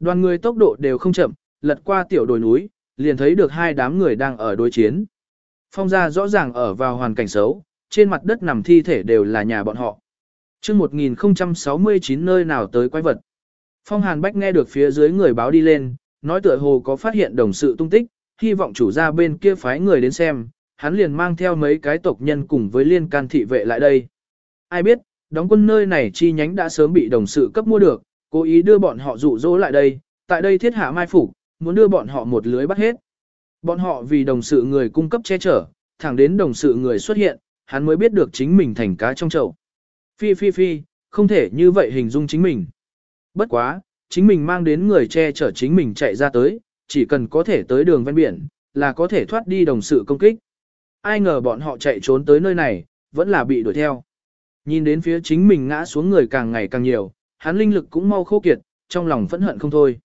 Đoàn người tốc độ đều không chậm, lật qua tiểu đồi núi, liền thấy được hai đám người đang ở đối chiến. Phong gia rõ ràng ở vào hoàn cảnh xấu, trên mặt đất nằm thi thể đều là nhà bọn họ. chương 1069 nơi nào tới quái vật. Phong Hàn Bách nghe được phía dưới người báo đi lên, nói tựa hồ có phát hiện đồng sự tung tích, hy vọng chủ gia bên kia phái người đến xem, hắn liền mang theo mấy cái tộc nhân cùng với liên can thị vệ lại đây. Ai biết, đóng quân nơi này chi nhánh đã sớm bị đồng sự cấp mua được, cố ý đưa bọn họ dụ dỗ lại đây, tại đây thiết hạ mai phục, muốn đưa bọn họ một lưới bắt hết. Bọn họ vì đồng sự người cung cấp che chở, thẳng đến đồng sự người xuất hiện, hắn mới biết được chính mình thành cá trong chậu. Phi phi phi, không thể như vậy hình dung chính mình. Bất quá, chính mình mang đến người che chở chính mình chạy ra tới, chỉ cần có thể tới đường ven biển, là có thể thoát đi đồng sự công kích. Ai ngờ bọn họ chạy trốn tới nơi này, vẫn là bị đuổi theo. Nhìn đến phía chính mình ngã xuống người càng ngày càng nhiều, hắn linh lực cũng mau khô kiệt, trong lòng phẫn hận không thôi.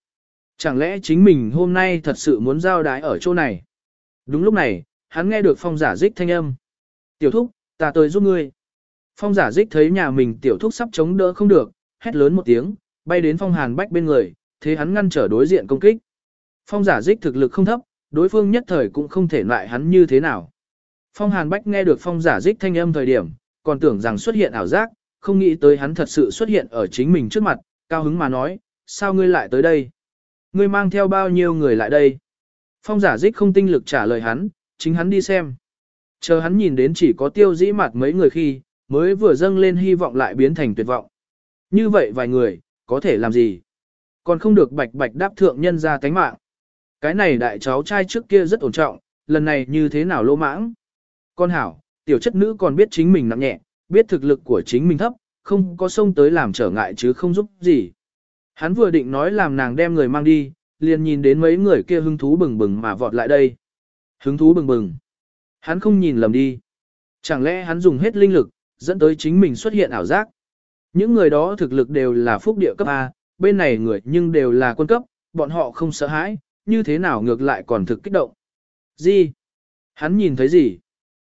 Chẳng lẽ chính mình hôm nay thật sự muốn giao đái ở chỗ này? Đúng lúc này, hắn nghe được phong giả dích thanh âm. Tiểu thúc, ta tới giúp ngươi. Phong giả dích thấy nhà mình tiểu thúc sắp chống đỡ không được, hét lớn một tiếng, bay đến phong hàn bách bên người, thế hắn ngăn trở đối diện công kích. Phong giả dích thực lực không thấp, đối phương nhất thời cũng không thể loại hắn như thế nào. Phong hàn bách nghe được phong giả dích thanh âm thời điểm, còn tưởng rằng xuất hiện ảo giác, không nghĩ tới hắn thật sự xuất hiện ở chính mình trước mặt, cao hứng mà nói, sao ngươi lại tới đây? Ngươi mang theo bao nhiêu người lại đây? Phong giả dích không tinh lực trả lời hắn, chính hắn đi xem. Chờ hắn nhìn đến chỉ có tiêu dĩ mặt mấy người khi, mới vừa dâng lên hy vọng lại biến thành tuyệt vọng. Như vậy vài người, có thể làm gì? Còn không được bạch bạch đáp thượng nhân ra tánh mạng. Cái này đại cháu trai trước kia rất ổn trọng, lần này như thế nào lỗ mãng? Con hảo, tiểu chất nữ còn biết chính mình nặng nhẹ, biết thực lực của chính mình thấp, không có sông tới làm trở ngại chứ không giúp gì. Hắn vừa định nói làm nàng đem người mang đi, liền nhìn đến mấy người kia hứng thú bừng bừng mà vọt lại đây. Hứng thú bừng bừng. Hắn không nhìn lầm đi. Chẳng lẽ hắn dùng hết linh lực, dẫn tới chính mình xuất hiện ảo giác. Những người đó thực lực đều là phúc địa cấp A, bên này người nhưng đều là quân cấp, bọn họ không sợ hãi, như thế nào ngược lại còn thực kích động. Gì? Hắn nhìn thấy gì?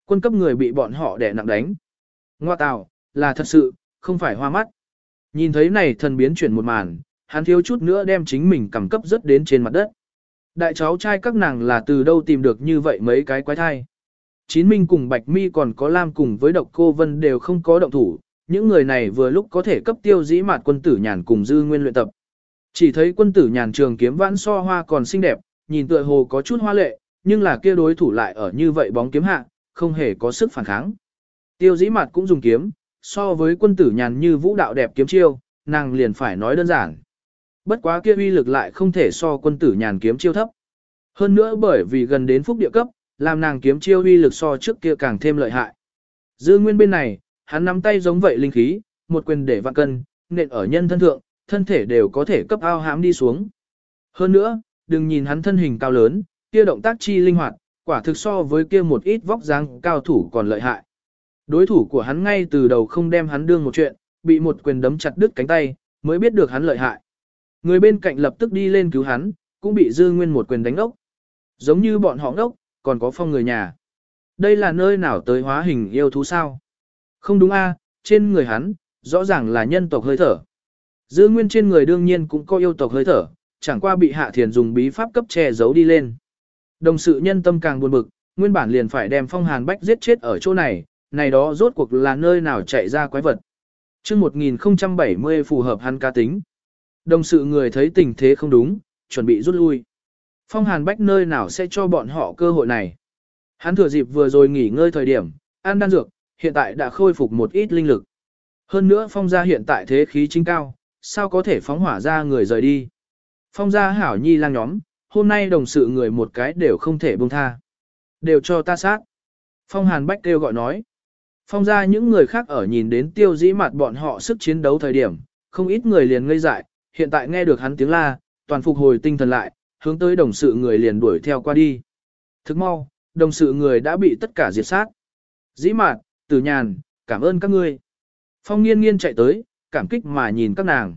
Quân cấp người bị bọn họ đè nặng đánh. Ngoa tào, là thật sự, không phải hoa mắt. Nhìn thấy này thần biến chuyển một màn, hắn thiếu chút nữa đem chính mình cầm cấp rất đến trên mặt đất. Đại cháu trai các nàng là từ đâu tìm được như vậy mấy cái quái thai. Chín Minh cùng Bạch Mi còn có Lam cùng với độc cô Vân đều không có động thủ, những người này vừa lúc có thể cấp tiêu dĩ mạt quân tử nhàn cùng dư nguyên luyện tập. Chỉ thấy quân tử nhàn trường kiếm vãn so hoa còn xinh đẹp, nhìn tựa hồ có chút hoa lệ, nhưng là kia đối thủ lại ở như vậy bóng kiếm hạ, không hề có sức phản kháng. Tiêu dĩ mạt cũng dùng kiếm, so với quân tử nhàn như vũ đạo đẹp kiếm chiêu, nàng liền phải nói đơn giản. Bất quá kia uy lực lại không thể so quân tử nhàn kiếm chiêu thấp. Hơn nữa bởi vì gần đến phúc địa cấp, làm nàng kiếm chiêu uy lực so trước kia càng thêm lợi hại. Dư nguyên bên này, hắn nắm tay giống vậy linh khí, một quyền để vạn cân, nện ở nhân thân thượng, thân thể đều có thể cấp ao hãm đi xuống. Hơn nữa, đừng nhìn hắn thân hình cao lớn, kia động tác chi linh hoạt, quả thực so với kia một ít vóc dáng cao thủ còn lợi hại. Đối thủ của hắn ngay từ đầu không đem hắn đương một chuyện, bị một quyền đấm chặt đứt cánh tay, mới biết được hắn lợi hại. Người bên cạnh lập tức đi lên cứu hắn, cũng bị dư nguyên một quyền đánh ốc. Giống như bọn họ ngốc, còn có phong người nhà. Đây là nơi nào tới hóa hình yêu thú sao? Không đúng a, trên người hắn, rõ ràng là nhân tộc hơi thở. Dư nguyên trên người đương nhiên cũng có yêu tộc hơi thở, chẳng qua bị hạ thiền dùng bí pháp cấp che giấu đi lên. Đồng sự nhân tâm càng buồn bực, nguyên bản liền phải đem phong hàn bách giết chết ở chỗ này, này đó rốt cuộc là nơi nào chạy ra quái vật. chương 1070 phù hợp hắn ca tính. Đồng sự người thấy tình thế không đúng, chuẩn bị rút lui. Phong hàn bách nơi nào sẽ cho bọn họ cơ hội này. Hắn thừa dịp vừa rồi nghỉ ngơi thời điểm, ăn đan dược, hiện tại đã khôi phục một ít linh lực. Hơn nữa phong gia hiện tại thế khí chính cao, sao có thể phóng hỏa ra người rời đi. Phong gia hảo nhi lang nhóm, hôm nay đồng sự người một cái đều không thể buông tha. Đều cho ta sát. Phong hàn bách kêu gọi nói. Phong gia những người khác ở nhìn đến tiêu dĩ mặt bọn họ sức chiến đấu thời điểm, không ít người liền ngây dại, hiện tại nghe được hắn tiếng la, toàn phục hồi tinh thần lại, hướng tới đồng sự người liền đuổi theo qua đi. Thức mau, đồng sự người đã bị tất cả diệt sát. Dĩ mạt, tử nhàn, cảm ơn các ngươi. Phong nghiên nghiên chạy tới, cảm kích mà nhìn các nàng.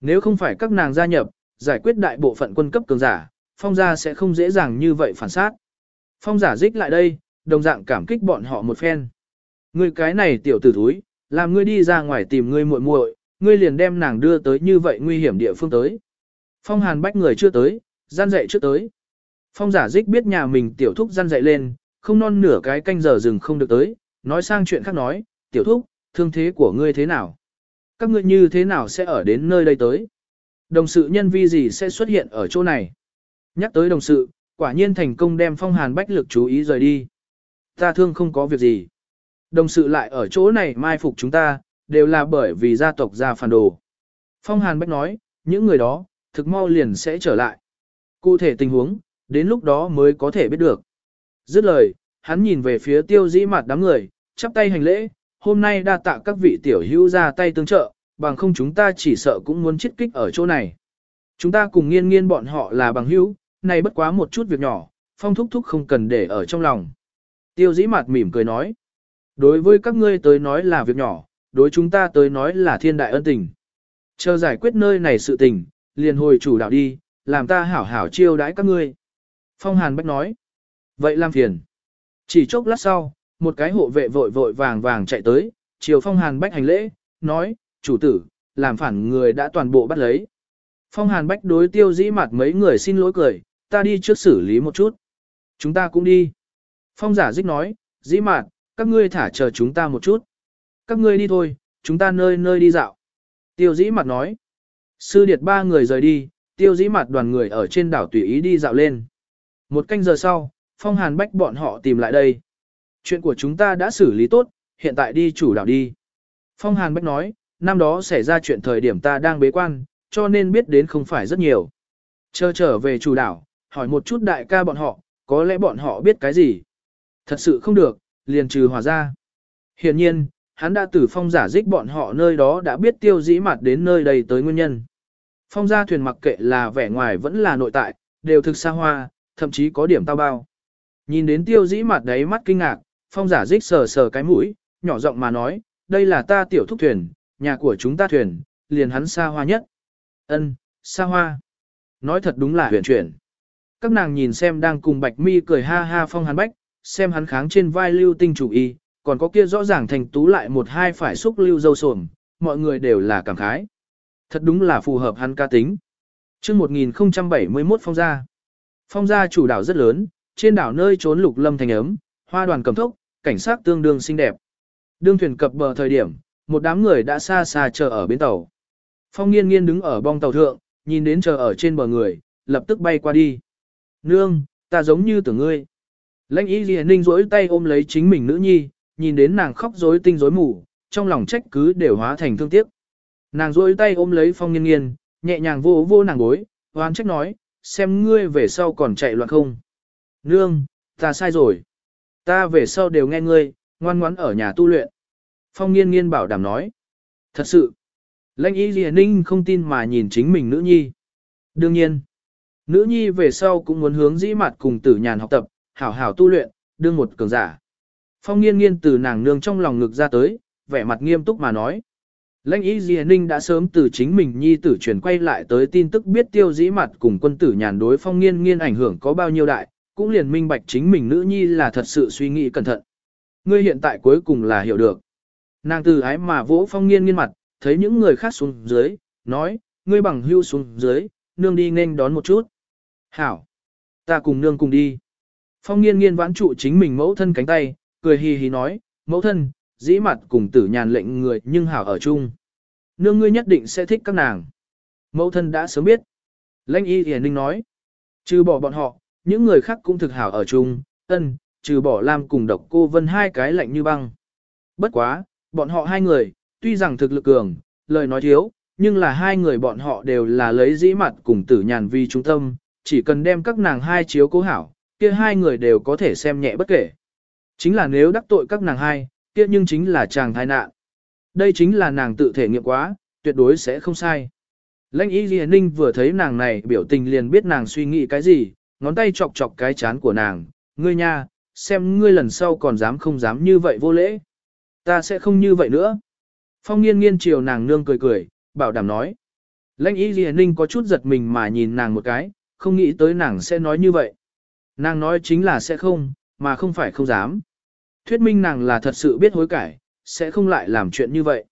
Nếu không phải các nàng gia nhập, giải quyết đại bộ phận quân cấp cường giả, phong gia sẽ không dễ dàng như vậy phản sát. Phong giả dích lại đây, đồng dạng cảm kích bọn họ một phen. Ngươi cái này tiểu tử thúi, làm ngươi đi ra ngoài tìm ngươi muội muội, ngươi liền đem nàng đưa tới như vậy nguy hiểm địa phương tới. Phong hàn bách người chưa tới, gian dậy trước tới. Phong giả dích biết nhà mình tiểu thúc gian dậy lên, không non nửa cái canh giờ dừng không được tới, nói sang chuyện khác nói, tiểu thúc, thương thế của ngươi thế nào? Các ngươi như thế nào sẽ ở đến nơi đây tới? Đồng sự nhân vi gì sẽ xuất hiện ở chỗ này? Nhắc tới đồng sự, quả nhiên thành công đem phong hàn bách lực chú ý rời đi. Ta thương không có việc gì. Đồng sự lại ở chỗ này mai phục chúng ta, đều là bởi vì gia tộc ra phản đồ. Phong hàn bách nói, những người đó, thực mau liền sẽ trở lại. Cụ thể tình huống, đến lúc đó mới có thể biết được. Dứt lời, hắn nhìn về phía tiêu dĩ mặt đám người, chắp tay hành lễ, hôm nay đa tạ các vị tiểu hữu ra tay tương trợ, bằng không chúng ta chỉ sợ cũng muốn chết kích ở chỗ này. Chúng ta cùng nghiên nghiên bọn họ là bằng hữu, này bất quá một chút việc nhỏ, phong thúc thúc không cần để ở trong lòng. Tiêu dĩ mặt mỉm cười nói, đối với các ngươi tới nói là việc nhỏ, đối chúng ta tới nói là thiên đại ân tình. Chờ giải quyết nơi này sự tình, liền hồi chủ đạo đi, làm ta hảo hảo chiêu đãi các ngươi. Phong Hàn Bách nói, vậy làm phiền. Chỉ chốc lát sau, một cái hộ vệ vội vội vàng vàng chạy tới, chiều Phong Hàn Bách hành lễ, nói, chủ tử, làm phản người đã toàn bộ bắt lấy. Phong Hàn Bách đối tiêu dĩ mặt mấy người xin lỗi cười, ta đi trước xử lý một chút. Chúng ta cũng đi. Phong giả dích nói, dĩ mặt, các ngươi thả chờ chúng ta một chút. Các ngươi đi thôi, chúng ta nơi nơi đi dạo. Tiêu dĩ mặt nói. Sư điệt ba người rời đi, tiêu dĩ mặt đoàn người ở trên đảo tùy ý đi dạo lên. Một canh giờ sau, phong hàn bách bọn họ tìm lại đây. Chuyện của chúng ta đã xử lý tốt, hiện tại đi chủ đảo đi. Phong hàn bách nói, năm đó xảy ra chuyện thời điểm ta đang bế quan, cho nên biết đến không phải rất nhiều. Chờ trở về chủ đảo, hỏi một chút đại ca bọn họ, có lẽ bọn họ biết cái gì. Thật sự không được, liền trừ hòa ra. Hiện nhiên, hắn đã từ phong giả dích bọn họ nơi đó đã biết tiêu dĩ mặt đến nơi đây tới nguyên nhân. Phong gia thuyền mặc kệ là vẻ ngoài vẫn là nội tại, đều thực xa hoa, thậm chí có điểm tao bao. Nhìn đến tiêu dĩ mặt đấy mắt kinh ngạc, phong giả dích sờ sờ cái mũi, nhỏ giọng mà nói, đây là ta tiểu thúc thuyền, nhà của chúng ta thuyền, liền hắn xa hoa nhất. Ân, xa hoa. Nói thật đúng là huyền chuyển. Các nàng nhìn xem đang cùng bạch mi cười ha ha phong hắn bách, xem hắn kháng trên vai lưu tinh chủ y, còn có kia rõ ràng thành tú lại một hai phải xúc lưu dâu sồm, mọi người đều là cảm khái. Thật đúng là phù hợp hắn ca tính. chương 1071 phong gia. Phong gia chủ đảo rất lớn, trên đảo nơi trốn lục lâm thành ấm, hoa đoàn cầm thốc, cảnh sát tương đương xinh đẹp. Đương thuyền cập bờ thời điểm, một đám người đã xa xa chờ ở bến tàu. Phong nghiên nghiên đứng ở bong tàu thượng, nhìn đến chờ ở trên bờ người, lập tức bay qua đi. Nương, ta giống như tưởng ngươi. Lãnh y ghi ninh rỗi tay ôm lấy chính mình nữ nhi, nhìn đến nàng khóc rối tinh rối mù, trong lòng trách cứ đều hóa thành thương tiếc. Nàng rỗi tay ôm lấy phong nghiên nghiên, nhẹ nhàng vô vô nàng gối, oan trách nói, xem ngươi về sau còn chạy loạn không. Nương, ta sai rồi. Ta về sau đều nghe ngươi, ngoan ngoãn ở nhà tu luyện. Phong nghiên nghiên bảo đảm nói. Thật sự. Lãnh y ghi ninh không tin mà nhìn chính mình nữ nhi. Đương nhiên. Nữ nhi về sau cũng muốn hướng dĩ mặt cùng tử nhàn học tập, hảo hảo tu luyện, đương một cường giả. Phong nghiên nghiên từ nàng nương trong lòng ngực ra tới, vẻ mặt nghiêm túc mà nói. Lãnh ý Dì Ninh đã sớm từ chính mình nhi tử chuyển quay lại tới tin tức biết tiêu dĩ mặt cùng quân tử nhàn đối phong nghiên nghiên ảnh hưởng có bao nhiêu đại, cũng liền minh bạch chính mình nữ nhi là thật sự suy nghĩ cẩn thận. Ngươi hiện tại cuối cùng là hiểu được. Nàng từ ái mà vỗ phong nghiên nghiên mặt, thấy những người khác xuống dưới, nói, ngươi bằng hưu xuống dưới, nương đi nên đón một chút. Hảo! Ta cùng nương cùng đi. Phong nghiên nghiên vãn trụ chính mình mẫu thân cánh tay, cười hì hì nói, mẫu thân, dĩ mặt cùng tử nhàn lệnh người nhưng hảo ở chung. Nương ngươi nhất định sẽ thích các nàng. Mẫu thân đã sớm biết. Lãnh y hiển ninh nói, trừ bỏ bọn họ, những người khác cũng thực hảo ở chung, ân, trừ bỏ Lam cùng độc cô vân hai cái lạnh như băng. Bất quá, bọn họ hai người, tuy rằng thực lực cường, lời nói thiếu, nhưng là hai người bọn họ đều là lấy dĩ mặt cùng tử nhàn vì trung tâm, chỉ cần đem các nàng hai chiếu cố hảo, kia hai người đều có thể xem nhẹ bất kể. Chính là nếu đắc tội các nàng hai, kia nhưng chính là chàng thai nạn. Đây chính là nàng tự thể nghiệm quá, tuyệt đối sẽ không sai. Lãnh y ghi ninh vừa thấy nàng này biểu tình liền biết nàng suy nghĩ cái gì, ngón tay chọc chọc cái chán của nàng, ngươi nha, xem ngươi lần sau còn dám không dám như vậy vô lễ. Ta sẽ không như vậy nữa. Phong nghiên nghiên chiều nàng nương cười cười, bảo đảm nói. Lãnh y ghi ninh có chút giật mình mà nhìn nàng một cái, không nghĩ tới nàng sẽ nói như vậy. Nàng nói chính là sẽ không, mà không phải không dám. Thuyết minh nàng là thật sự biết hối cải, sẽ không lại làm chuyện như vậy.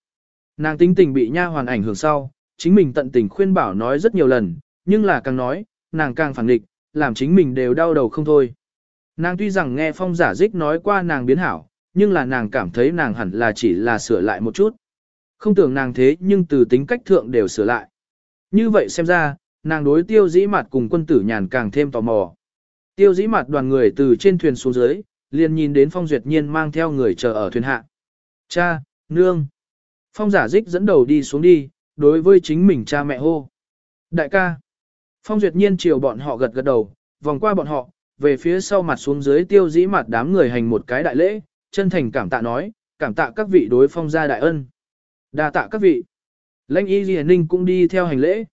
Nàng tính tình bị nha hoàn ảnh hưởng sau, chính mình tận tình khuyên bảo nói rất nhiều lần, nhưng là càng nói, nàng càng phản nghịch, làm chính mình đều đau đầu không thôi. Nàng tuy rằng nghe phong giả dích nói qua nàng biến hảo, nhưng là nàng cảm thấy nàng hẳn là chỉ là sửa lại một chút. Không tưởng nàng thế nhưng từ tính cách thượng đều sửa lại. Như vậy xem ra, nàng đối tiêu dĩ mặt cùng quân tử nhàn càng thêm tò mò. Tiêu dĩ mặt đoàn người từ trên thuyền xuống dưới, liền nhìn đến phong duyệt nhiên mang theo người chờ ở thuyền hạ. Cha, nương. Phong giả dích dẫn đầu đi xuống đi, đối với chính mình cha mẹ hô. Đại ca. Phong duyệt nhiên chiều bọn họ gật gật đầu, vòng qua bọn họ, về phía sau mặt xuống dưới tiêu dĩ mặt đám người hành một cái đại lễ, chân thành cảm tạ nói, cảm tạ các vị đối phong gia đại ân. đa tạ các vị. Lanh y Diền ninh cũng đi theo hành lễ.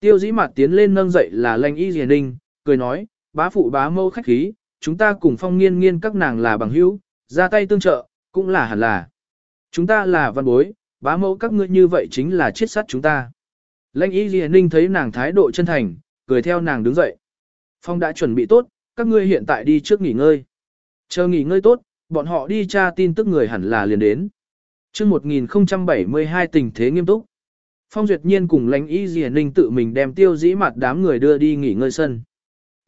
Tiêu dĩ mặt tiến lên nâng dậy là lanh y Diền ninh, cười nói, bá phụ bá mâu khách khí, chúng ta cùng phong nghiên nghiên các nàng là bằng hữu, ra tay tương trợ, cũng là hẳn là. Chúng ta là văn bối, bá mẫu các ngươi như vậy chính là chiết sát chúng ta. Lệnh y Ghi ninh thấy nàng thái độ chân thành, cười theo nàng đứng dậy. Phong đã chuẩn bị tốt, các ngươi hiện tại đi trước nghỉ ngơi. Chờ nghỉ ngơi tốt, bọn họ đi tra tin tức người hẳn là liền đến. Trước 1072 tình thế nghiêm túc. Phong Duyệt Nhiên cùng lãnh y dì ninh tự mình đem tiêu dĩ mặt đám người đưa đi nghỉ ngơi sân.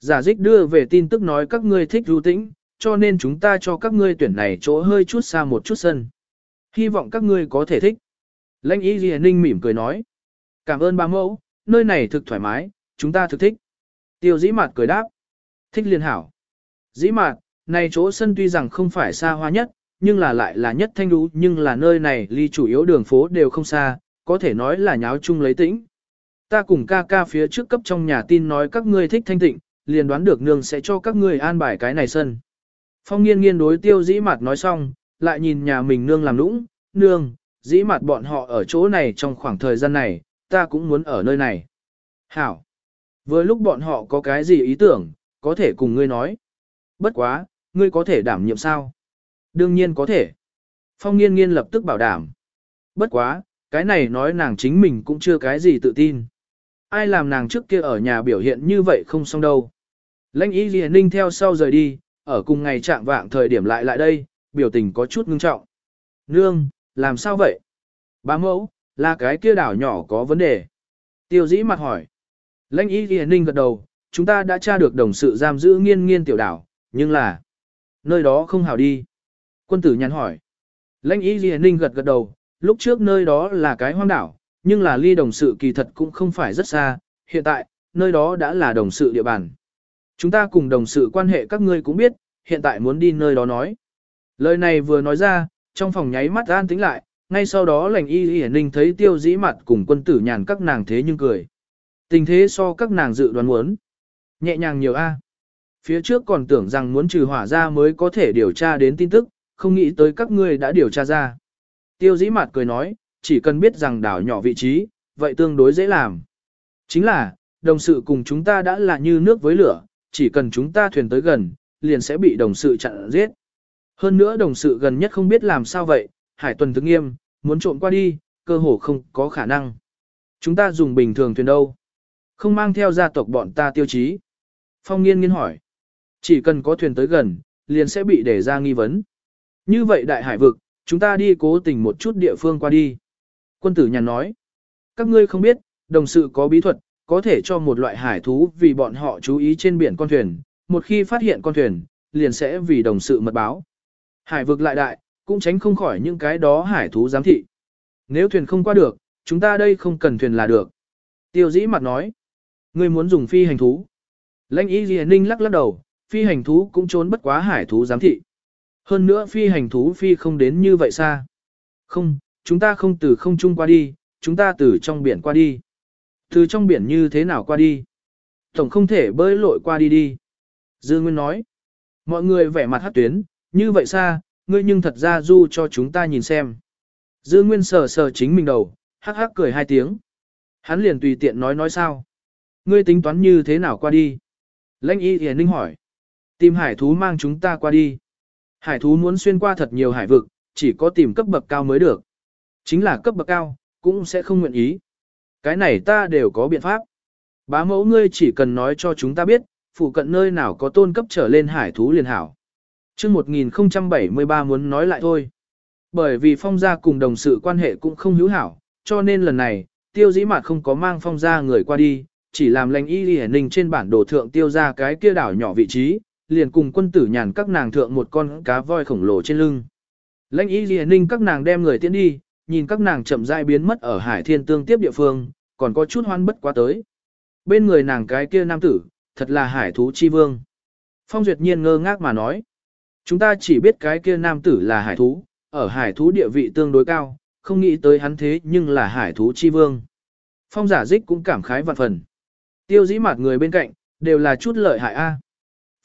Giả dích đưa về tin tức nói các ngươi thích du tĩnh, cho nên chúng ta cho các ngươi tuyển này chỗ hơi chút xa một chút sân. Hy vọng các ngươi có thể thích. Lãnh y ghi ninh mỉm cười nói. Cảm ơn ba mẫu, nơi này thực thoải mái, chúng ta thực thích. Tiêu dĩ mạt cười đáp. Thích liên hảo. Dĩ mạt, này chỗ sân tuy rằng không phải xa hoa nhất, nhưng là lại là nhất thanh đú nhưng là nơi này ly chủ yếu đường phố đều không xa, có thể nói là nháo chung lấy tĩnh. Ta cùng ca ca phía trước cấp trong nhà tin nói các ngươi thích thanh tịnh, liền đoán được nương sẽ cho các ngươi an bài cái này sân. Phong nghiên nghiên đối tiêu dĩ mặt nói xong, lại nhìn nhà mình nương làm nũng, nương, dĩ mặt bọn họ ở chỗ này trong khoảng thời gian này, ta cũng muốn ở nơi này. Hảo! với lúc bọn họ có cái gì ý tưởng, có thể cùng ngươi nói. Bất quá, ngươi có thể đảm nhiệm sao? Đương nhiên có thể. Phong nghiên nghiên lập tức bảo đảm. Bất quá, cái này nói nàng chính mình cũng chưa cái gì tự tin. Ai làm nàng trước kia ở nhà biểu hiện như vậy không xong đâu. Lãnh ý liền ninh theo sau rời đi, ở cùng ngày trạng vạng thời điểm lại lại đây, biểu tình có chút ngưng trọng. Nương, làm sao vậy? Bá mẫu, là cái kia đảo nhỏ có vấn đề. Tiêu dĩ mặt hỏi. Lãnh ý liền ninh gật đầu, chúng ta đã tra được đồng sự giam giữ nghiên nghiên tiểu đảo, nhưng là nơi đó không hảo đi. Quân tử nhắn hỏi. Lãnh ý liền ninh gật gật đầu, lúc trước nơi đó là cái hoang đảo, nhưng là ly đồng sự kỳ thật cũng không phải rất xa, hiện tại, nơi đó đã là đồng sự địa bàn. Chúng ta cùng đồng sự quan hệ các ngươi cũng biết, hiện tại muốn đi nơi đó nói. Lời này vừa nói ra, trong phòng nháy mắt an tĩnh lại, ngay sau đó lành y y ninh thấy tiêu dĩ mặt cùng quân tử nhàn các nàng thế nhưng cười. Tình thế so các nàng dự đoán muốn. Nhẹ nhàng nhiều A. Phía trước còn tưởng rằng muốn trừ hỏa ra mới có thể điều tra đến tin tức, không nghĩ tới các ngươi đã điều tra ra. Tiêu dĩ mặt cười nói, chỉ cần biết rằng đảo nhỏ vị trí, vậy tương đối dễ làm. Chính là, đồng sự cùng chúng ta đã là như nước với lửa, chỉ cần chúng ta thuyền tới gần, liền sẽ bị đồng sự chặn giết. Hơn nữa đồng sự gần nhất không biết làm sao vậy, hải tuần thức nghiêm, muốn trộm qua đi, cơ hồ không có khả năng. Chúng ta dùng bình thường thuyền đâu? Không mang theo gia tộc bọn ta tiêu chí. Phong nghiên nghiên hỏi. Chỉ cần có thuyền tới gần, liền sẽ bị để ra nghi vấn. Như vậy đại hải vực, chúng ta đi cố tình một chút địa phương qua đi. Quân tử nhàn nói. Các ngươi không biết, đồng sự có bí thuật, có thể cho một loại hải thú vì bọn họ chú ý trên biển con thuyền. Một khi phát hiện con thuyền, liền sẽ vì đồng sự mật báo. Hải vực lại đại, cũng tránh không khỏi những cái đó hải thú giám thị. Nếu thuyền không qua được, chúng ta đây không cần thuyền là được. Tiêu dĩ mặt nói. Ngươi muốn dùng phi hành thú. Lãnh y ghi ninh lắc lắc đầu, phi hành thú cũng trốn bất quá hải thú giám thị. Hơn nữa phi hành thú phi không đến như vậy xa. Không, chúng ta không từ không trung qua đi, chúng ta từ trong biển qua đi. Từ trong biển như thế nào qua đi? Tổng không thể bơi lội qua đi đi. Dư Nguyên nói. Mọi người vẻ mặt hát tuyến, như vậy xa, ngươi nhưng thật ra du cho chúng ta nhìn xem. Dư Nguyên sờ sờ chính mình đầu, hắc hắc cười hai tiếng. Hắn liền tùy tiện nói nói sao. Ngươi tính toán như thế nào qua đi? Lãnh y thì ninh hỏi. Tìm hải thú mang chúng ta qua đi. Hải thú muốn xuyên qua thật nhiều hải vực, chỉ có tìm cấp bậc cao mới được. Chính là cấp bậc cao, cũng sẽ không nguyện ý. Cái này ta đều có biện pháp. Bá mẫu ngươi chỉ cần nói cho chúng ta biết, phụ cận nơi nào có tôn cấp trở lên hải thú liền hảo. Trước 1073 muốn nói lại thôi. Bởi vì phong gia cùng đồng sự quan hệ cũng không hữu hảo, cho nên lần này, tiêu dĩ mạt không có mang phong gia người qua đi, chỉ làm lành y lì ninh trên bản đồ thượng tiêu ra cái kia đảo nhỏ vị trí, liền cùng quân tử nhàn các nàng thượng một con cá voi khổng lồ trên lưng. Lãnh y lì ninh các nàng đem người tiến đi, nhìn các nàng chậm rãi biến mất ở hải thiên tương tiếp địa phương, còn có chút hoan bất quá tới. Bên người nàng cái kia nam tử, thật là hải thú chi vương. Phong Duyệt Nhiên ngơ ngác mà nói. Chúng ta chỉ biết cái kia nam tử là hải thú, ở hải thú địa vị tương đối cao, không nghĩ tới hắn thế nhưng là hải thú chi vương. Phong giả dích cũng cảm khái vạn phần. Tiêu dĩ mặt người bên cạnh, đều là chút lợi hại a.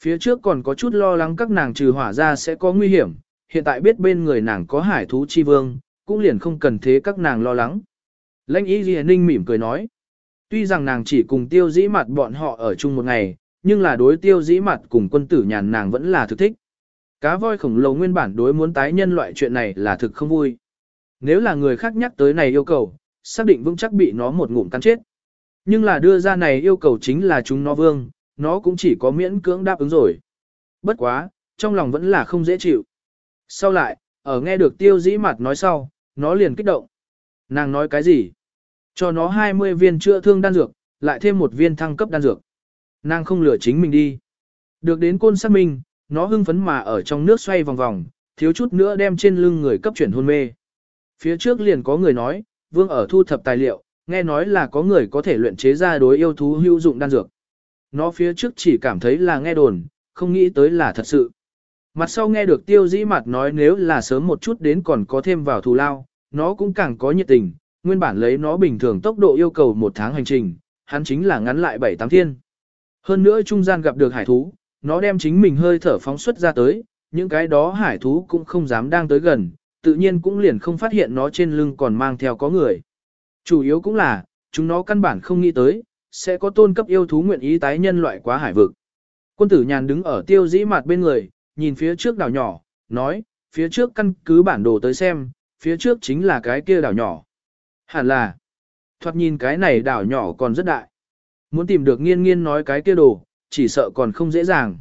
Phía trước còn có chút lo lắng các nàng trừ hỏa ra sẽ có nguy hiểm, hiện tại biết bên người nàng có hải thú chi vương, cũng liền không cần thế các nàng lo lắng. Lãnh y ghi ninh mỉm cười nói. Tuy rằng nàng chỉ cùng tiêu dĩ mặt bọn họ ở chung một ngày, nhưng là đối tiêu dĩ mặt cùng quân tử nhàn nàng vẫn là thực thích. Cá voi khổng lồ nguyên bản đối muốn tái nhân loại chuyện này là thực không vui. Nếu là người khác nhắc tới này yêu cầu, xác định vững chắc bị nó một ngụm cắn chết. Nhưng là đưa ra này yêu cầu chính là chúng nó vương, nó cũng chỉ có miễn cưỡng đáp ứng rồi. Bất quá, trong lòng vẫn là không dễ chịu. Sau lại, ở nghe được tiêu dĩ mặt nói sau, nó liền kích động. Nàng nói cái gì? Cho nó 20 viên chữa thương đan dược, lại thêm một viên thăng cấp đan dược. Nàng không lừa chính mình đi. Được đến côn xác minh, nó hưng phấn mà ở trong nước xoay vòng vòng, thiếu chút nữa đem trên lưng người cấp chuyển hôn mê. Phía trước liền có người nói, vương ở thu thập tài liệu, nghe nói là có người có thể luyện chế ra đối yêu thú hữu dụng đan dược. Nó phía trước chỉ cảm thấy là nghe đồn, không nghĩ tới là thật sự. Mặt sau nghe được tiêu dĩ mặt nói nếu là sớm một chút đến còn có thêm vào thù lao, nó cũng càng có nhiệt tình, nguyên bản lấy nó bình thường tốc độ yêu cầu một tháng hành trình, hắn chính là ngắn lại 7 tám thiên. Hơn nữa trung gian gặp được hải thú, nó đem chính mình hơi thở phóng xuất ra tới, những cái đó hải thú cũng không dám đang tới gần, tự nhiên cũng liền không phát hiện nó trên lưng còn mang theo có người. Chủ yếu cũng là, chúng nó căn bản không nghĩ tới, sẽ có tôn cấp yêu thú nguyện ý tái nhân loại quá hải vực. Quân tử nhàn đứng ở tiêu dĩ mặt bên người, nhìn phía trước đảo nhỏ, nói, phía trước căn cứ bản đồ tới xem, phía trước chính là cái kia đảo nhỏ. Hẳn là, thoạt nhìn cái này đảo nhỏ còn rất đại. Muốn tìm được nghiên nghiên nói cái kia đồ, chỉ sợ còn không dễ dàng.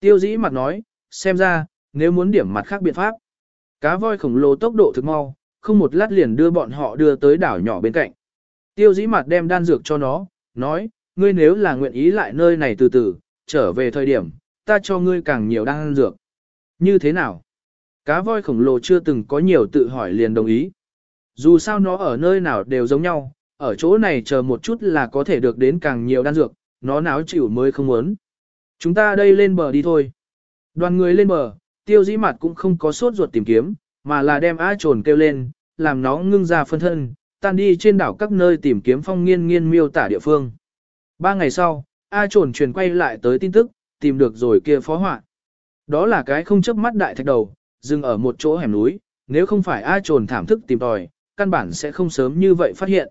Tiêu dĩ mặt nói, xem ra, nếu muốn điểm mặt khác biện pháp. Cá voi khổng lồ tốc độ thực mau, không một lát liền đưa bọn họ đưa tới đảo nhỏ bên cạnh. Tiêu dĩ mặt đem đan dược cho nó, nói, ngươi nếu là nguyện ý lại nơi này từ từ, trở về thời điểm, ta cho ngươi càng nhiều đan dược. Như thế nào? Cá voi khổng lồ chưa từng có nhiều tự hỏi liền đồng ý. Dù sao nó ở nơi nào đều giống nhau, ở chỗ này chờ một chút là có thể được đến càng nhiều đan dược, nó náo chịu mới không muốn. Chúng ta đây lên bờ đi thôi. Đoàn người lên bờ, tiêu dĩ mặt cũng không có sốt ruột tìm kiếm, mà là đem A trồn kêu lên, làm nó ngưng ra phân thân, tan đi trên đảo các nơi tìm kiếm phong nghiên nghiên miêu tả địa phương. Ba ngày sau, A trồn truyền quay lại tới tin tức, tìm được rồi kia phó họa. Đó là cái không chấp mắt đại thạch đầu, dừng ở một chỗ hẻm núi, nếu không phải A trồn thảm thức tìm tòi, căn bản sẽ không sớm như vậy phát hiện.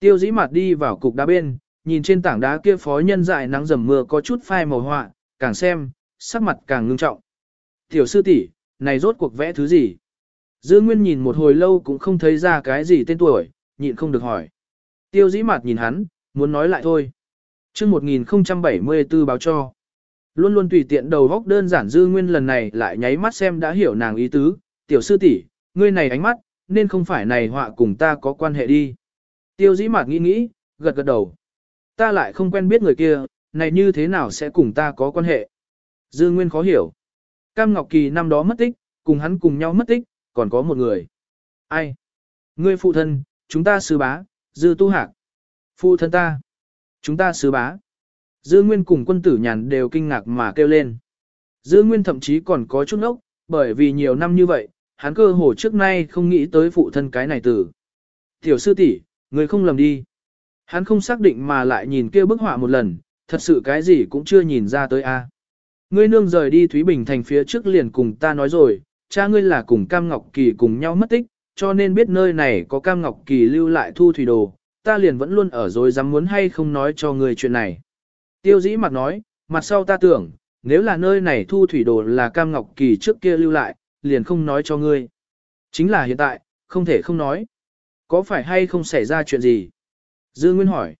Tiêu dĩ mặt đi vào cục đá bên, nhìn trên tảng đá kia phó nhân dại nắng dầm mưa có chút phai màu họa, càng xem, sắc mặt càng ngưng trọng. Tiểu sư tỷ, này rốt cuộc vẽ thứ gì? Dư Nguyên nhìn một hồi lâu cũng không thấy ra cái gì tên tuổi, nhịn không được hỏi. Tiêu dĩ mặt nhìn hắn, muốn nói lại thôi. chương 1074 báo cho. Luôn luôn tùy tiện đầu góc đơn giản Dư Nguyên lần này lại nháy mắt xem đã hiểu nàng ý tứ. Tiểu sư tỷ, ngươi này ánh mắt, nên không phải này họa cùng ta có quan hệ đi. Tiêu dĩ mạc nghĩ nghĩ, gật gật đầu. Ta lại không quen biết người kia, này như thế nào sẽ cùng ta có quan hệ. Dư Nguyên khó hiểu. Cam Ngọc Kỳ năm đó mất tích, cùng hắn cùng nhau mất tích, còn có một người. Ai? Ngươi phụ thân, chúng ta sư bá, Dư Tu Hạc. Phụ thân ta. Chúng ta sư bá. Dư Nguyên cùng quân tử nhàn đều kinh ngạc mà kêu lên. Dư Nguyên thậm chí còn có chút ốc, bởi vì nhiều năm như vậy, hắn cơ hồ trước nay không nghĩ tới phụ thân cái này từ. Tiểu sư tỷ, người không lầm đi. Hắn không xác định mà lại nhìn kia bức họa một lần, thật sự cái gì cũng chưa nhìn ra tới a. À. Ngươi nương rời đi Thúy Bình thành phía trước liền cùng ta nói rồi, cha ngươi là cùng Cam Ngọc Kỳ cùng nhau mất tích, cho nên biết nơi này có Cam Ngọc Kỳ lưu lại thu thủy đồ, ta liền vẫn luôn ở rồi dám muốn hay không nói cho ngươi chuyện này. Tiêu dĩ mặt nói, mặt sau ta tưởng, nếu là nơi này thu thủy đồ là Cam Ngọc Kỳ trước kia lưu lại, liền không nói cho ngươi. Chính là hiện tại, không thể không nói. Có phải hay không xảy ra chuyện gì? Dư Nguyên hỏi.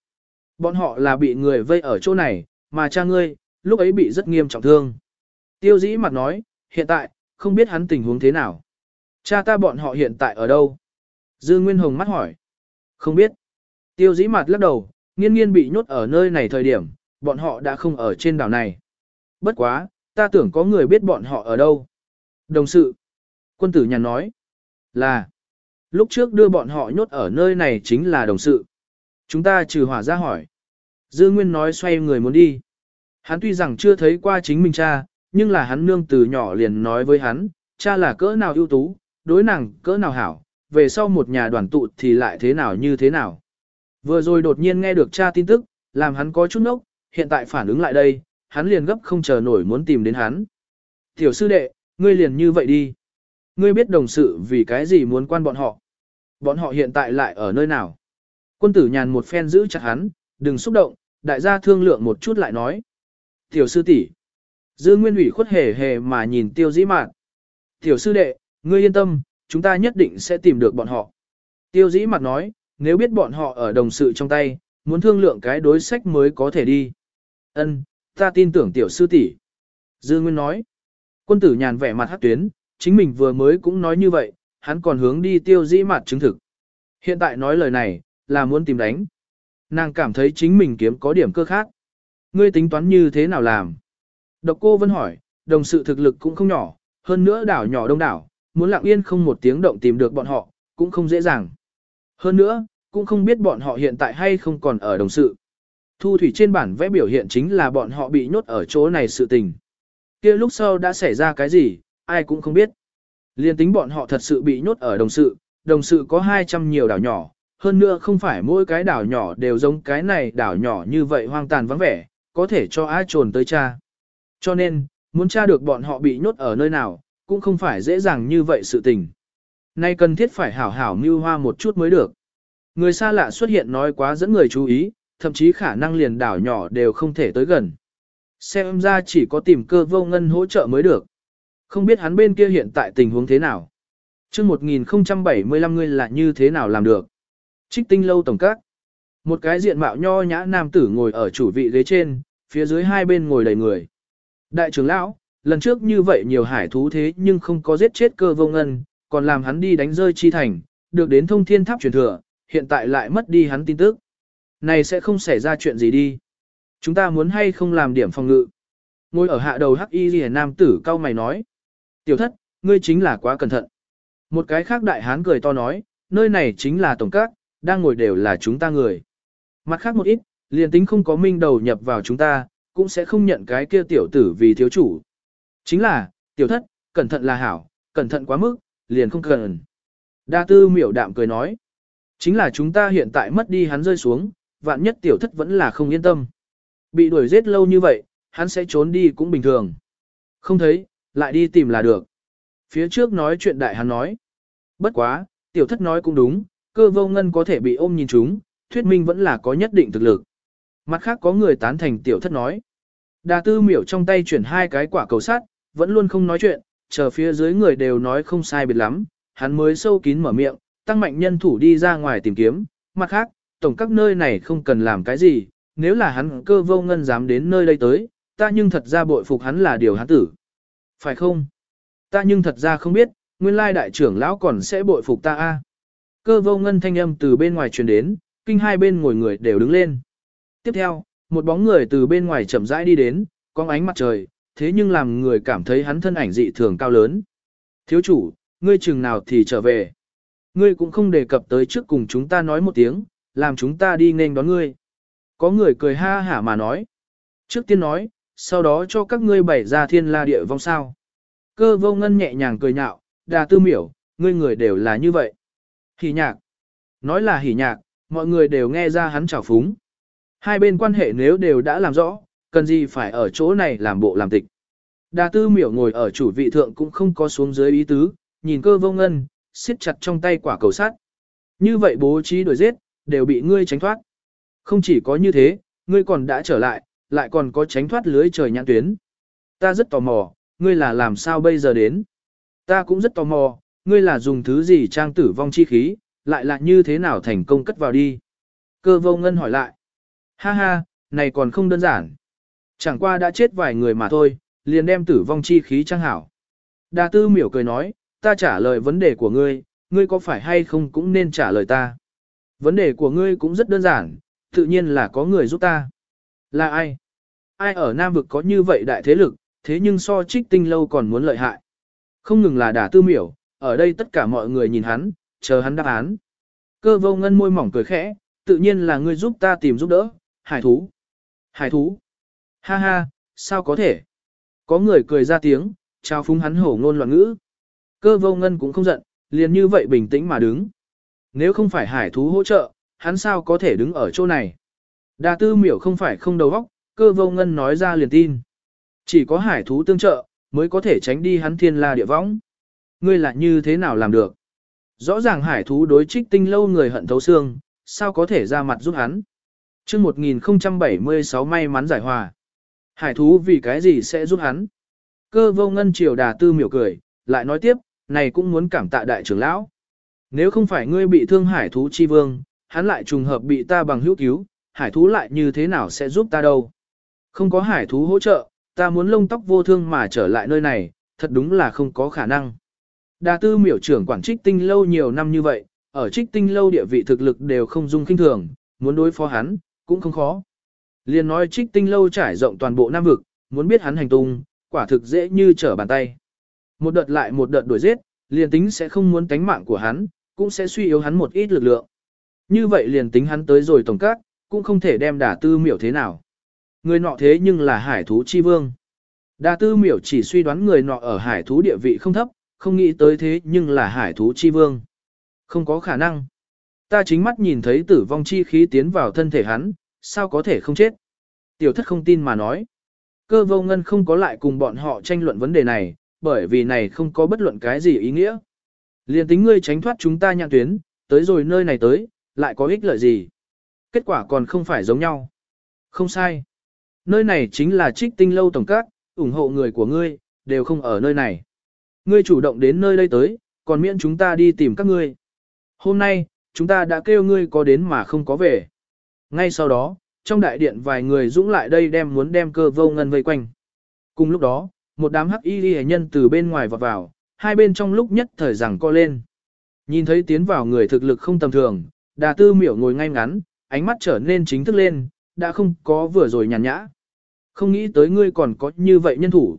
Bọn họ là bị người vây ở chỗ này, mà cha ngươi, lúc ấy bị rất nghiêm trọng thương. Tiêu dĩ mặt nói, hiện tại, không biết hắn tình huống thế nào. Cha ta bọn họ hiện tại ở đâu? Dư Nguyên Hồng mắt hỏi. Không biết. Tiêu dĩ mặt lắc đầu, nghiên nghiên bị nhốt ở nơi này thời điểm, bọn họ đã không ở trên đảo này. Bất quá, ta tưởng có người biết bọn họ ở đâu. Đồng sự. Quân tử nhàn nói. Là. Lúc trước đưa bọn họ nhốt ở nơi này chính là đồng sự. Chúng ta trừ hỏa ra hỏi. Dư Nguyên nói xoay người muốn đi. Hắn tuy rằng chưa thấy qua chính mình cha, nhưng là hắn nương từ nhỏ liền nói với hắn, cha là cỡ nào ưu tú, đối nàng cỡ nào hảo, về sau một nhà đoàn tụ thì lại thế nào như thế nào. Vừa rồi đột nhiên nghe được cha tin tức, làm hắn có chút nốc, hiện tại phản ứng lại đây, hắn liền gấp không chờ nổi muốn tìm đến hắn. Tiểu sư đệ, ngươi liền như vậy đi. Ngươi biết đồng sự vì cái gì muốn quan bọn họ. Bọn họ hiện tại lại ở nơi nào. Quân tử nhàn một phen giữ chặt hắn, đừng xúc động, đại gia thương lượng một chút lại nói. Tiểu sư tỷ, Dư Nguyên ủy khuất hề hề mà nhìn tiêu dĩ mạn. Tiểu sư đệ, ngươi yên tâm, chúng ta nhất định sẽ tìm được bọn họ. Tiêu dĩ mặt nói, nếu biết bọn họ ở đồng sự trong tay, muốn thương lượng cái đối sách mới có thể đi. Ân, ta tin tưởng tiểu sư tỷ. Dư Nguyên nói, quân tử nhàn vẻ mặt hát tuyến, chính mình vừa mới cũng nói như vậy, hắn còn hướng đi tiêu dĩ mặt chứng thực. Hiện tại nói lời này, là muốn tìm đánh. Nàng cảm thấy chính mình kiếm có điểm cơ khác. Ngươi tính toán như thế nào làm? Độc cô Vân hỏi, đồng sự thực lực cũng không nhỏ, hơn nữa đảo nhỏ đông đảo, muốn lặng yên không một tiếng động tìm được bọn họ, cũng không dễ dàng. Hơn nữa, cũng không biết bọn họ hiện tại hay không còn ở đồng sự. Thu thủy trên bản vẽ biểu hiện chính là bọn họ bị nhốt ở chỗ này sự tình. kia lúc sau đã xảy ra cái gì, ai cũng không biết. Liên tính bọn họ thật sự bị nhốt ở đồng sự, đồng sự có 200 nhiều đảo nhỏ, hơn nữa không phải mỗi cái đảo nhỏ đều giống cái này đảo nhỏ như vậy hoang tàn vắng vẻ, có thể cho ai trồn tới cha. Cho nên, muốn tra được bọn họ bị nhốt ở nơi nào, cũng không phải dễ dàng như vậy sự tình. Nay cần thiết phải hảo hảo mưu hoa một chút mới được. Người xa lạ xuất hiện nói quá dẫn người chú ý, thậm chí khả năng liền đảo nhỏ đều không thể tới gần. Xem ra chỉ có tìm cơ vô ngân hỗ trợ mới được. Không biết hắn bên kia hiện tại tình huống thế nào. chương 1075 người là như thế nào làm được. Trích tinh lâu tổng các. Một cái diện mạo nho nhã nam tử ngồi ở chủ vị ghế trên, phía dưới hai bên ngồi đầy người. Đại trưởng lão, lần trước như vậy nhiều hải thú thế nhưng không có giết chết cơ vô ngân, còn làm hắn đi đánh rơi chi thành, được đến thông thiên tháp truyền thừa, hiện tại lại mất đi hắn tin tức. Này sẽ không xảy ra chuyện gì đi. Chúng ta muốn hay không làm điểm phòng ngự. Ngồi ở hạ đầu hắc y rìa nam tử cao mày nói. Tiểu thất, ngươi chính là quá cẩn thận. Một cái khác đại hán cười to nói, nơi này chính là tổng các, đang ngồi đều là chúng ta người. Mặt khác một ít, liền tính không có minh đầu nhập vào chúng ta, cũng sẽ không nhận cái kia tiểu tử vì thiếu chủ. Chính là, tiểu thất, cẩn thận là hảo, cẩn thận quá mức, liền không cần. Đa tư miểu đạm cười nói. Chính là chúng ta hiện tại mất đi hắn rơi xuống, vạn nhất tiểu thất vẫn là không yên tâm. Bị đuổi giết lâu như vậy, hắn sẽ trốn đi cũng bình thường. Không thấy, lại đi tìm là được. Phía trước nói chuyện đại hắn nói. Bất quá, tiểu thất nói cũng đúng, cơ vô ngân có thể bị ôm nhìn chúng, thuyết minh vẫn là có nhất định thực lực. Mặt khác có người tán thành tiểu thất nói. Đà tư miểu trong tay chuyển hai cái quả cầu sắt, vẫn luôn không nói chuyện, chờ phía dưới người đều nói không sai biệt lắm, hắn mới sâu kín mở miệng, tăng mạnh nhân thủ đi ra ngoài tìm kiếm. Mặt khác, tổng các nơi này không cần làm cái gì, nếu là hắn cơ vô ngân dám đến nơi đây tới, ta nhưng thật ra bội phục hắn là điều hắn tử. Phải không? Ta nhưng thật ra không biết, nguyên lai đại trưởng lão còn sẽ bội phục ta a. Cơ vô ngân thanh âm từ bên ngoài truyền đến, kinh hai bên ngồi người đều đứng lên. Tiếp theo, một bóng người từ bên ngoài chậm rãi đi đến, có ánh mặt trời, thế nhưng làm người cảm thấy hắn thân ảnh dị thường cao lớn. Thiếu chủ, ngươi chừng nào thì trở về. Ngươi cũng không đề cập tới trước cùng chúng ta nói một tiếng, làm chúng ta đi nên đón ngươi. Có người cười ha hả mà nói. Trước tiên nói, sau đó cho các ngươi bày ra thiên la địa vong sao. Cơ vô ngân nhẹ nhàng cười nhạo, đà tư miểu, ngươi người đều là như vậy. Hỉ nhạc. Nói là hỉ nhạc, mọi người đều nghe ra hắn trào phúng. Hai bên quan hệ nếu đều đã làm rõ, cần gì phải ở chỗ này làm bộ làm tịch. Đà tư miểu ngồi ở chủ vị thượng cũng không có xuống dưới ý tứ, nhìn cơ vô ngân, siết chặt trong tay quả cầu sắt. Như vậy bố trí đuổi giết, đều bị ngươi tránh thoát. Không chỉ có như thế, ngươi còn đã trở lại, lại còn có tránh thoát lưới trời nhãn tuyến. Ta rất tò mò, ngươi là làm sao bây giờ đến. Ta cũng rất tò mò, ngươi là dùng thứ gì trang tử vong chi khí, lại là như thế nào thành công cất vào đi. Cơ vô ngân hỏi lại. Ha ha, này còn không đơn giản. Chẳng qua đã chết vài người mà thôi, liền đem tử vong chi khí trang hảo. Đa tư miểu cười nói, ta trả lời vấn đề của ngươi, ngươi có phải hay không cũng nên trả lời ta. Vấn đề của ngươi cũng rất đơn giản, tự nhiên là có người giúp ta. Là ai? Ai ở Nam vực có như vậy đại thế lực, thế nhưng so trích tinh lâu còn muốn lợi hại. Không ngừng là đả tư miểu, ở đây tất cả mọi người nhìn hắn, chờ hắn đáp án. Cơ vô ngân môi mỏng cười khẽ, tự nhiên là ngươi giúp ta tìm giúp đỡ, hải thú. Hải thú. Ha ha, sao có thể? Có người cười ra tiếng, trao phúng hắn hổ ngôn loạn ngữ. Cơ vô ngân cũng không giận, liền như vậy bình tĩnh mà đứng. Nếu không phải hải thú hỗ trợ, hắn sao có thể đứng ở chỗ này? đà tư miểu không phải không đầu óc, cơ vô ngân nói ra liền tin. Chỉ có hải thú tương trợ, mới có thể tránh đi hắn thiên la địa võng. Ngươi là như thế nào làm được? Rõ ràng hải thú đối trích tinh lâu người hận thấu xương, sao có thể ra mặt giúp hắn? chương 1076 may mắn giải hòa. Hải thú vì cái gì sẽ giúp hắn? Cơ vô ngân triều đà tư miểu cười, lại nói tiếp, này cũng muốn cảm tạ đại trưởng lão. Nếu không phải ngươi bị thương hải thú chi vương, hắn lại trùng hợp bị ta bằng hữu cứu, hải thú lại như thế nào sẽ giúp ta đâu? Không có hải thú hỗ trợ, ta muốn lông tóc vô thương mà trở lại nơi này, thật đúng là không có khả năng. Đà tư miểu trưởng quản trích tinh lâu nhiều năm như vậy, ở trích tinh lâu địa vị thực lực đều không dung kinh thường, muốn đối phó hắn, cũng không khó. Liên nói trích tinh lâu trải rộng toàn bộ Nam vực, muốn biết hắn hành tung, quả thực dễ như trở bàn tay. Một đợt lại một đợt đuổi giết, liền tính sẽ không muốn tánh mạng của hắn, cũng sẽ suy yếu hắn một ít lực lượng. Như vậy liền tính hắn tới rồi tổng các, cũng không thể đem đà tư miểu thế nào. Người nọ thế nhưng là hải thú chi vương. Đà tư miểu chỉ suy đoán người nọ ở hải thú địa vị không thấp, không nghĩ tới thế nhưng là hải thú chi vương. Không có khả năng. Ta chính mắt nhìn thấy tử vong chi khí tiến vào thân thể hắn, sao có thể không chết. Tiểu thất không tin mà nói. Cơ vô ngân không có lại cùng bọn họ tranh luận vấn đề này, bởi vì này không có bất luận cái gì ý nghĩa. Liên tính ngươi tránh thoát chúng ta nhãn tuyến, tới rồi nơi này tới, lại có ích lợi gì. Kết quả còn không phải giống nhau. Không sai. Nơi này chính là trích tinh lâu tổng các, ủng hộ người của ngươi, đều không ở nơi này. Ngươi chủ động đến nơi đây tới, còn miễn chúng ta đi tìm các ngươi. Hôm nay, chúng ta đã kêu ngươi có đến mà không có về. Ngay sau đó, trong đại điện vài người dũng lại đây đem muốn đem cơ vô ngân vây quanh. Cùng lúc đó, một đám hắc y ghi nhân từ bên ngoài vọt vào, hai bên trong lúc nhất thời rằng co lên. Nhìn thấy tiến vào người thực lực không tầm thường, đà tư miểu ngồi ngay ngắn, ánh mắt trở nên chính thức lên, đã không có vừa rồi nhàn nhã. Không nghĩ tới ngươi còn có như vậy nhân thủ.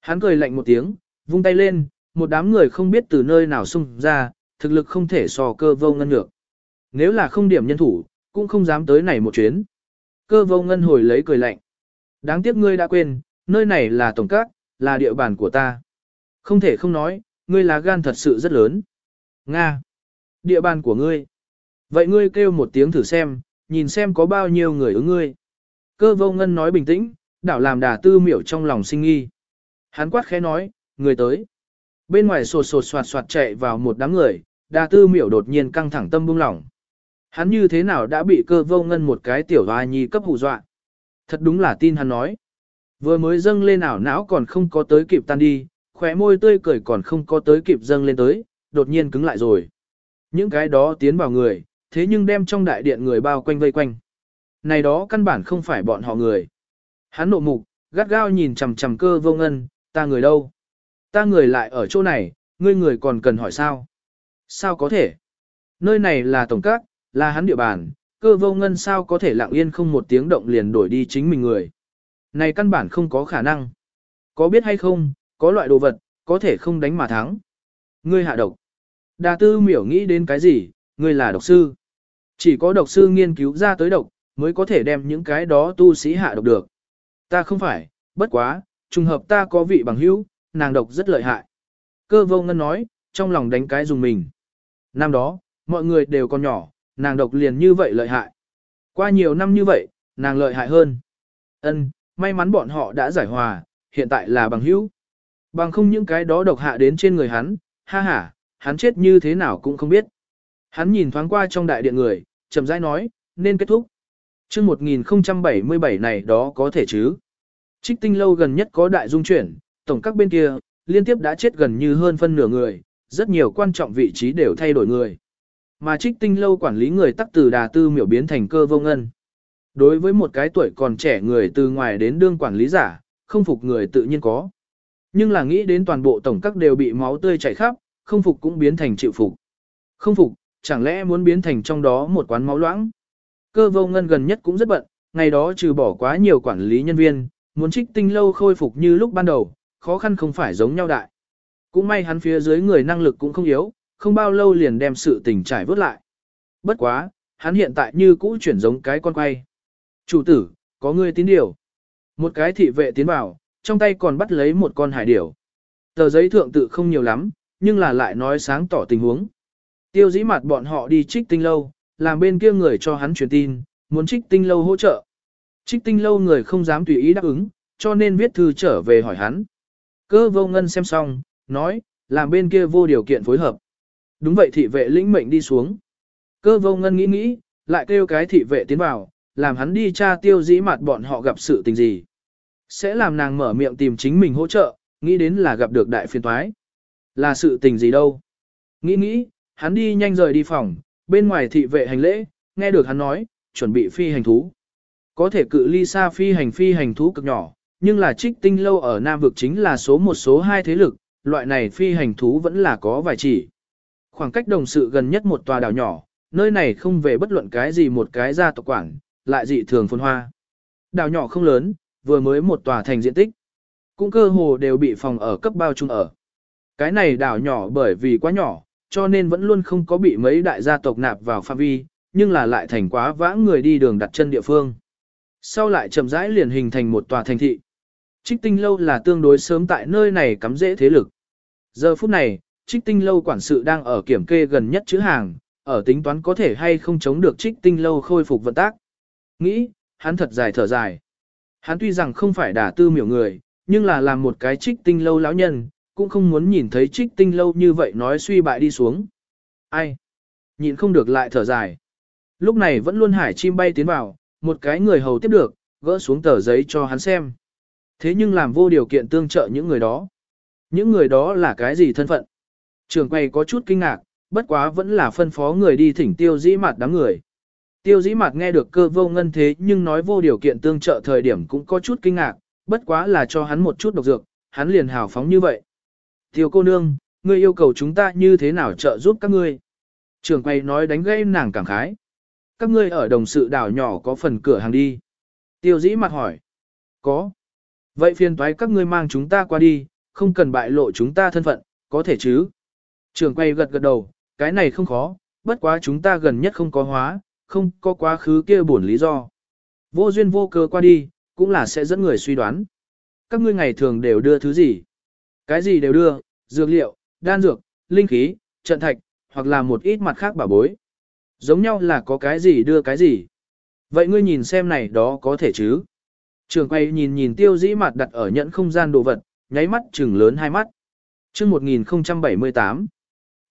Hắn cười lạnh một tiếng, vung tay lên, một đám người không biết từ nơi nào xung ra, thực lực không thể so cơ vô ngân được. Nếu là không điểm nhân thủ, cũng không dám tới này một chuyến. Cơ vô ngân hồi lấy cười lạnh. Đáng tiếc ngươi đã quên, nơi này là tổng các, là địa bàn của ta. Không thể không nói, ngươi là gan thật sự rất lớn. Nga. Địa bàn của ngươi. Vậy ngươi kêu một tiếng thử xem, nhìn xem có bao nhiêu người ứng ngươi. Cơ vô ngân nói bình tĩnh, đảo làm đà tư miểu trong lòng sinh nghi. Hắn quát khẽ nói, người tới. Bên ngoài sột sột soạt soạt chạy vào một đám người, đà tư miểu đột nhiên căng thẳng tâm buông lỏng. Hắn như thế nào đã bị cơ vô ngân một cái tiểu hoa nhi cấp hù dọa. Thật đúng là tin hắn nói. Vừa mới dâng lên ảo não còn không có tới kịp tan đi, khóe môi tươi cười còn không có tới kịp dâng lên tới, đột nhiên cứng lại rồi. Những cái đó tiến vào người, thế nhưng đem trong đại điện người bao quanh vây quanh. Này đó căn bản không phải bọn họ người. Hắn nộ mục, gắt gao nhìn chằm chằm cơ vô ngân, ta người đâu? Ta người lại ở chỗ này, ngươi người còn cần hỏi sao? Sao có thể? Nơi này là tổng các, là hắn địa bàn, cơ vô ngân sao có thể lặng yên không một tiếng động liền đổi đi chính mình người. Này căn bản không có khả năng. Có biết hay không, có loại đồ vật, có thể không đánh mà thắng. Ngươi hạ độc. Đà tư miểu nghĩ đến cái gì, ngươi là độc sư. Chỉ có độc sư nghiên cứu ra tới độc, mới có thể đem những cái đó tu sĩ hạ độc được. Ta không phải, bất quá, trùng hợp ta có vị bằng hữu, nàng độc rất lợi hại. Cơ vô ngân nói, trong lòng đánh cái dùng mình. Năm đó, mọi người đều còn nhỏ, nàng độc liền như vậy lợi hại. Qua nhiều năm như vậy, nàng lợi hại hơn. Ân, may mắn bọn họ đã giải hòa, hiện tại là bằng hữu. Bằng không những cái đó độc hạ đến trên người hắn, ha ha, hắn chết như thế nào cũng không biết. Hắn nhìn thoáng qua trong đại điện người, chậm rãi nói, nên kết thúc. chương 1077 này đó có thể chứ. Trích tinh lâu gần nhất có đại dung chuyển, tổng các bên kia, liên tiếp đã chết gần như hơn phân nửa người, rất nhiều quan trọng vị trí đều thay đổi người. Mà trích tinh lâu quản lý người tắc từ đà tư miểu biến thành cơ vô ngân. Đối với một cái tuổi còn trẻ người từ ngoài đến đương quản lý giả, không phục người tự nhiên có. Nhưng là nghĩ đến toàn bộ tổng các đều bị máu tươi chảy khắp, không phục cũng biến thành chịu phục. Không phục, chẳng lẽ muốn biến thành trong đó một quán máu loãng. Cơ vô ngân gần nhất cũng rất bận, ngày đó trừ bỏ quá nhiều quản lý nhân viên, muốn trích tinh lâu khôi phục như lúc ban đầu, khó khăn không phải giống nhau đại. Cũng may hắn phía dưới người năng lực cũng không yếu, không bao lâu liền đem sự tình trải vớt lại. Bất quá, hắn hiện tại như cũ chuyển giống cái con quay. Chủ tử, có người tín điều. Một cái thị vệ tiến vào, trong tay còn bắt lấy một con hải điểu. Tờ giấy thượng tự không nhiều lắm, nhưng là lại nói sáng tỏ tình huống. Tiêu dĩ mặt bọn họ đi trích tinh lâu, làm bên kia người cho hắn truyền tin, muốn trích tinh lâu hỗ trợ. Trích tinh lâu người không dám tùy ý đáp ứng, cho nên viết thư trở về hỏi hắn. Cơ vô ngân xem xong, nói, làm bên kia vô điều kiện phối hợp. Đúng vậy thị vệ lĩnh mệnh đi xuống. Cơ vô ngân nghĩ nghĩ, lại kêu cái thị vệ tiến vào, làm hắn đi tra tiêu dĩ mặt bọn họ gặp sự tình gì. Sẽ làm nàng mở miệng tìm chính mình hỗ trợ, nghĩ đến là gặp được đại phiền toái, Là sự tình gì đâu. Nghĩ nghĩ, hắn đi nhanh rời đi phòng, bên ngoài thị vệ hành lễ, nghe được hắn nói, chuẩn bị phi hành thú. Có thể cự ly xa phi hành phi hành thú cực nhỏ, nhưng là trích tinh lâu ở Nam vực chính là số một số hai thế lực, loại này phi hành thú vẫn là có vài chỉ. Khoảng cách đồng sự gần nhất một tòa đảo nhỏ, nơi này không về bất luận cái gì một cái gia tộc quản, lại dị thường phồn hoa. Đảo nhỏ không lớn, vừa mới một tòa thành diện tích. Cũng cơ hồ đều bị phòng ở cấp bao chung ở. Cái này đảo nhỏ bởi vì quá nhỏ, cho nên vẫn luôn không có bị mấy đại gia tộc nạp vào phạm vi, nhưng là lại thành quá vãng người đi đường đặt chân địa phương. Sau lại chậm rãi liền hình thành một tòa thành thị. Trích tinh lâu là tương đối sớm tại nơi này cắm dễ thế lực. Giờ phút này, trích tinh lâu quản sự đang ở kiểm kê gần nhất chữ hàng, ở tính toán có thể hay không chống được trích tinh lâu khôi phục vận tác. Nghĩ, hắn thật dài thở dài. Hắn tuy rằng không phải đả tư miểu người, nhưng là làm một cái trích tinh lâu lão nhân, cũng không muốn nhìn thấy trích tinh lâu như vậy nói suy bại đi xuống. Ai? Nhìn không được lại thở dài. Lúc này vẫn luôn hải chim bay tiến vào, một cái người hầu tiếp được, gỡ xuống tờ giấy cho hắn xem. Thế nhưng làm vô điều kiện tương trợ những người đó. Những người đó là cái gì thân phận? Trường quay có chút kinh ngạc, bất quá vẫn là phân phó người đi thỉnh tiêu dĩ mặt đám người. Tiêu dĩ mặt nghe được cơ vô ngân thế nhưng nói vô điều kiện tương trợ thời điểm cũng có chút kinh ngạc, bất quá là cho hắn một chút độc dược, hắn liền hào phóng như vậy. Tiêu cô nương, ngươi yêu cầu chúng ta như thế nào trợ giúp các ngươi? Trường quay nói đánh gây nàng cảm khái. Các ngươi ở đồng sự đảo nhỏ có phần cửa hàng đi. Tiêu dĩ mặt hỏi. Có. Vậy phiền toái các ngươi mang chúng ta qua đi, không cần bại lộ chúng ta thân phận, có thể chứ? Trường quay gật gật đầu, cái này không khó, bất quá chúng ta gần nhất không có hóa, không có quá khứ kia buồn lý do. Vô duyên vô cơ qua đi, cũng là sẽ dẫn người suy đoán. Các ngươi ngày thường đều đưa thứ gì? Cái gì đều đưa, dược liệu, đan dược, linh khí, trận thạch, hoặc là một ít mặt khác bảo bối. Giống nhau là có cái gì đưa cái gì. Vậy ngươi nhìn xem này đó có thể chứ? Trường quay nhìn nhìn tiêu dĩ mặt đặt ở nhẫn không gian đồ vật, nháy mắt trừng lớn hai mắt. chương 1078,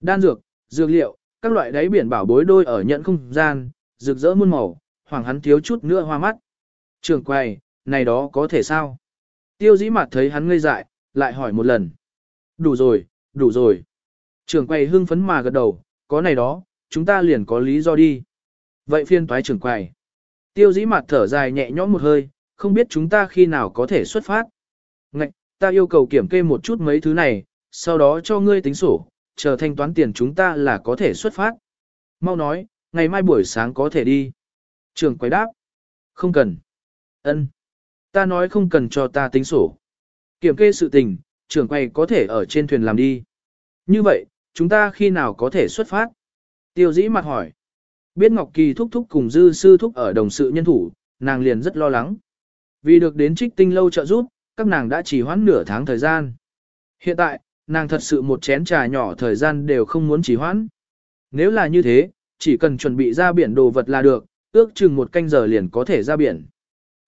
đan dược, dược liệu, các loại đáy biển bảo bối đôi ở nhẫn không gian, rực rỡ muôn màu, hoàng hắn thiếu chút nữa hoa mắt. Trường quầy, này đó có thể sao? Tiêu dĩ mặt thấy hắn ngây dại, lại hỏi một lần. Đủ rồi, đủ rồi. Trường quầy hưng phấn mà gật đầu, có này đó, chúng ta liền có lý do đi. Vậy phiên toái trường quầy. Tiêu dĩ mặt thở dài nhẹ nhõm một hơi, không biết chúng ta khi nào có thể xuất phát. Ngạch, ta yêu cầu kiểm kê một chút mấy thứ này, sau đó cho ngươi tính sổ, chờ thanh toán tiền chúng ta là có thể xuất phát. Mau nói, ngày mai buổi sáng có thể đi. Trường quay đáp. Không cần. ân Ta nói không cần cho ta tính sổ. Kiểm kê sự tình, trưởng quay có thể ở trên thuyền làm đi. Như vậy, chúng ta khi nào có thể xuất phát? Tiêu dĩ mặt hỏi. Biết Ngọc Kỳ thúc thúc cùng dư sư thúc ở đồng sự nhân thủ, nàng liền rất lo lắng. Vì được đến trích tinh lâu trợ giúp, các nàng đã chỉ hoãn nửa tháng thời gian. Hiện tại, nàng thật sự một chén trà nhỏ thời gian đều không muốn chỉ hoãn. Nếu là như thế, chỉ cần chuẩn bị ra biển đồ vật là được, ước chừng một canh giờ liền có thể ra biển.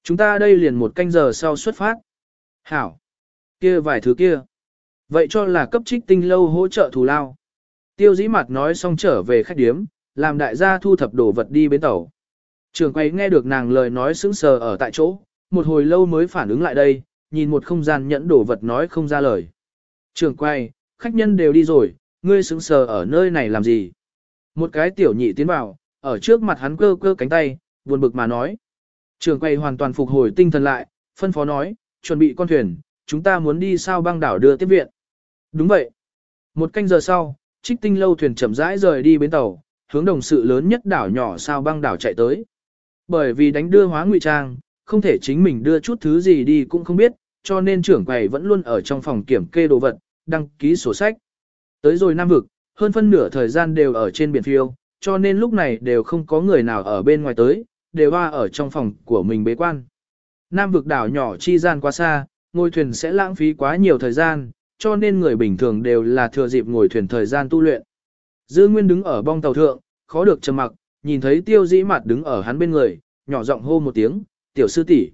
Chúng ta đây liền một canh giờ sau xuất phát. Hảo. kia vài thứ kia. Vậy cho là cấp trích tinh lâu hỗ trợ thù lao. Tiêu dĩ mặt nói xong trở về khách điếm, làm đại gia thu thập đồ vật đi bến tàu. Trường quay nghe được nàng lời nói sững sờ ở tại chỗ, một hồi lâu mới phản ứng lại đây, nhìn một không gian nhẫn đồ vật nói không ra lời. Trường quay, khách nhân đều đi rồi, ngươi sững sờ ở nơi này làm gì? Một cái tiểu nhị tiến vào, ở trước mặt hắn cơ cơ cánh tay, buồn bực mà nói. Trường quay hoàn toàn phục hồi tinh thần lại, phân phó nói, chuẩn bị con thuyền, chúng ta muốn đi sao băng đảo đưa tiếp viện. Đúng vậy. Một canh giờ sau, trích tinh lâu thuyền chậm rãi rời đi bến tàu, hướng đồng sự lớn nhất đảo nhỏ sao băng đảo chạy tới. Bởi vì đánh đưa hóa ngụy trang, không thể chính mình đưa chút thứ gì đi cũng không biết, cho nên trưởng quầy vẫn luôn ở trong phòng kiểm kê đồ vật, đăng ký sổ sách. Tới rồi Nam Vực, hơn phân nửa thời gian đều ở trên biển phiêu, cho nên lúc này đều không có người nào ở bên ngoài tới, đều hoa ở trong phòng của mình bế quan. Nam Vực đảo nhỏ chi gian quá xa, ngồi thuyền sẽ lãng phí quá nhiều thời gian, cho nên người bình thường đều là thừa dịp ngồi thuyền thời gian tu luyện. Dư Nguyên đứng ở bong tàu thượng, khó được trầm mặc, nhìn thấy tiêu dĩ mặt đứng ở hắn bên người, nhỏ giọng hô một tiếng, tiểu sư tỷ,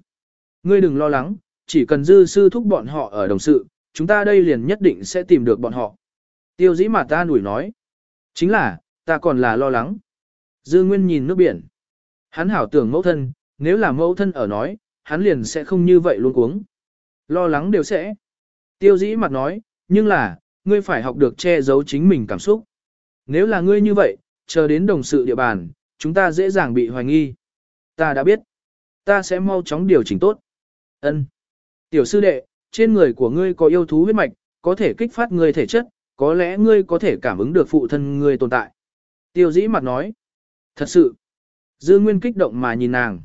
Ngươi đừng lo lắng, chỉ cần dư sư thúc bọn họ ở đồng sự, chúng ta đây liền nhất định sẽ tìm được bọn họ. Tiêu dĩ mặt ta nủi nói. Chính là, ta còn là lo lắng. Dư Nguyên nhìn nước biển. Hắn hảo tưởng mẫu thân, nếu là mẫu thân ở nói, hắn liền sẽ không như vậy luôn cuống. Lo lắng đều sẽ. Tiêu dĩ mặt nói, nhưng là, ngươi phải học được che giấu chính mình cảm xúc. Nếu là ngươi như vậy, chờ đến đồng sự địa bàn, chúng ta dễ dàng bị hoài nghi. Ta đã biết. Ta sẽ mau chóng điều chỉnh tốt. Ân. Tiểu sư đệ, trên người của ngươi có yêu thú huyết mạch, có thể kích phát ngươi thể chất, có lẽ ngươi có thể cảm ứng được phụ thân ngươi tồn tại. Tiêu dĩ mặt nói. Thật sự. Dư Nguyên kích động mà nhìn nàng.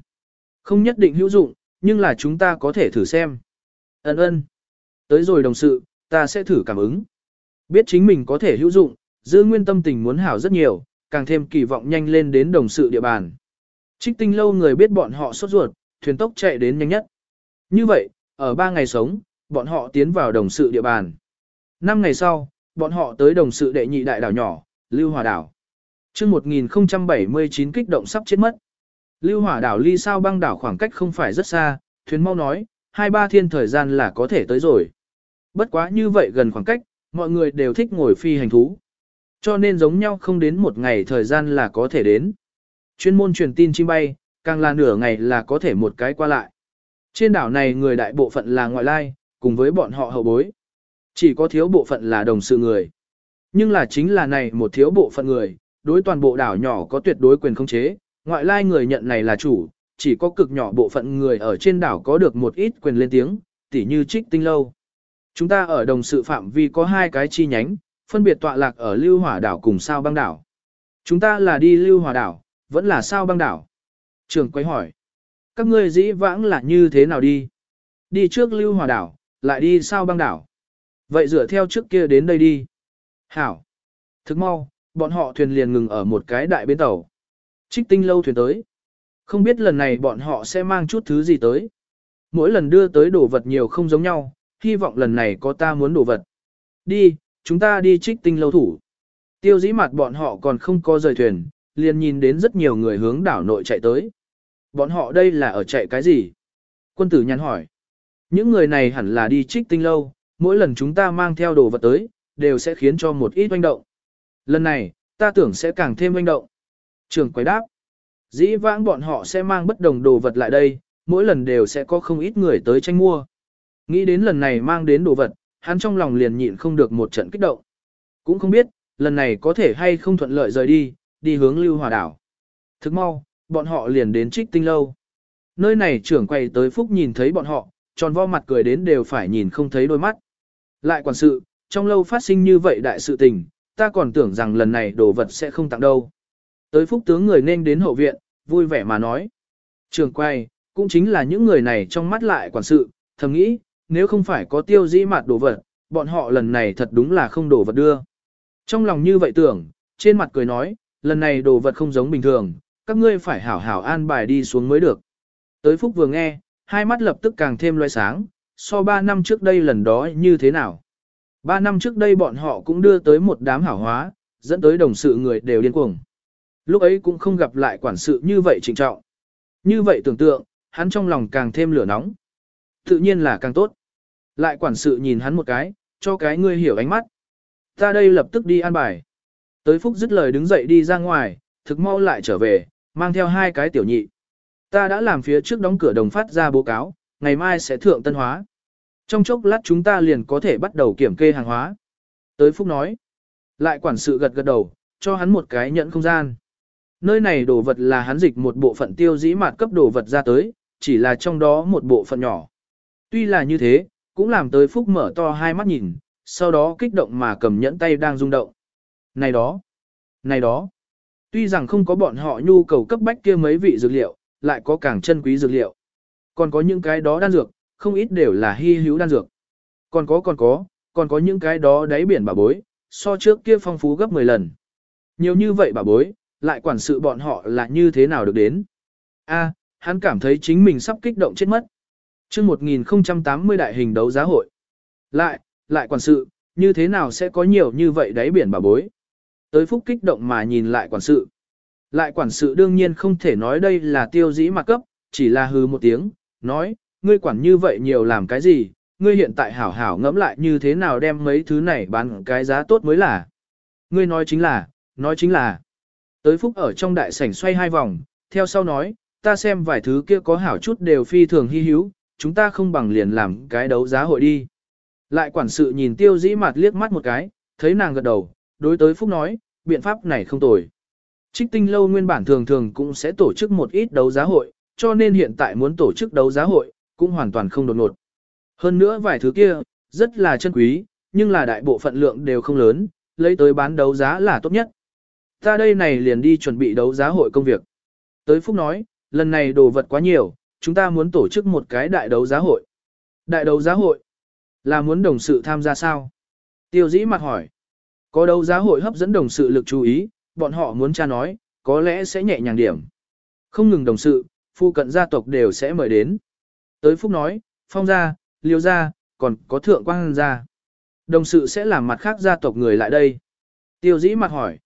Không nhất định hữu dụng, nhưng là chúng ta có thể thử xem. Ấn ơn, Tới rồi đồng sự, ta sẽ thử cảm ứng. Biết chính mình có thể hữu dụng, Dư Nguyên tâm tình muốn hảo rất nhiều, càng thêm kỳ vọng nhanh lên đến đồng sự địa bàn. Trích tinh lâu người biết bọn họ sốt ruột, thuyền tốc chạy đến nhanh nhất. Như vậy, ở 3 ngày sống, bọn họ tiến vào đồng sự địa bàn. 5 ngày sau, bọn họ tới đồng sự đệ nhị đại đảo nhỏ, Lưu Hòa đảo. trước 1079 kích động sắp chết mất. Lưu Hỏa đảo ly sao băng đảo khoảng cách không phải rất xa, thuyền mau nói, hai ba thiên thời gian là có thể tới rồi. Bất quá như vậy gần khoảng cách, mọi người đều thích ngồi phi hành thú. Cho nên giống nhau không đến một ngày thời gian là có thể đến. Chuyên môn truyền tin chim bay, càng là nửa ngày là có thể một cái qua lại. Trên đảo này người đại bộ phận là ngoại lai, cùng với bọn họ hậu bối. Chỉ có thiếu bộ phận là đồng sự người. Nhưng là chính là này một thiếu bộ phận người, đối toàn bộ đảo nhỏ có tuyệt đối quyền khống chế, ngoại lai người nhận này là chủ, chỉ có cực nhỏ bộ phận người ở trên đảo có được một ít quyền lên tiếng, tỉ như trích tinh lâu. Chúng ta ở đồng sự phạm vi có hai cái chi nhánh, phân biệt tọa lạc ở lưu hỏa đảo cùng sao băng đảo. Chúng ta là đi lưu hỏa đảo, vẫn là sao băng đảo. Trường quay hỏi, các ngươi dĩ vãng là như thế nào đi? Đi trước lưu hỏa đảo, lại đi sao băng đảo. Vậy dựa theo trước kia đến đây đi. Hảo. Thức mau, bọn họ thuyền liền ngừng ở một cái đại bến tàu. Trích tinh lâu thuyền tới. Không biết lần này bọn họ sẽ mang chút thứ gì tới. Mỗi lần đưa tới đồ vật nhiều không giống nhau, hy vọng lần này có ta muốn đồ vật. Đi, chúng ta đi trích tinh lâu thủ. Tiêu dĩ mặt bọn họ còn không có rời thuyền, liền nhìn đến rất nhiều người hướng đảo nội chạy tới. Bọn họ đây là ở chạy cái gì? Quân tử nhắn hỏi. Những người này hẳn là đi trích tinh lâu, mỗi lần chúng ta mang theo đồ vật tới, đều sẽ khiến cho một ít oanh động. Lần này, ta tưởng sẽ càng thêm oanh động. Trường quay đáp. Dĩ vãng bọn họ sẽ mang bất đồng đồ vật lại đây, mỗi lần đều sẽ có không ít người tới tranh mua. Nghĩ đến lần này mang đến đồ vật, hắn trong lòng liền nhịn không được một trận kích động. Cũng không biết, lần này có thể hay không thuận lợi rời đi, đi hướng lưu hòa đảo. Thức mau, bọn họ liền đến trích tinh lâu. Nơi này trưởng quay tới phúc nhìn thấy bọn họ, tròn vo mặt cười đến đều phải nhìn không thấy đôi mắt. Lại quản sự, trong lâu phát sinh như vậy đại sự tình, ta còn tưởng rằng lần này đồ vật sẽ không tặng đâu. Tới phúc tướng người nên đến hậu viện, vui vẻ mà nói. Trường quay, cũng chính là những người này trong mắt lại quản sự, thầm nghĩ, nếu không phải có tiêu dĩ mặt đồ vật, bọn họ lần này thật đúng là không đồ vật đưa. Trong lòng như vậy tưởng, trên mặt cười nói, lần này đồ vật không giống bình thường, các ngươi phải hảo hảo an bài đi xuống mới được. Tới phúc vừa nghe, hai mắt lập tức càng thêm loe sáng, so ba năm trước đây lần đó như thế nào. Ba năm trước đây bọn họ cũng đưa tới một đám hảo hóa, dẫn tới đồng sự người đều điên cuồng. Lúc ấy cũng không gặp lại quản sự như vậy trịnh trọng. Như vậy tưởng tượng, hắn trong lòng càng thêm lửa nóng. Tự nhiên là càng tốt. Lại quản sự nhìn hắn một cái, cho cái ngươi hiểu ánh mắt. Ta đây lập tức đi an bài. Tới phúc dứt lời đứng dậy đi ra ngoài, thực mau lại trở về, mang theo hai cái tiểu nhị. Ta đã làm phía trước đóng cửa đồng phát ra báo cáo, ngày mai sẽ thượng tân hóa. Trong chốc lát chúng ta liền có thể bắt đầu kiểm kê hàng hóa. Tới phúc nói. Lại quản sự gật gật đầu, cho hắn một cái nhận không gian. Nơi này đồ vật là hắn dịch một bộ phận tiêu dĩ mạt cấp đồ vật ra tới, chỉ là trong đó một bộ phận nhỏ. Tuy là như thế, cũng làm tới phúc mở to hai mắt nhìn, sau đó kích động mà cầm nhẫn tay đang rung động. Này đó, này đó, tuy rằng không có bọn họ nhu cầu cấp bách kia mấy vị dược liệu, lại có càng chân quý dược liệu. Còn có những cái đó đan dược, không ít đều là hy hữu đan dược. Còn có còn có, còn có những cái đó đáy biển bà bối, so trước kia phong phú gấp 10 lần. Nhiều như vậy bà bối, lại quản sự bọn họ là như thế nào được đến. A, hắn cảm thấy chính mình sắp kích động chết mất. Trước 1080 đại hình đấu giá hội. Lại, lại quản sự, như thế nào sẽ có nhiều như vậy đáy biển bà bối. Tới phúc kích động mà nhìn lại quản sự. Lại quản sự đương nhiên không thể nói đây là tiêu dĩ mặt cấp, chỉ là hư một tiếng, nói, ngươi quản như vậy nhiều làm cái gì, ngươi hiện tại hảo hảo ngẫm lại như thế nào đem mấy thứ này bán cái giá tốt mới là. Ngươi nói chính là, nói chính là. Tới phúc ở trong đại sảnh xoay hai vòng, theo sau nói, ta xem vài thứ kia có hảo chút đều phi thường hy hữu, chúng ta không bằng liền làm cái đấu giá hội đi. Lại quản sự nhìn tiêu dĩ mặt liếc mắt một cái, thấy nàng gật đầu, đối tới phúc nói, biện pháp này không tồi. Trích tinh lâu nguyên bản thường thường cũng sẽ tổ chức một ít đấu giá hội, cho nên hiện tại muốn tổ chức đấu giá hội, cũng hoàn toàn không đột ngột. Hơn nữa vài thứ kia, rất là chân quý, nhưng là đại bộ phận lượng đều không lớn, lấy tới bán đấu giá là tốt nhất. Ta đây này liền đi chuẩn bị đấu giá hội công việc. Tới Phúc nói, lần này đồ vật quá nhiều, chúng ta muốn tổ chức một cái đại đấu giá hội. Đại đấu giá hội? Là muốn đồng sự tham gia sao? Tiêu dĩ mặt hỏi. Có đấu giá hội hấp dẫn đồng sự lực chú ý, bọn họ muốn cha nói, có lẽ sẽ nhẹ nhàng điểm. Không ngừng đồng sự, phu cận gia tộc đều sẽ mời đến. Tới Phúc nói, phong gia, liêu gia, còn có thượng quang gia. Đồng sự sẽ làm mặt khác gia tộc người lại đây. Tiêu dĩ mặt hỏi.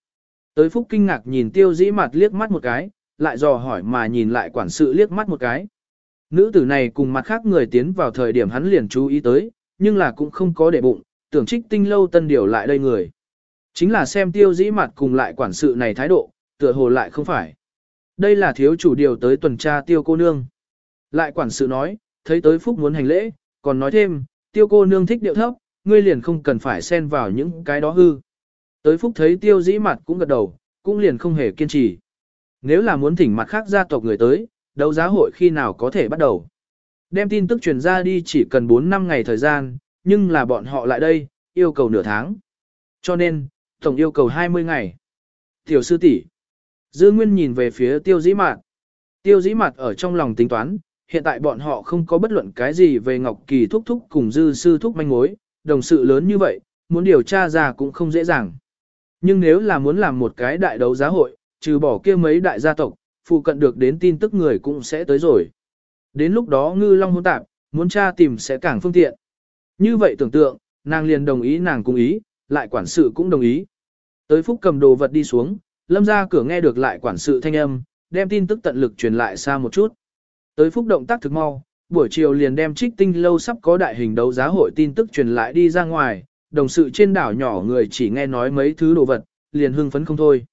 Tới Phúc kinh ngạc nhìn tiêu dĩ mặt liếc mắt một cái, lại dò hỏi mà nhìn lại quản sự liếc mắt một cái. Nữ tử này cùng mặt khác người tiến vào thời điểm hắn liền chú ý tới, nhưng là cũng không có để bụng, tưởng trích tinh lâu tân điều lại đây người. Chính là xem tiêu dĩ mặt cùng lại quản sự này thái độ, tựa hồ lại không phải. Đây là thiếu chủ điều tới tuần tra tiêu cô nương. Lại quản sự nói, thấy tới phúc muốn hành lễ, còn nói thêm, tiêu cô nương thích điệu thấp, ngươi liền không cần phải xen vào những cái đó hư. Tới phúc thấy tiêu dĩ mặt cũng gật đầu, cũng liền không hề kiên trì. Nếu là muốn thỉnh mặt khác gia tộc người tới, đấu giá hội khi nào có thể bắt đầu. Đem tin tức truyền ra đi chỉ cần 4 năm ngày thời gian, nhưng là bọn họ lại đây, yêu cầu nửa tháng. Cho nên, tổng yêu cầu 20 ngày. Tiểu sư tỷ Dư Nguyên nhìn về phía tiêu dĩ mạt. Tiêu dĩ mạt ở trong lòng tính toán, hiện tại bọn họ không có bất luận cái gì về Ngọc Kỳ thúc thúc cùng dư sư thúc manh mối, đồng sự lớn như vậy, muốn điều tra ra cũng không dễ dàng. Nhưng nếu là muốn làm một cái đại đấu giá hội, trừ bỏ kia mấy đại gia tộc, phụ cận được đến tin tức người cũng sẽ tới rồi. Đến lúc đó ngư long hôn tạp, muốn tra tìm sẽ càng phương tiện. Như vậy tưởng tượng, nàng liền đồng ý nàng cũng ý, lại quản sự cũng đồng ý. Tới phúc cầm đồ vật đi xuống, lâm ra cửa nghe được lại quản sự thanh âm, đem tin tức tận lực truyền lại xa một chút. Tới phúc động tác thực mau, buổi chiều liền đem trích tinh lâu sắp có đại hình đấu giá hội tin tức truyền lại đi ra ngoài, đồng sự trên đảo nhỏ người chỉ nghe nói mấy thứ đồ vật, liền hưng phấn không thôi.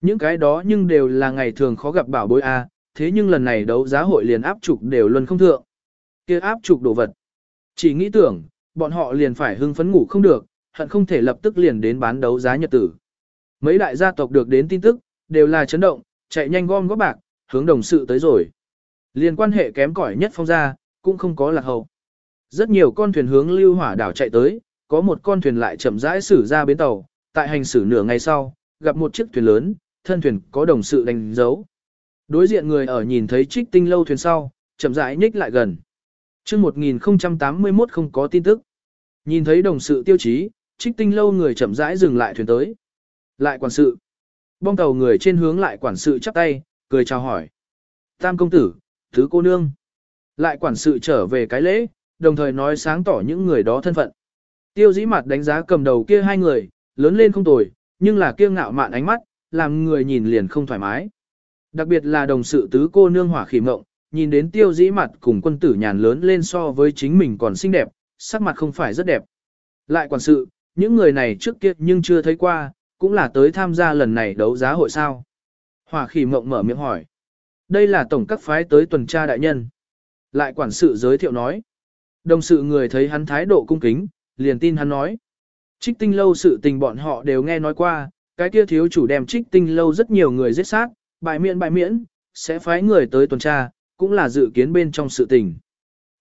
Những cái đó nhưng đều là ngày thường khó gặp bảo bối A, thế nhưng lần này đấu giá hội liền áp trục đều luân không thượng. kia áp trục đồ vật. Chỉ nghĩ tưởng, bọn họ liền phải hưng phấn ngủ không được, hận không thể lập tức liền đến bán đấu giá nhật tử. Mấy đại gia tộc được đến tin tức, đều là chấn động, chạy nhanh gom góp bạc, hướng đồng sự tới rồi. Liên quan hệ kém cỏi nhất phong gia, cũng không có lạc hậu. Rất nhiều con thuyền hướng lưu hỏa đảo chạy tới, có một con thuyền lại chậm rãi xử ra bến tàu, tại hành xử nửa ngày sau, gặp một chiếc thuyền lớn, thân thuyền có đồng sự đánh dấu. Đối diện người ở nhìn thấy trích tinh lâu thuyền sau, chậm rãi nhích lại gần. Trước 1081 không có tin tức. Nhìn thấy đồng sự tiêu chí, trích tinh lâu người chậm rãi dừng lại thuyền tới. Lại quản sự. Bong tàu người trên hướng lại quản sự chắp tay, cười chào hỏi. Tam công tử, thứ cô nương. Lại quản sự trở về cái lễ, đồng thời nói sáng tỏ những người đó thân phận. Tiêu dĩ mặt đánh giá cầm đầu kia hai người, lớn lên không tồi, nhưng là kiêu ngạo mạn ánh mắt, làm người nhìn liền không thoải mái. Đặc biệt là đồng sự tứ cô nương hỏa khỉ mộng, nhìn đến tiêu dĩ mặt cùng quân tử nhàn lớn lên so với chính mình còn xinh đẹp, sắc mặt không phải rất đẹp. Lại quản sự, những người này trước kia nhưng chưa thấy qua, cũng là tới tham gia lần này đấu giá hội sao. Hỏa khỉ mộng mở miệng hỏi. Đây là tổng các phái tới tuần tra đại nhân. Lại quản sự giới thiệu nói. Đồng sự người thấy hắn thái độ cung kính, liền tin hắn nói. Trích tinh lâu sự tình bọn họ đều nghe nói qua, cái kia thiếu chủ đem trích tinh lâu rất nhiều người giết sát, bại miễn bại miễn, sẽ phái người tới tuần tra, cũng là dự kiến bên trong sự tình.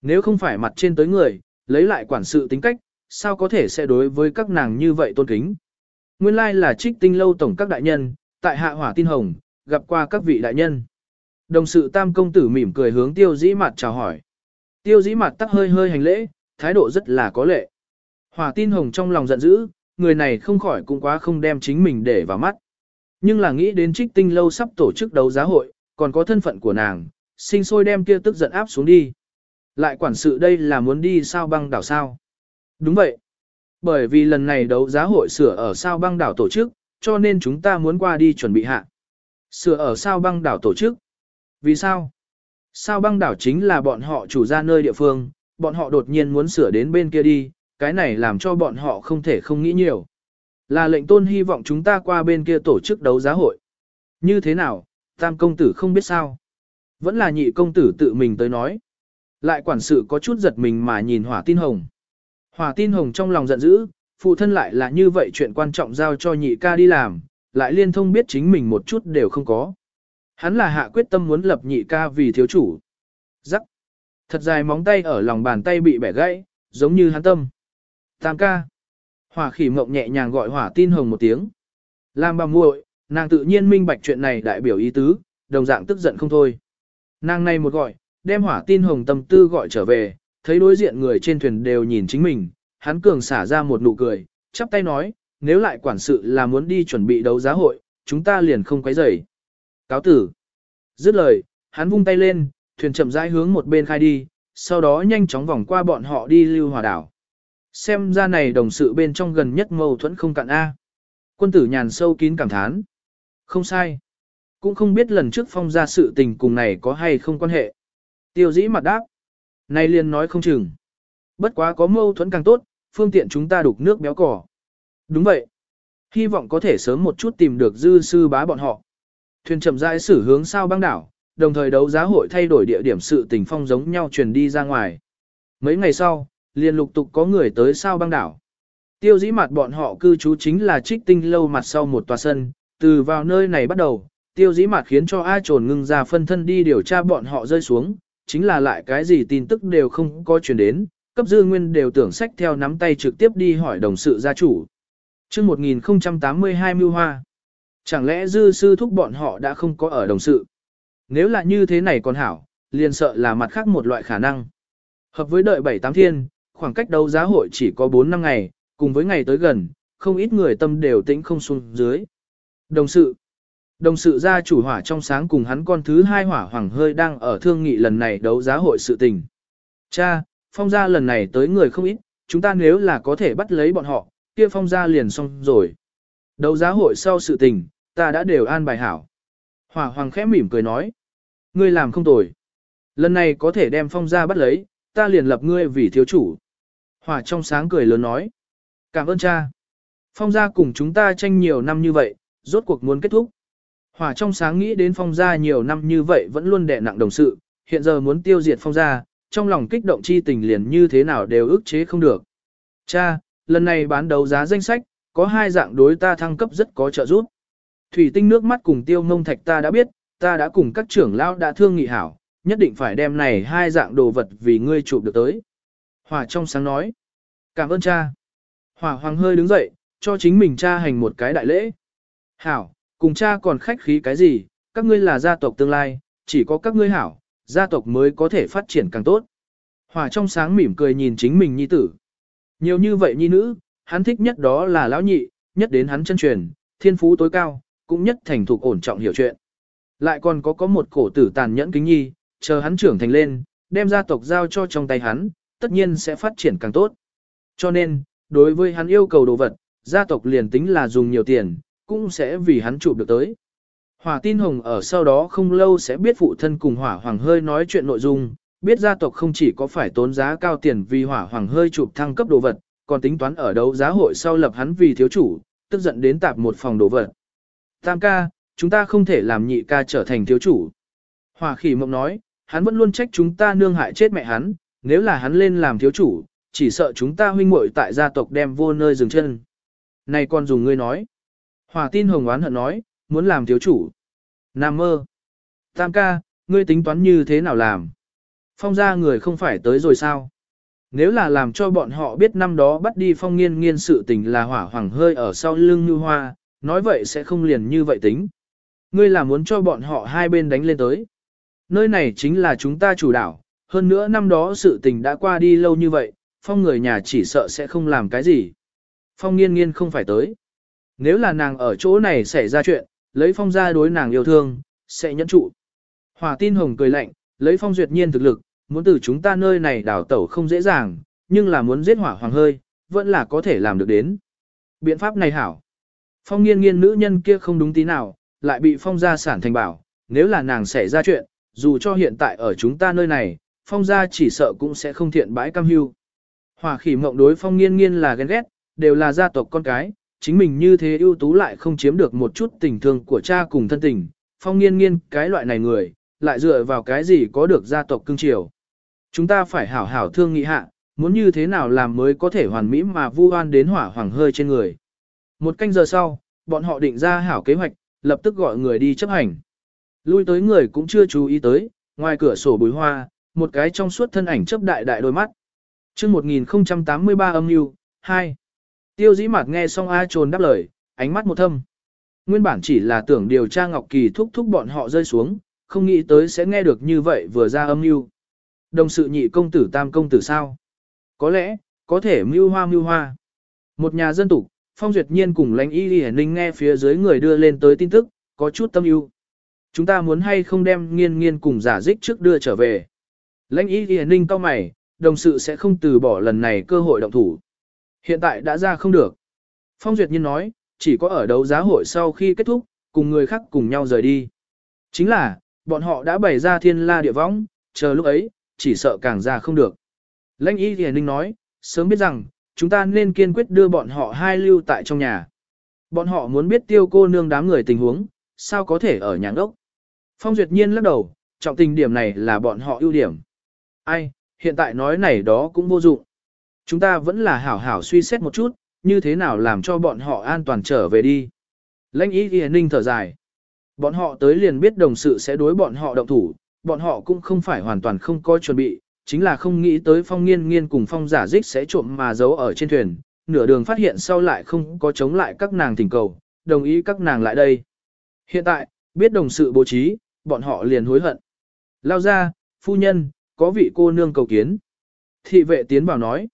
Nếu không phải mặt trên tới người, lấy lại quản sự tính cách, sao có thể sẽ đối với các nàng như vậy tôn kính. Nguyên lai là trích tinh lâu tổng các đại nhân, tại hạ hỏa tin hồng, gặp qua các vị đại nhân. Đồng sự tam công tử mỉm cười hướng tiêu dĩ mặt chào hỏi. Tiêu dĩ mặt tắc hơi hơi hành lễ, thái độ rất là có lệ. Hỏa tin hồng trong lòng giận dữ, người này không khỏi cũng quá không đem chính mình để vào mắt. Nhưng là nghĩ đến trích tinh lâu sắp tổ chức đấu giá hội, còn có thân phận của nàng, sinh sôi đem kia tức giận áp xuống đi. Lại quản sự đây là muốn đi sao băng đảo sao? Đúng vậy. Bởi vì lần này đấu giá hội sửa ở sao băng đảo tổ chức, cho nên chúng ta muốn qua đi chuẩn bị hạ. Sửa ở sao băng đảo tổ chức. Vì sao? Sao băng đảo chính là bọn họ chủ ra nơi địa phương, bọn họ đột nhiên muốn sửa đến bên kia đi, cái này làm cho bọn họ không thể không nghĩ nhiều. Là lệnh tôn hy vọng chúng ta qua bên kia tổ chức đấu giá hội. Như thế nào, tam công tử không biết sao. Vẫn là nhị công tử tự mình tới nói. Lại quản sự có chút giật mình mà nhìn hỏa tin hồng. Hòa tin hồng trong lòng giận dữ, phụ thân lại là như vậy chuyện quan trọng giao cho nhị ca đi làm, lại liên thông biết chính mình một chút đều không có. Hắn là hạ quyết tâm muốn lập nhị ca vì thiếu chủ. Rắc. Thật dài móng tay ở lòng bàn tay bị bẻ gãy, giống như hắn tâm. Tam ca. Hỏa khỉ mộng nhẹ nhàng gọi hỏa tin hồng một tiếng. Làm bà muội, nàng tự nhiên minh bạch chuyện này đại biểu ý tứ, đồng dạng tức giận không thôi. Nàng này một gọi, đem hỏa tin hồng tâm tư gọi trở về, thấy đối diện người trên thuyền đều nhìn chính mình, hắn cường xả ra một nụ cười, chắp tay nói, nếu lại quản sự là muốn đi chuẩn bị đấu giá hội, chúng ta liền không quấy rầy. Cáo tử. Dứt lời, hắn vung tay lên, thuyền chậm rãi hướng một bên khai đi, sau đó nhanh chóng vòng qua bọn họ đi lưu hòa đảo. Xem ra này đồng sự bên trong gần nhất mâu thuẫn không cạn A. Quân tử nhàn sâu kín cảm thán. Không sai. Cũng không biết lần trước phong ra sự tình cùng này có hay không quan hệ. Tiêu dĩ mặt đáp nay liền nói không chừng. Bất quá có mâu thuẫn càng tốt, phương tiện chúng ta đục nước béo cỏ. Đúng vậy. Hy vọng có thể sớm một chút tìm được dư sư bá bọn họ. Thuyền chậm rãi xử hướng sao băng đảo, đồng thời đấu giá hội thay đổi địa điểm sự tình phong giống nhau truyền đi ra ngoài. Mấy ngày sau, liền lục tục có người tới sao băng đảo. Tiêu dĩ mặt bọn họ cư trú chính là trích tinh lâu mặt sau một tòa sân, từ vào nơi này bắt đầu, tiêu dĩ mặt khiến cho A trồn ngưng ra phân thân đi điều tra bọn họ rơi xuống, chính là lại cái gì tin tức đều không có truyền đến, cấp dư nguyên đều tưởng sách theo nắm tay trực tiếp đi hỏi đồng sự gia chủ. chương 1082 mưu hoa, chẳng lẽ dư sư thúc bọn họ đã không có ở đồng sự? Nếu là như thế này còn hảo, liền sợ là mặt khác một loại khả năng. Hợp với đợi 7-8 thiên, khoảng cách đấu giá hội chỉ có 4 năm ngày, cùng với ngày tới gần, không ít người tâm đều tĩnh không xuống dưới. Đồng sự Đồng sự gia chủ hỏa trong sáng cùng hắn con thứ hai hỏa hoàng hơi đang ở thương nghị lần này đấu giá hội sự tình. Cha, phong gia lần này tới người không ít, chúng ta nếu là có thể bắt lấy bọn họ, kia phong gia liền xong rồi. Đấu giá hội sau sự tình, ta đã đều an bài hảo. Hỏa hoàng khẽ mỉm cười nói. Ngươi làm không tồi. Lần này có thể đem phong gia bắt lấy, ta liền lập ngươi vì thiếu chủ. Hỏa trong sáng cười lớn nói. Cảm ơn cha. Phong gia cùng chúng ta tranh nhiều năm như vậy, rốt cuộc muốn kết thúc. Hỏa trong sáng nghĩ đến phong gia nhiều năm như vậy vẫn luôn đè nặng đồng sự, hiện giờ muốn tiêu diệt phong gia, trong lòng kích động chi tình liền như thế nào đều ức chế không được. Cha, lần này bán đấu giá danh sách, có hai dạng đối ta thăng cấp rất có trợ giúp. Thủy tinh nước mắt cùng tiêu ngông thạch ta đã biết, ta đã cùng các trưởng lão đã thương nghị hảo, nhất định phải đem này hai dạng đồ vật vì ngươi chụp được tới. Hỏa trong sáng nói, cảm ơn cha. Hỏa hoàng hơi đứng dậy, cho chính mình cha hành một cái đại lễ. Hảo, cùng cha còn khách khí cái gì, các ngươi là gia tộc tương lai, chỉ có các ngươi hảo, gia tộc mới có thể phát triển càng tốt. hòa trong sáng mỉm cười nhìn chính mình nhi tử. Nhiều như vậy nhi nữ, hắn thích nhất đó là lão nhị, nhất đến hắn chân truyền, thiên phú tối cao, cũng nhất thành thục ổn trọng hiểu chuyện. Lại còn có có một cổ tử tàn nhẫn kính nhi, chờ hắn trưởng thành lên, đem gia tộc giao cho trong tay hắn, tất nhiên sẽ phát triển càng tốt. Cho nên, đối với hắn yêu cầu đồ vật, gia tộc liền tính là dùng nhiều tiền, cũng sẽ vì hắn chụp được tới. Hỏa tin hồng ở sau đó không lâu sẽ biết phụ thân cùng hỏa hoàng hơi nói chuyện nội dung, biết gia tộc không chỉ có phải tốn giá cao tiền vì hỏa hoàng hơi chụp thăng cấp đồ vật, còn tính toán ở đấu giá hội sau lập hắn vì thiếu chủ, tức giận đến tạp một phòng đồ vật. Tam ca, chúng ta không thể làm nhị ca trở thành thiếu chủ. Hỏa khỉ mộng nói, hắn vẫn luôn trách chúng ta nương hại chết mẹ hắn, nếu là hắn lên làm thiếu chủ, chỉ sợ chúng ta huynh muội tại gia tộc đem vô nơi dừng chân. Này con dùng ngươi nói. Hòa tin hồng oán hận nói, muốn làm thiếu chủ. Nam mơ. Tam ca, ngươi tính toán như thế nào làm? Phong ra người không phải tới rồi sao? Nếu là làm cho bọn họ biết năm đó bắt đi phong nghiên nghiên sự tình là hỏa hoàng hơi ở sau lưng như hoa, nói vậy sẽ không liền như vậy tính. Ngươi là muốn cho bọn họ hai bên đánh lên tới. Nơi này chính là chúng ta chủ đảo, hơn nữa năm đó sự tình đã qua đi lâu như vậy, phong người nhà chỉ sợ sẽ không làm cái gì. Phong nghiên nghiên không phải tới. Nếu là nàng ở chỗ này xảy ra chuyện, lấy phong ra đối nàng yêu thương, sẽ nhẫn trụ. Hòa tin hồng cười lạnh, lấy phong duyệt nhiên thực lực, muốn từ chúng ta nơi này đảo tẩu không dễ dàng, nhưng là muốn giết hỏa hoàng hơi, vẫn là có thể làm được đến. Biện pháp này hảo. Phong nghiên nghiên nữ nhân kia không đúng tí nào, lại bị phong gia sản thành bảo, nếu là nàng xảy ra chuyện, dù cho hiện tại ở chúng ta nơi này, phong gia chỉ sợ cũng sẽ không thiện bãi cam hưu. Hỏa khỉ mộng đối phong nghiên nghiên là ghen ghét, đều là gia tộc con cái, chính mình như thế ưu tú lại không chiếm được một chút tình thương của cha cùng thân tình, phong nghiên nghiên cái loại này người, lại dựa vào cái gì có được gia tộc cưng chiều. Chúng ta phải hảo hảo thương nghị hạ, muốn như thế nào làm mới có thể hoàn mỹ mà vu oan đến hỏa hoàng hơi trên người. Một canh giờ sau, bọn họ định ra hảo kế hoạch, lập tức gọi người đi chấp hành. Lui tới người cũng chưa chú ý tới, ngoài cửa sổ bùi hoa, một cái trong suốt thân ảnh chấp đại đại đôi mắt. chương 1083 âm mưu 2. Tiêu dĩ mặt nghe xong A trồn đáp lời, ánh mắt một thâm. Nguyên bản chỉ là tưởng điều tra Ngọc Kỳ thúc thúc bọn họ rơi xuống, không nghĩ tới sẽ nghe được như vậy vừa ra âm mưu. Đồng sự nhị công tử tam công tử sao? Có lẽ, có thể mưu hoa mưu hoa. Một nhà dân tục, Phong Duyệt Nhiên cùng lãnh y Lì Ninh nghe phía dưới người đưa lên tới tin tức, có chút tâm ưu. Chúng ta muốn hay không đem nghiên nghiên cùng giả dích trước đưa trở về. Lãnh y Lì Ninh cao mày, đồng sự sẽ không từ bỏ lần này cơ hội động thủ. Hiện tại đã ra không được. Phong Duyệt Nhiên nói, chỉ có ở đấu giá hội sau khi kết thúc, cùng người khác cùng nhau rời đi. Chính là, bọn họ đã bày ra thiên la địa võng, chờ lúc ấy, chỉ sợ càng ra không được. Lãnh y Lì Ninh nói, sớm biết rằng, chúng ta nên kiên quyết đưa bọn họ hai lưu tại trong nhà. Bọn họ muốn biết tiêu cô nương đám người tình huống, sao có thể ở nhà ngốc? Phong Duyệt Nhiên lắc đầu, trọng tình điểm này là bọn họ ưu điểm. Ai, hiện tại nói này đó cũng vô dụng. Chúng ta vẫn là hảo hảo suy xét một chút, như thế nào làm cho bọn họ an toàn trở về đi. Lãnh ý ghi ninh thở dài. Bọn họ tới liền biết đồng sự sẽ đối bọn họ động thủ, bọn họ cũng không phải hoàn toàn không có chuẩn bị, chính là không nghĩ tới phong nghiên nghiên cùng phong giả dích sẽ trộm mà giấu ở trên thuyền, nửa đường phát hiện sau lại không có chống lại các nàng thỉnh cầu, đồng ý các nàng lại đây. Hiện tại, biết đồng sự bố trí, bọn họ liền hối hận. Lao ra, phu nhân, có vị cô nương cầu kiến. Thị vệ tiến vào nói.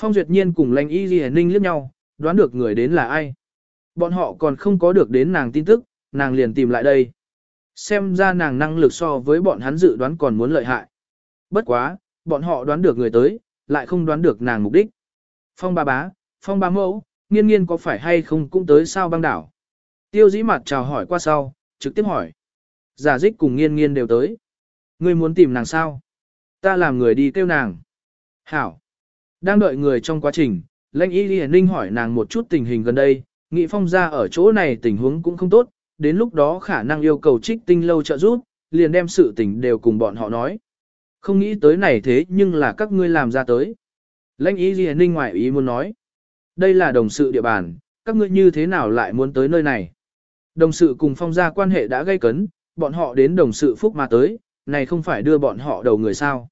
Phong Duyệt Nhiên cùng lanh y ghi ninh liếc nhau, đoán được người đến là ai. Bọn họ còn không có được đến nàng tin tức, nàng liền tìm lại đây. Xem ra nàng năng lực so với bọn hắn dự đoán còn muốn lợi hại. Bất quá, bọn họ đoán được người tới, lại không đoán được nàng mục đích. Phong ba bá, phong ba mẫu, nghiên nghiên có phải hay không cũng tới sao băng đảo. Tiêu dĩ mặt chào hỏi qua sau, trực tiếp hỏi. Giả dích cùng nghiên nghiên đều tới. Ngươi muốn tìm nàng sao? Ta làm người đi kêu nàng. Hảo. Đang đợi người trong quá trình, lãnh y Liên ninh hỏi nàng một chút tình hình gần đây, nghị phong ra ở chỗ này tình huống cũng không tốt, đến lúc đó khả năng yêu cầu trích tinh lâu trợ giúp, liền đem sự tình đều cùng bọn họ nói. Không nghĩ tới này thế nhưng là các ngươi làm ra tới. Lãnh y gì ninh ngoại ý muốn nói. Đây là đồng sự địa bàn, các ngươi như thế nào lại muốn tới nơi này. Đồng sự cùng phong gia quan hệ đã gây cấn, bọn họ đến đồng sự phúc mà tới, này không phải đưa bọn họ đầu người sao.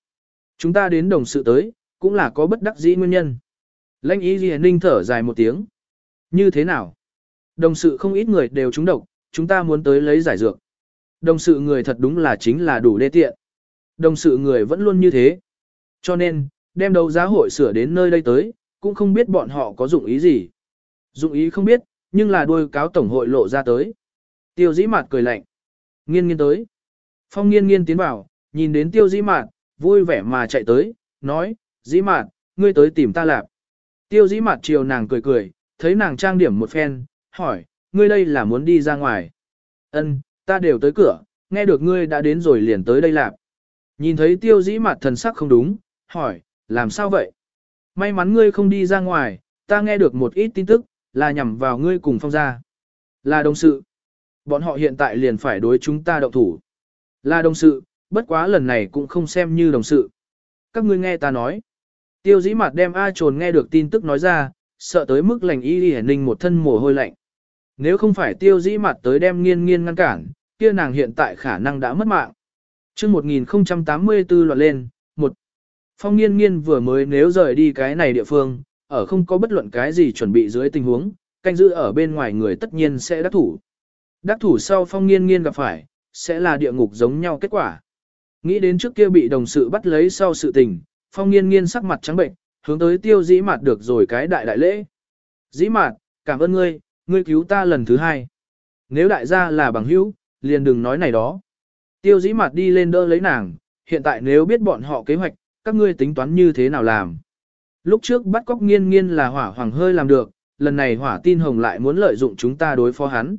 Chúng ta đến đồng sự tới, cũng là có bất đắc dĩ nguyên nhân. Lãnh ý ghi ninh thở dài một tiếng. Như thế nào? Đồng sự không ít người đều trúng độc, chúng ta muốn tới lấy giải dược. Đồng sự người thật đúng là chính là đủ đê tiện. Đồng sự người vẫn luôn như thế. Cho nên, đem đấu giá hội sửa đến nơi đây tới, cũng không biết bọn họ có dụng ý gì. Dụng ý không biết, nhưng là đôi cáo tổng hội lộ ra tới. Tiêu dĩ mạt cười lạnh. Nghiên nghiên tới. Phong nghiên nghiên tiến vào, nhìn đến tiêu dĩ mạt, vui vẻ mà chạy tới, nói, dĩ mạt, ngươi tới tìm ta lạp. Tiêu dĩ mạt chiều nàng cười cười, thấy nàng trang điểm một phen, hỏi, ngươi đây là muốn đi ra ngoài. Ân, ta đều tới cửa, nghe được ngươi đã đến rồi liền tới đây lạp. Nhìn thấy tiêu dĩ mạt thần sắc không đúng, hỏi, làm sao vậy? May mắn ngươi không đi ra ngoài, ta nghe được một ít tin tức, là nhằm vào ngươi cùng phong gia. Là đồng sự. Bọn họ hiện tại liền phải đối chúng ta động thủ. Là đồng sự, bất quá lần này cũng không xem như đồng sự. Các ngươi nghe ta nói. Tiêu dĩ mặt đem A trồn nghe được tin tức nói ra, sợ tới mức lành y đi ninh một thân mồ hôi lạnh. Nếu không phải tiêu dĩ mặt tới đem nghiên nghiên ngăn cản, kia nàng hiện tại khả năng đã mất mạng chương 1084 loạn lên, một Phong nghiên nghiên vừa mới nếu rời đi cái này địa phương, ở không có bất luận cái gì chuẩn bị dưới tình huống, canh giữ ở bên ngoài người tất nhiên sẽ đắc thủ. Đắc thủ sau phong nghiên nghiên gặp phải, sẽ là địa ngục giống nhau kết quả. Nghĩ đến trước kia bị đồng sự bắt lấy sau sự tình, phong nghiên nghiên sắc mặt trắng bệnh, hướng tới tiêu dĩ mạt được rồi cái đại đại lễ. Dĩ mạt, cảm ơn ngươi, ngươi cứu ta lần thứ hai. Nếu đại gia là bằng hữu, liền đừng nói này đó. Tiêu dĩ mạt đi lên đỡ lấy nàng, hiện tại nếu biết bọn họ kế hoạch, các ngươi tính toán như thế nào làm. Lúc trước bắt cóc nghiên nghiên là hỏa hoàng hơi làm được, lần này hỏa tin hồng lại muốn lợi dụng chúng ta đối phó hắn.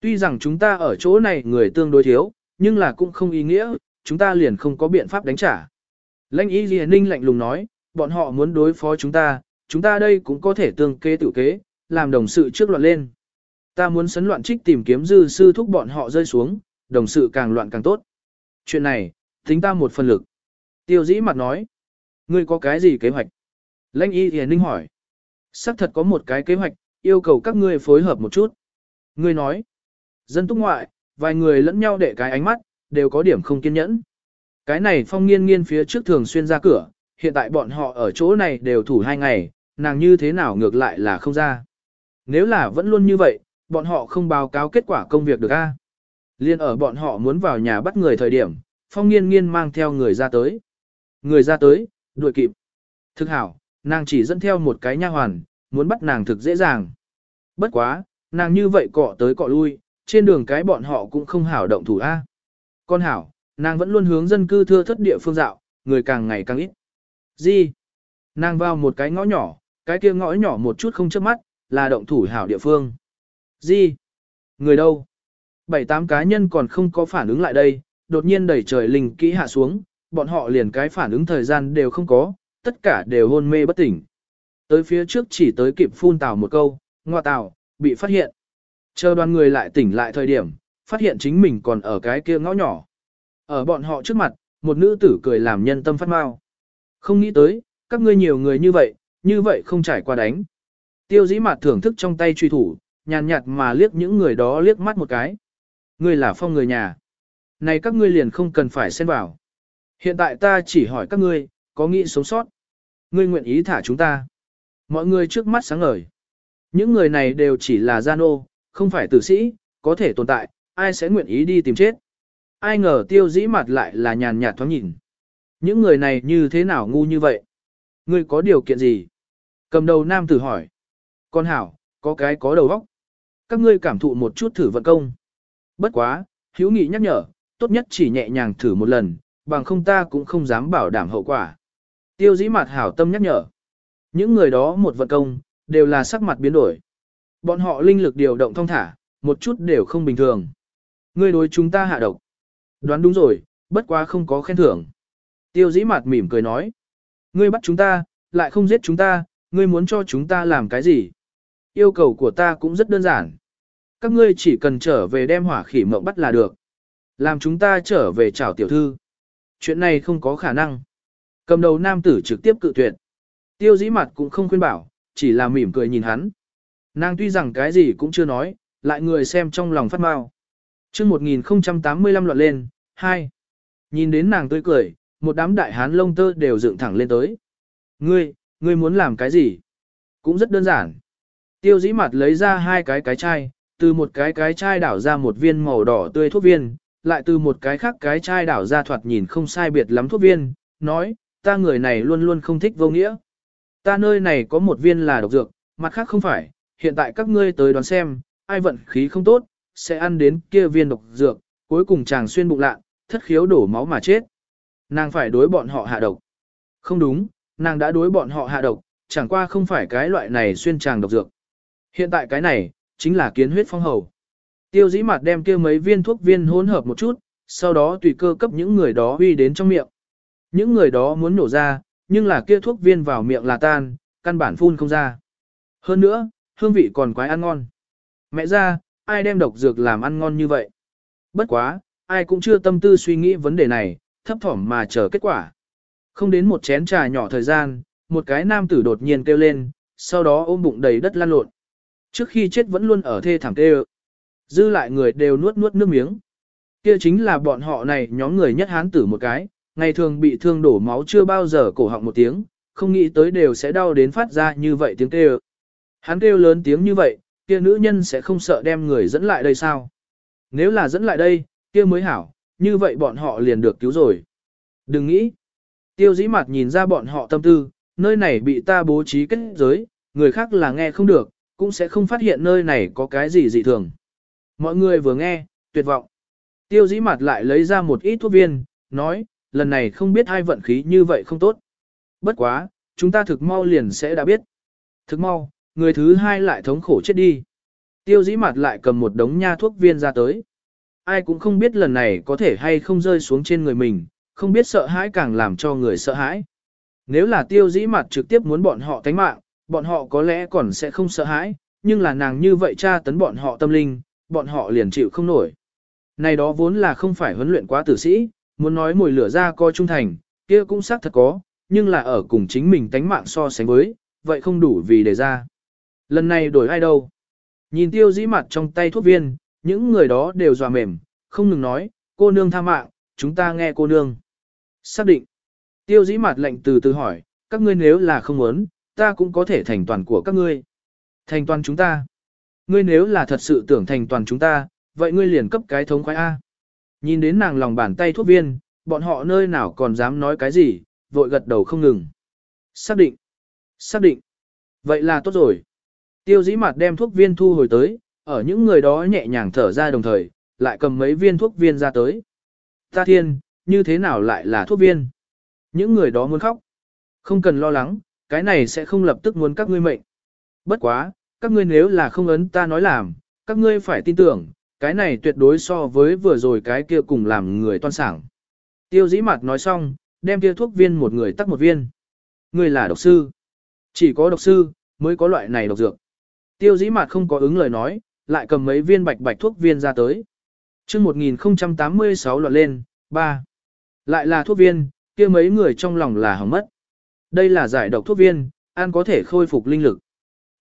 Tuy rằng chúng ta ở chỗ này người tương đối thiếu, nhưng là cũng không ý nghĩa, chúng ta liền không có biện pháp đánh trả. Lãnh y ghi ninh lạnh lùng nói, bọn họ muốn đối phó chúng ta, chúng ta đây cũng có thể tương kế tự kế, làm đồng sự trước loạn lên. Ta muốn sấn loạn trích tìm kiếm dư sư thúc bọn họ rơi xuống, đồng sự càng loạn càng tốt. Chuyện này, tính ta một phần lực. Tiêu dĩ mặt nói, ngươi có cái gì kế hoạch? Lãnh y ghi ninh hỏi, xác thật có một cái kế hoạch, yêu cầu các ngươi phối hợp một chút. Ngươi nói, dân túc ngoại, vài người lẫn nhau để cái ánh mắt, đều có điểm không kiên nhẫn. Cái này phong nghiên nghiên phía trước thường xuyên ra cửa, hiện tại bọn họ ở chỗ này đều thủ hai ngày, nàng như thế nào ngược lại là không ra. Nếu là vẫn luôn như vậy, bọn họ không báo cáo kết quả công việc được a. Liên ở bọn họ muốn vào nhà bắt người thời điểm, phong nghiên nghiên mang theo người ra tới. Người ra tới, đuổi kịp. Thực hảo, nàng chỉ dẫn theo một cái nha hoàn, muốn bắt nàng thực dễ dàng. Bất quá, nàng như vậy cọ tới cọ lui, trên đường cái bọn họ cũng không hảo động thủ A. Con hảo, nàng vẫn luôn hướng dân cư thưa thất địa phương dạo, người càng ngày càng ít. Gì? Nàng vào một cái ngõ nhỏ, cái kia ngõ nhỏ một chút không chớp mắt, là động thủ hảo địa phương. Gì? Người đâu? Bảy tám cá nhân còn không có phản ứng lại đây, đột nhiên đẩy trời linh kỹ hạ xuống, bọn họ liền cái phản ứng thời gian đều không có, tất cả đều hôn mê bất tỉnh. Tới phía trước chỉ tới kịp phun tào một câu, ngoa tào, bị phát hiện. Chờ đoàn người lại tỉnh lại thời điểm, phát hiện chính mình còn ở cái kia ngõ nhỏ. Ở bọn họ trước mặt, một nữ tử cười làm nhân tâm phát mau. Không nghĩ tới, các ngươi nhiều người như vậy, như vậy không trải qua đánh. Tiêu dĩ mặt thưởng thức trong tay truy thủ, nhàn nhạt mà liếc những người đó liếc mắt một cái. Ngươi là phong người nhà. Này các ngươi liền không cần phải xen vào. Hiện tại ta chỉ hỏi các ngươi, có nghĩ sống sót. Ngươi nguyện ý thả chúng ta. Mọi người trước mắt sáng ngời. Những người này đều chỉ là gian ô, không phải tử sĩ, có thể tồn tại, ai sẽ nguyện ý đi tìm chết. Ai ngờ tiêu dĩ mặt lại là nhàn nhạt thoáng nhìn. Những người này như thế nào ngu như vậy? Ngươi có điều kiện gì? Cầm đầu nam tử hỏi. Con hảo, có cái có đầu óc. Các ngươi cảm thụ một chút thử vận công. Bất quá, hiếu nghị nhắc nhở, tốt nhất chỉ nhẹ nhàng thử một lần, bằng không ta cũng không dám bảo đảm hậu quả. Tiêu dĩ mặt hảo tâm nhắc nhở. Những người đó một vận công, đều là sắc mặt biến đổi. Bọn họ linh lực điều động thông thả, một chút đều không bình thường. Ngươi đối chúng ta hạ độc. Đoán đúng rồi, bất quá không có khen thưởng. Tiêu dĩ mặt mỉm cười nói. Ngươi bắt chúng ta, lại không giết chúng ta, ngươi muốn cho chúng ta làm cái gì? Yêu cầu của ta cũng rất đơn giản. Các ngươi chỉ cần trở về đem hỏa khỉ mộng bắt là được. Làm chúng ta trở về chào tiểu thư. Chuyện này không có khả năng. Cầm đầu nam tử trực tiếp cự tuyệt. Tiêu dĩ mặt cũng không khuyên bảo, chỉ là mỉm cười nhìn hắn. Nàng tuy rằng cái gì cũng chưa nói, lại người xem trong lòng phát mau. chương 1085 loạn lên, hai, Nhìn đến nàng tươi cười, một đám đại hán lông tơ đều dựng thẳng lên tới. Ngươi, ngươi muốn làm cái gì? Cũng rất đơn giản. Tiêu dĩ mặt lấy ra hai cái cái chai, từ một cái cái chai đảo ra một viên màu đỏ tươi thuốc viên, lại từ một cái khác cái chai đảo ra thoạt nhìn không sai biệt lắm thuốc viên, nói, ta người này luôn luôn không thích vô nghĩa. Ta nơi này có một viên là độc dược, mặt khác không phải, hiện tại các ngươi tới đoán xem, ai vận khí không tốt, sẽ ăn đến kia viên độc dược, cuối cùng chàng xuyên bụng lạ, thất khiếu đổ máu mà chết. Nàng phải đối bọn họ hạ độc. Không đúng, nàng đã đối bọn họ hạ độc, chẳng qua không phải cái loại này xuyên tràng độc dược. Hiện tại cái này, chính là kiến huyết phong hầu. Tiêu dĩ mặt đem kia mấy viên thuốc viên hỗn hợp một chút, sau đó tùy cơ cấp những người đó huy đến trong miệng. Những người đó muốn nổ ra, nhưng là kia thuốc viên vào miệng là tan, căn bản phun không ra. Hơn nữa, hương vị còn quái ăn ngon. Mẹ ra, ai đem độc dược làm ăn ngon như vậy? Bất quá, ai cũng chưa tâm tư suy nghĩ vấn đề này, thấp thỏm mà chờ kết quả. Không đến một chén trà nhỏ thời gian, một cái nam tử đột nhiên kêu lên, sau đó ôm bụng đầy đất lăn lộn. Trước khi chết vẫn luôn ở thê thảm kêu. Dư lại người đều nuốt nuốt nước miếng. Kia chính là bọn họ này nhóm người nhất hán tử một cái, ngày thường bị thương đổ máu chưa bao giờ cổ họng một tiếng, không nghĩ tới đều sẽ đau đến phát ra như vậy tiếng kêu. Hắn kêu lớn tiếng như vậy, kia nữ nhân sẽ không sợ đem người dẫn lại đây sao? Nếu là dẫn lại đây, kia mới hảo, như vậy bọn họ liền được cứu rồi. Đừng nghĩ. Tiêu dĩ mặt nhìn ra bọn họ tâm tư, nơi này bị ta bố trí kết giới, người khác là nghe không được, cũng sẽ không phát hiện nơi này có cái gì dị thường. Mọi người vừa nghe, tuyệt vọng. Tiêu dĩ mặt lại lấy ra một ít thuốc viên, nói, lần này không biết hai vận khí như vậy không tốt. Bất quá, chúng ta thực mau liền sẽ đã biết. Thực mau, người thứ hai lại thống khổ chết đi. Tiêu dĩ mặt lại cầm một đống nha thuốc viên ra tới. Ai cũng không biết lần này có thể hay không rơi xuống trên người mình, không biết sợ hãi càng làm cho người sợ hãi. Nếu là tiêu dĩ mặt trực tiếp muốn bọn họ tánh mạng, bọn họ có lẽ còn sẽ không sợ hãi, nhưng là nàng như vậy tra tấn bọn họ tâm linh, bọn họ liền chịu không nổi. Này đó vốn là không phải huấn luyện quá tử sĩ, muốn nói mùi lửa ra coi trung thành, kia cũng xác thật có, nhưng là ở cùng chính mình tánh mạng so sánh với, vậy không đủ vì để ra. Lần này đổi ai đâu? Nhìn tiêu dĩ mặt trong tay thuốc viên, những người đó đều dọa mềm, không ngừng nói, cô nương tha mạng, chúng ta nghe cô nương. Xác định. Tiêu dĩ mặt lệnh từ từ hỏi, các ngươi nếu là không muốn, ta cũng có thể thành toàn của các ngươi. Thành toàn chúng ta. Ngươi nếu là thật sự tưởng thành toàn chúng ta, vậy ngươi liền cấp cái thống khoái A. Nhìn đến nàng lòng bàn tay thuốc viên, bọn họ nơi nào còn dám nói cái gì, vội gật đầu không ngừng. Xác định. Xác định. Vậy là tốt rồi. Tiêu dĩ mặt đem thuốc viên thu hồi tới, ở những người đó nhẹ nhàng thở ra đồng thời, lại cầm mấy viên thuốc viên ra tới. Ta thiên, như thế nào lại là thuốc viên? Những người đó muốn khóc. Không cần lo lắng, cái này sẽ không lập tức muốn các ngươi mệnh. Bất quá, các ngươi nếu là không ấn ta nói làm, các ngươi phải tin tưởng, cái này tuyệt đối so với vừa rồi cái kia cùng làm người toan sảng. Tiêu dĩ mặt nói xong, đem kia thuốc viên một người tắt một viên. Ngươi là độc sư. Chỉ có độc sư, mới có loại này độc dược. Tiêu dĩ mặt không có ứng lời nói, lại cầm mấy viên bạch bạch thuốc viên ra tới. chương 1086 loạn lên, 3. Lại là thuốc viên, kia mấy người trong lòng là hỏng mất. Đây là giải độc thuốc viên, ăn có thể khôi phục linh lực.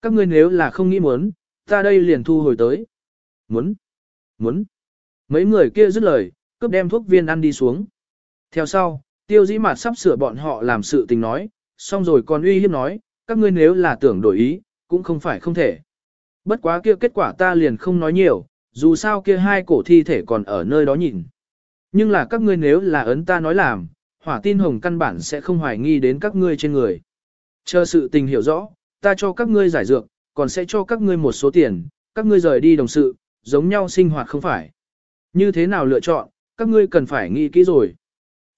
Các ngươi nếu là không nghĩ muốn, ta đây liền thu hồi tới. Muốn, muốn. Mấy người kia dứt lời, cướp đem thuốc viên ăn đi xuống. Theo sau, tiêu dĩ mặt sắp sửa bọn họ làm sự tình nói, xong rồi còn uy hiếp nói, các ngươi nếu là tưởng đổi ý, cũng không phải không thể. Bất quá kia kết quả ta liền không nói nhiều, dù sao kia hai cổ thi thể còn ở nơi đó nhìn. Nhưng là các ngươi nếu là ấn ta nói làm, hỏa tin hồng căn bản sẽ không hoài nghi đến các ngươi trên người. Chờ sự tình hiểu rõ, ta cho các ngươi giải dược, còn sẽ cho các ngươi một số tiền, các ngươi rời đi đồng sự, giống nhau sinh hoạt không phải. Như thế nào lựa chọn, các ngươi cần phải nghĩ kỹ rồi.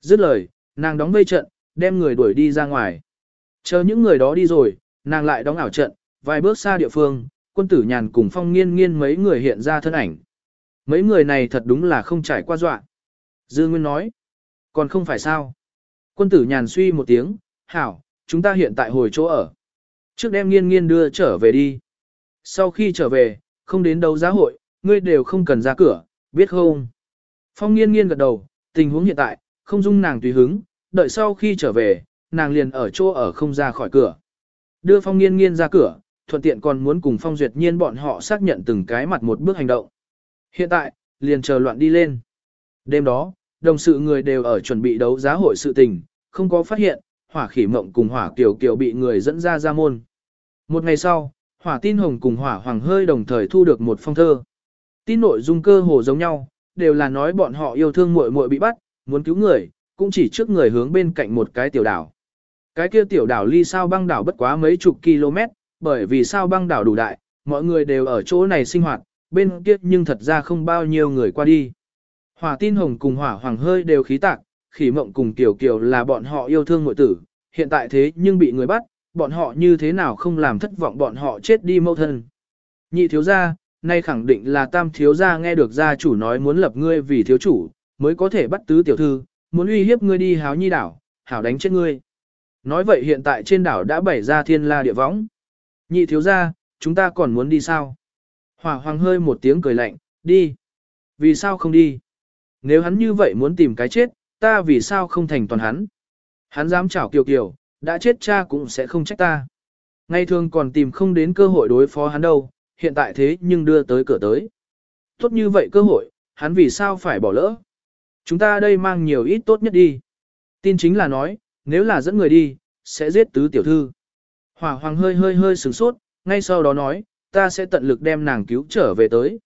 Dứt lời, nàng đóng vây trận, đem người đuổi đi ra ngoài. Chờ những người đó đi rồi, nàng lại đóng ảo trận, vài bước xa địa phương, quân tử nhàn cùng phong nghiên nghiên mấy người hiện ra thân ảnh. Mấy người này thật đúng là không trải qua dọa. Dư Nguyên nói, còn không phải sao. Quân tử nhàn suy một tiếng, hảo, chúng ta hiện tại hồi chỗ ở. Trước đem nghiên nghiên đưa trở về đi. Sau khi trở về, không đến đấu giá hội, ngươi đều không cần ra cửa, biết không? Phong nghiên nghiên gật đầu, tình huống hiện tại, không dung nàng tùy hứng, đợi sau khi trở về, nàng liền ở chỗ ở không ra khỏi cửa. Đưa phong nghiên nghiên ra cửa, thuận tiện còn muốn cùng phong duyệt nhiên bọn họ xác nhận từng cái mặt một bước hành động. Hiện tại, liền chờ loạn đi lên. Đêm đó, đồng sự người đều ở chuẩn bị đấu giá hội sự tình, không có phát hiện, hỏa khỉ mộng cùng hỏa kiều kiều bị người dẫn ra ra môn. Một ngày sau, hỏa tin hồng cùng hỏa hoàng hơi đồng thời thu được một phong thơ. Tin nội dung cơ hồ giống nhau, đều là nói bọn họ yêu thương muội muội bị bắt, muốn cứu người, cũng chỉ trước người hướng bên cạnh một cái tiểu đảo. Cái kia tiểu đảo ly sao băng đảo bất quá mấy chục km, bởi vì sao băng đảo đủ đại, mọi người đều ở chỗ này sinh hoạt, bên kia nhưng thật ra không bao nhiêu người qua đi. Hỏa tin hồng cùng hỏa hoàng hơi đều khí tạc, khỉ mộng cùng kiều kiều là bọn họ yêu thương muội tử, hiện tại thế nhưng bị người bắt, bọn họ như thế nào không làm thất vọng bọn họ chết đi mâu thân. Nhị thiếu gia, nay khẳng định là tam thiếu gia nghe được gia chủ nói muốn lập ngươi vì thiếu chủ, mới có thể bắt tứ tiểu thư, muốn uy hiếp ngươi đi háo nhi đảo, hảo đánh chết ngươi. Nói vậy hiện tại trên đảo đã bày ra thiên la địa võng. Nhị thiếu gia, chúng ta còn muốn đi sao? Hỏa hoàng hơi một tiếng cười lạnh, đi. Vì sao không đi? Nếu hắn như vậy muốn tìm cái chết, ta vì sao không thành toàn hắn? Hắn dám chảo kiều kiều, đã chết cha cũng sẽ không trách ta. Ngày thường còn tìm không đến cơ hội đối phó hắn đâu, hiện tại thế nhưng đưa tới cửa tới. Tốt như vậy cơ hội, hắn vì sao phải bỏ lỡ? Chúng ta đây mang nhiều ít tốt nhất đi. Tin chính là nói, nếu là dẫn người đi, sẽ giết tứ tiểu thư. Hỏa hoàng hơi hơi hơi sửng sốt, ngay sau đó nói, ta sẽ tận lực đem nàng cứu trở về tới.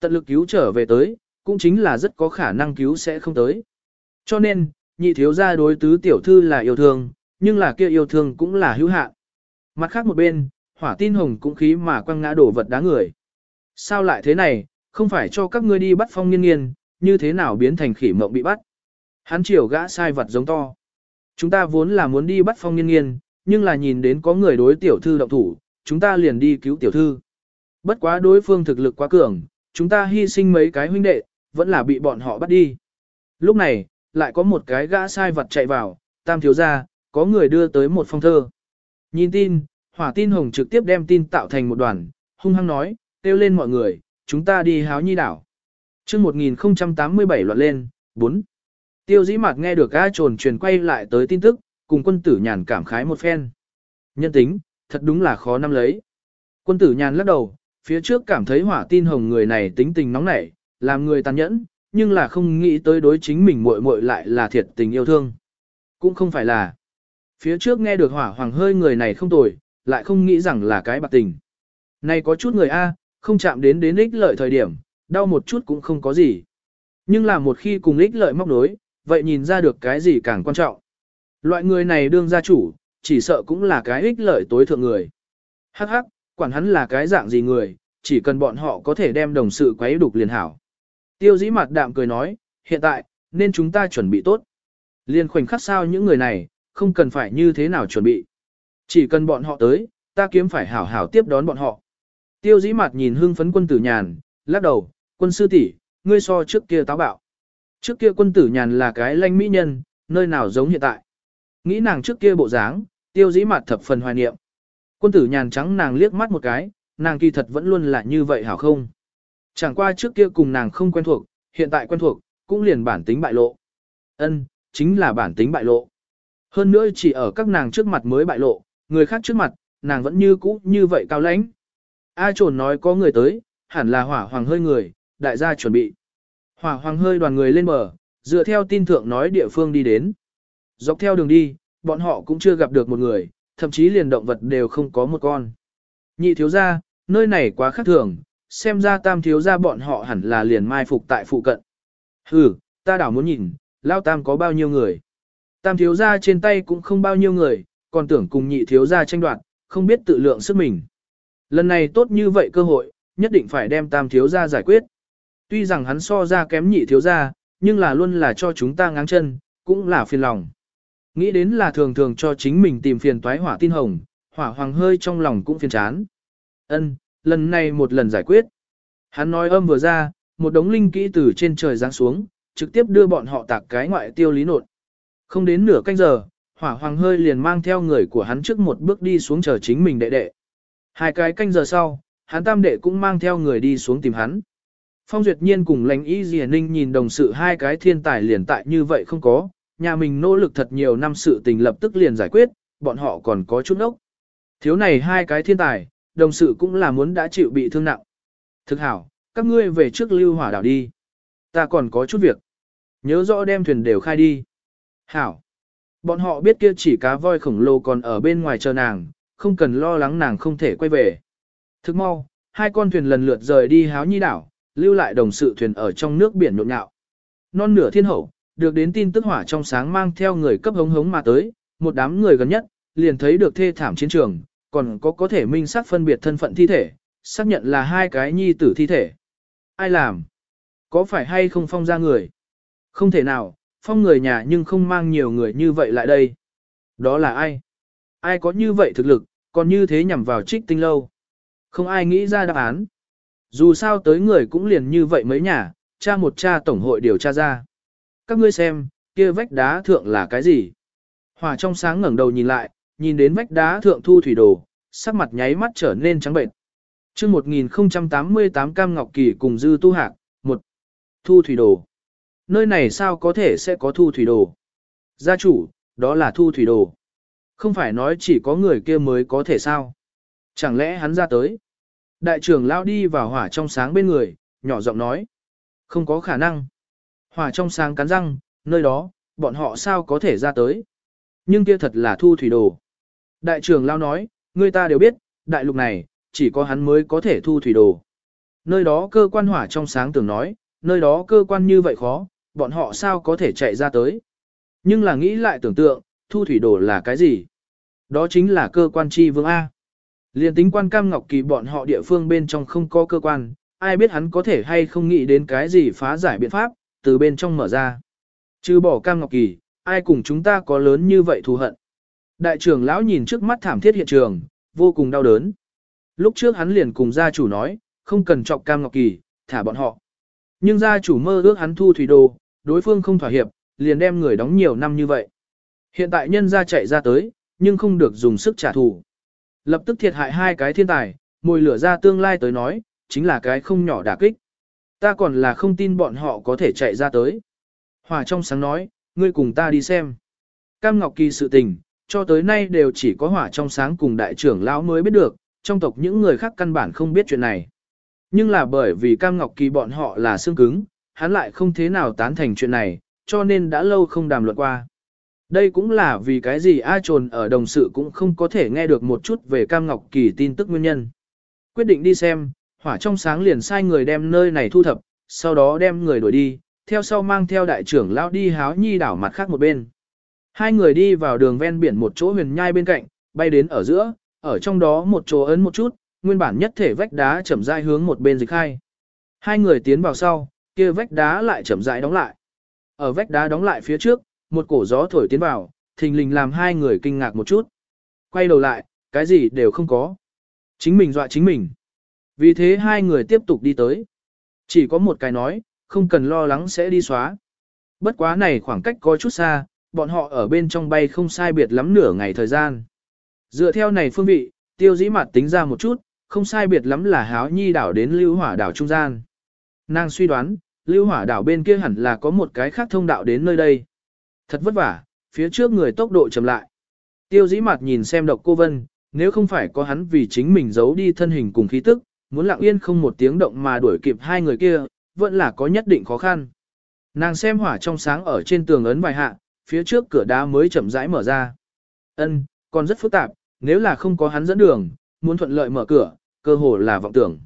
Tận lực cứu trở về tới, cũng chính là rất có khả năng cứu sẽ không tới. Cho nên, nhị thiếu gia đối tứ tiểu thư là yêu thương, nhưng là kia yêu thương cũng là hữu hạn. Mặt khác một bên, hỏa tin hồng cũng khí mà quăng ngã đổ vật đá người. Sao lại thế này, không phải cho các ngươi đi bắt phong nghiên nghiên, như thế nào biến thành khỉ mộng bị bắt. Hắn chiều gã sai vật giống to. Chúng ta vốn là muốn đi bắt phong nghiên nghiên, nhưng là nhìn đến có người đối tiểu thư động thủ, chúng ta liền đi cứu tiểu thư. Bất quá đối phương thực lực quá cường, chúng ta hy sinh mấy cái huynh đệ, vẫn là bị bọn họ bắt đi. Lúc này, lại có một cái gã sai vật chạy vào, tam thiếu ra, có người đưa tới một phong thơ. Nhìn tin, hỏa tin hồng trực tiếp đem tin tạo thành một đoàn, hung hăng nói, kêu lên mọi người, chúng ta đi háo nhi đảo. chương 1087 loạn lên, 4. Tiêu dĩ mạc nghe được A trồn truyền quay lại tới tin tức, cùng quân tử nhàn cảm khái một phen. Nhân tính, thật đúng là khó nắm lấy. Quân tử nhàn lắc đầu, phía trước cảm thấy hỏa tin hồng người này tính tình nóng nảy, làm người tàn nhẫn, nhưng là không nghĩ tới đối chính mình muội muội lại là thiệt tình yêu thương. Cũng không phải là. Phía trước nghe được hỏa hoàng hơi người này không tồi, lại không nghĩ rằng là cái bạc tình. Này có chút người A, không chạm đến đến ích lợi thời điểm, đau một chút cũng không có gì. Nhưng là một khi cùng ích lợi móc đối, vậy nhìn ra được cái gì càng quan trọng. Loại người này đương gia chủ, chỉ sợ cũng là cái ích lợi tối thượng người. Hắc hắc, quản hắn là cái dạng gì người, chỉ cần bọn họ có thể đem đồng sự quấy đục liền hảo. Tiêu dĩ mặt đạm cười nói, hiện tại, nên chúng ta chuẩn bị tốt. Liên khoảnh khắc sao những người này, không cần phải như thế nào chuẩn bị. Chỉ cần bọn họ tới, ta kiếm phải hảo hảo tiếp đón bọn họ. Tiêu dĩ mặt nhìn hưng phấn quân tử nhàn, lắc đầu, quân sư tỷ, ngươi so trước kia táo bạo. Trước kia quân tử nhàn là cái lanh mỹ nhân, nơi nào giống hiện tại. Nghĩ nàng trước kia bộ dáng, tiêu dĩ mặt thập phần hoài niệm. Quân tử nhàn trắng nàng liếc mắt một cái, nàng kỳ thật vẫn luôn là như vậy hảo không. Chẳng qua trước kia cùng nàng không quen thuộc, hiện tại quen thuộc, cũng liền bản tính bại lộ. Ân, chính là bản tính bại lộ. Hơn nữa chỉ ở các nàng trước mặt mới bại lộ, người khác trước mặt, nàng vẫn như cũ như vậy cao lãnh. A trồn nói có người tới, hẳn là hỏa hoàng hơi người, đại gia chuẩn bị. Hỏa hoàng hơi đoàn người lên bờ, dựa theo tin thượng nói địa phương đi đến. Dọc theo đường đi, bọn họ cũng chưa gặp được một người, thậm chí liền động vật đều không có một con. Nhị thiếu gia, nơi này quá khác thường, xem ra tam thiếu gia bọn họ hẳn là liền mai phục tại phụ cận. Hừ, ta đảo muốn nhìn, lao tam có bao nhiêu người. Tam thiếu gia trên tay cũng không bao nhiêu người, còn tưởng cùng nhị thiếu gia tranh đoạt, không biết tự lượng sức mình. Lần này tốt như vậy cơ hội, nhất định phải đem tam thiếu gia giải quyết. Tuy rằng hắn so ra kém nhị thiếu gia, nhưng là luôn là cho chúng ta ngáng chân, cũng là phiền lòng. Nghĩ đến là thường thường cho chính mình tìm phiền toái hỏa tin hồng, hỏa hoàng hơi trong lòng cũng phiền chán. Ân, lần này một lần giải quyết. Hắn nói âm vừa ra, một đống linh kỹ từ trên trời giáng xuống, trực tiếp đưa bọn họ tạc cái ngoại tiêu lý nột. Không đến nửa canh giờ, hỏa hoàng hơi liền mang theo người của hắn trước một bước đi xuống chờ chính mình đệ đệ. Hai cái canh giờ sau, hắn tam đệ cũng mang theo người đi xuống tìm hắn. Phong Duyệt Nhiên cùng lãnh ý Dìa ninh nhìn đồng sự hai cái thiên tài liền tại như vậy không có, nhà mình nỗ lực thật nhiều năm sự tình lập tức liền giải quyết, bọn họ còn có chút nốc. Thiếu này hai cái thiên tài, đồng sự cũng là muốn đã chịu bị thương nặng. Thực hảo, các ngươi về trước lưu hỏa đảo đi. Ta còn có chút việc. Nhớ rõ đem thuyền đều khai đi. Hảo. Bọn họ biết kia chỉ cá voi khổng lồ còn ở bên ngoài chờ nàng, không cần lo lắng nàng không thể quay về. Thức mau, hai con thuyền lần lượt rời đi háo nhi đảo, lưu lại đồng sự thuyền ở trong nước biển nhộn nhạo. Non nửa thiên hậu, được đến tin tức hỏa trong sáng mang theo người cấp hống hống mà tới, một đám người gần nhất, liền thấy được thê thảm chiến trường, còn có có thể minh xác phân biệt thân phận thi thể, xác nhận là hai cái nhi tử thi thể. Ai làm? Có phải hay không phong ra người? Không thể nào, phong người nhà nhưng không mang nhiều người như vậy lại đây. Đó là ai? Ai có như vậy thực lực, còn như thế nhằm vào trích tinh lâu? Không ai nghĩ ra đáp án. Dù sao tới người cũng liền như vậy mấy nhà, cha một cha tổng hội điều tra ra. Các ngươi xem, kia vách đá thượng là cái gì? Hòa trong sáng ngẩng đầu nhìn lại, nhìn đến vách đá thượng thu thủy đồ, sắc mặt nháy mắt trở nên trắng bệnh. Trước 1088 Cam Ngọc Kỳ cùng Dư Tu Hạc, một Thu thủy đồ. Nơi này sao có thể sẽ có thu thủy đồ? Gia chủ, đó là thu thủy đồ. Không phải nói chỉ có người kia mới có thể sao? Chẳng lẽ hắn ra tới? Đại trưởng lao đi vào hỏa trong sáng bên người, nhỏ giọng nói. Không có khả năng. Hỏa trong sáng cắn răng, nơi đó, bọn họ sao có thể ra tới? Nhưng kia thật là thu thủy đồ. Đại trưởng lao nói, người ta đều biết, đại lục này, chỉ có hắn mới có thể thu thủy đồ. Nơi đó cơ quan hỏa trong sáng tưởng nói, nơi đó cơ quan như vậy khó, bọn họ sao có thể chạy ra tới. Nhưng là nghĩ lại tưởng tượng, thu thủy đồ là cái gì? Đó chính là cơ quan chi vương A. Liên tính quan cam ngọc kỳ bọn họ địa phương bên trong không có cơ quan, ai biết hắn có thể hay không nghĩ đến cái gì phá giải biện pháp, từ bên trong mở ra. Chứ bỏ cam ngọc kỳ, ai cùng chúng ta có lớn như vậy thù hận. Đại trưởng lão nhìn trước mắt thảm thiết hiện trường, vô cùng đau đớn. Lúc trước hắn liền cùng gia chủ nói, không cần chọc cam ngọc kỳ, thả bọn họ. Nhưng gia chủ mơ ước hắn thu thủy đồ, đối phương không thỏa hiệp, liền đem người đóng nhiều năm như vậy. Hiện tại nhân gia chạy ra tới, nhưng không được dùng sức trả thù. Lập tức thiệt hại hai cái thiên tài, mồi lửa ra tương lai tới nói, chính là cái không nhỏ đả kích. Ta còn là không tin bọn họ có thể chạy ra tới. Hòa trong sáng nói, ngươi cùng ta đi xem. Cam Ngọc Kỳ sự tình, cho tới nay đều chỉ có hỏa trong sáng cùng đại trưởng lão mới biết được, trong tộc những người khác căn bản không biết chuyện này. Nhưng là bởi vì Cam Ngọc Kỳ bọn họ là xương cứng, hắn lại không thế nào tán thành chuyện này, cho nên đã lâu không đàm luận qua. Đây cũng là vì cái gì A trồn ở đồng sự cũng không có thể nghe được một chút về Cam Ngọc Kỳ tin tức nguyên nhân. Quyết định đi xem, hỏa trong sáng liền sai người đem nơi này thu thập, sau đó đem người đuổi đi, theo sau mang theo đại trưởng lão đi háo nhi đảo mặt khác một bên. Hai người đi vào đường ven biển một chỗ huyền nhai bên cạnh, bay đến ở giữa, ở trong đó một chỗ ấn một chút, nguyên bản nhất thể vách đá chậm rãi hướng một bên dịch khai. Hai người tiến vào sau, kia vách đá lại chậm rãi đóng lại. Ở vách đá đóng lại phía trước, một cổ gió thổi tiến vào, thình lình làm hai người kinh ngạc một chút. Quay đầu lại, cái gì đều không có. Chính mình dọa chính mình. Vì thế hai người tiếp tục đi tới. Chỉ có một cái nói, không cần lo lắng sẽ đi xóa. Bất quá này khoảng cách có chút xa, bọn họ ở bên trong bay không sai biệt lắm nửa ngày thời gian. Dựa theo này phương vị, tiêu dĩ mặt tính ra một chút, không sai biệt lắm là háo nhi đảo đến lưu hỏa đảo trung gian. Nàng suy đoán, lưu hỏa đảo bên kia hẳn là có một cái khác thông đạo đến nơi đây. Thật vất vả, phía trước người tốc độ chậm lại. Tiêu dĩ mặt nhìn xem độc cô vân, nếu không phải có hắn vì chính mình giấu đi thân hình cùng khí tức, muốn lặng yên không một tiếng động mà đuổi kịp hai người kia, vẫn là có nhất định khó khăn. Nàng xem hỏa trong sáng ở trên tường ấn vài hạ, phía trước cửa đá mới chậm rãi mở ra. Ân, còn rất phức tạp, nếu là không có hắn dẫn đường, muốn thuận lợi mở cửa, cơ hồ là vọng tưởng.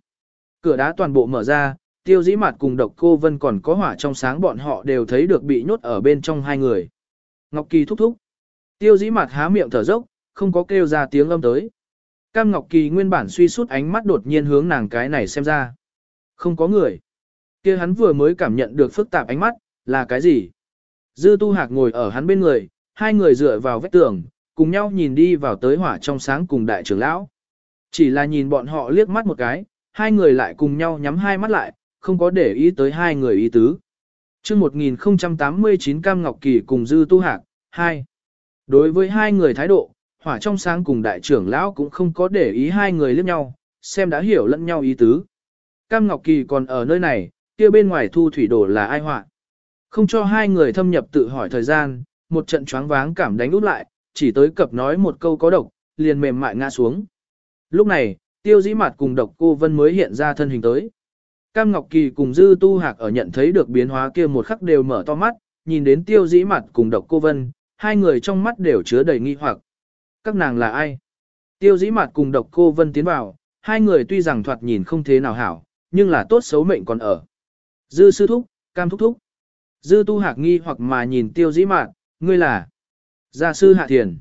Cửa đá toàn bộ mở ra, tiêu dĩ mặt cùng độc cô vân còn có hỏa trong sáng bọn họ đều thấy được bị nhốt ở bên trong hai người. Ngọc Kỳ thúc thúc. Tiêu dĩ mặt há miệng thở dốc, không có kêu ra tiếng âm tới. Cam Ngọc Kỳ nguyên bản suy sút ánh mắt đột nhiên hướng nàng cái này xem ra. Không có người. kia hắn vừa mới cảm nhận được phức tạp ánh mắt, là cái gì? Dư tu hạc ngồi ở hắn bên người, hai người dựa vào vách tường, cùng nhau nhìn đi vào tới hỏa trong sáng cùng đại trưởng lão. Chỉ là nhìn bọn họ liếc mắt một cái, hai người lại cùng nhau nhắm hai mắt lại, không có để ý tới hai người ý tứ. chương 1089 Cam Ngọc Kỳ cùng Dư Tu Hạc, 2. Đối với hai người thái độ, hỏa trong sáng cùng đại trưởng lão cũng không có để ý hai người liếc nhau, xem đã hiểu lẫn nhau ý tứ. Cam Ngọc Kỳ còn ở nơi này, kia bên ngoài thu thủy đổ là ai họa. Không cho hai người thâm nhập tự hỏi thời gian, một trận choáng váng cảm đánh út lại, chỉ tới cập nói một câu có độc, liền mềm mại ngã xuống. Lúc này, tiêu dĩ mặt cùng độc cô vân mới hiện ra thân hình tới. Cam Ngọc Kỳ cùng Dư Tu Hạc ở nhận thấy được biến hóa kia một khắc đều mở to mắt, nhìn đến tiêu dĩ mặt cùng độc cô vân, hai người trong mắt đều chứa đầy nghi hoặc. Các nàng là ai? Tiêu dĩ mặt cùng độc cô vân tiến vào, hai người tuy rằng thoạt nhìn không thế nào hảo, nhưng là tốt xấu mệnh còn ở. Dư sư thúc, cam thúc thúc. Dư tu hạc nghi hoặc mà nhìn tiêu dĩ mạt, ngươi là gia sư hạ thiền.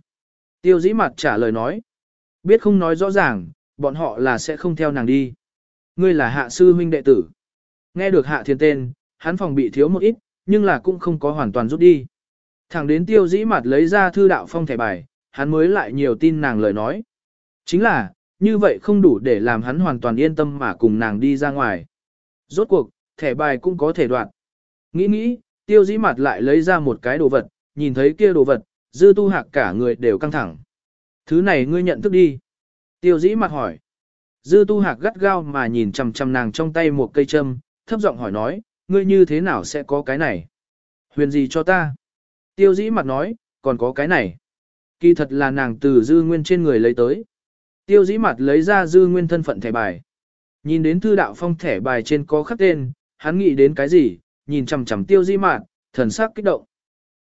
Tiêu dĩ mạt trả lời nói. Biết không nói rõ ràng, bọn họ là sẽ không theo nàng đi. Ngươi là hạ sư huynh đệ tử. Nghe được hạ thiền tên, hắn phòng bị thiếu một ít, nhưng là cũng không có hoàn toàn rút đi. Thẳng đến tiêu dĩ mặt lấy ra thư đạo phong thẻ bài, hắn mới lại nhiều tin nàng lời nói. Chính là, như vậy không đủ để làm hắn hoàn toàn yên tâm mà cùng nàng đi ra ngoài. Rốt cuộc, thẻ bài cũng có thể đoạn. Nghĩ nghĩ, tiêu dĩ mặt lại lấy ra một cái đồ vật, nhìn thấy kia đồ vật, dư tu hạc cả người đều căng thẳng. Thứ này ngươi nhận thức đi. Tiêu dĩ mặt hỏi. Dư tu hạc gắt gao mà nhìn chằm chằm nàng trong tay một cây châm, thấp giọng hỏi nói, ngươi như thế nào sẽ có cái này? Huyền gì cho ta? Tiêu dĩ mặt nói, còn có cái này. Kỳ thật là nàng từ dư nguyên trên người lấy tới. Tiêu dĩ mặt lấy ra dư nguyên thân phận thẻ bài. Nhìn đến thư đạo phong thẻ bài trên có khắc tên, hắn nghĩ đến cái gì, nhìn chằm chằm tiêu dĩ mặt, thần sắc kích động.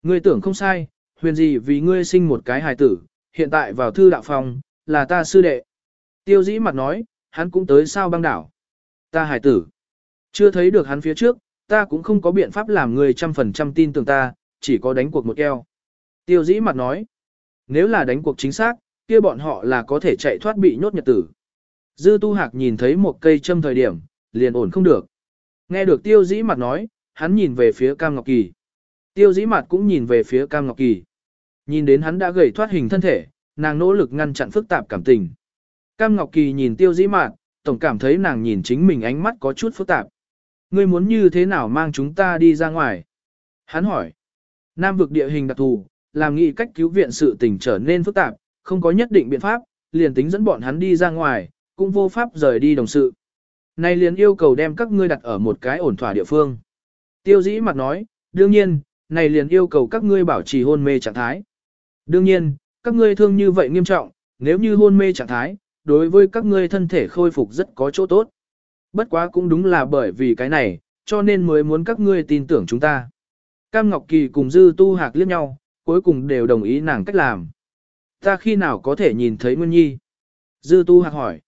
Ngươi tưởng không sai, huyền gì vì ngươi sinh một cái hài tử, hiện tại vào thư đạo phong, là ta sư đệ. Tiêu dĩ mặt nói, hắn cũng tới sao băng đảo. Ta hài tử. Chưa thấy được hắn phía trước, ta cũng không có biện pháp làm người trăm phần trăm tin tưởng ta, chỉ có đánh cuộc một keo. Tiêu dĩ mặt nói, nếu là đánh cuộc chính xác, kia bọn họ là có thể chạy thoát bị nhốt nhật tử. Dư tu hạc nhìn thấy một cây châm thời điểm, liền ổn không được. Nghe được tiêu dĩ mặt nói, hắn nhìn về phía Cam Ngọc Kỳ. Tiêu dĩ mặt cũng nhìn về phía Cam Ngọc Kỳ. Nhìn đến hắn đã gầy thoát hình thân thể, nàng nỗ lực ngăn chặn phức tạp cảm tình. Cam Ngọc Kỳ nhìn tiêu dĩ mặt, tổng cảm thấy nàng nhìn chính mình ánh mắt có chút phức tạp. Ngươi muốn như thế nào mang chúng ta đi ra ngoài? Hắn hỏi. Nam vực địa hình đặc thù, làm nghị cách cứu viện sự tình trở nên phức tạp, không có nhất định biện pháp, liền tính dẫn bọn hắn đi ra ngoài, cũng vô pháp rời đi đồng sự. Này liền yêu cầu đem các ngươi đặt ở một cái ổn thỏa địa phương. Tiêu dĩ mặt nói, đương nhiên, này liền yêu cầu các ngươi bảo trì hôn mê trạng thái. Đương nhiên, các ngươi thương như vậy nghiêm trọng, nếu như hôn mê trạng thái, đối với các ngươi thân thể khôi phục rất có chỗ tốt. Bất quá cũng đúng là bởi vì cái này, cho nên mới muốn các ngươi tin tưởng chúng ta. Cam Ngọc Kỳ cùng Dư Tu Hạc liếc nhau, cuối cùng đều đồng ý nàng cách làm. Ta khi nào có thể nhìn thấy Nguyên Nhi? Dư Tu Hạc hỏi.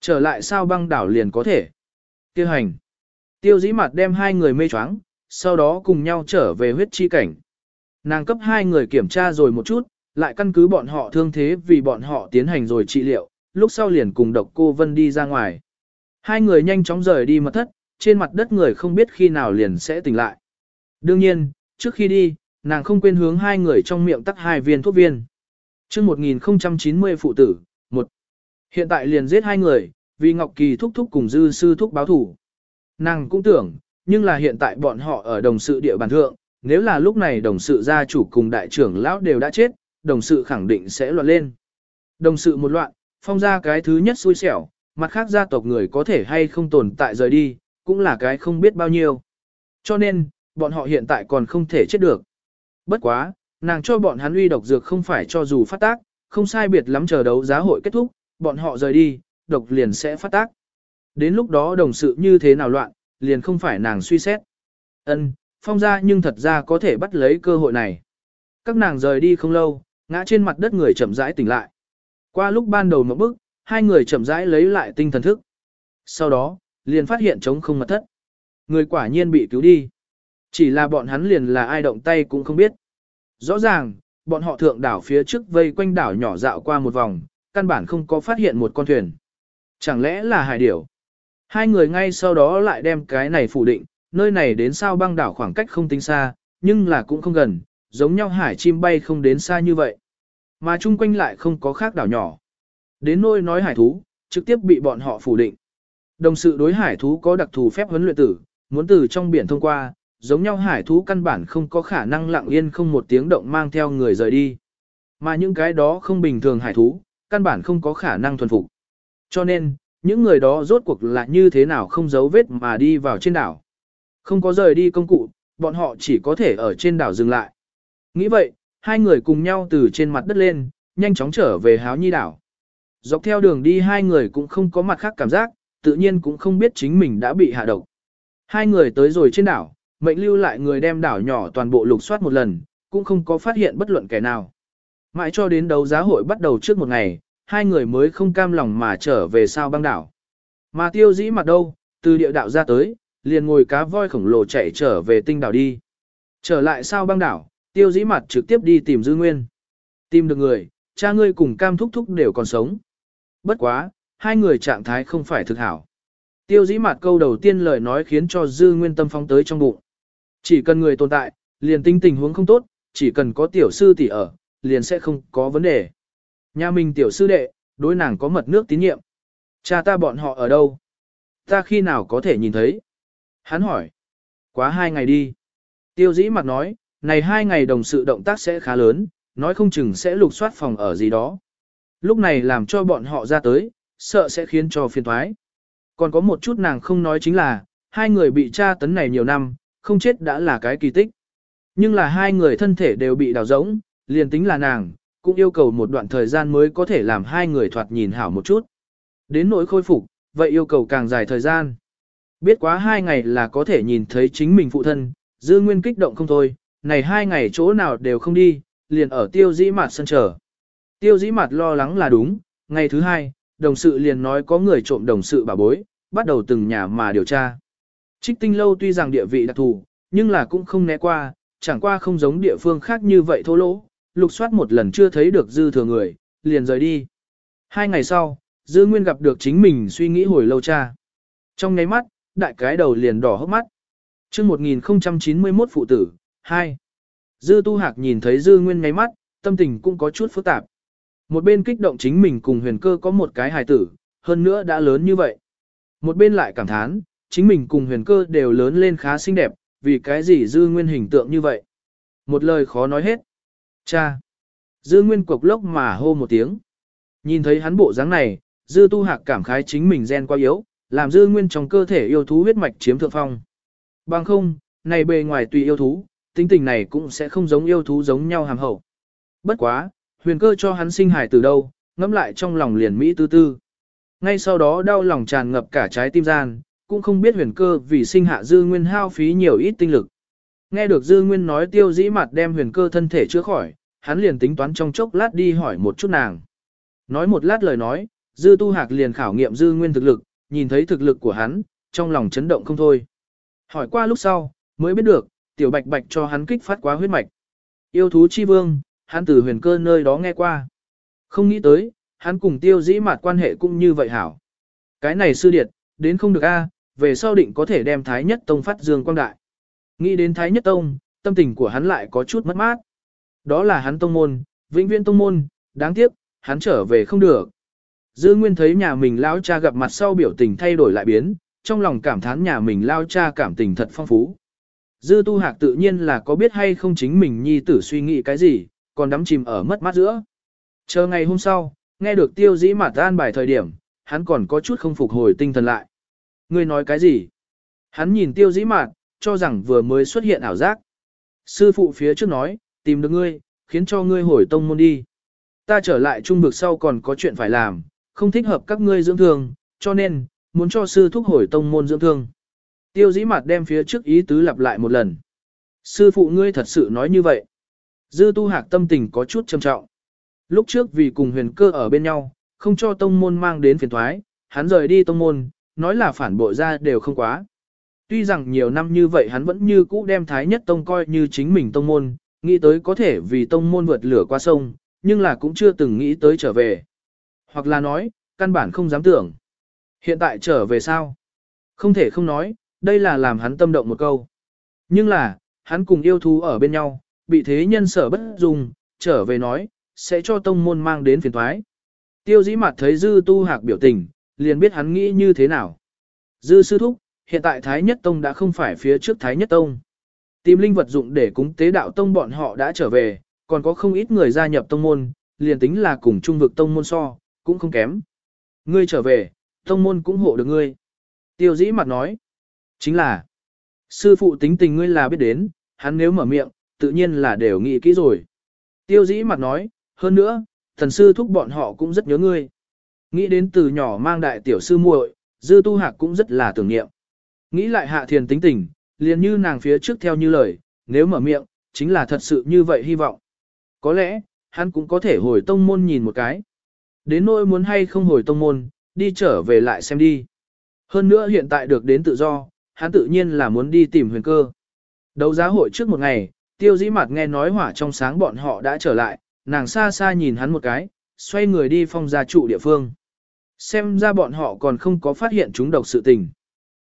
Trở lại sao băng đảo liền có thể? Tiêu hành. Tiêu dĩ mặt đem hai người mê choáng, sau đó cùng nhau trở về huyết chi cảnh. Nàng cấp hai người kiểm tra rồi một chút, lại căn cứ bọn họ thương thế vì bọn họ tiến hành rồi trị liệu, lúc sau liền cùng độc cô Vân đi ra ngoài. Hai người nhanh chóng rời đi mật thất, trên mặt đất người không biết khi nào liền sẽ tỉnh lại. Đương nhiên, trước khi đi, nàng không quên hướng hai người trong miệng tắt hai viên thuốc viên. chương 1090 phụ tử, một Hiện tại liền giết hai người, vì Ngọc Kỳ thúc thúc cùng dư sư thúc báo thủ. Nàng cũng tưởng, nhưng là hiện tại bọn họ ở đồng sự địa bàn thượng, nếu là lúc này đồng sự gia chủ cùng đại trưởng lão đều đã chết, đồng sự khẳng định sẽ loạn lên. Đồng sự một loạn, phong ra cái thứ nhất xui xẻo, mặt khác gia tộc người có thể hay không tồn tại rời đi, cũng là cái không biết bao nhiêu. Cho nên, bọn họ hiện tại còn không thể chết được. Bất quá, nàng cho bọn hắn uy độc dược không phải cho dù phát tác, không sai biệt lắm chờ đấu giá hội kết thúc, bọn họ rời đi, độc liền sẽ phát tác. Đến lúc đó đồng sự như thế nào loạn, liền không phải nàng suy xét. Ân, phong ra nhưng thật ra có thể bắt lấy cơ hội này. Các nàng rời đi không lâu, ngã trên mặt đất người chậm rãi tỉnh lại. Qua lúc ban đầu một bước, hai người chậm rãi lấy lại tinh thần thức. Sau đó, liền phát hiện trống không mật thất. Người quả nhiên bị cứu đi. Chỉ là bọn hắn liền là ai động tay cũng không biết. Rõ ràng, bọn họ thượng đảo phía trước vây quanh đảo nhỏ dạo qua một vòng, căn bản không có phát hiện một con thuyền. Chẳng lẽ là hải điểu? Hai người ngay sau đó lại đem cái này phủ định, nơi này đến sao băng đảo khoảng cách không tính xa, nhưng là cũng không gần, giống nhau hải chim bay không đến xa như vậy. Mà chung quanh lại không có khác đảo nhỏ. Đến nôi nói hải thú, trực tiếp bị bọn họ phủ định. Đồng sự đối hải thú có đặc thù phép huấn luyện tử, muốn từ trong biển thông qua, giống nhau hải thú căn bản không có khả năng lặng yên không một tiếng động mang theo người rời đi. Mà những cái đó không bình thường hải thú, căn bản không có khả năng thuần phục. Cho nên, những người đó rốt cuộc là như thế nào không giấu vết mà đi vào trên đảo. Không có rời đi công cụ, bọn họ chỉ có thể ở trên đảo dừng lại. Nghĩ vậy, hai người cùng nhau từ trên mặt đất lên, nhanh chóng trở về háo nhi đảo. Dọc theo đường đi hai người cũng không có mặt khác cảm giác, tự nhiên cũng không biết chính mình đã bị hạ độc. Hai người tới rồi trên đảo, mệnh lưu lại người đem đảo nhỏ toàn bộ lục soát một lần, cũng không có phát hiện bất luận kẻ nào. Mãi cho đến đấu giá hội bắt đầu trước một ngày, hai người mới không cam lòng mà trở về sao băng đảo. Mà tiêu dĩ mặt đâu, từ địa đạo ra tới, liền ngồi cá voi khổng lồ chạy trở về tinh đảo đi. Trở lại sao băng đảo, tiêu dĩ mặt trực tiếp đi tìm dư nguyên. Tìm được người, cha ngươi cùng cam thúc thúc đều còn sống. Bất quá, hai người trạng thái không phải thực hảo. Tiêu dĩ mặt câu đầu tiên lời nói khiến cho dư nguyên tâm phong tới trong bụng. Chỉ cần người tồn tại, liền tinh tình huống không tốt, chỉ cần có tiểu sư tỷ ở, liền sẽ không có vấn đề. Nhà mình tiểu sư đệ, đối nàng có mật nước tín nhiệm. Cha ta bọn họ ở đâu? Ta khi nào có thể nhìn thấy? Hắn hỏi. Quá hai ngày đi. Tiêu dĩ mặt nói, này hai ngày đồng sự động tác sẽ khá lớn, nói không chừng sẽ lục soát phòng ở gì đó. Lúc này làm cho bọn họ ra tới, sợ sẽ khiến cho phiền thoái. Còn có một chút nàng không nói chính là, hai người bị tra tấn này nhiều năm, không chết đã là cái kỳ tích. Nhưng là hai người thân thể đều bị đào rỗng, liền tính là nàng, cũng yêu cầu một đoạn thời gian mới có thể làm hai người thoạt nhìn hảo một chút. Đến nỗi khôi phục, vậy yêu cầu càng dài thời gian. Biết quá hai ngày là có thể nhìn thấy chính mình phụ thân, dư nguyên kích động không thôi, này hai ngày chỗ nào đều không đi, liền ở tiêu dĩ mặt sân chờ. Tiêu dĩ mặt lo lắng là đúng, ngày thứ hai, đồng sự liền nói có người trộm đồng sự bà bối, bắt đầu từng nhà mà điều tra. Trích tinh lâu tuy rằng địa vị đặc thù, nhưng là cũng không né qua, chẳng qua không giống địa phương khác như vậy thô lỗ, lục soát một lần chưa thấy được dư thừa người, liền rời đi. Hai ngày sau, dư nguyên gặp được chính mình suy nghĩ hồi lâu cha. Trong nháy mắt, đại cái đầu liền đỏ hốc mắt. chương 1091 phụ tử, 2. Dư tu hạc nhìn thấy dư nguyên nháy mắt, tâm tình cũng có chút phức tạp. Một bên kích động chính mình cùng huyền cơ có một cái hài tử, hơn nữa đã lớn như vậy. Một bên lại cảm thán, chính mình cùng huyền cơ đều lớn lên khá xinh đẹp, vì cái gì dư nguyên hình tượng như vậy. Một lời khó nói hết. Cha! Dư nguyên cục lốc mà hô một tiếng. Nhìn thấy hắn bộ dáng này, dư tu hạc cảm khái chính mình gen quá yếu, làm dư nguyên trong cơ thể yêu thú huyết mạch chiếm thượng phong. Bằng không, này bề ngoài tùy yêu thú, tính tình này cũng sẽ không giống yêu thú giống nhau hàm hậu. Bất quá, huyền cơ cho hắn sinh hài từ đâu, ngẫm lại trong lòng liền Mỹ tư tư. Ngay sau đó đau lòng tràn ngập cả trái tim gian, cũng không biết huyền cơ vì sinh hạ dư nguyên hao phí nhiều ít tinh lực. Nghe được dư nguyên nói tiêu dĩ mặt đem huyền cơ thân thể chữa khỏi, hắn liền tính toán trong chốc lát đi hỏi một chút nàng. Nói một lát lời nói, dư tu hạc liền khảo nghiệm dư nguyên thực lực, nhìn thấy thực lực của hắn, trong lòng chấn động không thôi. Hỏi qua lúc sau, mới biết được, tiểu bạch bạch cho hắn kích phát quá huyết mạch. Yêu thú chi vương, hắn từ huyền cơ nơi đó nghe qua. Không nghĩ tới, hắn cùng tiêu dĩ mặt quan hệ cũng như vậy hảo. Cái này sư điệt, đến không được a, về sau định có thể đem Thái Nhất Tông phát dương quang đại. Nghĩ đến Thái Nhất Tông, tâm tình của hắn lại có chút mất mát. Đó là hắn tông môn, vĩnh viễn tông môn, đáng tiếc, hắn trở về không được. Dư Nguyên thấy nhà mình lão cha gặp mặt sau biểu tình thay đổi lại biến, trong lòng cảm thán nhà mình lao cha cảm tình thật phong phú. Dư Tu Hạc tự nhiên là có biết hay không chính mình nhi tử suy nghĩ cái gì, còn đắm chìm ở mất mát giữa. Chờ ngày hôm sau, nghe được tiêu dĩ mà tan bài thời điểm, hắn còn có chút không phục hồi tinh thần lại. Ngươi nói cái gì? Hắn nhìn tiêu dĩ mạt, cho rằng vừa mới xuất hiện ảo giác. Sư phụ phía trước nói, tìm được ngươi, khiến cho ngươi hồi tông môn đi. Ta trở lại trung vực sau còn có chuyện phải làm, không thích hợp các ngươi dưỡng thương, cho nên, muốn cho sư thúc hồi tông môn dưỡng thương. Tiêu dĩ mặt đem phía trước ý tứ lặp lại một lần. Sư phụ ngươi thật sự nói như vậy. Dư tu hạc tâm tình có chút trầm trọng. Lúc trước vì cùng huyền cơ ở bên nhau, không cho tông môn mang đến phiền thoái, hắn rời đi tông môn, nói là phản bội ra đều không quá. Tuy rằng nhiều năm như vậy hắn vẫn như cũ đem Thái Nhất Tông coi như chính mình tông môn, nghĩ tới có thể vì tông môn vượt lửa qua sông, nhưng là cũng chưa từng nghĩ tới trở về. Hoặc là nói, căn bản không dám tưởng. Hiện tại trở về sao? Không thể không nói, đây là làm hắn tâm động một câu. Nhưng là, hắn cùng yêu thú ở bên nhau, bị thế nhân sở bất dung, trở về nói, sẽ cho tông môn mang đến phiền thoái. Tiêu dĩ mặt thấy dư tu hạc biểu tình, liền biết hắn nghĩ như thế nào. Dư sư thúc, hiện tại Thái Nhất Tông đã không phải phía trước Thái Nhất Tông. Tìm linh vật dụng để cúng tế đạo tông bọn họ đã trở về, còn có không ít người gia nhập tông môn, liền tính là cùng trung vực tông môn so, cũng không kém. Ngươi trở về, tông môn cũng hộ được ngươi. Tiêu dĩ mặt nói, chính là, sư phụ tính tình ngươi là biết đến, hắn nếu mở miệng, tự nhiên là đều nghĩ kỹ rồi. Tiêu dĩ mặt nói, hơn nữa, thần sư thúc bọn họ cũng rất nhớ ngươi. Nghĩ đến từ nhỏ mang đại tiểu sư muội, dư tu hạc cũng rất là tưởng niệm. Nghĩ lại hạ thiền tính tình, liền như nàng phía trước theo như lời, nếu mở miệng, chính là thật sự như vậy hy vọng. Có lẽ, hắn cũng có thể hồi tông môn nhìn một cái. Đến nỗi muốn hay không hồi tông môn, đi trở về lại xem đi. Hơn nữa hiện tại được đến tự do, hắn tự nhiên là muốn đi tìm huyền cơ. Đấu giá hội trước một ngày, tiêu dĩ mặt nghe nói hỏa trong sáng bọn họ đã trở lại, nàng xa xa nhìn hắn một cái, xoay người đi phong gia trụ địa phương. Xem ra bọn họ còn không có phát hiện chúng độc sự tình.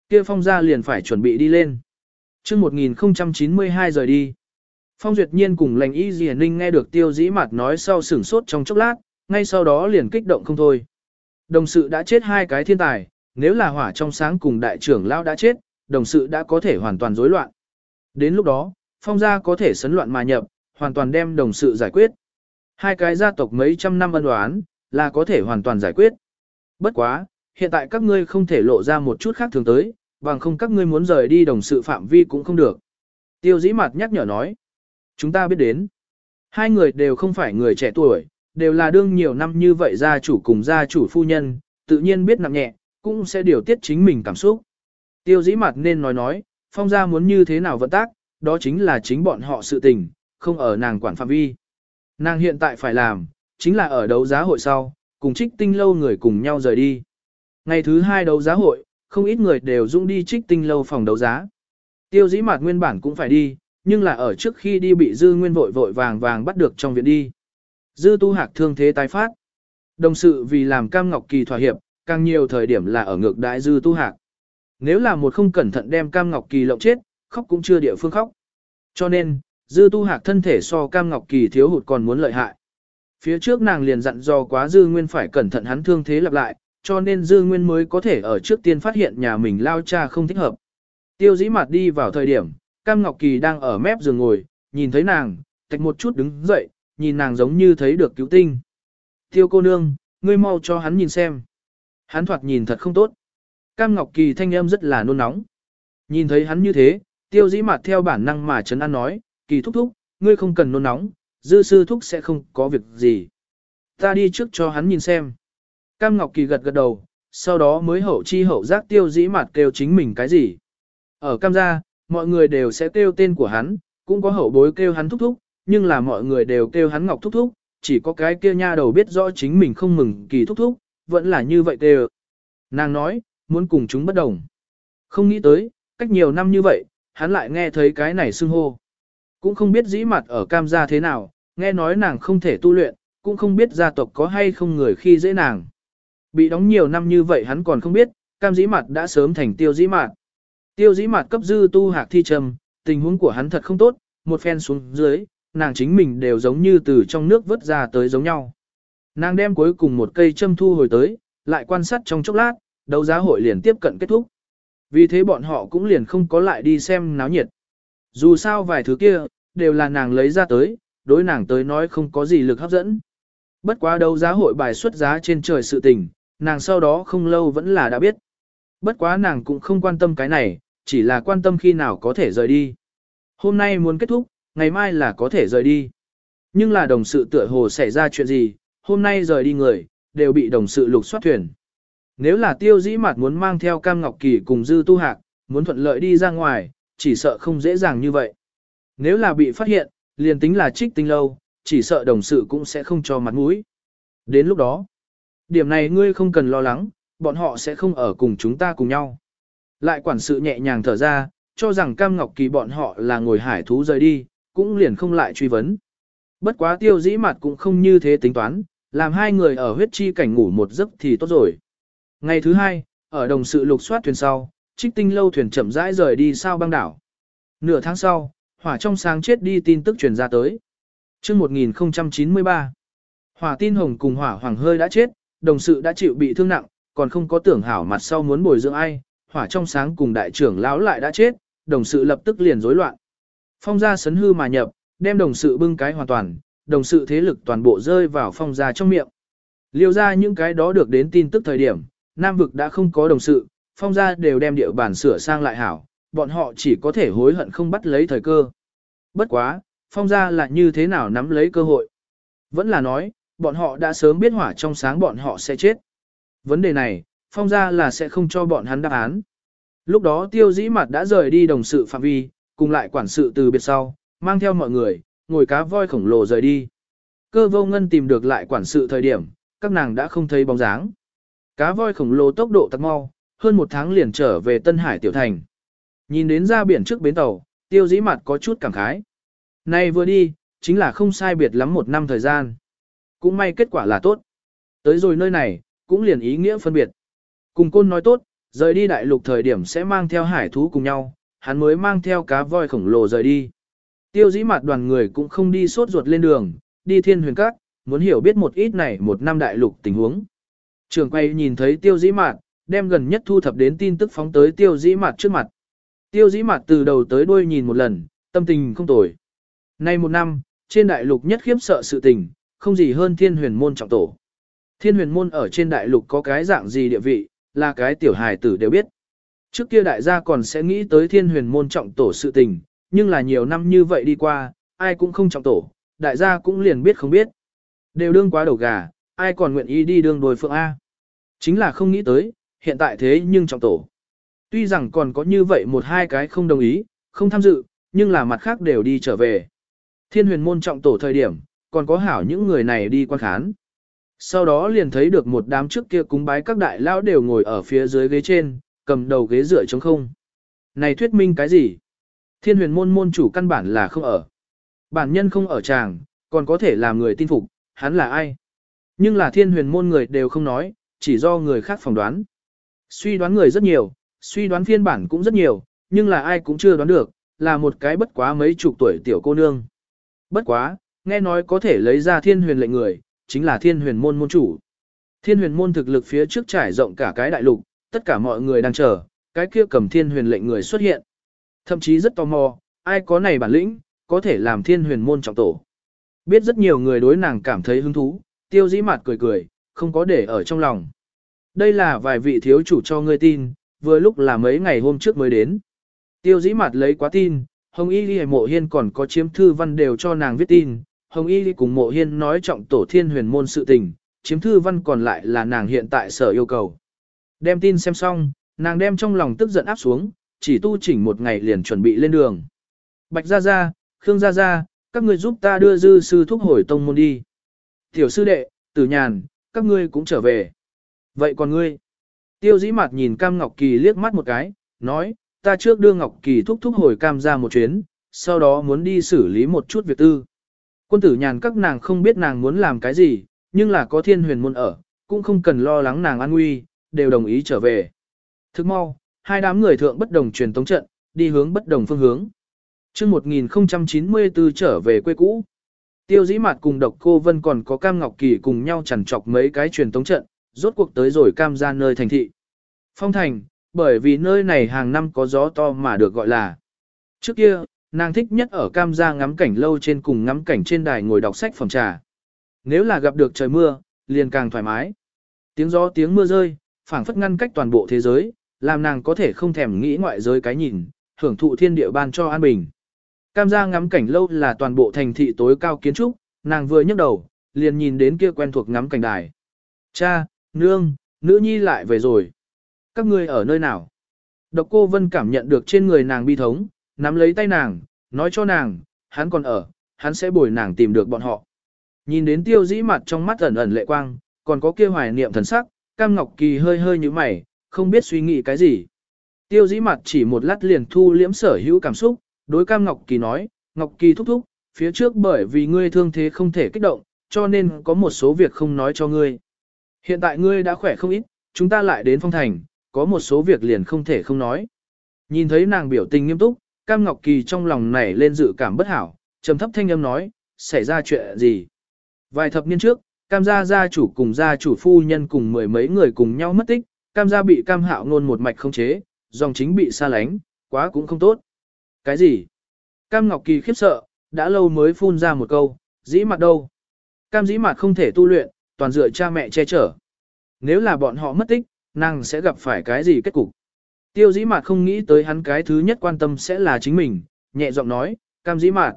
Kia phong gia liền phải chuẩn bị đi lên. chương 1092 rời đi. Phong Duyệt Nhiên cùng lành y dì ninh nghe được tiêu dĩ mặt nói sau sửng sốt trong chốc lát, ngay sau đó liền kích động không thôi. Đồng sự đã chết hai cái thiên tài, nếu là hỏa trong sáng cùng đại trưởng lao đã chết, đồng sự đã có thể hoàn toàn rối loạn. Đến lúc đó, phong gia có thể sấn loạn mà nhập, hoàn toàn đem đồng sự giải quyết. Hai cái gia tộc mấy trăm năm ân đoán, là có thể hoàn toàn giải quyết. Bất quá, hiện tại các ngươi không thể lộ ra một chút khác thường tới, bằng không các ngươi muốn rời đi đồng sự phạm vi cũng không được. Tiêu dĩ mặt nhắc nhở nói. Chúng ta biết đến. Hai người đều không phải người trẻ tuổi, đều là đương nhiều năm như vậy gia chủ cùng gia chủ phu nhân, tự nhiên biết nặng nhẹ, cũng sẽ điều tiết chính mình cảm xúc. Tiêu dĩ mặt nên nói nói, phong gia muốn như thế nào vận tác, đó chính là chính bọn họ sự tình, không ở nàng quản phạm vi. Nàng hiện tại phải làm, chính là ở đấu giá hội sau, cùng trích tinh lâu người cùng nhau rời đi. Ngày thứ hai đấu giá hội, không ít người đều dũng đi trích tinh lâu phòng đấu giá. Tiêu dĩ mạt nguyên bản cũng phải đi, nhưng là ở trước khi đi bị Dư Nguyên vội vội vàng vàng bắt được trong viện đi. Dư Tu Hạc thương thế tái phát. Đồng sự vì làm Cam Ngọc Kỳ thỏa hiệp, càng nhiều thời điểm là ở ngược đại Dư Tu Hạc. Nếu là một không cẩn thận đem Cam Ngọc Kỳ lộng chết, khóc cũng chưa địa phương khóc. Cho nên, Dư Tu Hạc thân thể so Cam Ngọc Kỳ thiếu hụt còn muốn lợi hại. Phía trước nàng liền dặn dò quá Dư Nguyên phải cẩn thận hắn thương thế lặp lại, cho nên Dư Nguyên mới có thể ở trước tiên phát hiện nhà mình lao cha không thích hợp. Tiêu dĩ mặt đi vào thời điểm, Cam Ngọc Kỳ đang ở mép giường ngồi, nhìn thấy nàng, tạch một chút đứng dậy, nhìn nàng giống như thấy được cứu tinh. Tiêu cô nương, ngươi mau cho hắn nhìn xem. Hắn thoạt nhìn thật không tốt. Cam Ngọc Kỳ thanh âm rất là nôn nóng. Nhìn thấy hắn như thế, tiêu dĩ mặt theo bản năng mà chấn an nói, Kỳ thúc thúc, ngươi không cần nôn nóng, dư sư thúc sẽ không có việc gì. Ta đi trước cho hắn nhìn xem. Cam Ngọc Kỳ gật gật đầu, sau đó mới hậu chi hậu giác tiêu dĩ mặt kêu chính mình cái gì. Ở Cam gia, mọi người đều sẽ kêu tên của hắn, cũng có hậu bối kêu hắn thúc thúc, nhưng là mọi người đều kêu hắn Ngọc thúc thúc, chỉ có cái kia nha đầu biết rõ chính mình không mừng kỳ thúc thúc, vẫn là như vậy kêu. Nàng nói, muốn cùng chúng bất đồng. Không nghĩ tới, cách nhiều năm như vậy, hắn lại nghe thấy cái này xưng hô. Cũng không biết dĩ mặt ở cam gia thế nào, nghe nói nàng không thể tu luyện, cũng không biết gia tộc có hay không người khi dễ nàng. Bị đóng nhiều năm như vậy hắn còn không biết, cam dĩ mặt đã sớm thành tiêu dĩ mặt. Tiêu dĩ mặt cấp dư tu hạc thi trầm, tình huống của hắn thật không tốt, một phen xuống dưới, nàng chính mình đều giống như từ trong nước vớt ra tới giống nhau. Nàng đem cuối cùng một cây châm thu hồi tới, lại quan sát trong chốc lát, đấu giá hội liền tiếp cận kết thúc. Vì thế bọn họ cũng liền không có lại đi xem náo nhiệt. Dù sao vài thứ kia, đều là nàng lấy ra tới, đối nàng tới nói không có gì lực hấp dẫn. Bất quá đấu giá hội bài xuất giá trên trời sự tình, nàng sau đó không lâu vẫn là đã biết. Bất quá nàng cũng không quan tâm cái này, chỉ là quan tâm khi nào có thể rời đi. Hôm nay muốn kết thúc, ngày mai là có thể rời đi. Nhưng là đồng sự tựa hồ xảy ra chuyện gì, hôm nay rời đi người, đều bị đồng sự lục soát thuyền. Nếu là tiêu dĩ mặt muốn mang theo Cam Ngọc Kỳ cùng Dư Tu Hạc, muốn thuận lợi đi ra ngoài, chỉ sợ không dễ dàng như vậy. Nếu là bị phát hiện, liền tính là trích tinh lâu, chỉ sợ đồng sự cũng sẽ không cho mặt mũi. Đến lúc đó, điểm này ngươi không cần lo lắng, bọn họ sẽ không ở cùng chúng ta cùng nhau. Lại quản sự nhẹ nhàng thở ra, cho rằng Cam Ngọc Kỳ bọn họ là ngồi hải thú rời đi, cũng liền không lại truy vấn. Bất quá tiêu dĩ mặt cũng không như thế tính toán, làm hai người ở huyết chi cảnh ngủ một giấc thì tốt rồi. Ngày thứ hai, ở đồng sự lục soát thuyền sau, trích tinh lâu thuyền chậm rãi rời đi sao băng đảo. Nửa tháng sau, hỏa trong sáng chết đi tin tức truyền ra tới. chương 1093, hỏa tin hồng cùng hỏa hoàng hơi đã chết, đồng sự đã chịu bị thương nặng, còn không có tưởng hảo mặt sau muốn bồi dưỡng ai, hỏa trong sáng cùng đại trưởng lão lại đã chết, đồng sự lập tức liền rối loạn. Phong gia sấn hư mà nhập, đem đồng sự bưng cái hoàn toàn, đồng sự thế lực toàn bộ rơi vào phong gia trong miệng. Liêu ra những cái đó được đến tin tức thời điểm, Nam vực đã không có đồng sự, phong gia đều đem địa bàn sửa sang lại hảo, bọn họ chỉ có thể hối hận không bắt lấy thời cơ. Bất quá, phong gia là như thế nào nắm lấy cơ hội? Vẫn là nói, bọn họ đã sớm biết hỏa trong sáng bọn họ sẽ chết. Vấn đề này, phong gia là sẽ không cho bọn hắn đáp án. Lúc đó tiêu dĩ mặt đã rời đi đồng sự phạm vi, cùng lại quản sự từ biệt sau, mang theo mọi người, ngồi cá voi khổng lồ rời đi. Cơ vô ngân tìm được lại quản sự thời điểm, các nàng đã không thấy bóng dáng. Cá voi khổng lồ tốc độ tặc mau, hơn một tháng liền trở về Tân Hải Tiểu Thành. Nhìn đến ra biển trước bến tàu, tiêu dĩ mặt có chút cảm khái. Nay vừa đi, chính là không sai biệt lắm một năm thời gian. Cũng may kết quả là tốt. Tới rồi nơi này, cũng liền ý nghĩa phân biệt. Cùng côn nói tốt, rời đi đại lục thời điểm sẽ mang theo hải thú cùng nhau, hắn mới mang theo cá voi khổng lồ rời đi. Tiêu dĩ mặt đoàn người cũng không đi sốt ruột lên đường, đi thiên huyền các, muốn hiểu biết một ít này một năm đại lục tình huống. Trường quay nhìn thấy tiêu dĩ mạt, đem gần nhất thu thập đến tin tức phóng tới tiêu dĩ mạt trước mặt. Tiêu dĩ mạt từ đầu tới đuôi nhìn một lần, tâm tình không tồi. Nay một năm, trên đại lục nhất khiếp sợ sự tình, không gì hơn thiên huyền môn trọng tổ. Thiên huyền môn ở trên đại lục có cái dạng gì địa vị, là cái tiểu hài tử đều biết. Trước kia đại gia còn sẽ nghĩ tới thiên huyền môn trọng tổ sự tình, nhưng là nhiều năm như vậy đi qua, ai cũng không trọng tổ, đại gia cũng liền biết không biết. Đều đương quá đầu gà, ai còn nguyện ý đi đương đồi phượng A. Chính là không nghĩ tới, hiện tại thế nhưng trọng tổ. Tuy rằng còn có như vậy một hai cái không đồng ý, không tham dự, nhưng là mặt khác đều đi trở về. Thiên huyền môn trọng tổ thời điểm, còn có hảo những người này đi quan khán. Sau đó liền thấy được một đám trước kia cúng bái các đại lão đều ngồi ở phía dưới ghế trên, cầm đầu ghế dựa trống không. Này thuyết minh cái gì? Thiên huyền môn môn chủ căn bản là không ở. Bản nhân không ở chàng, còn có thể làm người tin phục, hắn là ai? Nhưng là thiên huyền môn người đều không nói, chỉ do người khác phỏng đoán. Suy đoán người rất nhiều, suy đoán phiên bản cũng rất nhiều, nhưng là ai cũng chưa đoán được, là một cái bất quá mấy chục tuổi tiểu cô nương. Bất quá, nghe nói có thể lấy ra thiên huyền lệnh người, chính là thiên huyền môn môn chủ. Thiên huyền môn thực lực phía trước trải rộng cả cái đại lục, tất cả mọi người đang chờ, cái kia cầm thiên huyền lệnh người xuất hiện. Thậm chí rất tò mò, ai có này bản lĩnh, có thể làm thiên huyền môn trọng tổ. Biết rất nhiều người đối nàng cảm thấy hứng thú, tiêu dĩ mặt cười cười, không có để ở trong lòng. Đây là vài vị thiếu chủ cho ngươi tin, vừa lúc là mấy ngày hôm trước mới đến. Tiêu dĩ mặt lấy quá tin, Hồng Y Ghi Mộ Hiên còn có chiếm thư văn đều cho nàng viết tin. Hồng Y Ghi cùng Mộ Hiên nói trọng tổ thiên huyền môn sự tình, chiếm thư văn còn lại là nàng hiện tại sở yêu cầu. Đem tin xem xong, nàng đem trong lòng tức giận áp xuống, chỉ tu chỉnh một ngày liền chuẩn bị lên đường. Bạch Gia Gia, Khương Gia Gia, các người giúp ta đưa dư sư thúc hồi tông môn đi. Tiểu sư đệ, tử nhàn, các ngươi cũng trở về. Vậy còn ngươi? Tiêu dĩ mặt nhìn Cam Ngọc Kỳ liếc mắt một cái, nói, ta trước đưa Ngọc Kỳ thúc thúc hồi Cam ra một chuyến, sau đó muốn đi xử lý một chút việc tư. Quân tử nhàn các nàng không biết nàng muốn làm cái gì, nhưng là có thiên huyền môn ở, cũng không cần lo lắng nàng an nguy, đều đồng ý trở về. Thức mau, hai đám người thượng bất đồng truyền tống trận, đi hướng bất đồng phương hướng. chương 1094 trở về quê cũ. Tiêu dĩ mặt cùng độc cô Vân còn có Cam Ngọc Kỳ cùng nhau chằn chọc mấy cái truyền tống trận, rốt cuộc tới rồi Cam ra nơi thành thị. Phong thành, bởi vì nơi này hàng năm có gió to mà được gọi là. Trước kia, nàng thích nhất ở Cam gia ngắm cảnh lâu trên cùng ngắm cảnh trên đài ngồi đọc sách phòng trà. Nếu là gặp được trời mưa, liền càng thoải mái. Tiếng gió tiếng mưa rơi, phảng phất ngăn cách toàn bộ thế giới, làm nàng có thể không thèm nghĩ ngoại giới cái nhìn, hưởng thụ thiên địa ban cho an bình. Cam gia ngắm cảnh lâu là toàn bộ thành thị tối cao kiến trúc, nàng vừa nhấc đầu, liền nhìn đến kia quen thuộc ngắm cảnh đài. Cha, nương, nữ nhi lại về rồi. Các ngươi ở nơi nào? Độc cô Vân cảm nhận được trên người nàng bi thống, nắm lấy tay nàng, nói cho nàng, hắn còn ở, hắn sẽ bồi nàng tìm được bọn họ. Nhìn đến tiêu dĩ mặt trong mắt ẩn ẩn lệ quang, còn có kia hoài niệm thần sắc, Cam Ngọc Kỳ hơi hơi như mày, không biết suy nghĩ cái gì. Tiêu dĩ mặt chỉ một lát liền thu liễm sở hữu cảm xúc, đối Cam Ngọc Kỳ nói, Ngọc Kỳ thúc thúc, phía trước bởi vì ngươi thương thế không thể kích động, cho nên có một số việc không nói cho ngươi. Hiện tại ngươi đã khỏe không ít, chúng ta lại đến phong thành, có một số việc liền không thể không nói. Nhìn thấy nàng biểu tình nghiêm túc, Cam Ngọc Kỳ trong lòng nảy lên dự cảm bất hảo, trầm thấp thanh âm nói, xảy ra chuyện gì? Vài thập niên trước, Cam gia gia chủ cùng gia chủ phu nhân cùng mười mấy người cùng nhau mất tích, Cam gia bị Cam Hạo ngôn một mạch không chế, dòng chính bị xa lánh, quá cũng không tốt. Cái gì? Cam Ngọc Kỳ khiếp sợ, đã lâu mới phun ra một câu, dĩ mặt đâu? Cam dĩ mặt không thể tu luyện, toàn dựa cha mẹ che chở. Nếu là bọn họ mất tích, nàng sẽ gặp phải cái gì kết cục? Tiêu dĩ mạt không nghĩ tới hắn cái thứ nhất quan tâm sẽ là chính mình, nhẹ giọng nói, cam dĩ mạt.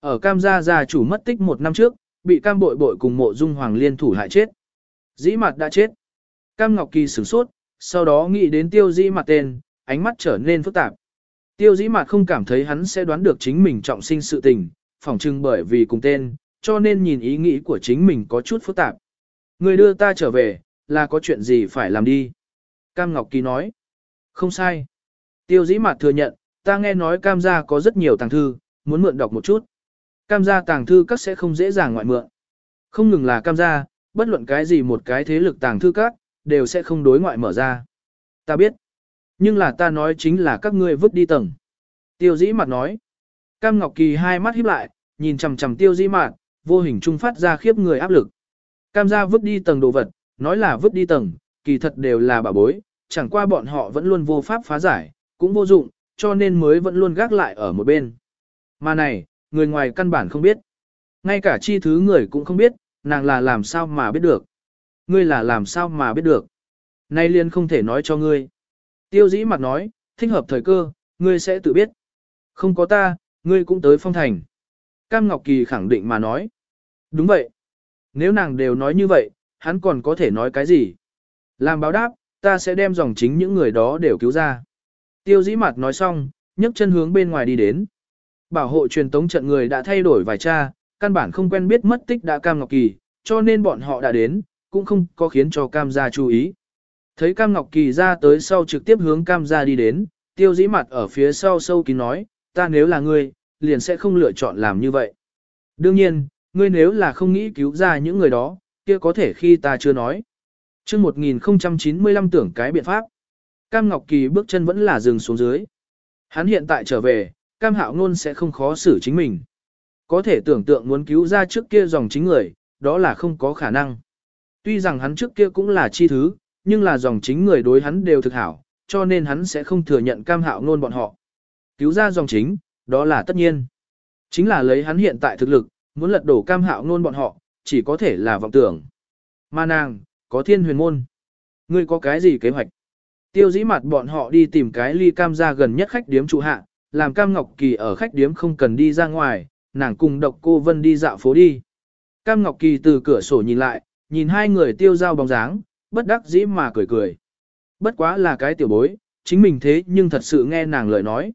Ở cam gia gia chủ mất tích một năm trước, bị cam bội bội cùng mộ dung hoàng liên thủ hại chết. Dĩ mạt đã chết. Cam Ngọc Kỳ sửng sốt, sau đó nghĩ đến tiêu dĩ mạt tên, ánh mắt trở nên phức tạp. Tiêu dĩ mạt không cảm thấy hắn sẽ đoán được chính mình trọng sinh sự tình, phỏng chừng bởi vì cùng tên, cho nên nhìn ý nghĩ của chính mình có chút phức tạp. Người đưa ta trở về, là có chuyện gì phải làm đi. Cam Ngọc Kỳ nói. Không sai. Tiêu dĩ mặt thừa nhận, ta nghe nói cam gia có rất nhiều tàng thư, muốn mượn đọc một chút. Cam gia tàng thư các sẽ không dễ dàng ngoại mượn. Không ngừng là cam gia, bất luận cái gì một cái thế lực tàng thư các, đều sẽ không đối ngoại mở ra. Ta biết. Nhưng là ta nói chính là các ngươi vứt đi tầng. Tiêu dĩ mặt nói. Cam Ngọc Kỳ hai mắt híp lại, nhìn chằm chằm tiêu dĩ mặt, vô hình trung phát ra khiếp người áp lực. Cam gia vứt đi tầng đồ vật, nói là vứt đi tầng, kỳ thật đều là bà bối, chẳng qua bọn họ vẫn luôn vô pháp phá giải, cũng vô dụng, cho nên mới vẫn luôn gác lại ở một bên. Mà này, người ngoài căn bản không biết. Ngay cả chi thứ người cũng không biết, nàng là làm sao mà biết được. Ngươi là làm sao mà biết được. Nay liên không thể nói cho ngươi. Tiêu dĩ mặt nói, thích hợp thời cơ, ngươi sẽ tự biết. Không có ta, ngươi cũng tới phong thành. Cam Ngọc Kỳ khẳng định mà nói. Đúng vậy. Nếu nàng đều nói như vậy, hắn còn có thể nói cái gì? Làm báo đáp, ta sẽ đem dòng chính những người đó đều cứu ra. Tiêu dĩ mặt nói xong, nhấc chân hướng bên ngoài đi đến. Bảo hộ truyền tống trận người đã thay đổi vài cha, căn bản không quen biết mất tích đã Cam Ngọc Kỳ, cho nên bọn họ đã đến, cũng không có khiến cho Cam gia chú ý. Thấy Cam Ngọc Kỳ ra tới sau trực tiếp hướng Cam gia đi đến, tiêu dĩ mặt ở phía sau sâu kín nói, ta nếu là ngươi, liền sẽ không lựa chọn làm như vậy. Đương nhiên, ngươi nếu là không nghĩ cứu ra những người đó, kia có thể khi ta chưa nói. Trước 1095 tưởng cái biện pháp. Cam Ngọc Kỳ bước chân vẫn là dừng xuống dưới. Hắn hiện tại trở về, Cam Hạo Nôn sẽ không khó xử chính mình. Có thể tưởng tượng muốn cứu ra trước kia dòng chính người, đó là không có khả năng. Tuy rằng hắn trước kia cũng là chi thứ, nhưng là dòng chính người đối hắn đều thực hảo, cho nên hắn sẽ không thừa nhận Cam Hạo Nôn bọn họ. Cứu ra dòng chính, đó là tất nhiên. Chính là lấy hắn hiện tại thực lực, muốn lật đổ Cam Hạo Nôn bọn họ, chỉ có thể là vọng tưởng. Ma nàng, có thiên huyền môn. Ngươi có cái gì kế hoạch? Tiêu dĩ mặt bọn họ đi tìm cái ly cam ra gần nhất khách điếm trụ hạ, làm cam ngọc kỳ ở khách điếm không cần đi ra ngoài, nàng cùng độc cô vân đi dạo phố đi. Cam ngọc kỳ từ cửa sổ nhìn lại, nhìn hai người tiêu giao bóng dáng, bất đắc dĩ mà cười cười. Bất quá là cái tiểu bối, chính mình thế nhưng thật sự nghe nàng lời nói.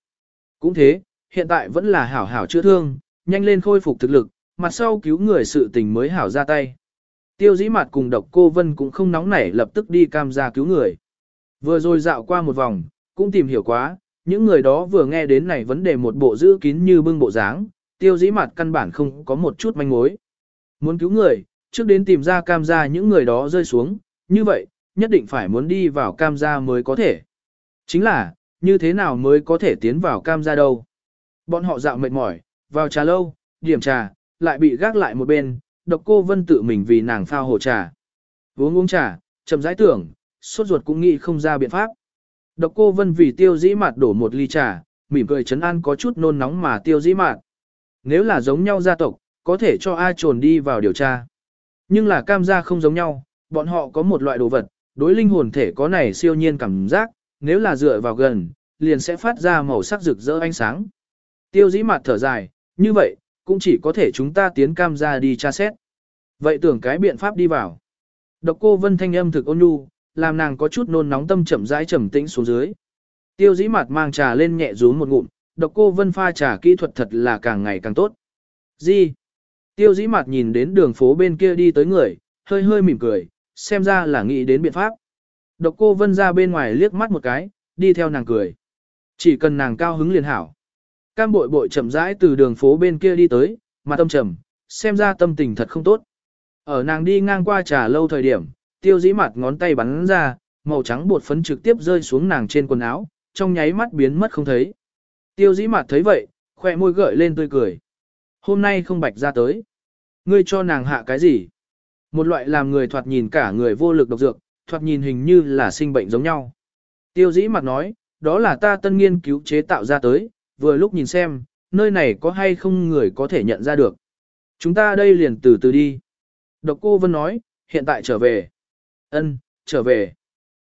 Cũng thế, hiện tại vẫn là hảo hảo chữa thương, nhanh lên khôi phục thực lực, mặt sau cứu người sự tình mới hảo ra tay. Tiêu dĩ mặt cùng độc cô Vân cũng không nóng nảy lập tức đi cam gia cứu người. Vừa rồi dạo qua một vòng, cũng tìm hiểu quá, những người đó vừa nghe đến này vấn đề một bộ giữ kín như bưng bộ dáng, tiêu dĩ mặt căn bản không có một chút manh mối. Muốn cứu người, trước đến tìm ra cam gia những người đó rơi xuống, như vậy, nhất định phải muốn đi vào cam gia mới có thể. Chính là, như thế nào mới có thể tiến vào cam gia đâu. Bọn họ dạo mệt mỏi, vào trà lâu, điểm trà, lại bị gác lại một bên, độc cô vân tự mình vì nàng phao hồ trà. Uống uống trà, chậm rãi tưởng, sốt ruột cũng nghĩ không ra biện pháp. Độc cô vân vì tiêu dĩ mạt đổ một ly trà, mỉm cười chấn an có chút nôn nóng mà tiêu dĩ mạt. Nếu là giống nhau gia tộc, có thể cho ai trồn đi vào điều tra. Nhưng là cam gia không giống nhau, bọn họ có một loại đồ vật, đối linh hồn thể có này siêu nhiên cảm giác, nếu là dựa vào gần, liền sẽ phát ra màu sắc rực rỡ ánh sáng. Tiêu dĩ Mạt thở dài, như vậy, cũng chỉ có thể chúng ta tiến cam ra đi tra xét. Vậy tưởng cái biện pháp đi vào. Độc cô vân thanh âm thực ôn nhu, làm nàng có chút nôn nóng tâm chậm rãi trầm tĩnh xuống dưới. Tiêu dĩ mặt mang trà lên nhẹ rú một ngụm, độc cô vân pha trà kỹ thuật thật là càng ngày càng tốt. Gì? Tiêu dĩ mặt nhìn đến đường phố bên kia đi tới người, hơi hơi mỉm cười, xem ra là nghĩ đến biện pháp. Độc cô vân ra bên ngoài liếc mắt một cái, đi theo nàng cười. Chỉ cần nàng cao hứng liền hảo. Cam bội bội chậm rãi từ đường phố bên kia đi tới, mặt tâm trầm, xem ra tâm tình thật không tốt. Ở nàng đi ngang qua trà lâu thời điểm, tiêu dĩ mặt ngón tay bắn ra, màu trắng bột phấn trực tiếp rơi xuống nàng trên quần áo, trong nháy mắt biến mất không thấy. Tiêu dĩ mặt thấy vậy, khoe môi gợi lên tươi cười. Hôm nay không bạch ra tới. Ngươi cho nàng hạ cái gì? Một loại làm người thoạt nhìn cả người vô lực độc dược, thoạt nhìn hình như là sinh bệnh giống nhau. Tiêu dĩ mặt nói, đó là ta tân nghiên cứu chế tạo ra tới, vừa lúc nhìn xem, nơi này có hay không người có thể nhận ra được. Chúng ta đây liền từ từ đi. Độc cô Vân nói, hiện tại trở về. Ân, trở về.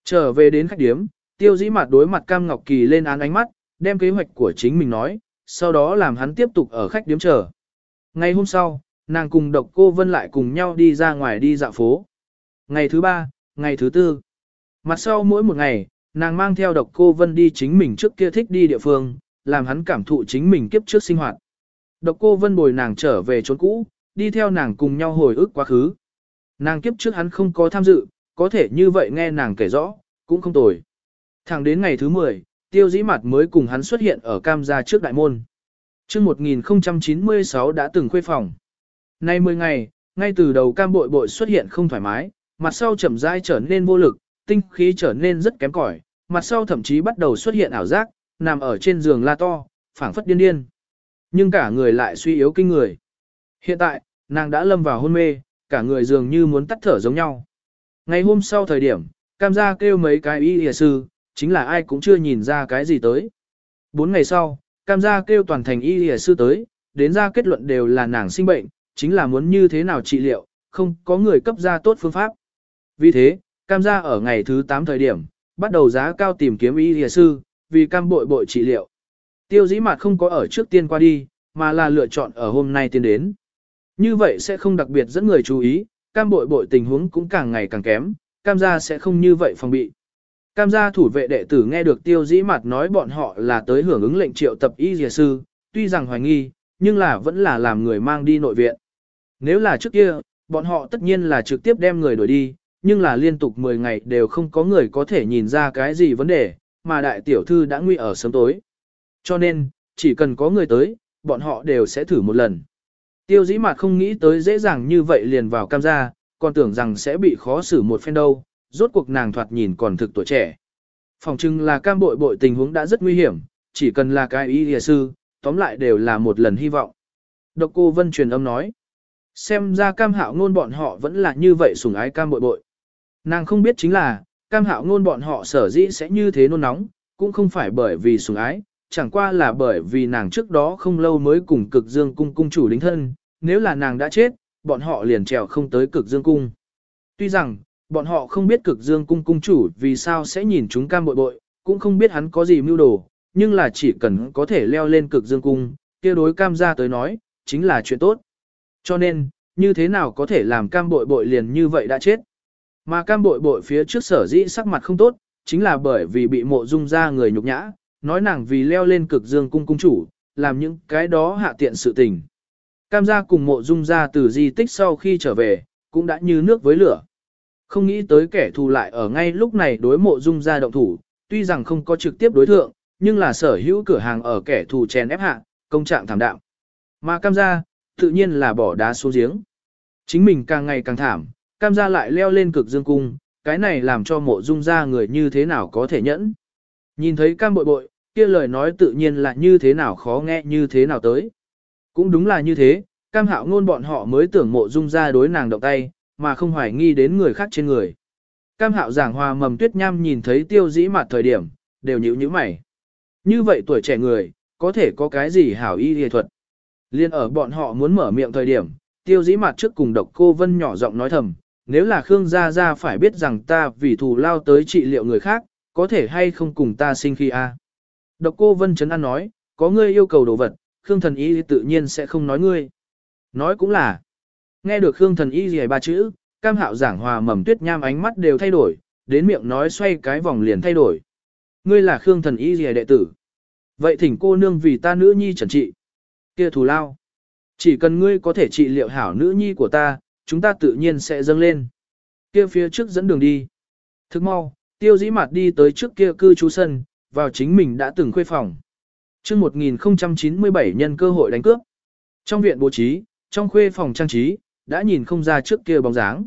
Trở về đến khách điếm, tiêu dĩ mặt đối mặt Cam Ngọc Kỳ lên án ánh mắt, đem kế hoạch của chính mình nói, sau đó làm hắn tiếp tục ở khách điếm chờ. Ngày hôm sau, nàng cùng độc cô Vân lại cùng nhau đi ra ngoài đi dạo phố. Ngày thứ ba, ngày thứ tư. Mặt sau mỗi một ngày, nàng mang theo độc cô Vân đi chính mình trước kia thích đi địa phương, làm hắn cảm thụ chính mình kiếp trước sinh hoạt. Độc cô Vân bồi nàng trở về chốn cũ, đi theo nàng cùng nhau hồi ức quá khứ. Nàng kiếp trước hắn không có tham dự, có thể như vậy nghe nàng kể rõ, cũng không tồi. Thẳng đến ngày thứ 10, tiêu dĩ mặt mới cùng hắn xuất hiện ở cam gia trước đại môn. Trước 1096 đã từng khuê phòng. Nay 10 ngày, ngay từ đầu cam bội bội xuất hiện không thoải mái, mặt sau chậm rãi trở nên vô lực, tinh khí trở nên rất kém cỏi, mặt sau thậm chí bắt đầu xuất hiện ảo giác, nằm ở trên giường la to, phảng phất điên điên. Nhưng cả người lại suy yếu kinh người. Hiện tại, nàng đã lâm vào hôn mê, cả người dường như muốn tắt thở giống nhau. Ngày hôm sau thời điểm, cam gia kêu mấy cái y y sư, chính là ai cũng chưa nhìn ra cái gì tới. Bốn ngày sau, cam gia kêu toàn thành y y sư tới, đến ra kết luận đều là nàng sinh bệnh, chính là muốn như thế nào trị liệu, không có người cấp ra tốt phương pháp. Vì thế, cam gia ở ngày thứ 8 thời điểm, bắt đầu giá cao tìm kiếm y y sư, vì cam bội bội trị liệu. Tiêu dĩ mặt không có ở trước tiên qua đi, mà là lựa chọn ở hôm nay tiên đến. Như vậy sẽ không đặc biệt dẫn người chú ý, cam bội bội tình huống cũng càng ngày càng kém, cam gia sẽ không như vậy phòng bị. Cam gia thủ vệ đệ tử nghe được tiêu dĩ mặt nói bọn họ là tới hưởng ứng lệnh triệu tập y dìa sư, tuy rằng hoài nghi, nhưng là vẫn là làm người mang đi nội viện. Nếu là trước kia, bọn họ tất nhiên là trực tiếp đem người đuổi đi, nhưng là liên tục 10 ngày đều không có người có thể nhìn ra cái gì vấn đề, mà đại tiểu thư đã nguy ở sớm tối. Cho nên, chỉ cần có người tới, bọn họ đều sẽ thử một lần. Tiêu dĩ mặt không nghĩ tới dễ dàng như vậy liền vào cam gia, còn tưởng rằng sẽ bị khó xử một phen đâu, rốt cuộc nàng thoạt nhìn còn thực tuổi trẻ. Phòng trưng là cam bội bội tình huống đã rất nguy hiểm, chỉ cần là cái y địa sư, tóm lại đều là một lần hy vọng. Độc cô Vân truyền âm nói, xem ra cam hạo ngôn bọn họ vẫn là như vậy sủng ái cam bội bội. Nàng không biết chính là, cam hạo ngôn bọn họ sở dĩ sẽ như thế nôn nóng, cũng không phải bởi vì sủng ái, chẳng qua là bởi vì nàng trước đó không lâu mới cùng cực dương cung cung chủ đính thân, nếu là nàng đã chết, bọn họ liền trèo không tới cực dương cung. Tuy rằng, bọn họ không biết cực dương cung cung chủ vì sao sẽ nhìn chúng cam bội bội, cũng không biết hắn có gì mưu đồ, nhưng là chỉ cần có thể leo lên cực dương cung, kia đối cam ra tới nói, chính là chuyện tốt. Cho nên, như thế nào có thể làm cam bội bội liền như vậy đã chết. Mà cam bội bội phía trước sở dĩ sắc mặt không tốt, chính là bởi vì bị mộ dung ra người nhục nhã, nói nàng vì leo lên cực dương cung cung chủ, làm những cái đó hạ tiện sự tình. Cam gia cùng mộ dung ra từ di tích sau khi trở về, cũng đã như nước với lửa. Không nghĩ tới kẻ thù lại ở ngay lúc này đối mộ dung ra động thủ, tuy rằng không có trực tiếp đối thượng, nhưng là sở hữu cửa hàng ở kẻ thù chèn ép hạ, công trạng thảm đạm. Mà cam gia, tự nhiên là bỏ đá xuống giếng. Chính mình càng ngày càng thảm, cam gia lại leo lên cực dương cung, cái này làm cho mộ dung ra người như thế nào có thể nhẫn. Nhìn thấy cam bội bội, kia lời nói tự nhiên là như thế nào khó nghe như thế nào tới. Cũng đúng là như thế, cam hạo ngôn bọn họ mới tưởng mộ dung ra đối nàng động tay, mà không hoài nghi đến người khác trên người. Cam hạo giảng hòa mầm tuyết nham nhìn thấy tiêu dĩ mặt thời điểm, đều nhíu nhíu mày. Như vậy tuổi trẻ người, có thể có cái gì hảo y y thuật. Liên ở bọn họ muốn mở miệng thời điểm, tiêu dĩ mặt trước cùng độc cô vân nhỏ giọng nói thầm, nếu là Khương Gia Gia phải biết rằng ta vì thù lao tới trị liệu người khác, có thể hay không cùng ta sinh khi a? Độc cô Vân Trấn An nói, có ngươi yêu cầu đồ vật, Khương Thần Y tự nhiên sẽ không nói ngươi. Nói cũng là, nghe được Khương Thần Y gì ba chữ, cam hạo giảng hòa mầm tuyết nham ánh mắt đều thay đổi, đến miệng nói xoay cái vòng liền thay đổi. Ngươi là Khương Thần Y gì đệ tử. Vậy thỉnh cô nương vì ta nữ nhi trần trị. Kia thù lao. Chỉ cần ngươi có thể trị liệu hảo nữ nhi của ta, chúng ta tự nhiên sẽ dâng lên. Kia phía trước dẫn đường đi. Thức mau, tiêu dĩ mặt đi tới trước kia cư trú sân, vào chính mình đã từng khuê phòng. chương 1097 nhân cơ hội đánh cướp. Trong viện bố trí, trong khuê phòng trang trí, đã nhìn không ra trước kia bóng dáng.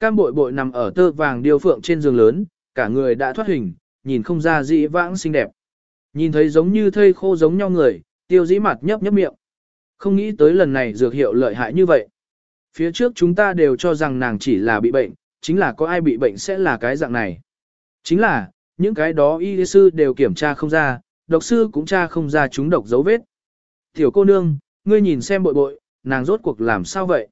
Cam bội bội nằm ở tơ vàng điêu phượng trên giường lớn, cả người đã thoát hình, nhìn không ra dị vãng xinh đẹp. Nhìn thấy giống như thây khô giống nhau người, tiêu dĩ mặt nhấp nhấp miệng. Không nghĩ tới lần này dược hiệu lợi hại như vậy. Phía trước chúng ta đều cho rằng nàng chỉ là bị bệnh, chính là có ai bị bệnh sẽ là cái dạng này. Chính là, những cái đó y sư đều kiểm tra không ra, độc sư cũng tra không ra chúng độc dấu vết. Tiểu cô nương, ngươi nhìn xem bội bội, nàng rốt cuộc làm sao vậy?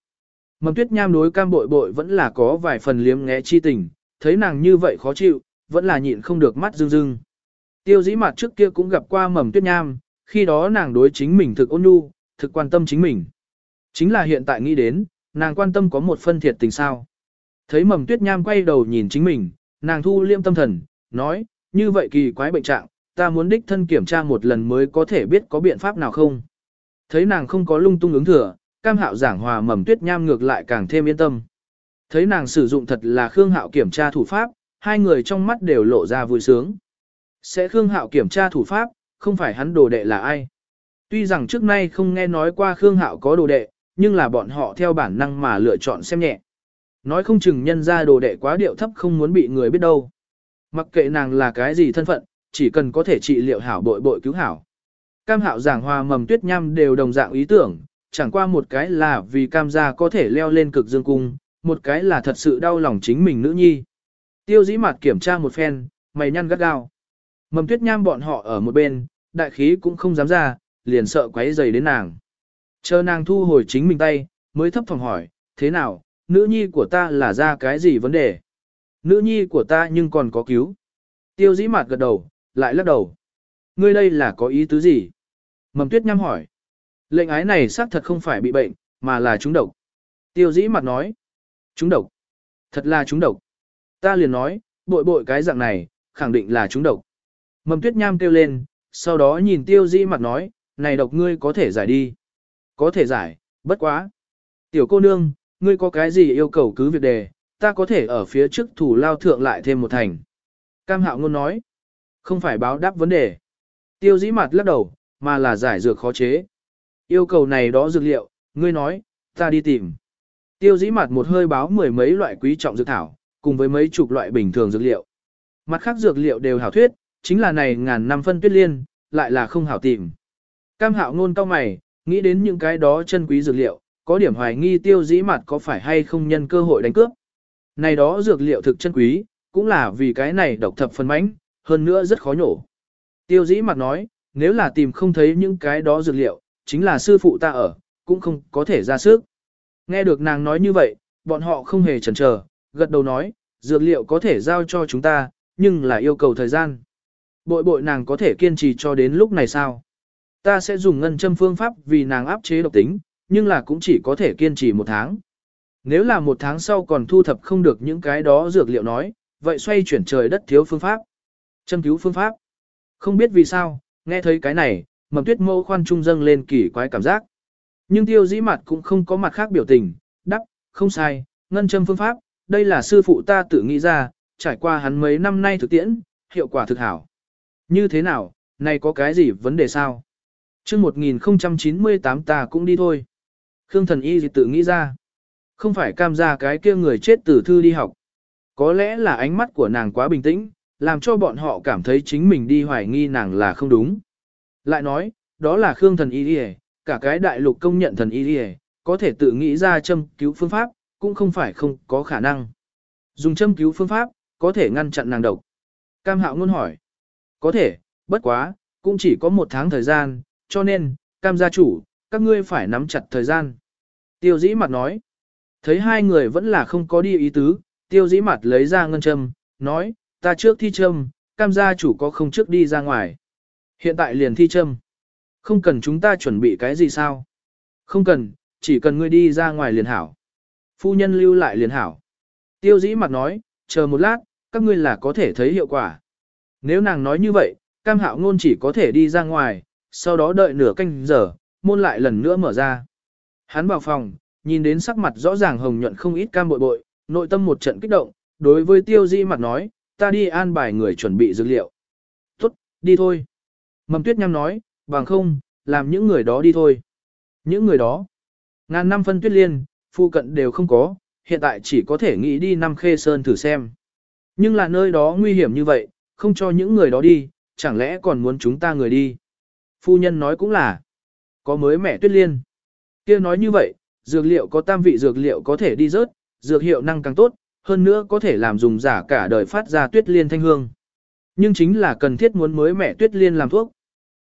Mầm tuyết nham đối cam bội bội vẫn là có vài phần liếm ngẽ chi tình, thấy nàng như vậy khó chịu, vẫn là nhịn không được mắt rưng rưng. Tiêu dĩ mặt trước kia cũng gặp qua mầm tuyết nham, khi đó nàng đối chính mình thực ôn nhu, thực quan tâm chính mình. Chính là hiện tại nghĩ đến, nàng quan tâm có một phân thiệt tình sao. Thấy mầm tuyết nham quay đầu nhìn chính mình, nàng thu liêm tâm thần, nói, như vậy kỳ quái bệnh trạng, ta muốn đích thân kiểm tra một lần mới có thể biết có biện pháp nào không. Thấy nàng không có lung tung ứng thừa, cam hạo giảng hòa mầm tuyết nham ngược lại càng thêm yên tâm. Thấy nàng sử dụng thật là Khương Hạo kiểm tra thủ pháp, hai người trong mắt đều lộ ra vui sướng. Sẽ Khương Hạo kiểm tra thủ pháp, không phải hắn đồ đệ là ai. Tuy rằng trước nay không nghe nói qua Khương Hạo có đồ đệ, nhưng là bọn họ theo bản năng mà lựa chọn xem nhẹ. Nói không chừng nhân ra đồ đệ quá điệu thấp không muốn bị người biết đâu. Mặc kệ nàng là cái gì thân phận, chỉ cần có thể trị liệu hảo bội bội cứu hảo. Cam hạo giảng hòa mầm tuyết nham đều đồng dạng ý tưởng, chẳng qua một cái là vì cam gia có thể leo lên cực dương cung, một cái là thật sự đau lòng chính mình nữ nhi. Tiêu dĩ mặt kiểm tra một phen, mày nhăn gắt gao. Mầm tuyết nham bọn họ ở một bên, đại khí cũng không dám ra, liền sợ quấy dày đến nàng. Chờ nàng thu hồi chính mình tay, mới thấp phòng hỏi, thế nào, nữ nhi của ta là ra cái gì vấn đề? Nữ nhi của ta nhưng còn có cứu. Tiêu dĩ mạt gật đầu, lại lắc đầu. Ngươi đây là có ý tứ gì? Mầm tuyết nhăm hỏi. Lệnh ái này xác thật không phải bị bệnh, mà là trúng độc. Tiêu dĩ mặt nói. Trúng độc. Thật là trúng độc. Ta liền nói, bội bội cái dạng này, khẳng định là trúng độc. Mầm tuyết nham kêu lên, sau đó nhìn tiêu dĩ mặt nói, này độc ngươi có thể giải đi. Có thể giải, bất quá. Tiểu cô nương, ngươi có cái gì yêu cầu cứ việc đề, ta có thể ở phía trước thủ lao thượng lại thêm một thành. Cam hạo ngôn nói, không phải báo đáp vấn đề. Tiêu dĩ mặt lắc đầu, mà là giải dược khó chế. Yêu cầu này đó dược liệu, ngươi nói, ta đi tìm. Tiêu dĩ mặt một hơi báo mười mấy loại quý trọng dược thảo, cùng với mấy chục loại bình thường dược liệu. Mặt khác dược liệu đều hảo thuyết, chính là này ngàn năm phân tuyết liên, lại là không hảo tìm. Cam hạo ngôn cao mày, nghĩ đến những cái đó chân quý dược liệu, có điểm hoài nghi tiêu dĩ mặt có phải hay không nhân cơ hội đánh cướp. Này đó dược liệu thực chân quý, cũng là vì cái này độc thập phân mãnh, hơn nữa rất khó nhổ. Tiêu dĩ mặt nói, nếu là tìm không thấy những cái đó dược liệu, chính là sư phụ ta ở, cũng không có thể ra sức. Nghe được nàng nói như vậy, bọn họ không hề chần chờ, gật đầu nói, dược liệu có thể giao cho chúng ta, nhưng là yêu cầu thời gian. Bội bội nàng có thể kiên trì cho đến lúc này sao? Ta sẽ dùng ngân châm phương pháp vì nàng áp chế độc tính, nhưng là cũng chỉ có thể kiên trì một tháng. Nếu là một tháng sau còn thu thập không được những cái đó dược liệu nói, vậy xoay chuyển trời đất thiếu phương pháp. Châm cứu phương pháp. Không biết vì sao, nghe thấy cái này, mầm tuyết mâu khoan trung dâng lên kỳ quái cảm giác. Nhưng tiêu dĩ mặt cũng không có mặt khác biểu tình, đắc, không sai, ngân châm phương pháp, đây là sư phụ ta tự nghĩ ra, trải qua hắn mấy năm nay thực tiễn, hiệu quả thực hảo. Như thế nào, này có cái gì vấn đề sao? Trước 1098 ta cũng đi thôi. Khương thần y gì tự nghĩ ra. Không phải cam gia cái kia người chết tử thư đi học. Có lẽ là ánh mắt của nàng quá bình tĩnh, làm cho bọn họ cảm thấy chính mình đi hoài nghi nàng là không đúng. Lại nói, đó là Khương thần y đi cả cái đại lục công nhận thần y đi có thể tự nghĩ ra châm cứu phương pháp, cũng không phải không có khả năng. Dùng châm cứu phương pháp, có thể ngăn chặn nàng độc. Cam hạo ngôn hỏi. Có thể, bất quá, cũng chỉ có một tháng thời gian, cho nên, cam gia chủ, các ngươi phải nắm chặt thời gian. Tiêu dĩ mặt nói. Thấy hai người vẫn là không có đi ý tứ, tiêu dĩ mặt lấy ra ngân châm, nói, ta trước thi châm, cam gia chủ có không trước đi ra ngoài. Hiện tại liền thi châm. Không cần chúng ta chuẩn bị cái gì sao? Không cần, chỉ cần ngươi đi ra ngoài liền hảo. Phu nhân lưu lại liền hảo. Tiêu dĩ mặt nói, chờ một lát, các ngươi là có thể thấy hiệu quả. Nếu nàng nói như vậy, cam hạo ngôn chỉ có thể đi ra ngoài, sau đó đợi nửa canh giờ, môn lại lần nữa mở ra. Hắn vào phòng, nhìn đến sắc mặt rõ ràng hồng nhuận không ít cam bội bội, nội tâm một trận kích động, đối với tiêu di mặt nói, ta đi an bài người chuẩn bị dược liệu. Tốt, đi thôi. Mầm tuyết nhằm nói, bằng không, làm những người đó đi thôi. Những người đó, ngàn năm phân tuyết liên, phu cận đều không có, hiện tại chỉ có thể nghĩ đi năm khê sơn thử xem. Nhưng là nơi đó nguy hiểm như vậy, không cho những người đó đi, chẳng lẽ còn muốn chúng ta người đi. Phu nhân nói cũng là, có mới mẻ tuyết liên. kia nói như vậy, dược liệu có tam vị dược liệu có thể đi rớt, dược hiệu năng càng tốt, hơn nữa có thể làm dùng giả cả đời phát ra tuyết liên thanh hương. Nhưng chính là cần thiết muốn mới mẻ tuyết liên làm thuốc.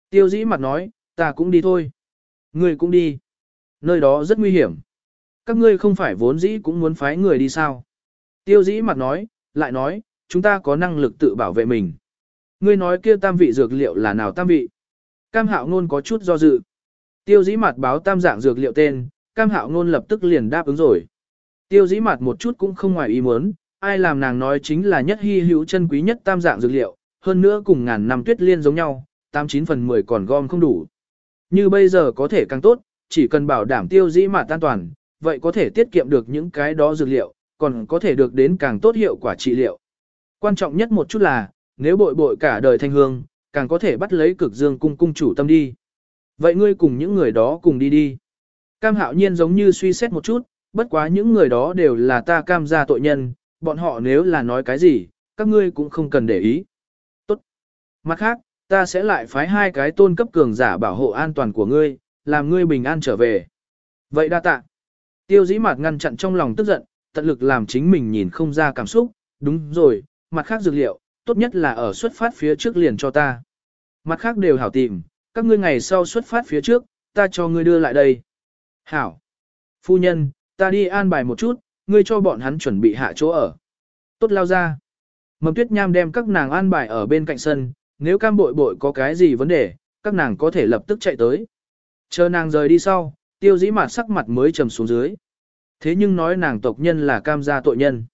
Tiêu dĩ mặt nói, ta cũng đi thôi. Ngươi cũng đi. Nơi đó rất nguy hiểm. Các ngươi không phải vốn dĩ cũng muốn phái người đi sao. Tiêu dĩ mặt nói, lại nói, chúng ta có năng lực tự bảo vệ mình. Ngươi nói kia tam vị dược liệu là nào tam vị? Cam hạo ngôn có chút do dự. Tiêu dĩ mặt báo tam dạng dược liệu tên, cam hạo ngôn lập tức liền đáp ứng rồi. Tiêu dĩ mặt một chút cũng không ngoài ý muốn, ai làm nàng nói chính là nhất hy hữu chân quý nhất tam dạng dược liệu, hơn nữa cùng ngàn năm tuyết liên giống nhau, 89 phần 10 còn gom không đủ. Như bây giờ có thể càng tốt, chỉ cần bảo đảm tiêu dĩ mặt an toàn, vậy có thể tiết kiệm được những cái đó dược liệu, còn có thể được đến càng tốt hiệu quả trị liệu. Quan trọng nhất một chút là, nếu bội bội cả đời thanh hương, càng có thể bắt lấy cực dương cung cung chủ tâm đi. Vậy ngươi cùng những người đó cùng đi đi. Cam hạo nhiên giống như suy xét một chút, bất quá những người đó đều là ta cam gia tội nhân, bọn họ nếu là nói cái gì, các ngươi cũng không cần để ý. Tốt. Mặt khác, ta sẽ lại phái hai cái tôn cấp cường giả bảo hộ an toàn của ngươi, làm ngươi bình an trở về. Vậy đa tạ. Tiêu dĩ mặt ngăn chặn trong lòng tức giận, tận lực làm chính mình nhìn không ra cảm xúc, đúng rồi, mặt khác dược liệu, tốt nhất là ở xuất phát phía trước liền cho ta. Mặt khác đều hảo tìm, các ngươi ngày sau xuất phát phía trước, ta cho ngươi đưa lại đây. Hảo. Phu nhân, ta đi an bài một chút, ngươi cho bọn hắn chuẩn bị hạ chỗ ở. Tốt lao ra. Mầm tuyết nham đem các nàng an bài ở bên cạnh sân, nếu cam bội bội có cái gì vấn đề, các nàng có thể lập tức chạy tới. Chờ nàng rời đi sau, tiêu dĩ mặt sắc mặt mới trầm xuống dưới. Thế nhưng nói nàng tộc nhân là cam gia tội nhân.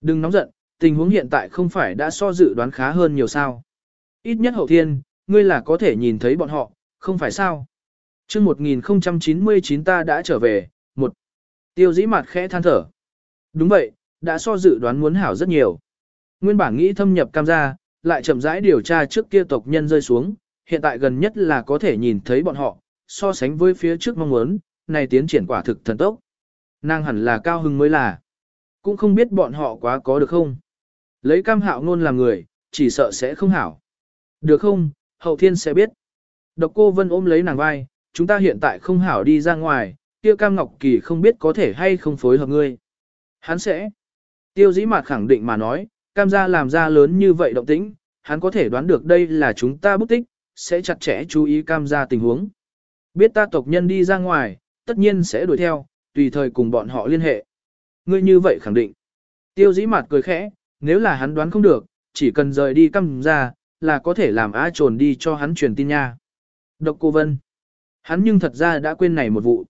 Đừng nóng giận, tình huống hiện tại không phải đã so dự đoán khá hơn nhiều sao. Ít nhất hậu thiên, ngươi là có thể nhìn thấy bọn họ, không phải sao. chương 1099 ta đã trở về, một Tiêu dĩ mặt khẽ than thở. Đúng vậy, đã so dự đoán muốn hảo rất nhiều. Nguyên bản nghĩ thâm nhập cam gia, lại chậm rãi điều tra trước kia tộc nhân rơi xuống, hiện tại gần nhất là có thể nhìn thấy bọn họ, so sánh với phía trước mong muốn, này tiến triển quả thực thần tốc. Nàng hẳn là cao hưng mới là. Cũng không biết bọn họ quá có được không. Lấy cam hạo ngôn làm người, chỉ sợ sẽ không hảo. Được không, hậu thiên sẽ biết. Độc cô Vân ôm lấy nàng vai, chúng ta hiện tại không hảo đi ra ngoài, kia cam ngọc kỳ không biết có thể hay không phối hợp ngươi. Hắn sẽ. Tiêu dĩ mạt khẳng định mà nói, cam gia làm ra lớn như vậy động tĩnh, hắn có thể đoán được đây là chúng ta bút tích, sẽ chặt chẽ chú ý cam gia tình huống. Biết ta tộc nhân đi ra ngoài, tất nhiên sẽ đuổi theo, tùy thời cùng bọn họ liên hệ. Ngươi như vậy khẳng định. Tiêu dĩ mặt cười khẽ, nếu là hắn đoán không được, chỉ cần rời đi căm ra, là có thể làm á trồn đi cho hắn truyền tin nha. Độc cô Vân. Hắn nhưng thật ra đã quên này một vụ.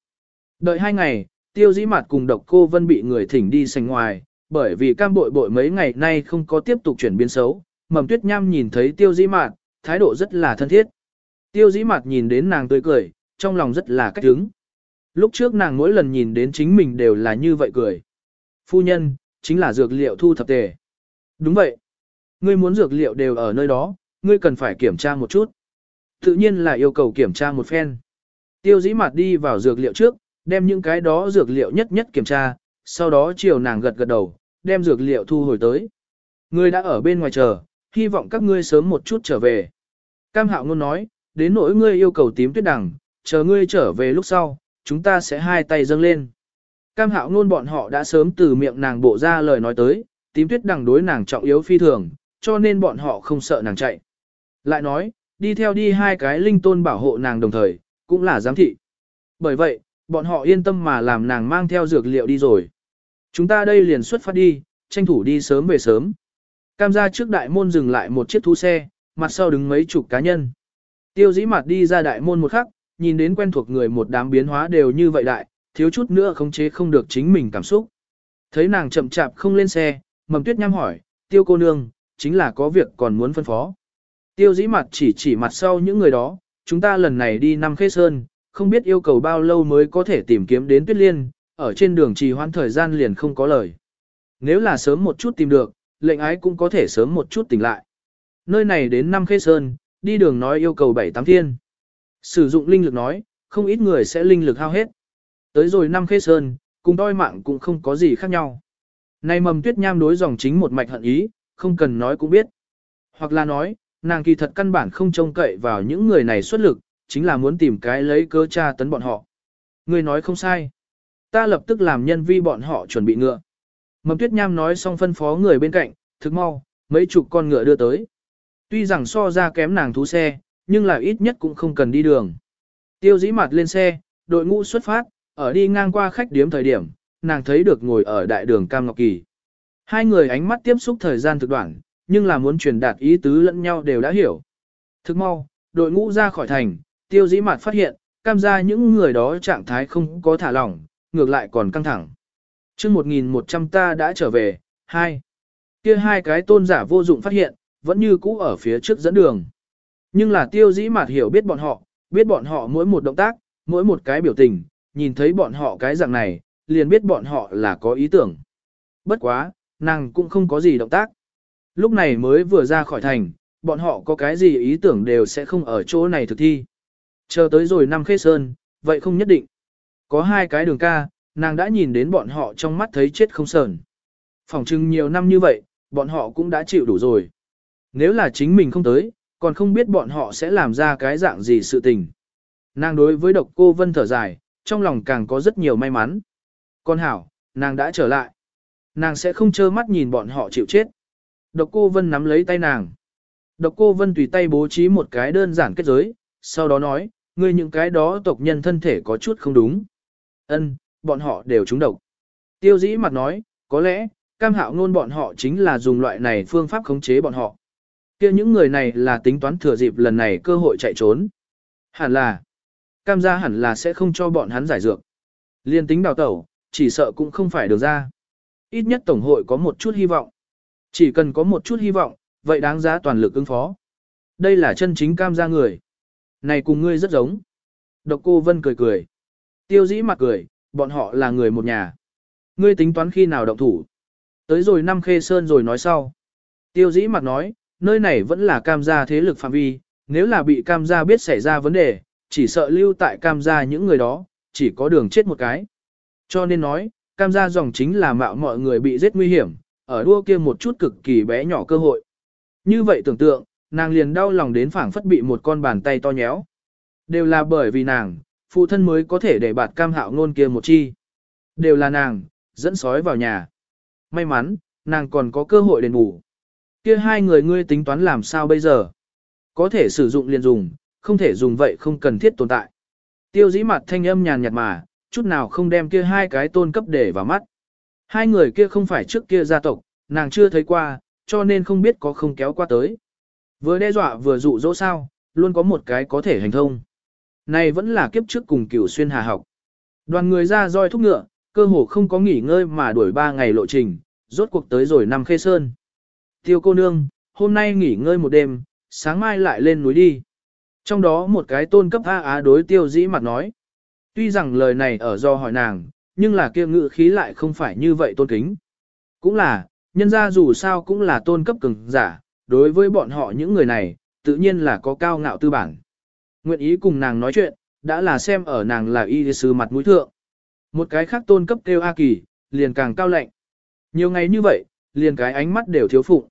Đợi hai ngày, tiêu dĩ mặt cùng độc cô Vân bị người thỉnh đi sành ngoài, bởi vì cam bội bội mấy ngày nay không có tiếp tục chuyển biến xấu. Mầm tuyết nham nhìn thấy tiêu dĩ mặt, thái độ rất là thân thiết. Tiêu dĩ mặt nhìn đến nàng tươi cười, trong lòng rất là cách hứng. Lúc trước nàng mỗi lần nhìn đến chính mình đều là như vậy cười. Phu nhân, chính là dược liệu thu thập tề. Đúng vậy. Ngươi muốn dược liệu đều ở nơi đó, ngươi cần phải kiểm tra một chút. Tự nhiên là yêu cầu kiểm tra một phen. Tiêu dĩ mặt đi vào dược liệu trước, đem những cái đó dược liệu nhất nhất kiểm tra, sau đó chiều nàng gật gật đầu, đem dược liệu thu hồi tới. Ngươi đã ở bên ngoài chờ, hy vọng các ngươi sớm một chút trở về. Cam hạo ngôn nói, đến nỗi ngươi yêu cầu tím tuyết đằng, chờ ngươi trở về lúc sau, chúng ta sẽ hai tay dâng lên. Cam hạo ngôn bọn họ đã sớm từ miệng nàng bộ ra lời nói tới, tím tuyết đằng đối nàng trọng yếu phi thường, cho nên bọn họ không sợ nàng chạy. Lại nói, đi theo đi hai cái linh tôn bảo hộ nàng đồng thời, cũng là giám thị. Bởi vậy, bọn họ yên tâm mà làm nàng mang theo dược liệu đi rồi. Chúng ta đây liền xuất phát đi, tranh thủ đi sớm về sớm. Cam gia trước đại môn dừng lại một chiếc thú xe, mặt sau đứng mấy chục cá nhân. Tiêu dĩ mặt đi ra đại môn một khắc, nhìn đến quen thuộc người một đám biến hóa đều như vậy đại, thiếu chút nữa khống chế không được chính mình cảm xúc. Thấy nàng chậm chạp không lên xe, mầm tuyết nhăm hỏi, tiêu cô nương, chính là có việc còn muốn phân phó. Tiêu dĩ mặt chỉ chỉ mặt sau những người đó, chúng ta lần này đi năm khê sơn, không biết yêu cầu bao lâu mới có thể tìm kiếm đến tuyết liên, ở trên đường trì hoãn thời gian liền không có lời. Nếu là sớm một chút tìm được, lệnh ái cũng có thể sớm một chút tỉnh lại. Nơi này đến năm khê sơn, đi đường nói yêu cầu bảy tám thiên. Sử dụng linh lực nói, không ít người sẽ linh lực hao hết. Tới rồi năm khê sơn, cùng đôi mạng cũng không có gì khác nhau nay mầm tuyết nham đối dòng chính một mạch hận ý, không cần nói cũng biết. Hoặc là nói, nàng kỳ thật căn bản không trông cậy vào những người này xuất lực, chính là muốn tìm cái lấy cơ tra tấn bọn họ. Người nói không sai. Ta lập tức làm nhân vi bọn họ chuẩn bị ngựa. Mầm tuyết nham nói xong phân phó người bên cạnh, thức mau, mấy chục con ngựa đưa tới. Tuy rằng so ra kém nàng thú xe, nhưng là ít nhất cũng không cần đi đường. Tiêu dĩ mặt lên xe, đội ngũ xuất phát, ở đi ngang qua khách điếm thời điểm, nàng thấy được ngồi ở đại đường Cam Ngọc Kỳ. Hai người ánh mắt tiếp xúc thời gian thực đoạn, nhưng là muốn truyền đạt ý tứ lẫn nhau đều đã hiểu. Thức mau, đội ngũ ra khỏi thành, tiêu dĩ mặt phát hiện, cam gia những người đó trạng thái không có thả lỏng, ngược lại còn căng thẳng. chương 1100 ta đã trở về, hai. Kia hai cái tôn giả vô dụng phát hiện, vẫn như cũ ở phía trước dẫn đường. Nhưng là tiêu dĩ mặt hiểu biết bọn họ, biết bọn họ mỗi một động tác, mỗi một cái biểu tình, nhìn thấy bọn họ cái dạng này, liền biết bọn họ là có ý tưởng. Bất quá, nàng cũng không có gì động tác. Lúc này mới vừa ra khỏi thành, bọn họ có cái gì ý tưởng đều sẽ không ở chỗ này thực thi. Chờ tới rồi năm khê sơn, vậy không nhất định. Có hai cái đường ca, nàng đã nhìn đến bọn họ trong mắt thấy chết không sờn. Phòng trưng nhiều năm như vậy, bọn họ cũng đã chịu đủ rồi. Nếu là chính mình không tới, còn không biết bọn họ sẽ làm ra cái dạng gì sự tình. Nàng đối với độc cô vân thở dài, trong lòng càng có rất nhiều may mắn. Con hảo, nàng đã trở lại. Nàng sẽ không trơ mắt nhìn bọn họ chịu chết. Độc cô vân nắm lấy tay nàng. Độc cô vân tùy tay bố trí một cái đơn giản kết giới, sau đó nói, ngươi những cái đó tộc nhân thân thể có chút không đúng. Ân, bọn họ đều trúng độc. Tiêu dĩ mặt nói, có lẽ, cam hạo ngôn bọn họ chính là dùng loại này phương pháp khống chế bọn họ kia những người này là tính toán thừa dịp lần này cơ hội chạy trốn. Hẳn là, cam gia hẳn là sẽ không cho bọn hắn giải dược. Liên tính đào tẩu, chỉ sợ cũng không phải được ra. Ít nhất Tổng hội có một chút hy vọng. Chỉ cần có một chút hy vọng, vậy đáng giá toàn lực ứng phó. Đây là chân chính cam gia người. Này cùng ngươi rất giống. Độc cô Vân cười cười. Tiêu dĩ mặt cười, bọn họ là người một nhà. Ngươi tính toán khi nào động thủ. Tới rồi năm khê sơn rồi nói sau. Tiêu dĩ mặt nói, nơi này vẫn là cam gia thế lực phạm vi, Nếu là bị cam gia biết xảy ra vấn đề, chỉ sợ lưu tại cam gia những người đó, chỉ có đường chết một cái. Cho nên nói, cam gia dòng chính là mạo mọi người bị giết nguy hiểm, ở đua kia một chút cực kỳ bé nhỏ cơ hội. Như vậy tưởng tượng, nàng liền đau lòng đến phảng phất bị một con bàn tay to nhéo. Đều là bởi vì nàng, phụ thân mới có thể để bạt cam hạo ngôn kia một chi. Đều là nàng, dẫn sói vào nhà. May mắn, nàng còn có cơ hội đền bù. Kia hai người ngươi tính toán làm sao bây giờ? Có thể sử dụng liền dùng, không thể dùng vậy không cần thiết tồn tại. Tiêu dĩ mặt thanh âm nhàn nhạt mà, chút nào không đem kia hai cái tôn cấp để vào mắt. Hai người kia không phải trước kia gia tộc, nàng chưa thấy qua, cho nên không biết có không kéo qua tới. Vừa đe dọa vừa dụ dỗ sao, luôn có một cái có thể hành thông. Này vẫn là kiếp trước cùng cửu xuyên hà học. Đoàn người ra roi thúc ngựa, cơ hồ không có nghỉ ngơi mà đuổi ba ngày lộ trình, rốt cuộc tới rồi năm khê sơn. Tiêu cô nương, hôm nay nghỉ ngơi một đêm, sáng mai lại lên núi đi. Trong đó một cái tôn cấp A Á đối tiêu dĩ mặt nói. Tuy rằng lời này ở do hỏi nàng, nhưng là kia ngự khí lại không phải như vậy tôn kính. Cũng là, nhân ra dù sao cũng là tôn cấp cường giả, đối với bọn họ những người này, tự nhiên là có cao ngạo tư bản. Nguyện ý cùng nàng nói chuyện, đã là xem ở nàng là y sư mặt mũi thượng. Một cái khác tôn cấp kêu A Kỳ, liền càng cao lạnh. Nhiều ngày như vậy, liền cái ánh mắt đều thiếu phụ.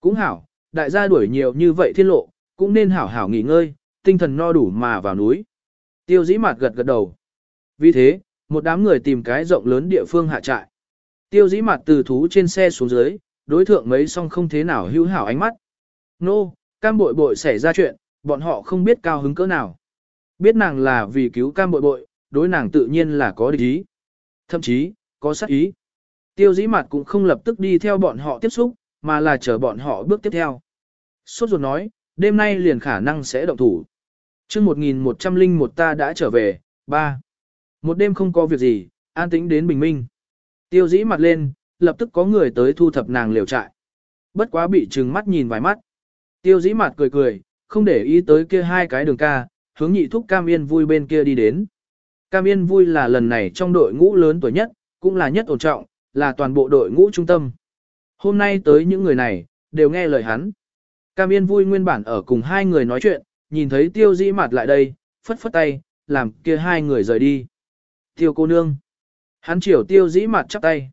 Cũng hảo, đại gia đuổi nhiều như vậy thiên lộ, cũng nên hảo hảo nghỉ ngơi, tinh thần no đủ mà vào núi. Tiêu dĩ mặt gật gật đầu. Vì thế, một đám người tìm cái rộng lớn địa phương hạ trại. Tiêu dĩ mặt từ thú trên xe xuống dưới, đối thượng mấy song không thế nào hữu hảo ánh mắt. Nô, no, cam bội bội xảy ra chuyện, bọn họ không biết cao hứng cỡ nào. Biết nàng là vì cứu cam bội bội, đối nàng tự nhiên là có địch ý. Thậm chí, có sát ý. Tiêu dĩ mặt cũng không lập tức đi theo bọn họ tiếp xúc, mà là chờ bọn họ bước tiếp theo. Sốt ruột nói, đêm nay liền khả năng sẽ động thủ chương 1101 ta đã trở về, 3. Một đêm không có việc gì, an tĩnh đến bình minh. Tiêu dĩ mặt lên, lập tức có người tới thu thập nàng liều trại. Bất quá bị trừng mắt nhìn vài mắt. Tiêu dĩ mặt cười cười, không để ý tới kia hai cái đường ca, hướng nhị thúc Cam Yên vui bên kia đi đến. Cam Yên vui là lần này trong đội ngũ lớn tuổi nhất, cũng là nhất ổn trọng, là toàn bộ đội ngũ trung tâm. Hôm nay tới những người này, đều nghe lời hắn. Cam Yên vui nguyên bản ở cùng hai người nói chuyện, nhìn thấy tiêu dĩ mặt lại đây, phất phất tay, làm kia hai người rời đi. Tiêu cô nương. Hắn chiều tiêu dĩ mặt chắp tay.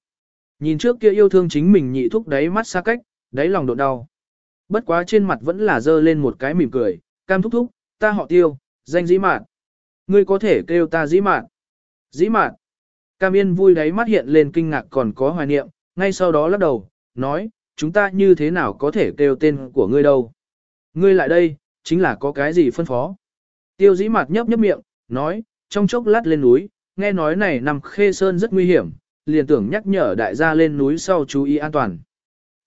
Nhìn trước kia yêu thương chính mình nhị thúc đáy mắt xa cách, đáy lòng độ đau. Bất quá trên mặt vẫn là dơ lên một cái mỉm cười, cam thúc thúc, ta họ tiêu, danh dĩ mạn. Ngươi có thể kêu ta dĩ mạn. Dĩ mạn. Cam yên vui đáy mắt hiện lên kinh ngạc còn có hoài niệm, ngay sau đó lắc đầu, nói, chúng ta như thế nào có thể kêu tên của ngươi đâu. Ngươi lại đây, chính là có cái gì phân phó. Tiêu dĩ mặt nhấp nhấp miệng, nói, trong chốc lát lên núi, nghe nói này nằm khê sơn rất nguy hiểm, liền tưởng nhắc nhở đại gia lên núi sau chú ý an toàn.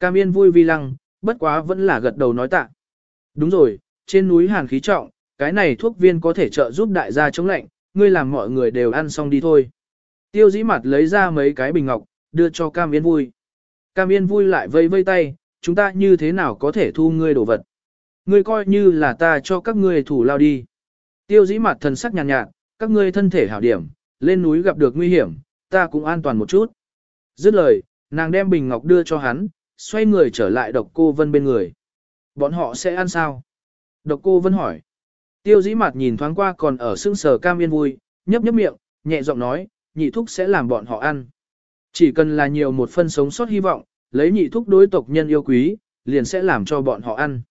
Cam yên vui vi lăng, bất quá vẫn là gật đầu nói tạ. Đúng rồi, trên núi hàn khí trọng, cái này thuốc viên có thể trợ giúp đại gia chống lạnh, ngươi làm mọi người đều ăn xong đi thôi. Tiêu dĩ mặt lấy ra mấy cái bình ngọc, đưa cho Cam Yên vui. Cam Yên vui lại vây vây tay, chúng ta như thế nào có thể thu ngươi đồ vật. Ngươi coi như là ta cho các ngươi thủ lao đi. Tiêu dĩ mặt thần sắc nhàn nhạt, nhạt, các ngươi thân thể hảo điểm, lên núi gặp được nguy hiểm, ta cũng an toàn một chút. Dứt lời, nàng đem bình ngọc đưa cho hắn, xoay người trở lại độc cô vân bên người. Bọn họ sẽ ăn sao? Độc cô vân hỏi. Tiêu dĩ mặt nhìn thoáng qua còn ở sưng sờ cam yên vui, nhấp nhấp miệng, nhẹ giọng nói, nhị thúc sẽ làm bọn họ ăn. Chỉ cần là nhiều một phân sống sót hy vọng, lấy nhị thúc đối tộc nhân yêu quý, liền sẽ làm cho bọn họ ăn.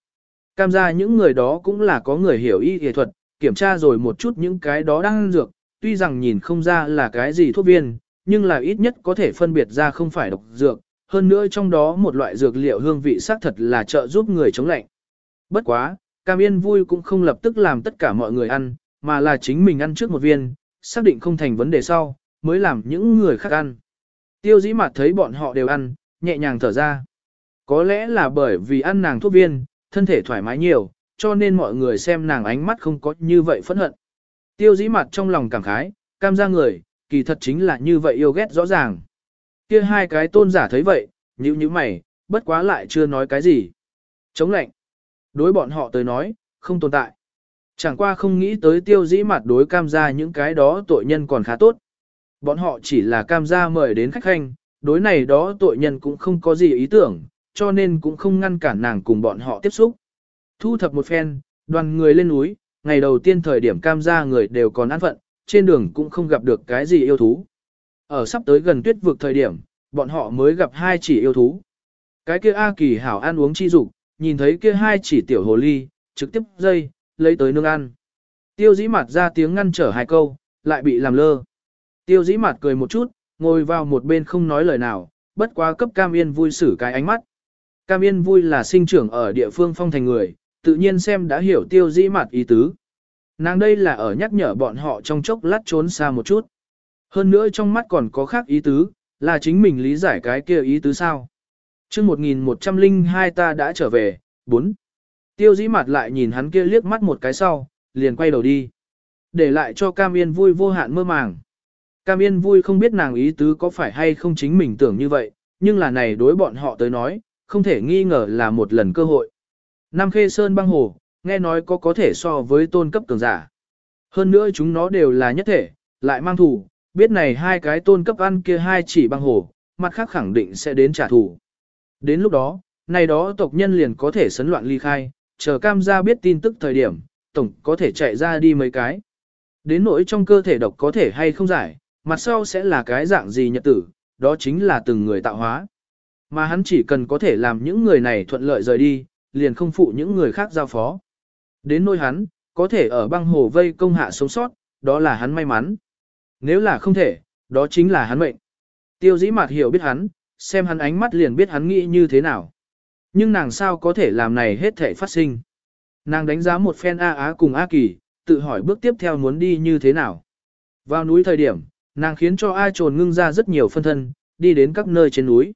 Cam gia những người đó cũng là có người hiểu y y thuật, kiểm tra rồi một chút những cái đó đang ăn dược, tuy rằng nhìn không ra là cái gì thuốc viên, nhưng là ít nhất có thể phân biệt ra không phải độc dược, hơn nữa trong đó một loại dược liệu hương vị xác thật là trợ giúp người chống lạnh. Bất quá, Cam Yên vui cũng không lập tức làm tất cả mọi người ăn, mà là chính mình ăn trước một viên, xác định không thành vấn đề sau, mới làm những người khác ăn. Tiêu dĩ mặt thấy bọn họ đều ăn, nhẹ nhàng thở ra. Có lẽ là bởi vì ăn nàng thuốc viên, thân thể thoải mái nhiều, cho nên mọi người xem nàng ánh mắt không có như vậy phẫn hận. Tiêu dĩ mặt trong lòng cảm khái, cam ra người, kỳ thật chính là như vậy yêu ghét rõ ràng. Kia hai cái tôn giả thấy vậy, nhíu nhíu mày, bất quá lại chưa nói cái gì. Chống lạnh. Đối bọn họ tới nói, không tồn tại. Chẳng qua không nghĩ tới tiêu dĩ mặt đối cam gia những cái đó tội nhân còn khá tốt. Bọn họ chỉ là cam gia mời đến khách khanh, đối này đó tội nhân cũng không có gì ý tưởng, cho nên cũng không ngăn cản nàng cùng bọn họ tiếp xúc. Thu thập một phen, Đoàn người lên núi, ngày đầu tiên thời điểm cam gia người đều còn an phận, trên đường cũng không gặp được cái gì yêu thú. Ở sắp tới gần tuyết vực thời điểm, bọn họ mới gặp hai chỉ yêu thú. Cái kia A Kỳ hảo ăn uống chi dục, nhìn thấy kia hai chỉ tiểu hồ ly, trực tiếp dây, lấy tới nương ăn. Tiêu dĩ mặt ra tiếng ngăn trở hai câu, lại bị làm lơ. Tiêu dĩ mặt cười một chút, ngồi vào một bên không nói lời nào, bất quá cấp Cam Yên vui xử cái ánh mắt. Cam Yên vui là sinh trưởng ở địa phương phong thành người, tự nhiên xem đã hiểu tiêu dĩ mặt ý tứ. Nàng đây là ở nhắc nhở bọn họ trong chốc lát trốn xa một chút. Hơn nữa trong mắt còn có khác ý tứ, là chính mình lý giải cái kia ý tứ sao. chương 1102 ta đã trở về, 4. Tiêu dĩ mặt lại nhìn hắn kia liếc mắt một cái sau, liền quay đầu đi. Để lại cho Cam Yên vui vô hạn mơ màng. Cam Yên vui không biết nàng ý tứ có phải hay không chính mình tưởng như vậy, nhưng là này đối bọn họ tới nói, không thể nghi ngờ là một lần cơ hội. Nam Khê Sơn băng hồ, nghe nói có có thể so với tôn cấp cường giả. Hơn nữa chúng nó đều là nhất thể, lại mang thủ, biết này hai cái tôn cấp ăn kia hai chỉ băng hồ, mặt khác khẳng định sẽ đến trả thù. Đến lúc đó, này đó tộc nhân liền có thể sấn loạn ly khai, chờ cam gia biết tin tức thời điểm, tổng có thể chạy ra đi mấy cái. Đến nỗi trong cơ thể độc có thể hay không giải, mặt sau sẽ là cái dạng gì nhật tử, đó chính là từng người tạo hóa. Mà hắn chỉ cần có thể làm những người này thuận lợi rời đi, liền không phụ những người khác giao phó. Đến nơi hắn, có thể ở băng hồ vây công hạ sống sót, đó là hắn may mắn. Nếu là không thể, đó chính là hắn mệnh. Tiêu dĩ mạt hiểu biết hắn, xem hắn ánh mắt liền biết hắn nghĩ như thế nào. Nhưng nàng sao có thể làm này hết thể phát sinh. Nàng đánh giá một phen A Á cùng A Kỳ, tự hỏi bước tiếp theo muốn đi như thế nào. Vào núi thời điểm, nàng khiến cho A trồn ngưng ra rất nhiều phân thân, đi đến các nơi trên núi.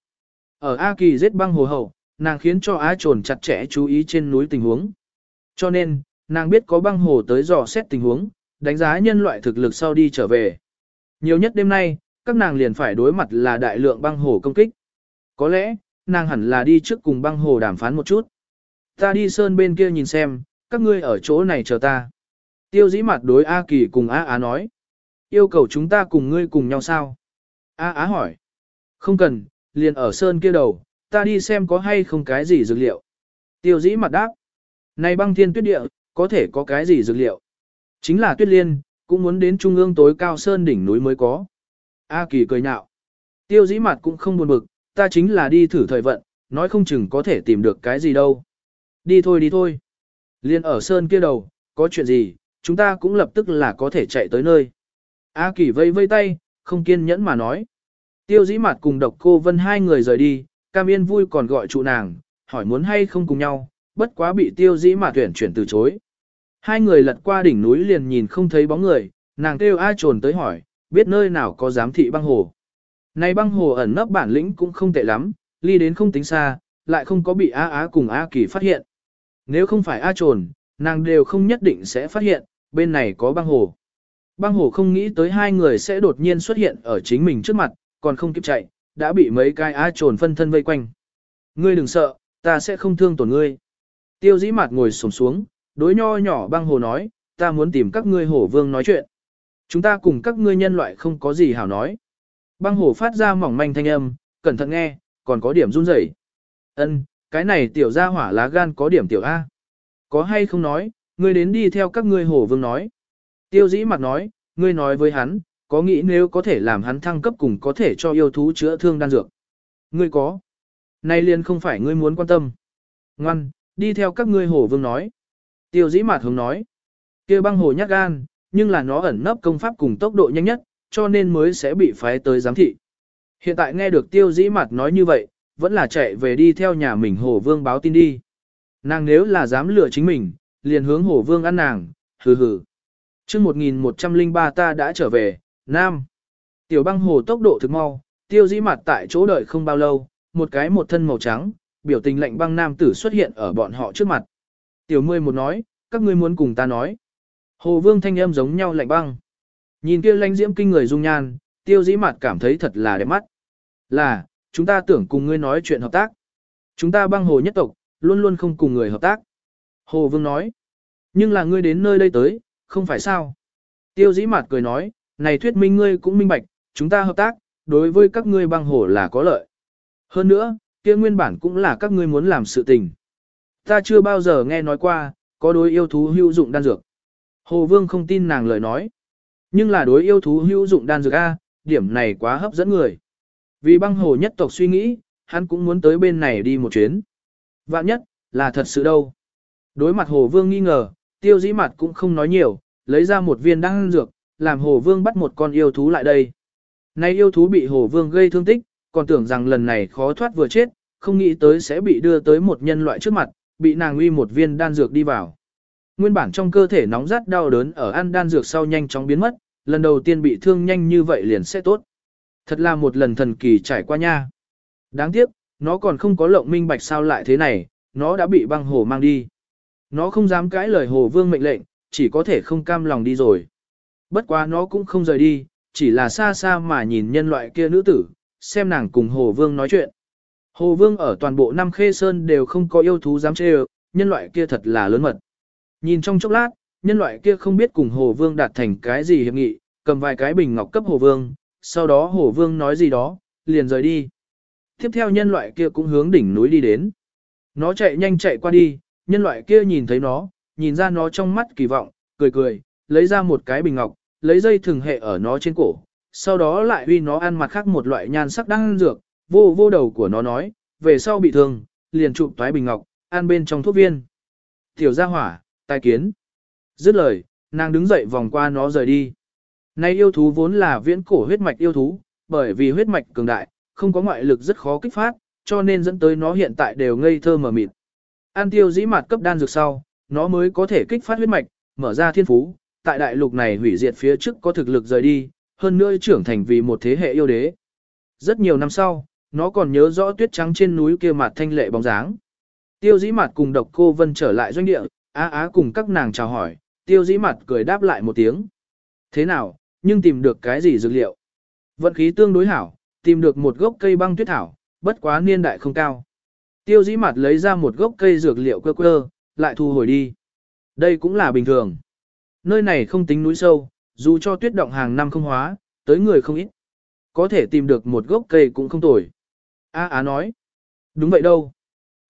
Ở A Kỳ giết băng hồ hậu, nàng khiến cho A trồn chặt chẽ chú ý trên núi tình huống. Cho nên, nàng biết có băng hồ tới dò xét tình huống, đánh giá nhân loại thực lực sau đi trở về. Nhiều nhất đêm nay, các nàng liền phải đối mặt là đại lượng băng hồ công kích. Có lẽ, nàng hẳn là đi trước cùng băng hồ đàm phán một chút. Ta đi sơn bên kia nhìn xem, các ngươi ở chỗ này chờ ta. Tiêu dĩ mặt đối A Kỳ cùng A Á nói. Yêu cầu chúng ta cùng ngươi cùng nhau sao? A Á hỏi. Không cần, liền ở sơn kia đầu, ta đi xem có hay không cái gì dược liệu. Tiêu dĩ mặt đáp. Này băng thiên tuyết địa, có thể có cái gì dược liệu? Chính là tuyết liên, cũng muốn đến trung ương tối cao sơn đỉnh núi mới có. A Kỳ cười nhạo. Tiêu dĩ mặt cũng không buồn bực, ta chính là đi thử thời vận, nói không chừng có thể tìm được cái gì đâu. Đi thôi đi thôi. Liên ở sơn kia đầu, có chuyện gì, chúng ta cũng lập tức là có thể chạy tới nơi. A Kỳ vây vây tay, không kiên nhẫn mà nói. Tiêu dĩ mặt cùng độc cô vân hai người rời đi, Cam Yên vui còn gọi trụ nàng, hỏi muốn hay không cùng nhau, bất quá bị tiêu dĩ mặt tuyển chuyển từ chối. Hai người lật qua đỉnh núi liền nhìn không thấy bóng người, nàng kêu ai trồn tới hỏi, biết nơi nào có giám thị băng hồ. Này băng hồ ẩn nấp bản lĩnh cũng không tệ lắm, ly đến không tính xa, lại không có bị A Á cùng A Kỳ phát hiện. Nếu không phải A trồn, nàng đều không nhất định sẽ phát hiện, bên này có băng hồ. Băng hồ không nghĩ tới hai người sẽ đột nhiên xuất hiện ở chính mình trước mặt, còn không kịp chạy, đã bị mấy cái á trồn phân thân vây quanh. Ngươi đừng sợ, ta sẽ không thương tổn ngươi. Tiêu dĩ mặt ngồi sổm xuống, đối nho nhỏ băng hồ nói, ta muốn tìm các ngươi hổ vương nói chuyện. Chúng ta cùng các ngươi nhân loại không có gì hảo nói. Băng hồ phát ra mỏng manh thanh âm, cẩn thận nghe, còn có điểm run rẩy. Ân, cái này tiểu gia hỏa lá gan có điểm tiểu A. Có hay không nói, ngươi đến đi theo các ngươi hổ vương nói. Tiêu dĩ mặt nói, ngươi nói với hắn, có nghĩ nếu có thể làm hắn thăng cấp cùng có thể cho yêu thú chữa thương đan dược. Ngươi có. Nay liền không phải ngươi muốn quan tâm. Ngoan, đi theo các ngươi hổ vương nói. Tiêu dĩ mạt hướng nói. kia băng hồ nhát gan, nhưng là nó ẩn nấp công pháp cùng tốc độ nhanh nhất, cho nên mới sẽ bị phái tới giám thị. Hiện tại nghe được tiêu dĩ mạt nói như vậy, vẫn là chạy về đi theo nhà mình hổ vương báo tin đi. Nàng nếu là dám lừa chính mình, liền hướng hổ vương ăn nàng, hừ hừ. Trước 1103 ta đã trở về, Nam. Tiểu băng hồ tốc độ thực mau, tiêu dĩ mặt tại chỗ đợi không bao lâu, một cái một thân màu trắng, biểu tình lạnh băng nam tử xuất hiện ở bọn họ trước mặt. Tiểu mươi một nói, các ngươi muốn cùng ta nói. Hồ vương thanh âm giống nhau lạnh băng. Nhìn kia lãnh diễm kinh người dung nhan, tiêu dĩ mặt cảm thấy thật là đẹp mắt. Là, chúng ta tưởng cùng ngươi nói chuyện hợp tác. Chúng ta băng hồ nhất tộc, luôn luôn không cùng người hợp tác. Hồ vương nói, nhưng là ngươi đến nơi đây tới, không phải sao. Tiêu dĩ mặt cười nói, này thuyết minh ngươi cũng minh bạch, chúng ta hợp tác, đối với các ngươi băng hồ là có lợi. Hơn nữa, kia nguyên bản cũng là các ngươi muốn làm sự tình. Ta chưa bao giờ nghe nói qua, có đối yêu thú hữu dụng đan dược. Hồ Vương không tin nàng lời nói. Nhưng là đối yêu thú hữu dụng đan dược A, điểm này quá hấp dẫn người. Vì băng hồ nhất tộc suy nghĩ, hắn cũng muốn tới bên này đi một chuyến. Vạn nhất, là thật sự đâu. Đối mặt Hồ Vương nghi ngờ, tiêu dĩ mặt cũng không nói nhiều, lấy ra một viên đan dược, làm Hồ Vương bắt một con yêu thú lại đây. Nay yêu thú bị Hồ Vương gây thương tích, còn tưởng rằng lần này khó thoát vừa chết, không nghĩ tới sẽ bị đưa tới một nhân loại trước mặt, bị nàng uy một viên đan dược đi vào. Nguyên bản trong cơ thể nóng rát đau đớn ở ăn đan dược sau nhanh chóng biến mất, lần đầu tiên bị thương nhanh như vậy liền sẽ tốt. Thật là một lần thần kỳ trải qua nha. Đáng tiếc, nó còn không có lộng minh bạch sao lại thế này, nó đã bị băng hồ mang đi. Nó không dám cãi lời hồ vương mệnh lệnh, chỉ có thể không cam lòng đi rồi. Bất quá nó cũng không rời đi, chỉ là xa xa mà nhìn nhân loại kia nữ tử, xem nàng cùng hồ vương nói chuyện. Hồ vương ở toàn bộ năm khê sơn đều không có yêu thú dám chê nhân loại kia thật là lớn mật. Nhìn trong chốc lát, nhân loại kia không biết cùng hồ vương đạt thành cái gì hiệp nghị, cầm vài cái bình ngọc cấp hồ vương, sau đó hồ vương nói gì đó, liền rời đi. Tiếp theo nhân loại kia cũng hướng đỉnh núi đi đến. Nó chạy nhanh chạy qua đi, nhân loại kia nhìn thấy nó, nhìn ra nó trong mắt kỳ vọng, cười cười, lấy ra một cái bình ngọc, lấy dây thường hệ ở nó trên cổ, sau đó lại uy nó ăn mặt khác một loại nhan sắc đang dược, vô vô đầu của nó nói, về sau bị thương, liền chụp toái bình ngọc, ăn bên trong thuốc viên. Tiểu gia hỏa, tai kiến. Dứt lời, nàng đứng dậy vòng qua nó rời đi. Nay yêu thú vốn là viễn cổ huyết mạch yêu thú, bởi vì huyết mạch cường đại, không có ngoại lực rất khó kích phát, cho nên dẫn tới nó hiện tại đều ngây thơ mở mịt. An tiêu dĩ mạt cấp đan dược sau, nó mới có thể kích phát huyết mạch, mở ra thiên phú, tại đại lục này hủy diệt phía trước có thực lực rời đi, hơn nữa trưởng thành vì một thế hệ yêu đế. Rất nhiều năm sau, nó còn nhớ rõ tuyết trắng trên núi kia mặt thanh lệ bóng dáng. Tiêu dĩ mặt cùng độc cô vân trở lại doanh địa, á á cùng các nàng chào hỏi, tiêu dĩ mặt cười đáp lại một tiếng. Thế nào, nhưng tìm được cái gì dược liệu? Vận khí tương đối hảo, tìm được một gốc cây băng tuyết thảo, bất quá niên đại không cao. Tiêu dĩ mặt lấy ra một gốc cây dược liệu quơ quơ, lại thu hồi đi. Đây cũng là bình thường. Nơi này không tính núi sâu, dù cho tuyết động hàng năm không hóa, tới người không ít. Có thể tìm được một gốc cây cũng không tồi. A Á nói. Đúng vậy đâu.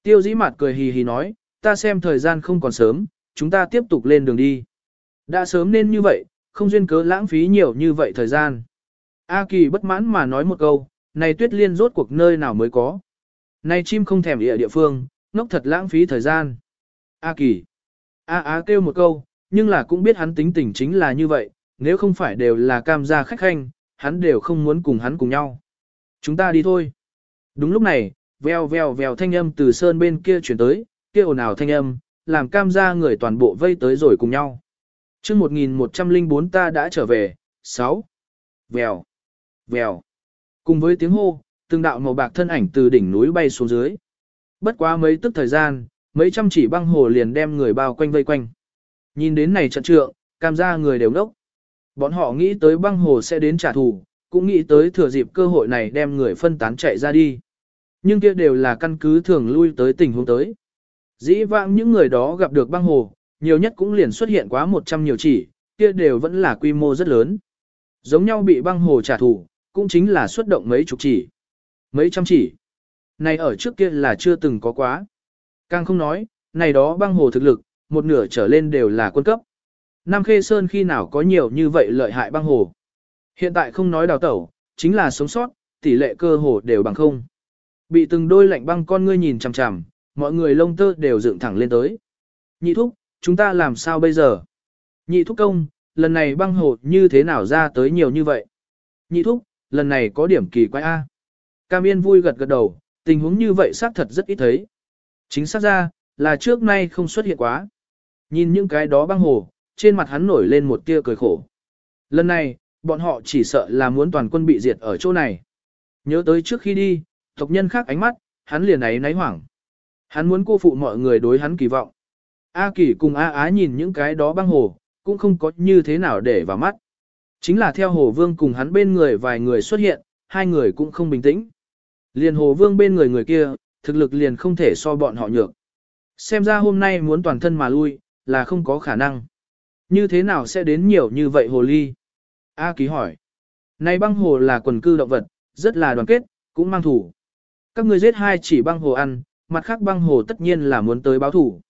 Tiêu dĩ mặt cười hì hì nói, ta xem thời gian không còn sớm, chúng ta tiếp tục lên đường đi. Đã sớm nên như vậy, không duyên cớ lãng phí nhiều như vậy thời gian. A Kỳ bất mãn mà nói một câu, này tuyết liên rốt cuộc nơi nào mới có. Này chim không thèm địa địa phương, ngốc thật lãng phí thời gian. A Kỳ. A Á kêu một câu, nhưng là cũng biết hắn tính tình chính là như vậy, nếu không phải đều là cam gia khách khanh, hắn đều không muốn cùng hắn cùng nhau. Chúng ta đi thôi. Đúng lúc này, veo veo veo thanh âm từ sơn bên kia chuyển tới, kia ồn ào thanh âm, làm cam gia người toàn bộ vây tới rồi cùng nhau. Trước 1104 ta đã trở về, 6. Vèo, vèo. Cùng với tiếng hô, từng đạo màu bạc thân ảnh từ đỉnh núi bay xuống dưới. Bất quá mấy tức thời gian, mấy trăm chỉ băng hồ liền đem người bao quanh vây quanh. Nhìn đến này trận trượng, cam gia người đều đốc. Bọn họ nghĩ tới băng hồ sẽ đến trả thù, cũng nghĩ tới thừa dịp cơ hội này đem người phân tán chạy ra đi. Nhưng kia đều là căn cứ thường lui tới tình huống tới. Dĩ vãng những người đó gặp được băng hồ, nhiều nhất cũng liền xuất hiện quá 100 nhiều chỉ, kia đều vẫn là quy mô rất lớn. Giống nhau bị băng hồ trả thù, cũng chính là xuất động mấy chục chỉ, mấy trăm chỉ. Này ở trước kia là chưa từng có quá. Càng không nói, này đó băng hồ thực lực, một nửa trở lên đều là quân cấp. Nam Khê Sơn khi nào có nhiều như vậy lợi hại băng hồ. Hiện tại không nói đào tẩu, chính là sống sót, tỷ lệ cơ hồ đều bằng không. Bị từng đôi lạnh băng con ngươi nhìn chằm chằm, mọi người lông tơ đều dựng thẳng lên tới. Nhị thúc, chúng ta làm sao bây giờ? Nhị thúc công, lần này băng hồ như thế nào ra tới nhiều như vậy? Nhị thúc, lần này có điểm kỳ quái A. Cam Yên vui gật gật đầu, tình huống như vậy xác thật rất ít thấy. Chính xác ra, là trước nay không xuất hiện quá. Nhìn những cái đó băng hồ, trên mặt hắn nổi lên một tia cười khổ. Lần này, bọn họ chỉ sợ là muốn toàn quân bị diệt ở chỗ này. Nhớ tới trước khi đi, tộc nhân khác ánh mắt, hắn liền ấy náy hoảng. Hắn muốn cô phụ mọi người đối hắn kỳ vọng. A Kỳ cùng A Á nhìn những cái đó băng hồ, cũng không có như thế nào để vào mắt. Chính là theo Hồ Vương cùng hắn bên người vài người xuất hiện, hai người cũng không bình tĩnh. Liền Hồ Vương bên người người kia, thực lực liền không thể so bọn họ nhược. Xem ra hôm nay muốn toàn thân mà lui, là không có khả năng. Như thế nào sẽ đến nhiều như vậy hồ ly? A ký hỏi. Này băng hồ là quần cư động vật, rất là đoàn kết, cũng mang thủ. Các người giết hai chỉ băng hồ ăn, mặt khác băng hồ tất nhiên là muốn tới báo thủ.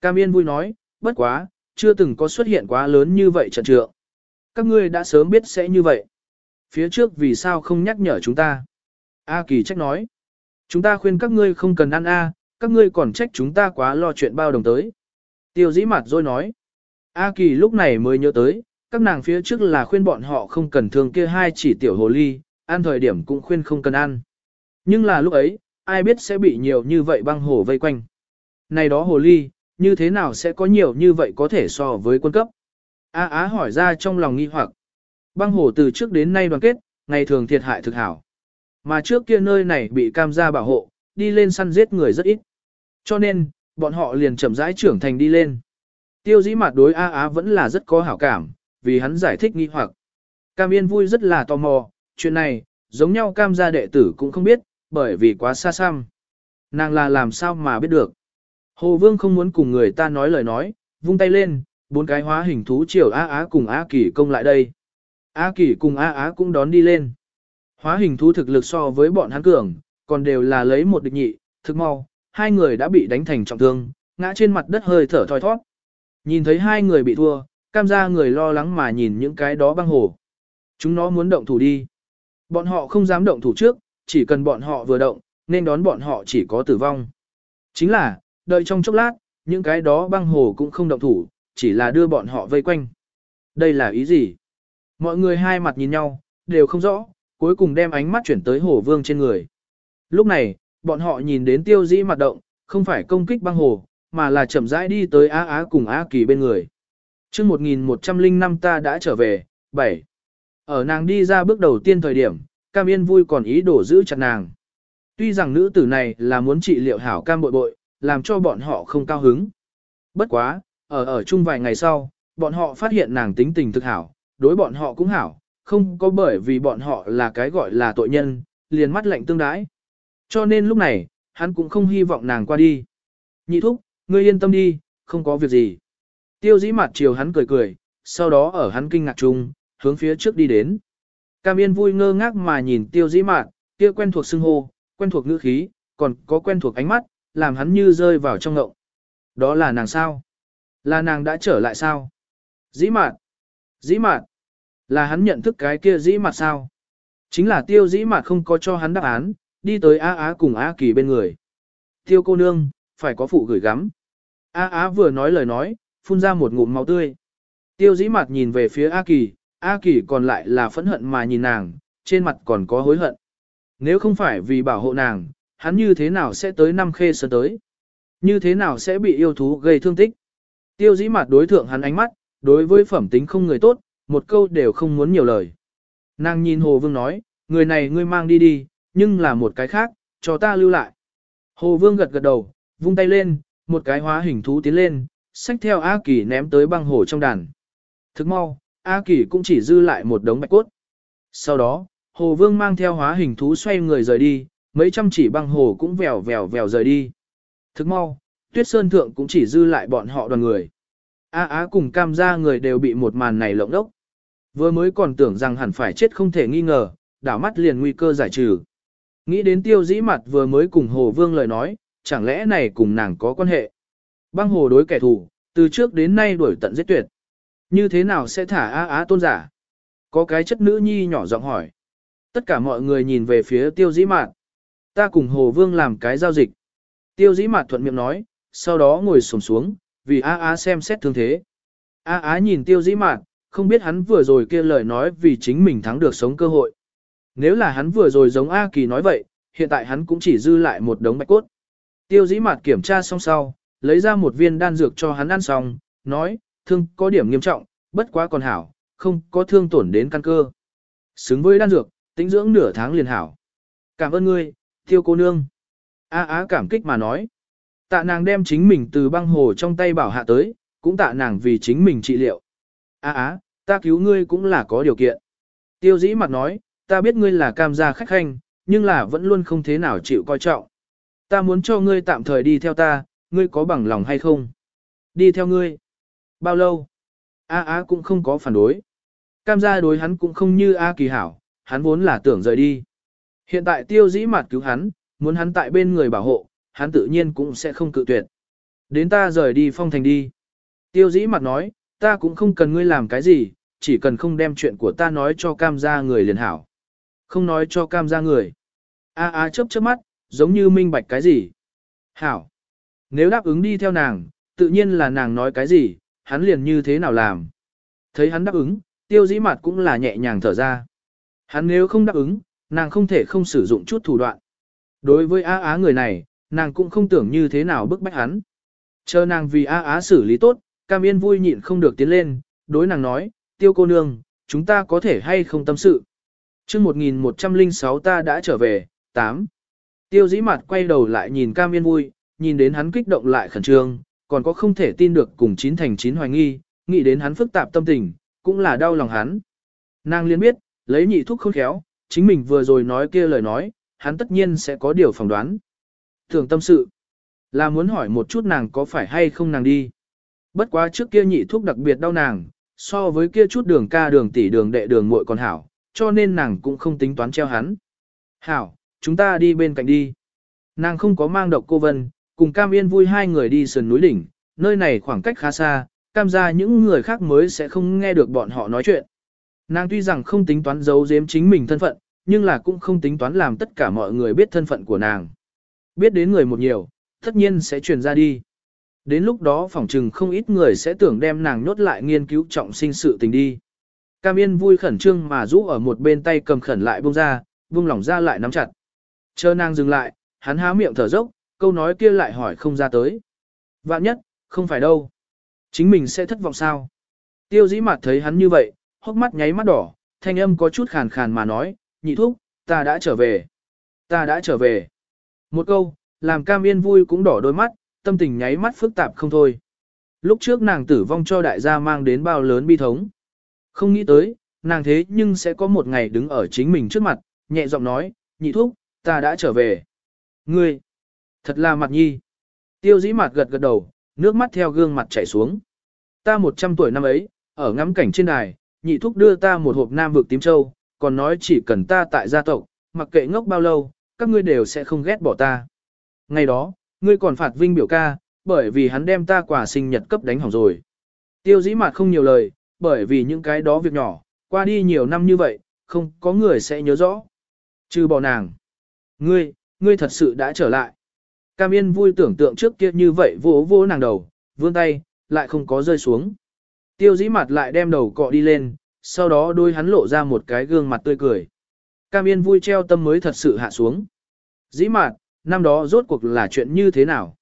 Cam Yên vui nói, bất quá, chưa từng có xuất hiện quá lớn như vậy trận trượng. Các ngươi đã sớm biết sẽ như vậy. Phía trước vì sao không nhắc nhở chúng ta? A Kỳ trách nói. Chúng ta khuyên các ngươi không cần ăn A, các ngươi còn trách chúng ta quá lo chuyện bao đồng tới. Tiêu dĩ mặt rồi nói. A Kỳ lúc này mới nhớ tới, các nàng phía trước là khuyên bọn họ không cần thương kia hai chỉ tiểu hồ ly, ăn thời điểm cũng khuyên không cần ăn. Nhưng là lúc ấy, ai biết sẽ bị nhiều như vậy băng hồ vây quanh. Này đó hồ ly, như thế nào sẽ có nhiều như vậy có thể so với quân cấp? A Á hỏi ra trong lòng nghi hoặc. Băng hồ từ trước đến nay đoàn kết, ngày thường thiệt hại thực hảo. Mà trước kia nơi này bị cam gia bảo hộ, đi lên săn giết người rất ít. Cho nên, bọn họ liền chậm rãi trưởng thành đi lên. Tiêu dĩ mặt đối A Á vẫn là rất có hảo cảm, vì hắn giải thích nghi hoặc. Cam Yên vui rất là tò mò, chuyện này, giống nhau cam gia đệ tử cũng không biết, bởi vì quá xa xăm. Nàng là làm sao mà biết được. Hồ Vương không muốn cùng người ta nói lời nói, vung tay lên, bốn cái hóa hình thú chiều A Á cùng A Kỳ công lại đây. A Kỳ cùng A Á cũng đón đi lên. Hóa hình thú thực lực so với bọn hắn cường, còn đều là lấy một địch nhị, thực mau, hai người đã bị đánh thành trọng thương, ngã trên mặt đất hơi thở thoi thoát. Nhìn thấy hai người bị thua, cam gia người lo lắng mà nhìn những cái đó băng hồ. Chúng nó muốn động thủ đi. Bọn họ không dám động thủ trước, chỉ cần bọn họ vừa động, nên đón bọn họ chỉ có tử vong. Chính là, đợi trong chốc lát, những cái đó băng hồ cũng không động thủ, chỉ là đưa bọn họ vây quanh. Đây là ý gì? Mọi người hai mặt nhìn nhau, đều không rõ, cuối cùng đem ánh mắt chuyển tới hồ vương trên người. Lúc này, bọn họ nhìn đến tiêu dĩ mặt động, không phải công kích băng hồ, mà là chậm rãi đi tới Á Á cùng Á Kỳ bên người. chương 1105 ta đã trở về, 7. Ở nàng đi ra bước đầu tiên thời điểm, Cam Yên vui còn ý đổ giữ chặt nàng. Tuy rằng nữ tử này là muốn trị liệu hảo cam bội bội, làm cho bọn họ không cao hứng. Bất quá, ở ở chung vài ngày sau, bọn họ phát hiện nàng tính tình thực hảo, đối bọn họ cũng hảo, không có bởi vì bọn họ là cái gọi là tội nhân, liền mắt lạnh tương đái. Cho nên lúc này, hắn cũng không hy vọng nàng qua đi. Nhị thúc, ngươi yên tâm đi, không có việc gì. Tiêu dĩ mặt chiều hắn cười cười, sau đó ở hắn kinh ngạc chung, hướng phía trước đi đến. Cam Yên vui ngơ ngác mà nhìn tiêu dĩ mặt, kia quen thuộc xưng hô, quen thuộc ngữ khí, còn có quen thuộc ánh mắt, làm hắn như rơi vào trong ngộng. Đó là nàng sao? Là nàng đã trở lại sao? Dĩ mạn! Dĩ mạn! Là hắn nhận thức cái kia dĩ mạn sao? Chính là tiêu dĩ mạn không có cho hắn đáp án, đi tới Á Á cùng Á Kỳ bên người. Tiêu cô nương, phải có phụ gửi gắm. Á Á vừa nói lời nói, phun ra một ngụm máu tươi. Tiêu dĩ mặt nhìn về phía A Kỳ, A Kỳ còn lại là phẫn hận mà nhìn nàng, trên mặt còn có hối hận. Nếu không phải vì bảo hộ nàng, hắn như thế nào sẽ tới năm khê sơn tới? Như thế nào sẽ bị yêu thú gây thương tích? Tiêu dĩ mặt đối thượng hắn ánh mắt, đối với phẩm tính không người tốt, một câu đều không muốn nhiều lời. Nàng nhìn Hồ Vương nói, người này ngươi mang đi đi, nhưng là một cái khác, cho ta lưu lại. Hồ Vương gật gật đầu, vung tay lên, một cái hóa hình thú tiến lên, xách theo A Kỳ ném tới băng hồ trong đàn. Thức mau, A Kỳ cũng chỉ dư lại một đống bạch cốt. Sau đó, Hồ Vương mang theo hóa hình thú xoay người rời đi, mấy trăm chỉ băng hồ cũng vèo vèo vèo rời đi. Thức mau, Tuyết Sơn Thượng cũng chỉ dư lại bọn họ đoàn người. A Á cùng cam gia người đều bị một màn này lộng đốc. Vừa mới còn tưởng rằng hẳn phải chết không thể nghi ngờ, đảo mắt liền nguy cơ giải trừ. Nghĩ đến tiêu dĩ mặt vừa mới cùng Hồ Vương lời nói, chẳng lẽ này cùng nàng có quan hệ. Băng hồ đối kẻ thù, từ trước đến nay đuổi tận giết tuyệt. Như thế nào sẽ thả á á tôn giả? Có cái chất nữ nhi nhỏ giọng hỏi. Tất cả mọi người nhìn về phía tiêu dĩ mạt. Ta cùng Hồ Vương làm cái giao dịch. Tiêu dĩ mạt thuận miệng nói, sau đó ngồi sồm xuống, vì á á xem xét thương thế. Á á nhìn tiêu dĩ mạt, không biết hắn vừa rồi kia lời nói vì chính mình thắng được sống cơ hội. Nếu là hắn vừa rồi giống A Kỳ nói vậy, hiện tại hắn cũng chỉ dư lại một đống bạch cốt. Tiêu dĩ mạt kiểm tra xong sau, lấy ra một viên đan dược cho hắn ăn xong, nói, thương có điểm nghiêm trọng, bất quá còn hảo, không có thương tổn đến căn cơ. Xứng với đan dược, tính dưỡng nửa tháng liền hảo. Cảm ơn ngươi, tiêu cô nương. A á cảm kích mà nói. Tạ nàng đem chính mình từ băng hồ trong tay bảo hạ tới, cũng tạ nàng vì chính mình trị liệu. A á, ta cứu ngươi cũng là có điều kiện. Tiêu dĩ mặt nói, ta biết ngươi là cam gia khách khanh, nhưng là vẫn luôn không thế nào chịu coi trọng. Ta muốn cho ngươi tạm thời đi theo ta, ngươi có bằng lòng hay không? Đi theo ngươi. Bao lâu? A Á cũng không có phản đối. Cam gia đối hắn cũng không như A kỳ hảo, hắn vốn là tưởng rời đi. Hiện tại tiêu dĩ mặt cứu hắn, muốn hắn tại bên người bảo hộ, hắn tự nhiên cũng sẽ không cự tuyệt. Đến ta rời đi phong thành đi. Tiêu dĩ mặt nói, ta cũng không cần ngươi làm cái gì, chỉ cần không đem chuyện của ta nói cho cam gia người liền hảo. Không nói cho cam ra người. A a chớp chớp mắt, giống như minh bạch cái gì. Hảo. Nếu đáp ứng đi theo nàng, tự nhiên là nàng nói cái gì, hắn liền như thế nào làm. Thấy hắn đáp ứng, tiêu dĩ mặt cũng là nhẹ nhàng thở ra. Hắn nếu không đáp ứng, nàng không thể không sử dụng chút thủ đoạn. Đối với A Á người này, nàng cũng không tưởng như thế nào bức bách hắn. Chờ nàng vì A Á xử lý tốt, Cam Yên vui nhịn không được tiến lên, đối nàng nói, tiêu cô nương, chúng ta có thể hay không tâm sự chương 1106 ta đã trở về, 8. Tiêu dĩ mặt quay đầu lại nhìn Cam Yên vui, nhìn đến hắn kích động lại khẩn trương, còn có không thể tin được cùng chín thành chín hoài nghi, nghĩ đến hắn phức tạp tâm tình, cũng là đau lòng hắn. Nàng liên biết, lấy nhị thuốc khôn khéo, chính mình vừa rồi nói kia lời nói, hắn tất nhiên sẽ có điều phỏng đoán. Thường tâm sự, là muốn hỏi một chút nàng có phải hay không nàng đi. Bất quá trước kia nhị thuốc đặc biệt đau nàng, so với kia chút đường ca đường tỷ đường đệ đường muội còn hảo, cho nên nàng cũng không tính toán treo hắn. Hảo, chúng ta đi bên cạnh đi. Nàng không có mang độc cô Vân, cùng Cam Yên vui hai người đi sườn núi đỉnh, nơi này khoảng cách khá xa, Cam ra những người khác mới sẽ không nghe được bọn họ nói chuyện. Nàng tuy rằng không tính toán giấu giếm chính mình thân phận, nhưng là cũng không tính toán làm tất cả mọi người biết thân phận của nàng. Biết đến người một nhiều, tất nhiên sẽ truyền ra đi. Đến lúc đó phỏng trừng không ít người sẽ tưởng đem nàng nhốt lại nghiên cứu trọng sinh sự tình đi. Cam Yên vui khẩn trương mà rũ ở một bên tay cầm khẩn lại buông ra, buông lỏng ra lại nắm chặt. Chờ nàng dừng lại, hắn há miệng thở dốc, câu nói kia lại hỏi không ra tới. Vạn nhất, không phải đâu. Chính mình sẽ thất vọng sao? Tiêu dĩ mặt thấy hắn như vậy, hốc mắt nháy mắt đỏ, thanh âm có chút khàn khàn mà nói, nhị thúc, ta đã trở về. Ta đã trở về. Một câu, làm cam yên vui cũng đỏ đôi mắt, tâm tình nháy mắt phức tạp không thôi. Lúc trước nàng tử vong cho đại gia mang đến bao lớn bi thống. Không nghĩ tới, nàng thế nhưng sẽ có một ngày đứng ở chính mình trước mặt, nhẹ giọng nói, nhị thúc, ta đã trở về. Ngươi, thật là mặt nhi. Tiêu dĩ mặt gật gật đầu, nước mắt theo gương mặt chảy xuống. Ta 100 tuổi năm ấy, ở ngắm cảnh trên đài, nhị thúc đưa ta một hộp nam vực tím châu, còn nói chỉ cần ta tại gia tộc, mặc kệ ngốc bao lâu, các ngươi đều sẽ không ghét bỏ ta. Ngày đó, ngươi còn phạt vinh biểu ca, bởi vì hắn đem ta quả sinh nhật cấp đánh hỏng rồi. Tiêu dĩ mặt không nhiều lời, bởi vì những cái đó việc nhỏ, qua đi nhiều năm như vậy, không có người sẽ nhớ rõ. Trừ bỏ nàng. Ngươi, ngươi thật sự đã trở lại. Cam Yên vui tưởng tượng trước kia như vậy vỗ vỗ nàng đầu, vươn tay, lại không có rơi xuống. Tiêu dĩ mặt lại đem đầu cọ đi lên, sau đó đôi hắn lộ ra một cái gương mặt tươi cười. Cam Yên vui treo tâm mới thật sự hạ xuống. Dĩ mặt, năm đó rốt cuộc là chuyện như thế nào?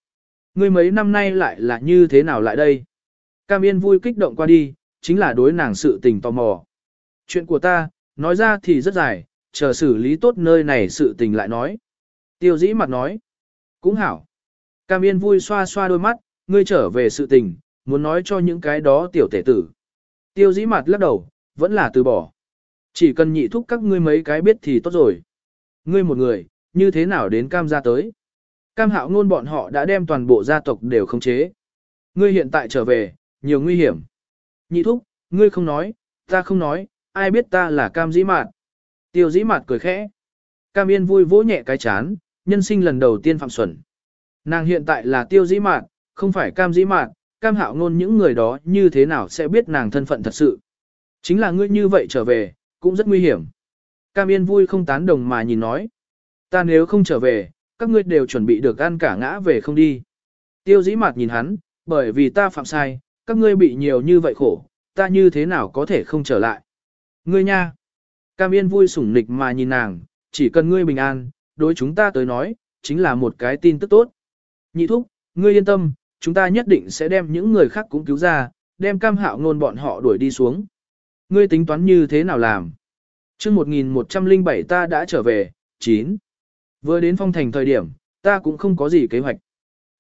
Ngươi mấy năm nay lại là như thế nào lại đây? Cam Yên vui kích động qua đi, chính là đối nàng sự tình tò mò. Chuyện của ta, nói ra thì rất dài, chờ xử lý tốt nơi này sự tình lại nói. Tiêu dĩ mặt nói. Cũng hảo. Cam Yên vui xoa xoa đôi mắt, ngươi trở về sự tình, muốn nói cho những cái đó tiểu tể tử. Tiêu dĩ mặt lắc đầu, vẫn là từ bỏ. Chỉ cần nhị thúc các ngươi mấy cái biết thì tốt rồi. Ngươi một người, như thế nào đến cam gia tới? Cam hạo ngôn bọn họ đã đem toàn bộ gia tộc đều khống chế. Ngươi hiện tại trở về, nhiều nguy hiểm. Nhị thúc, ngươi không nói, ta không nói, ai biết ta là cam dĩ mạt. Tiêu dĩ mạt cười khẽ. Cam yên vui vỗ nhẹ cái chán, nhân sinh lần đầu tiên phạm xuẩn. Nàng hiện tại là tiêu dĩ mạt, không phải cam dĩ mạt, cam hạo ngôn những người đó như thế nào sẽ biết nàng thân phận thật sự. Chính là ngươi như vậy trở về, cũng rất nguy hiểm. Cam yên vui không tán đồng mà nhìn nói. Ta nếu không trở về, các ngươi đều chuẩn bị được ăn cả ngã về không đi. Tiêu dĩ mạt nhìn hắn, bởi vì ta phạm sai, các ngươi bị nhiều như vậy khổ, ta như thế nào có thể không trở lại. Ngươi nha. Cam yên vui sủng nịch mà nhìn nàng, chỉ cần ngươi bình an, đối chúng ta tới nói, chính là một cái tin tức tốt. Nhị thúc, ngươi yên tâm, chúng ta nhất định sẽ đem những người khác cũng cứu ra, đem cam hạo ngôn bọn họ đuổi đi xuống. Ngươi tính toán như thế nào làm? chương 1107 ta đã trở về, 9. Vừa đến phong thành thời điểm, ta cũng không có gì kế hoạch.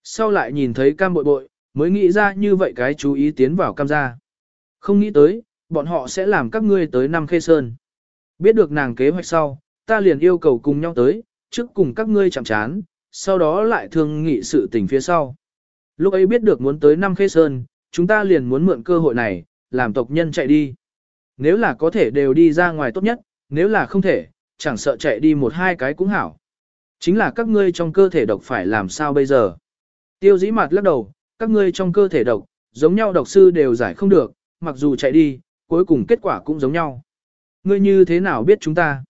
Sau lại nhìn thấy cam bội bội, mới nghĩ ra như vậy cái chú ý tiến vào cam gia. Không nghĩ tới, bọn họ sẽ làm các ngươi tới năm khê sơn. Biết được nàng kế hoạch sau, ta liền yêu cầu cùng nhau tới, trước cùng các ngươi chạm chán, sau đó lại thương nghị sự tình phía sau. Lúc ấy biết được muốn tới năm khê sơn, chúng ta liền muốn mượn cơ hội này, làm tộc nhân chạy đi. Nếu là có thể đều đi ra ngoài tốt nhất, nếu là không thể, chẳng sợ chạy đi một hai cái cũng hảo. Chính là các ngươi trong cơ thể độc phải làm sao bây giờ. Tiêu dĩ mặt lắc đầu, các ngươi trong cơ thể độc, giống nhau độc sư đều giải không được, mặc dù chạy đi, cuối cùng kết quả cũng giống nhau. Ngươi như thế nào biết chúng ta?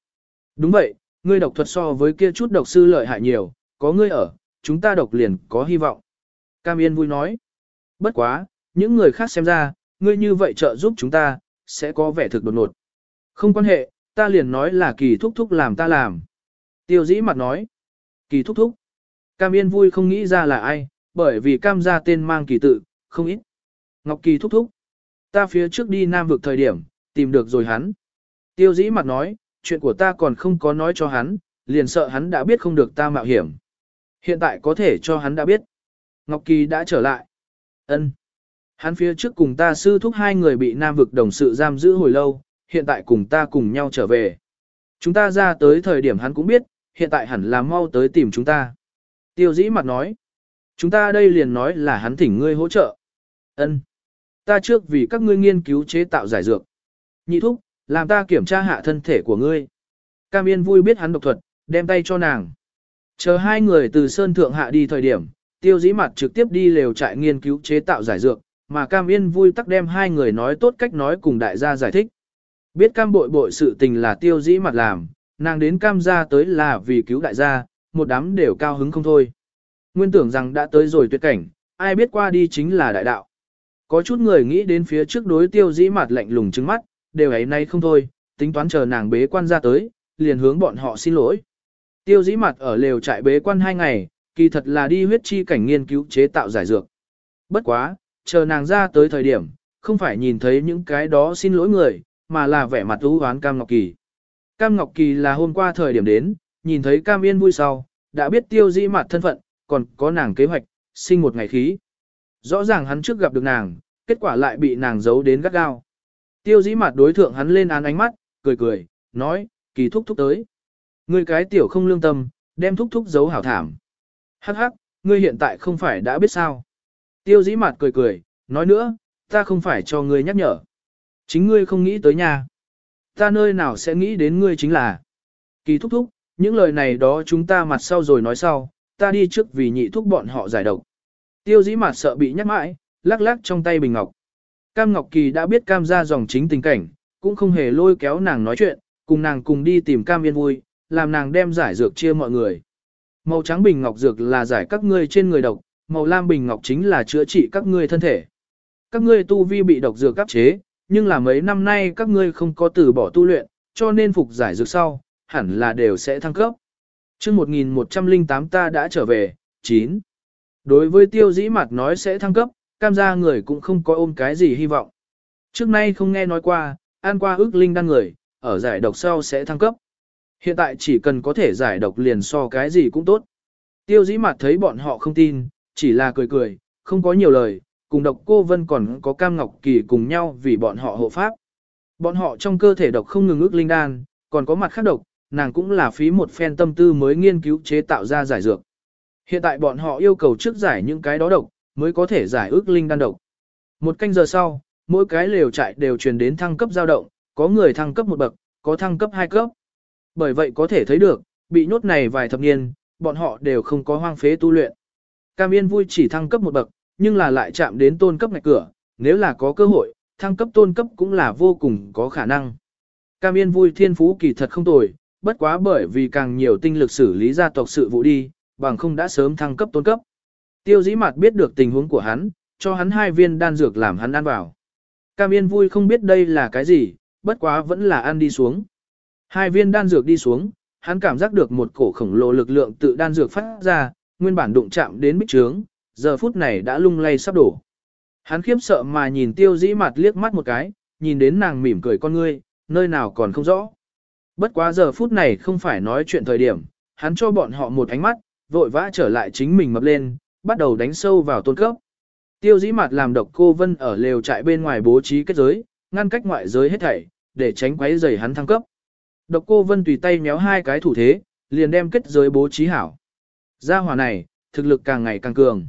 Đúng vậy, ngươi độc thuật so với kia chút độc sư lợi hại nhiều, có ngươi ở, chúng ta độc liền có hy vọng. Cam Yên vui nói. Bất quá, những người khác xem ra, ngươi như vậy trợ giúp chúng ta, sẽ có vẻ thực đột nột. Không quan hệ, ta liền nói là kỳ thúc thúc làm ta làm. Tiêu dĩ mặt nói. Kỳ thúc thúc. Cam Yên vui không nghĩ ra là ai, bởi vì cam gia tên mang kỳ tự, không ít. Ngọc Kỳ thúc thúc. Ta phía trước đi Nam vực thời điểm, tìm được rồi hắn. Tiêu dĩ mặt nói, chuyện của ta còn không có nói cho hắn, liền sợ hắn đã biết không được ta mạo hiểm. Hiện tại có thể cho hắn đã biết. Ngọc Kỳ đã trở lại. ân Hắn phía trước cùng ta sư thúc hai người bị Nam vực đồng sự giam giữ hồi lâu, hiện tại cùng ta cùng nhau trở về. Chúng ta ra tới thời điểm hắn cũng biết, hiện tại hẳn là mau tới tìm chúng ta. Tiêu dĩ mặt nói. Chúng ta đây liền nói là hắn thỉnh ngươi hỗ trợ. ân Ta trước vì các ngươi nghiên cứu chế tạo giải dược. Nhị thúc, làm ta kiểm tra hạ thân thể của ngươi. Cam Yên vui biết hắn độc thuật, đem tay cho nàng. Chờ hai người từ Sơn Thượng hạ đi thời điểm, tiêu dĩ mặt trực tiếp đi lều trại nghiên cứu chế tạo giải dược, mà Cam Yên vui tắc đem hai người nói tốt cách nói cùng đại gia giải thích. Biết Cam bội bội sự tình là tiêu dĩ mặt làm, nàng đến Cam gia tới là vì cứu đại gia, một đám đều cao hứng không thôi. Nguyên tưởng rằng đã tới rồi tuyệt cảnh, ai biết qua đi chính là đại đạo. Có chút người nghĩ đến phía trước đối tiêu dĩ mặt lạnh lùng trứng mắt, đều ấy nay không thôi, tính toán chờ nàng bế quan ra tới, liền hướng bọn họ xin lỗi. Tiêu dĩ mặt ở lều trại bế quan hai ngày, kỳ thật là đi huyết chi cảnh nghiên cứu chế tạo giải dược. Bất quá, chờ nàng ra tới thời điểm, không phải nhìn thấy những cái đó xin lỗi người, mà là vẻ mặt ưu hoán Cam Ngọc Kỳ. Cam Ngọc Kỳ là hôm qua thời điểm đến, nhìn thấy Cam Yên vui sau, đã biết tiêu dĩ mặt thân phận, còn có nàng kế hoạch, sinh một ngày khí. Rõ ràng hắn trước gặp được nàng, kết quả lại bị nàng giấu đến gắt gao. Tiêu dĩ mặt đối thượng hắn lên án ánh mắt, cười cười, nói, kỳ thúc thúc tới. Ngươi cái tiểu không lương tâm, đem thúc thúc giấu hảo thảm. Hắc hắc, ngươi hiện tại không phải đã biết sao. Tiêu dĩ mặt cười cười, nói nữa, ta không phải cho ngươi nhắc nhở. Chính ngươi không nghĩ tới nhà. Ta nơi nào sẽ nghĩ đến ngươi chính là. Kỳ thúc thúc, những lời này đó chúng ta mặt sau rồi nói sau, ta đi trước vì nhị thúc bọn họ giải độc. Tiêu dĩ mặt sợ bị nhắc mãi, lắc lắc trong tay bình ngọc. Cam Ngọc Kỳ đã biết cam ra dòng chính tình cảnh, cũng không hề lôi kéo nàng nói chuyện, cùng nàng cùng đi tìm cam yên vui, làm nàng đem giải dược chia mọi người. Màu trắng bình ngọc dược là giải các ngươi trên người độc, màu lam bình ngọc chính là chữa trị các ngươi thân thể. Các ngươi tu vi bị độc dược áp chế, nhưng là mấy năm nay các ngươi không có từ bỏ tu luyện, cho nên phục giải dược sau, hẳn là đều sẽ thăng cấp. Trước 1108 ta đã trở về, 9. Đối với tiêu dĩ mặt nói sẽ thăng cấp, cam gia người cũng không có ôm cái gì hy vọng. Trước nay không nghe nói qua, an qua ước linh đăng người, ở giải độc sau sẽ thăng cấp. Hiện tại chỉ cần có thể giải độc liền so cái gì cũng tốt. Tiêu dĩ mặt thấy bọn họ không tin, chỉ là cười cười, không có nhiều lời, cùng độc cô Vân còn có Cam Ngọc Kỳ cùng nhau vì bọn họ hộ pháp. Bọn họ trong cơ thể độc không ngừng ước linh đan, còn có mặt khác độc, nàng cũng là phí một phen tâm tư mới nghiên cứu chế tạo ra giải dược. Hiện tại bọn họ yêu cầu trước giải những cái đó độc, mới có thể giải ước linh đan độc. Một canh giờ sau, mỗi cái lều trại đều truyền đến thăng cấp dao động, có người thăng cấp một bậc, có thăng cấp hai cấp. Bởi vậy có thể thấy được, bị nhốt này vài thập niên, bọn họ đều không có hoang phế tu luyện. Cam Yên vui chỉ thăng cấp một bậc, nhưng là lại chạm đến tôn cấp ngạch cửa, nếu là có cơ hội, thăng cấp tôn cấp cũng là vô cùng có khả năng. Cam Yên vui thiên phú kỳ thật không tồi, bất quá bởi vì càng nhiều tinh lực xử lý gia tộc sự vụ đi, bằng không đã sớm thăng cấp tôn cấp. Tiêu dĩ mặt biết được tình huống của hắn, cho hắn hai viên đan dược làm hắn ăn vào. Cam Yên vui không biết đây là cái gì, bất quá vẫn là ăn đi xuống. Hai viên đan dược đi xuống, hắn cảm giác được một cổ khổng lồ lực lượng tự đan dược phát ra, nguyên bản đụng chạm đến bích trướng, giờ phút này đã lung lay sắp đổ. Hắn khiếp sợ mà nhìn tiêu dĩ mặt liếc mắt một cái, nhìn đến nàng mỉm cười con ngươi, nơi nào còn không rõ. Bất quá giờ phút này không phải nói chuyện thời điểm, hắn cho bọn họ một ánh mắt, vội vã trở lại chính mình mập lên, bắt đầu đánh sâu vào tôn cấp. Tiêu dĩ mặt làm độc cô vân ở lều trại bên ngoài bố trí kết giới, ngăn cách ngoại giới hết thảy, để tránh quấy rầy hắn thăng cấp. Độc cô vân tùy tay méo hai cái thủ thế, liền đem kết giới bố trí hảo. Gia hỏa này, thực lực càng ngày càng cường.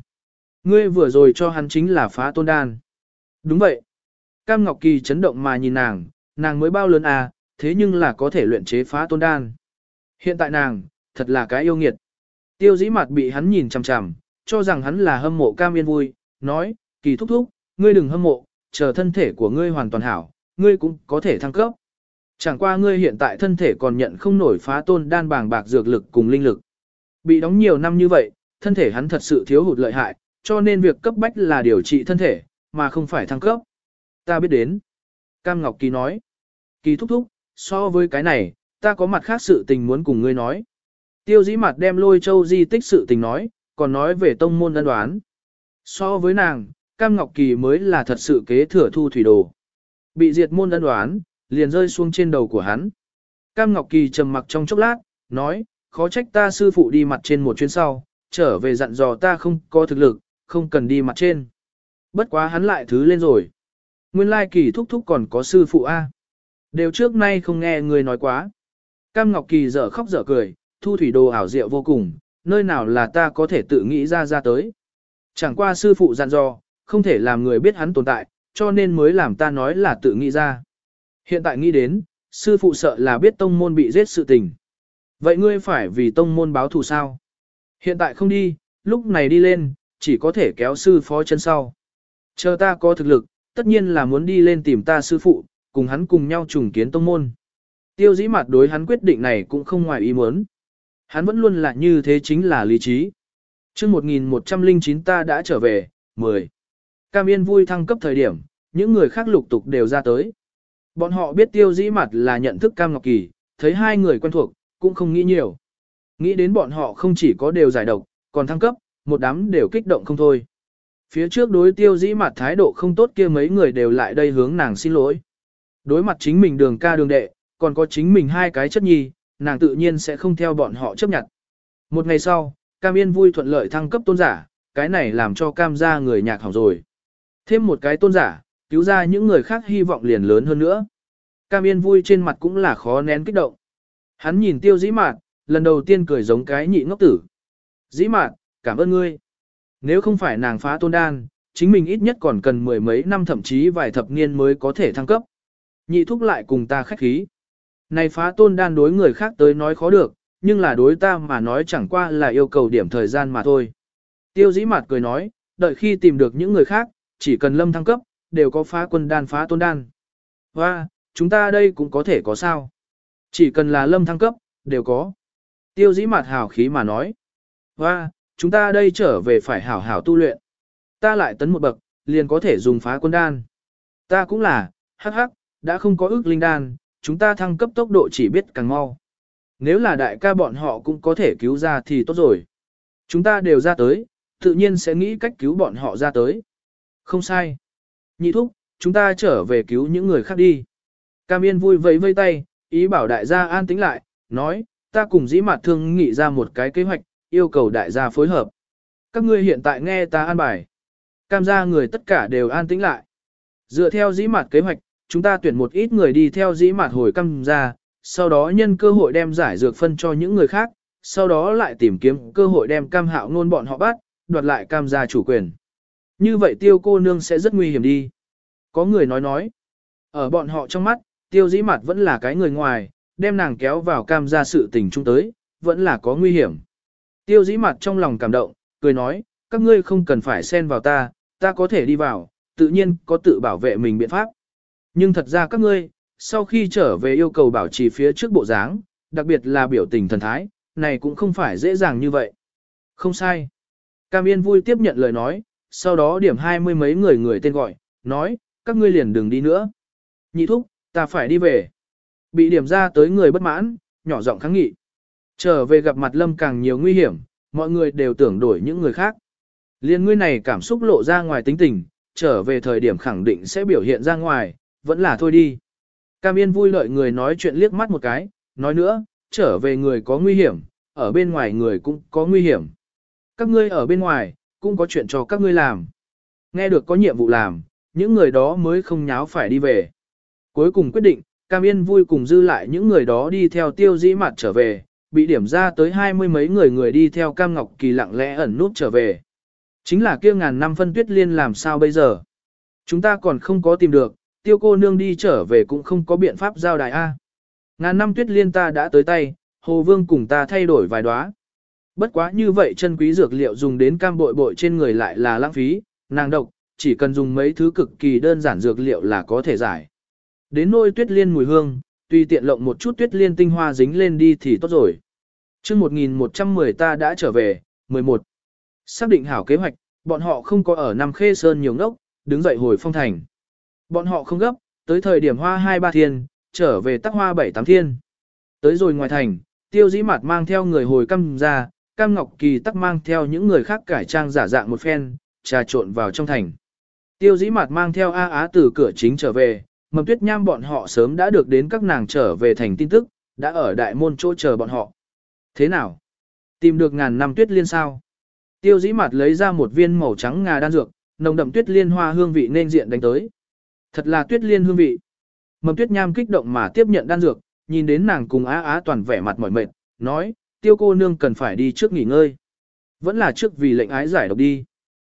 Ngươi vừa rồi cho hắn chính là phá tôn đan. Đúng vậy. Cam Ngọc Kỳ chấn động mà nhìn nàng, nàng mới bao lớn à, thế nhưng là có thể luyện chế phá tôn đan. Hiện tại nàng, thật là cái yêu nghiệt. Tiêu dĩ mặt bị hắn nhìn chằm chằm, cho rằng hắn là hâm mộ cam yên vui, nói, kỳ thúc thúc, ngươi đừng hâm mộ, chờ thân thể của ngươi hoàn toàn hảo, ngươi cũng có thể thăng cấp. Chẳng qua ngươi hiện tại thân thể còn nhận không nổi phá tôn đan bàng bạc dược lực cùng linh lực. Bị đóng nhiều năm như vậy, thân thể hắn thật sự thiếu hụt lợi hại, cho nên việc cấp bách là điều trị thân thể, mà không phải thăng cấp. Ta biết đến. Cam Ngọc Kỳ nói. Kỳ thúc thúc, so với cái này, ta có mặt khác sự tình muốn cùng ngươi nói. Tiêu dĩ mặt đem lôi châu di tích sự tình nói, còn nói về tông môn ân đoán. So với nàng, Cam Ngọc Kỳ mới là thật sự kế thừa thu thủy đồ. Bị diệt môn ân đoán, liền rơi xuống trên đầu của hắn. Cam Ngọc Kỳ trầm mặc trong chốc lát, nói, khó trách ta sư phụ đi mặt trên một chuyến sau, trở về dặn dò ta không có thực lực, không cần đi mặt trên. Bất quá hắn lại thứ lên rồi. Nguyên lai kỳ thúc thúc còn có sư phụ A. Đều trước nay không nghe người nói quá. Cam Ngọc Kỳ dở khóc dở cười, thu thủy đồ ảo diệu vô cùng, nơi nào là ta có thể tự nghĩ ra ra tới. Chẳng qua sư phụ dặn dò, không thể làm người biết hắn tồn tại, cho nên mới làm ta nói là tự nghĩ ra. Hiện tại nghĩ đến, sư phụ sợ là biết tông môn bị giết sự tình. Vậy ngươi phải vì tông môn báo thù sao? Hiện tại không đi, lúc này đi lên, chỉ có thể kéo sư phó chân sau. Chờ ta có thực lực, tất nhiên là muốn đi lên tìm ta sư phụ, cùng hắn cùng nhau trùng kiến tông môn. Tiêu dĩ mặt đối hắn quyết định này cũng không ngoài ý muốn. Hắn vẫn luôn là như thế chính là lý trí. chương 1109 ta đã trở về, 10. Cam Yên vui thăng cấp thời điểm, những người khác lục tục đều ra tới. Bọn họ biết tiêu dĩ mặt là nhận thức Cam Ngọc Kỳ, thấy hai người quen thuộc, cũng không nghĩ nhiều. Nghĩ đến bọn họ không chỉ có đều giải độc, còn thăng cấp, một đám đều kích động không thôi. Phía trước đối tiêu dĩ mặt thái độ không tốt kia mấy người đều lại đây hướng nàng xin lỗi. Đối mặt chính mình đường ca đường đệ, còn có chính mình hai cái chất nhi, nàng tự nhiên sẽ không theo bọn họ chấp nhận. Một ngày sau, Cam Yên vui thuận lợi thăng cấp tôn giả, cái này làm cho Cam gia người nhạc hỏng rồi. Thêm một cái tôn giả, cứu ra những người khác hy vọng liền lớn hơn nữa. Cam Yên vui trên mặt cũng là khó nén kích động. Hắn nhìn tiêu dĩ mạt, lần đầu tiên cười giống cái nhị ngốc tử. Dĩ mạt, cảm ơn ngươi. Nếu không phải nàng phá tôn đan, chính mình ít nhất còn cần mười mấy năm thậm chí vài thập niên mới có thể thăng cấp. Nhị thúc lại cùng ta khách khí. Này phá tôn đan đối người khác tới nói khó được, nhưng là đối ta mà nói chẳng qua là yêu cầu điểm thời gian mà thôi. Tiêu dĩ mặt cười nói, đợi khi tìm được những người khác, chỉ cần lâm thăng cấp, đều có phá quân đan phá tôn đan. Và, chúng ta đây cũng có thể có sao. Chỉ cần là lâm thăng cấp, đều có. Tiêu dĩ mặt hào khí mà nói. Và, chúng ta đây trở về phải hảo hảo tu luyện. Ta lại tấn một bậc, liền có thể dùng phá quân đan. Ta cũng là, hắc hắc, đã không có ước linh đan, chúng ta thăng cấp tốc độ chỉ biết càng mau. Nếu là đại ca bọn họ cũng có thể cứu ra thì tốt rồi. Chúng ta đều ra tới, tự nhiên sẽ nghĩ cách cứu bọn họ ra tới. Không sai. Nhị thúc, chúng ta trở về cứu những người khác đi. Cam Yên vui vẫy vây tay, ý bảo đại gia an tĩnh lại, nói, ta cùng dĩ mặt thương nghị ra một cái kế hoạch, yêu cầu đại gia phối hợp. Các ngươi hiện tại nghe ta an bài. Cam gia người tất cả đều an tĩnh lại. Dựa theo dĩ mặt kế hoạch, chúng ta tuyển một ít người đi theo dĩ Mạt hồi cam Ra, sau đó nhân cơ hội đem giải dược phân cho những người khác, sau đó lại tìm kiếm cơ hội đem cam hạo ngôn bọn họ bắt, đoạt lại cam gia chủ quyền. Như vậy tiêu cô nương sẽ rất nguy hiểm đi. Có người nói nói, ở bọn họ trong mắt, tiêu dĩ mặt vẫn là cái người ngoài, đem nàng kéo vào cam gia sự tình chung tới, vẫn là có nguy hiểm. Tiêu dĩ mặt trong lòng cảm động, cười nói, các ngươi không cần phải xen vào ta, ta có thể đi vào, tự nhiên có tự bảo vệ mình biện pháp. Nhưng thật ra các ngươi, sau khi trở về yêu cầu bảo trì phía trước bộ dáng, đặc biệt là biểu tình thần thái, này cũng không phải dễ dàng như vậy. Không sai. Cam Yên vui tiếp nhận lời nói, sau đó điểm hai mươi mấy người người tên gọi, nói, các ngươi liền đừng đi nữa. Nhị thúc, ta phải đi về. Bị điểm ra tới người bất mãn, nhỏ giọng kháng nghị. Trở về gặp mặt Lâm càng nhiều nguy hiểm, mọi người đều tưởng đổi những người khác. Liên ngươi này cảm xúc lộ ra ngoài tính tình, trở về thời điểm khẳng định sẽ biểu hiện ra ngoài, vẫn là thôi đi. Cam Yên vui lợi người nói chuyện liếc mắt một cái, nói nữa, trở về người có nguy hiểm, ở bên ngoài người cũng có nguy hiểm. Các ngươi ở bên ngoài, cũng có chuyện cho các ngươi làm. Nghe được có nhiệm vụ làm, những người đó mới không nháo phải đi về. Cuối cùng quyết định, Cam Yên vui cùng dư lại những người đó đi theo tiêu dĩ mặt trở về, bị điểm ra tới hai mươi mấy người người đi theo Cam Ngọc Kỳ lặng lẽ ẩn nút trở về. Chính là kia ngàn năm phân tuyết liên làm sao bây giờ? Chúng ta còn không có tìm được, tiêu cô nương đi trở về cũng không có biện pháp giao đại A. Ngàn năm tuyết liên ta đã tới tay, Hồ Vương cùng ta thay đổi vài đóa. Bất quá như vậy chân quý dược liệu dùng đến cam bội bội trên người lại là lãng phí, nàng độc, chỉ cần dùng mấy thứ cực kỳ đơn giản dược liệu là có thể giải. Đến nôi tuyết liên mùi hương, tùy tiện lộng một chút tuyết liên tinh hoa dính lên đi thì tốt rồi. Trước 1110 ta đã trở về, 11. Xác định hảo kế hoạch, bọn họ không có ở Nam Khê Sơn nhiều ngốc, đứng dậy hồi phong thành. Bọn họ không gấp, tới thời điểm hoa 2-3 thiên, trở về tắc hoa 7-8 thiên. Tới rồi ngoài thành, tiêu dĩ mặt mang theo người hồi căm ra, cam ngọc kỳ tắc mang theo những người khác cải trang giả dạng một phen, trà trộn vào trong thành. Tiêu dĩ mặt mang theo A Á từ cửa chính trở về, mầm tuyết nham bọn họ sớm đã được đến các nàng trở về thành tin tức, đã ở đại môn chỗ chờ bọn họ. Thế nào? Tìm được ngàn năm tuyết liên sao? Tiêu dĩ mặt lấy ra một viên màu trắng ngà đan dược, nồng đậm tuyết liên hoa hương vị nên diện đánh tới. Thật là tuyết liên hương vị. Mầm tuyết nham kích động mà tiếp nhận đan dược, nhìn đến nàng cùng á á toàn vẻ mặt mỏi mệt, nói, tiêu cô nương cần phải đi trước nghỉ ngơi. Vẫn là trước vì lệnh ái giải độc đi.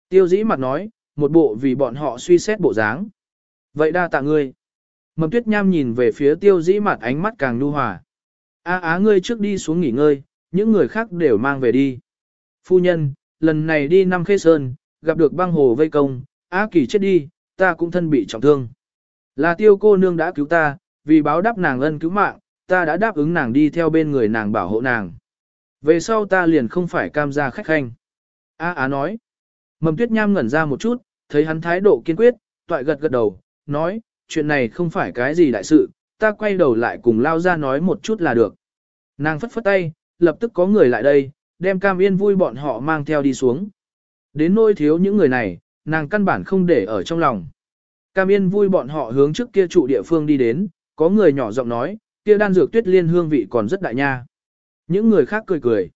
Tiêu dĩ mặt nói, một bộ vì bọn họ suy xét bộ dáng. Vậy đa tạ ngươi. Mầm tuyết nham nhìn về phía tiêu dĩ mặt ánh mắt càng nhu hòa. Á á ngươi trước đi xuống nghỉ ngơi, những người khác đều mang về đi. Phu nhân, lần này đi năm khê sơn, gặp được băng hồ vây công, á kỳ chết đi, ta cũng thân bị trọng thương. Là tiêu cô nương đã cứu ta, vì báo đáp nàng ân cứu mạng, ta đã đáp ứng nàng đi theo bên người nàng bảo hộ nàng. Về sau ta liền không phải cam gia khách khanh. Á á nói. Mầm tuyết nham ngẩn ra một chút, thấy hắn thái độ kiên quyết, toại gật gật đầu, nói, chuyện này không phải cái gì đại sự, ta quay đầu lại cùng lao ra nói một chút là được. Nàng phất phất tay, lập tức có người lại đây, đem cam yên vui bọn họ mang theo đi xuống. Đến nôi thiếu những người này, nàng căn bản không để ở trong lòng. Cam yên vui bọn họ hướng trước kia trụ địa phương đi đến, có người nhỏ giọng nói, kia đan dược tuyết liên hương vị còn rất đại nha. Những người khác cười cười.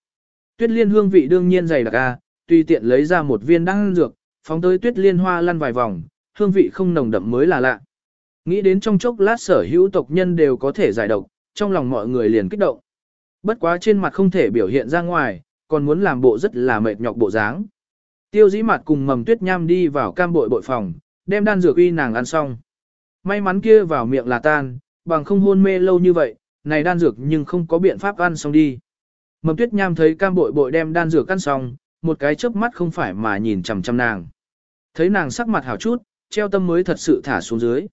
Tuyết liên hương vị đương nhiên dày đặc a, tùy tiện lấy ra một viên đan dược, phóng tới tuyết liên hoa lăn vài vòng, hương vị không nồng đậm mới là lạ. Nghĩ đến trong chốc lát sở hữu tộc nhân đều có thể giải độc, trong lòng mọi người liền kích động. Bất quá trên mặt không thể biểu hiện ra ngoài, còn muốn làm bộ rất là mệt nhọc bộ dáng. Tiêu dĩ mặt cùng mầm tuyết nham đi vào cam bội bội phòng, đem đan dược uy nàng ăn xong. May mắn kia vào miệng là tan, bằng không hôn mê lâu như vậy, này đan dược nhưng không có biện pháp ăn xong đi. Mầm tuyết nham thấy cam bội bội đem đan dược ăn xong, một cái chớp mắt không phải mà nhìn chằm chằm nàng. Thấy nàng sắc mặt hảo chút, treo tâm mới thật sự thả xuống dưới.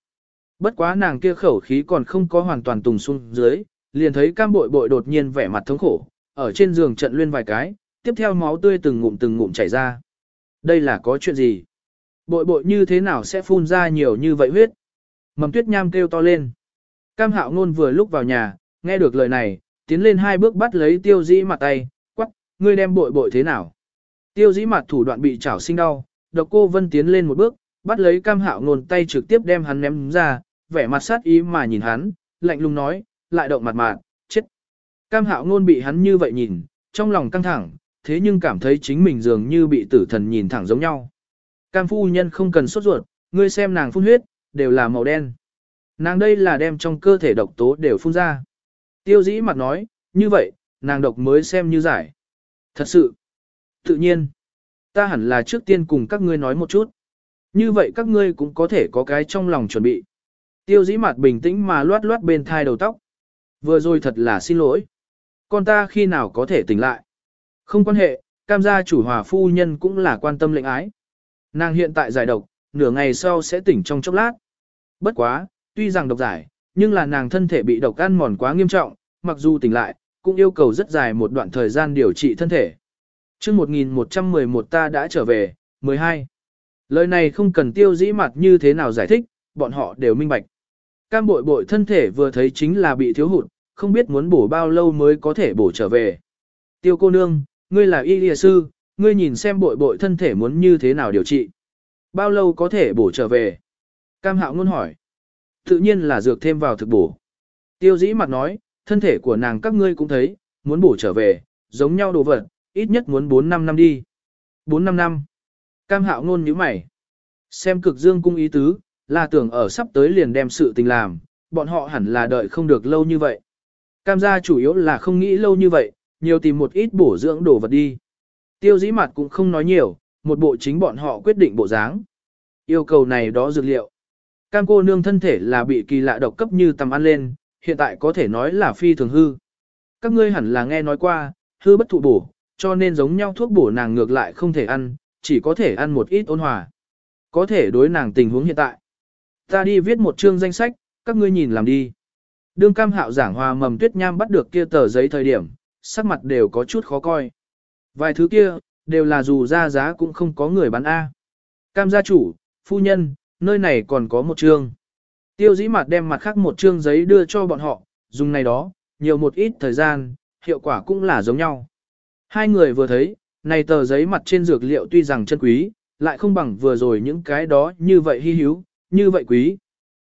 Bất quá nàng kia khẩu khí còn không có hoàn toàn tùng xuống dưới, liền thấy cam bội bội đột nhiên vẻ mặt thống khổ, ở trên giường trận luyên vài cái, tiếp theo máu tươi từng ngụm từng ngụm chảy ra. Đây là có chuyện gì? Bội bội như thế nào sẽ phun ra nhiều như vậy huyết? Mầm tuyết nham kêu to lên. Cam hạo ngôn vừa lúc vào nhà, nghe được lời này, tiến lên hai bước bắt lấy tiêu dĩ mặt tay, quắc, ngươi đem bội bội thế nào? Tiêu dĩ mặt thủ đoạn bị chảo sinh đau, độc cô vân tiến lên một bước, bắt lấy cam hạo ngôn tay trực tiếp đem hắn ném ra, vẻ mặt sát ý mà nhìn hắn, lạnh lùng nói, lại động mặt mạn, chết. Cam hạo ngôn bị hắn như vậy nhìn, trong lòng căng thẳng, thế nhưng cảm thấy chính mình dường như bị tử thần nhìn thẳng giống nhau. Cam phu nhân không cần sốt ruột, ngươi xem nàng phun huyết, đều là màu đen. Nàng đây là đem trong cơ thể độc tố đều phun ra. Tiêu dĩ mặt nói, như vậy, nàng độc mới xem như giải. Thật sự, tự nhiên, ta hẳn là trước tiên cùng các ngươi nói một chút. Như vậy các ngươi cũng có thể có cái trong lòng chuẩn bị. Tiêu dĩ mặt bình tĩnh mà loát loát bên thai đầu tóc. Vừa rồi thật là xin lỗi. Con ta khi nào có thể tỉnh lại? Không quan hệ, cam gia chủ hòa phu nhân cũng là quan tâm lệnh ái. Nàng hiện tại giải độc, nửa ngày sau sẽ tỉnh trong chốc lát. Bất quá, tuy rằng độc giải, nhưng là nàng thân thể bị độc ăn mòn quá nghiêm trọng, mặc dù tỉnh lại, cũng yêu cầu rất dài một đoạn thời gian điều trị thân thể. chương 1111 ta đã trở về, 12. Lời này không cần tiêu dĩ mặt như thế nào giải thích, bọn họ đều minh bạch. Cam bội bội thân thể vừa thấy chính là bị thiếu hụt, không biết muốn bổ bao lâu mới có thể bổ trở về. Tiêu cô nương, ngươi là y lìa sư, ngươi nhìn xem bội bội thân thể muốn như thế nào điều trị. Bao lâu có thể bổ trở về? Cam hạo ngôn hỏi. Tự nhiên là dược thêm vào thực bổ. Tiêu dĩ mặt nói, thân thể của nàng các ngươi cũng thấy, muốn bổ trở về, giống nhau đồ vật, ít nhất muốn 4-5 năm đi. 4-5 năm. Cam hạo ngôn nhíu mày. Xem cực dương cung ý tứ, là tưởng ở sắp tới liền đem sự tình làm, bọn họ hẳn là đợi không được lâu như vậy. Cam gia chủ yếu là không nghĩ lâu như vậy, nhiều tìm một ít bổ dưỡng đồ vật đi. Tiêu dĩ mặt cũng không nói nhiều, một bộ chính bọn họ quyết định bộ dáng. Yêu cầu này đó dược liệu. Cam cô nương thân thể là bị kỳ lạ độc cấp như tầm ăn lên, hiện tại có thể nói là phi thường hư. Các ngươi hẳn là nghe nói qua, hư bất thụ bổ, cho nên giống nhau thuốc bổ nàng ngược lại không thể ăn, chỉ có thể ăn một ít ôn hòa. có thể đối nàng tình huống hiện tại. Ta đi viết một chương danh sách, các ngươi nhìn làm đi. Đương cam hạo giảng hòa mầm tuyết nham bắt được kia tờ giấy thời điểm, sắc mặt đều có chút khó coi. Vài thứ kia, đều là dù ra giá cũng không có người bán A. Cam gia chủ, phu nhân, nơi này còn có một chương. Tiêu dĩ mặt đem mặt khác một chương giấy đưa cho bọn họ, dùng này đó, nhiều một ít thời gian, hiệu quả cũng là giống nhau. Hai người vừa thấy, này tờ giấy mặt trên dược liệu tuy rằng chân quý, lại không bằng vừa rồi những cái đó như vậy hy hữu, như vậy quý.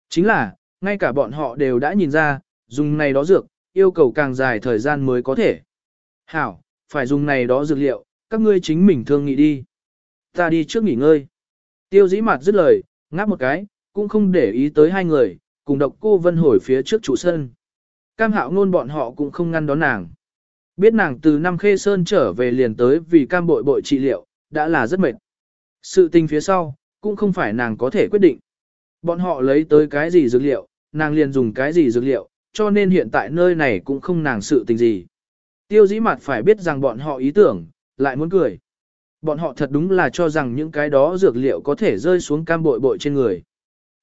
Chính là, ngay cả bọn họ đều đã nhìn ra, dùng này đó dược, yêu cầu càng dài thời gian mới có thể. Hảo, phải dùng này đó dược liệu, các ngươi chính mình thương nghị đi. Ta đi trước nghỉ ngơi. Tiêu dĩ mặt dứt lời, ngáp một cái, cũng không để ý tới hai người, cùng độc cô vân hồi phía trước trụ sân. Cam hạo ngôn bọn họ cũng không ngăn đón nàng. Biết nàng từ năm khê sơn trở về liền tới vì cam bội bội trị liệu, đã là rất mệt. Sự tình phía sau, cũng không phải nàng có thể quyết định. Bọn họ lấy tới cái gì dược liệu, nàng liền dùng cái gì dược liệu, cho nên hiện tại nơi này cũng không nàng sự tình gì. Tiêu dĩ mặt phải biết rằng bọn họ ý tưởng, lại muốn cười. Bọn họ thật đúng là cho rằng những cái đó dược liệu có thể rơi xuống cam bội bội trên người.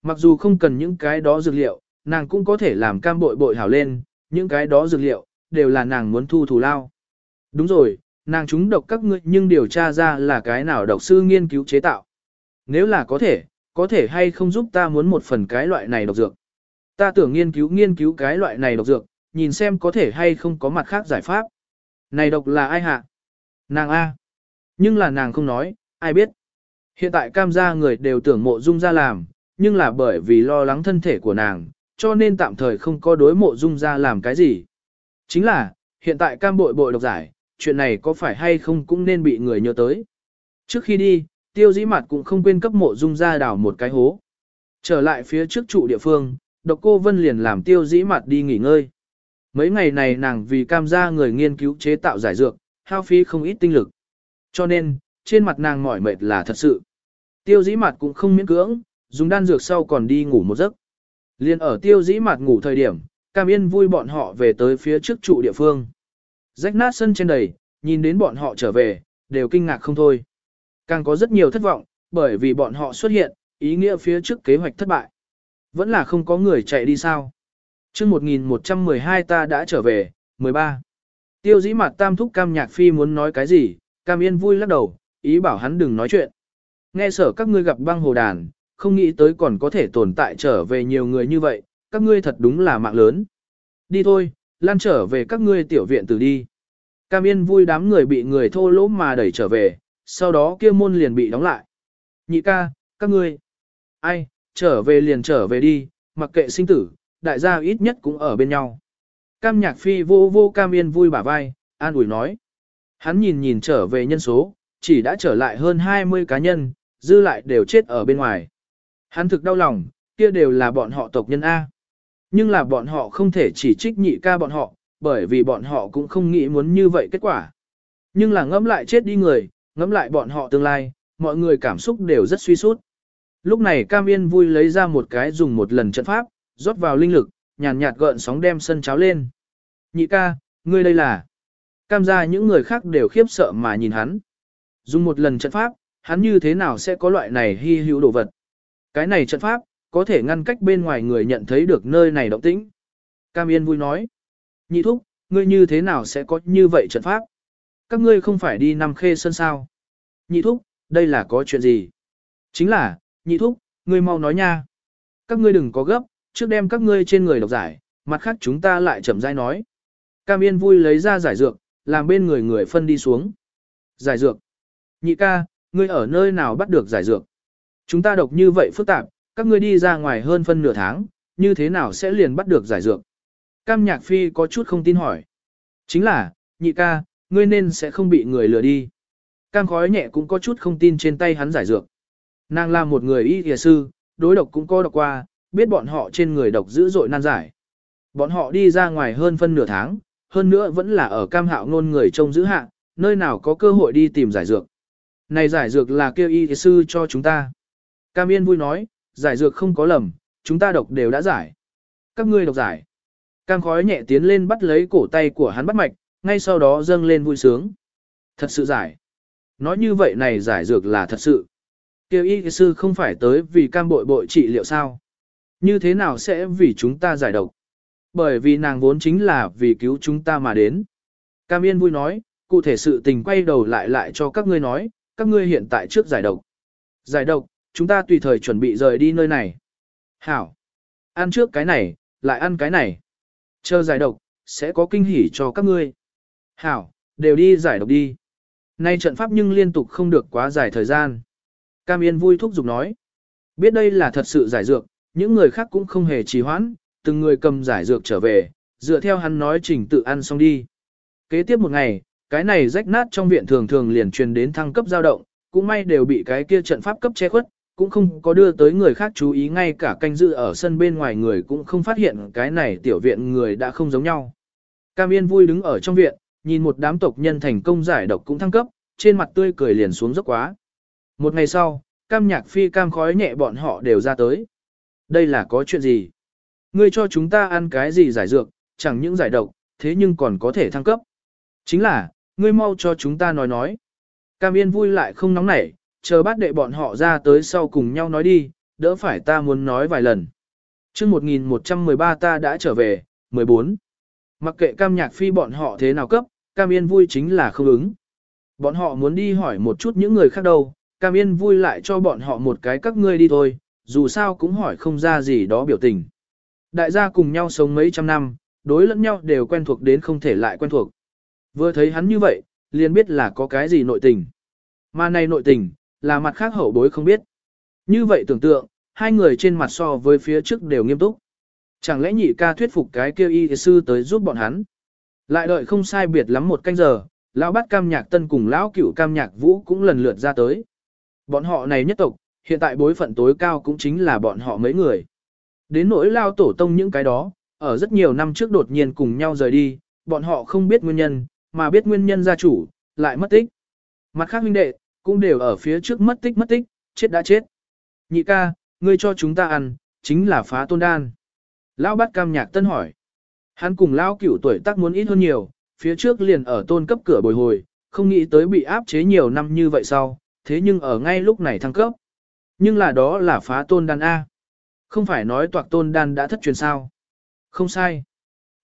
Mặc dù không cần những cái đó dược liệu, nàng cũng có thể làm cam bội bội hảo lên, những cái đó dược liệu, đều là nàng muốn thu thù lao. Đúng rồi, nàng chúng độc các ngươi nhưng điều tra ra là cái nào độc sư nghiên cứu chế tạo. Nếu là có thể, có thể hay không giúp ta muốn một phần cái loại này độc dược. Ta tưởng nghiên cứu nghiên cứu cái loại này độc dược, nhìn xem có thể hay không có mặt khác giải pháp. Này độc là ai hạ? Nàng A. Nhưng là nàng không nói, ai biết. Hiện tại cam gia người đều tưởng mộ dung ra làm, nhưng là bởi vì lo lắng thân thể của nàng, cho nên tạm thời không có đối mộ dung ra làm cái gì. Chính là, hiện tại cam bội bội độc giải, chuyện này có phải hay không cũng nên bị người nhớ tới. Trước khi đi, tiêu dĩ mặt cũng không quên cấp mộ dung ra đảo một cái hố. Trở lại phía trước trụ địa phương, độc cô Vân liền làm tiêu dĩ mặt đi nghỉ ngơi. Mấy ngày này nàng vì cam gia người nghiên cứu chế tạo giải dược, hao phí không ít tinh lực. Cho nên, trên mặt nàng mỏi mệt là thật sự. Tiêu dĩ mặt cũng không miễn cưỡng, dùng đan dược sau còn đi ngủ một giấc. Liên ở tiêu dĩ mặt ngủ thời điểm, cam yên vui bọn họ về tới phía trước trụ địa phương. Rách nát sân trên đầy, nhìn đến bọn họ trở về, đều kinh ngạc không thôi. Càng có rất nhiều thất vọng, bởi vì bọn họ xuất hiện, ý nghĩa phía trước kế hoạch thất bại. Vẫn là không có người chạy đi sao. chương 1112 ta đã trở về, 13. Tiêu dĩ mặt tam thúc cam nhạc phi muốn nói cái gì, cam yên vui lắc đầu, ý bảo hắn đừng nói chuyện. Nghe sở các ngươi gặp băng hồ đàn, không nghĩ tới còn có thể tồn tại trở về nhiều người như vậy, các ngươi thật đúng là mạng lớn. Đi thôi, lan trở về các ngươi tiểu viện từ đi. Cam yên vui đám người bị người thô lỗ mà đẩy trở về, sau đó kia môn liền bị đóng lại. Nhị ca, các ngươi, ai, trở về liền trở về đi, mặc kệ sinh tử, đại gia ít nhất cũng ở bên nhau. Cam nhạc phi vô vô cam yên vui bả vai, an ủi nói. Hắn nhìn nhìn trở về nhân số, chỉ đã trở lại hơn 20 cá nhân, dư lại đều chết ở bên ngoài. Hắn thực đau lòng, kia đều là bọn họ tộc nhân A. Nhưng là bọn họ không thể chỉ trích nhị ca bọn họ, bởi vì bọn họ cũng không nghĩ muốn như vậy kết quả. Nhưng là ngẫm lại chết đi người, ngẫm lại bọn họ tương lai, mọi người cảm xúc đều rất suy sút. Lúc này Cam Yên vui lấy ra một cái dùng một lần trận pháp, rót vào linh lực, nhàn nhạt gợn sóng đem sân cháo lên. Nhị ca, ngươi đây là... Cam gia những người khác đều khiếp sợ mà nhìn hắn. Dùng một lần trận pháp, hắn như thế nào sẽ có loại này hy hữu đồ vật. Cái này trận pháp, có thể ngăn cách bên ngoài người nhận thấy được nơi này động tĩnh. Cam Yên vui nói. Nhị thúc, ngươi như thế nào sẽ có như vậy trận pháp? Các ngươi không phải đi nằm khê sân sao? Nhị thúc, đây là có chuyện gì? Chính là, nhị thúc, ngươi mau nói nha. Các ngươi đừng có gấp, trước đem các ngươi trên người độc giải, mặt khác chúng ta lại chậm rãi nói. Cam Yên vui lấy ra giải dược, làm bên người người phân đi xuống. Giải dược. Nhị ca, ngươi ở nơi nào bắt được giải dược? Chúng ta độc như vậy phức tạp, các ngươi đi ra ngoài hơn phân nửa tháng, như thế nào sẽ liền bắt được giải dược? Cam Nhạc Phi có chút không tin hỏi. Chính là, nhị ca, ngươi nên sẽ không bị người lừa đi. Cam khói nhẹ cũng có chút không tin trên tay hắn giải dược. Nàng là một người y y sư, đối độc cũng có độc qua, biết bọn họ trên người độc dữ dội nan giải. Bọn họ đi ra ngoài hơn phân nửa tháng, hơn nữa vẫn là ở cam hạo ngôn người trông giữ hạ, nơi nào có cơ hội đi tìm giải dược. Này giải dược là kêu y sư cho chúng ta. Cam Yên vui nói, giải dược không có lầm, chúng ta độc đều đã giải. Các ngươi độc giải. Cam khói nhẹ tiến lên bắt lấy cổ tay của hắn bắt mạch, ngay sau đó dâng lên vui sướng. Thật sự giải. Nói như vậy này giải dược là thật sự. Kêu y sư không phải tới vì cam bội bội trị liệu sao? Như thế nào sẽ vì chúng ta giải độc? Bởi vì nàng vốn chính là vì cứu chúng ta mà đến. Cam Yên vui nói, cụ thể sự tình quay đầu lại lại cho các ngươi nói, các ngươi hiện tại trước giải độc. Giải độc, chúng ta tùy thời chuẩn bị rời đi nơi này. Hảo. Ăn trước cái này, lại ăn cái này. Chờ giải độc, sẽ có kinh hỉ cho các ngươi. Hảo, đều đi giải độc đi. Nay trận pháp nhưng liên tục không được quá dài thời gian. Cam Yên vui thúc giục nói. Biết đây là thật sự giải dược, những người khác cũng không hề trì hoãn, từng người cầm giải dược trở về, dựa theo hắn nói trình tự ăn xong đi. Kế tiếp một ngày, cái này rách nát trong viện thường thường liền truyền đến thăng cấp dao động, cũng may đều bị cái kia trận pháp cấp che khuất, cũng không có đưa tới người khác chú ý ngay cả canh dự ở sân bên ngoài người cũng không phát hiện cái này tiểu viện người đã không giống nhau. Cam Yên vui đứng ở trong viện, nhìn một đám tộc nhân thành công giải độc cũng thăng cấp, trên mặt tươi cười liền xuống rất quá. Một ngày sau, Cam Nhạc Phi cam khói nhẹ bọn họ đều ra tới. Đây là có chuyện gì? Ngươi cho chúng ta ăn cái gì giải dược, chẳng những giải độc, thế nhưng còn có thể thăng cấp. Chính là, ngươi mau cho chúng ta nói nói. Cam Yên vui lại không nóng nảy, chờ bát đệ bọn họ ra tới sau cùng nhau nói đi, đỡ phải ta muốn nói vài lần. Trước 1113 ta đã trở về, 14. Mặc kệ cam nhạc phi bọn họ thế nào cấp, cam yên vui chính là không ứng. Bọn họ muốn đi hỏi một chút những người khác đâu, cam yên vui lại cho bọn họ một cái các ngươi đi thôi, dù sao cũng hỏi không ra gì đó biểu tình. Đại gia cùng nhau sống mấy trăm năm, đối lẫn nhau đều quen thuộc đến không thể lại quen thuộc. Vừa thấy hắn như vậy, liền biết là có cái gì nội tình. Mà này nội tình, là mặt khác hậu bối không biết. Như vậy tưởng tượng, hai người trên mặt so với phía trước đều nghiêm túc. Chẳng lẽ nhị ca thuyết phục cái kêu y sư tới giúp bọn hắn. Lại đợi không sai biệt lắm một canh giờ, lão bắt cam nhạc tân cùng lão cửu cam nhạc vũ cũng lần lượt ra tới. Bọn họ này nhất tộc, hiện tại bối phận tối cao cũng chính là bọn họ mấy người. Đến nỗi lao tổ tông những cái đó, ở rất nhiều năm trước đột nhiên cùng nhau rời đi, bọn họ không biết nguyên nhân, mà biết nguyên nhân gia chủ, lại mất tích. Mặt khác huynh đệ, cũng đều ở phía trước mất tích mất tích, chết đã chết. Nhị ca, ngươi cho chúng ta ăn, chính là phá tôn đan. Lão bát cam nhạc tân hỏi. Hắn cùng lão cửu tuổi tác muốn ít hơn nhiều, phía trước liền ở tôn cấp cửa bồi hồi, không nghĩ tới bị áp chế nhiều năm như vậy sau, thế nhưng ở ngay lúc này thăng cấp. Nhưng là đó là phá tôn đan A. Không phải nói toạc tôn đan đã thất truyền sao. Không sai.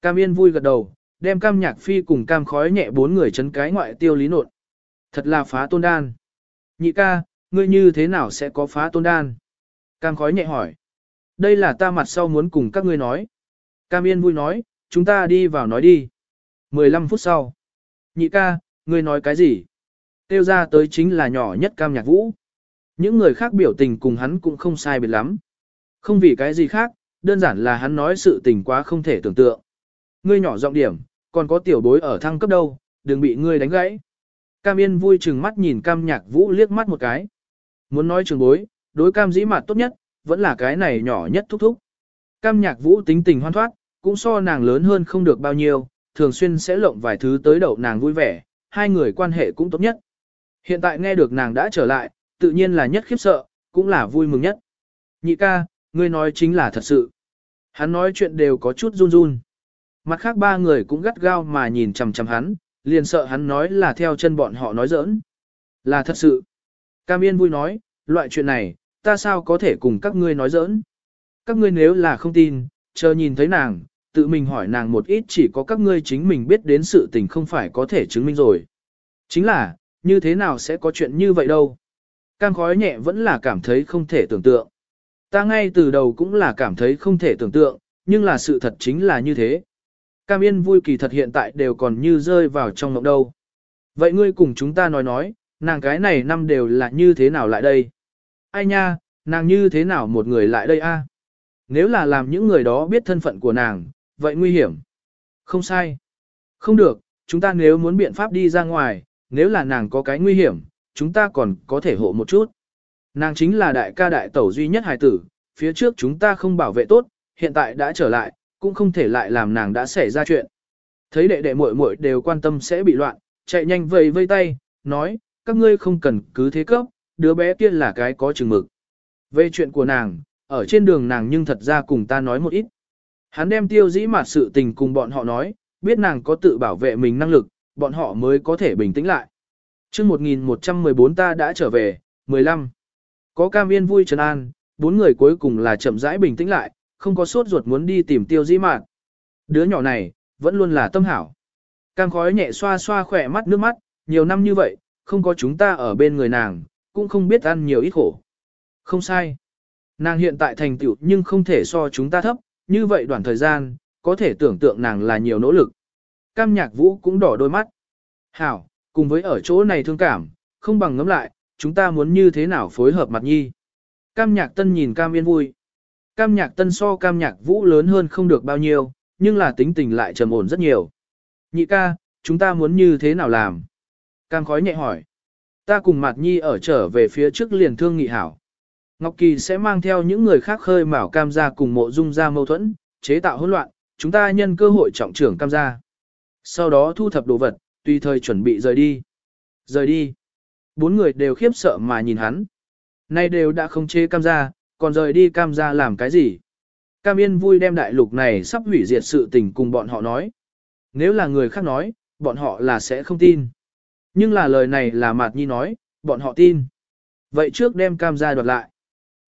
Cam Yên vui gật đầu, đem cam nhạc phi cùng cam khói nhẹ bốn người chấn cái ngoại tiêu lý nột. Thật là phá tôn đan. Nhị ca, ngươi như thế nào sẽ có phá tôn đan? Cam khói nhẹ hỏi. Đây là ta mặt sau muốn cùng các ngươi nói. Cam Yên vui nói, chúng ta đi vào nói đi. 15 phút sau. Nhị ca, ngươi nói cái gì? Tiêu ra tới chính là nhỏ nhất cam nhạc vũ. Những người khác biểu tình cùng hắn cũng không sai biệt lắm. Không vì cái gì khác, đơn giản là hắn nói sự tình quá không thể tưởng tượng. Ngươi nhỏ giọng điểm, còn có tiểu bối ở thăng cấp đâu, đừng bị ngươi đánh gãy. Cam Yên vui chừng mắt nhìn Cam Nhạc Vũ liếc mắt một cái. Muốn nói trường bối, đối Cam dĩ mặt tốt nhất, vẫn là cái này nhỏ nhất thúc thúc. Cam Nhạc Vũ tính tình hoan thoát, cũng so nàng lớn hơn không được bao nhiêu, thường xuyên sẽ lộng vài thứ tới đậu nàng vui vẻ, hai người quan hệ cũng tốt nhất. Hiện tại nghe được nàng đã trở lại, tự nhiên là nhất khiếp sợ, cũng là vui mừng nhất. Nhị ca, ngươi nói chính là thật sự. Hắn nói chuyện đều có chút run run. Mặt khác ba người cũng gắt gao mà nhìn chằm chằm hắn, liền sợ hắn nói là theo chân bọn họ nói giỡn. Là thật sự. Cam Yên vui nói, loại chuyện này, ta sao có thể cùng các ngươi nói giỡn. Các ngươi nếu là không tin, chờ nhìn thấy nàng, tự mình hỏi nàng một ít chỉ có các ngươi chính mình biết đến sự tình không phải có thể chứng minh rồi. Chính là, như thế nào sẽ có chuyện như vậy đâu. Cam khói nhẹ vẫn là cảm thấy không thể tưởng tượng. Ta ngay từ đầu cũng là cảm thấy không thể tưởng tượng, nhưng là sự thật chính là như thế. Cam Yên vui kỳ thật hiện tại đều còn như rơi vào trong mộng đâu. Vậy ngươi cùng chúng ta nói nói, nàng cái này năm đều là như thế nào lại đây? Ai nha, nàng như thế nào một người lại đây a? Nếu là làm những người đó biết thân phận của nàng, vậy nguy hiểm. Không sai. Không được, chúng ta nếu muốn biện pháp đi ra ngoài, nếu là nàng có cái nguy hiểm, chúng ta còn có thể hộ một chút. Nàng chính là đại ca đại tẩu duy nhất hài tử, phía trước chúng ta không bảo vệ tốt, hiện tại đã trở lại, cũng không thể lại làm nàng đã xảy ra chuyện. Thấy đệ đệ muội muội đều quan tâm sẽ bị loạn, chạy nhanh vây vây tay, nói, các ngươi không cần cứ thế cấp, đứa bé kia là cái có chừng mực. Về chuyện của nàng, ở trên đường nàng nhưng thật ra cùng ta nói một ít. Hắn đem tiêu dĩ mà sự tình cùng bọn họ nói, biết nàng có tự bảo vệ mình năng lực, bọn họ mới có thể bình tĩnh lại. chương 1114 ta đã trở về, 15. Có cam yên vui trấn an, bốn người cuối cùng là chậm rãi bình tĩnh lại, không có sốt ruột muốn đi tìm tiêu dĩ mạn. Đứa nhỏ này, vẫn luôn là tâm hảo. Cam khói nhẹ xoa xoa khỏe mắt nước mắt, nhiều năm như vậy, không có chúng ta ở bên người nàng, cũng không biết ăn nhiều ít khổ. Không sai. Nàng hiện tại thành tựu nhưng không thể so chúng ta thấp, như vậy đoạn thời gian, có thể tưởng tượng nàng là nhiều nỗ lực. Cam nhạc vũ cũng đỏ đôi mắt. Hảo, cùng với ở chỗ này thương cảm, không bằng ngẫm lại, chúng ta muốn như thế nào phối hợp mặt nhi. Cam nhạc tân nhìn cam yên vui. Cam nhạc tân so cam nhạc vũ lớn hơn không được bao nhiêu, nhưng là tính tình lại trầm ổn rất nhiều. Nhị ca, chúng ta muốn như thế nào làm? Cam khói nhẹ hỏi. Ta cùng Mạt Nhi ở trở về phía trước liền thương nghị hảo. Ngọc Kỳ sẽ mang theo những người khác khơi mào cam gia cùng mộ dung gia mâu thuẫn, chế tạo hỗn loạn, chúng ta nhân cơ hội trọng trưởng cam gia. Sau đó thu thập đồ vật, tùy thời chuẩn bị rời đi. Rời đi. Bốn người đều khiếp sợ mà nhìn hắn. Nay đều đã không chế cam gia, còn rời đi cam gia làm cái gì? Cam Yên vui đem đại lục này sắp hủy diệt sự tình cùng bọn họ nói. Nếu là người khác nói, bọn họ là sẽ không tin. Nhưng là lời này là Mạt Nhi nói, bọn họ tin. Vậy trước đem cam gia đoạt lại.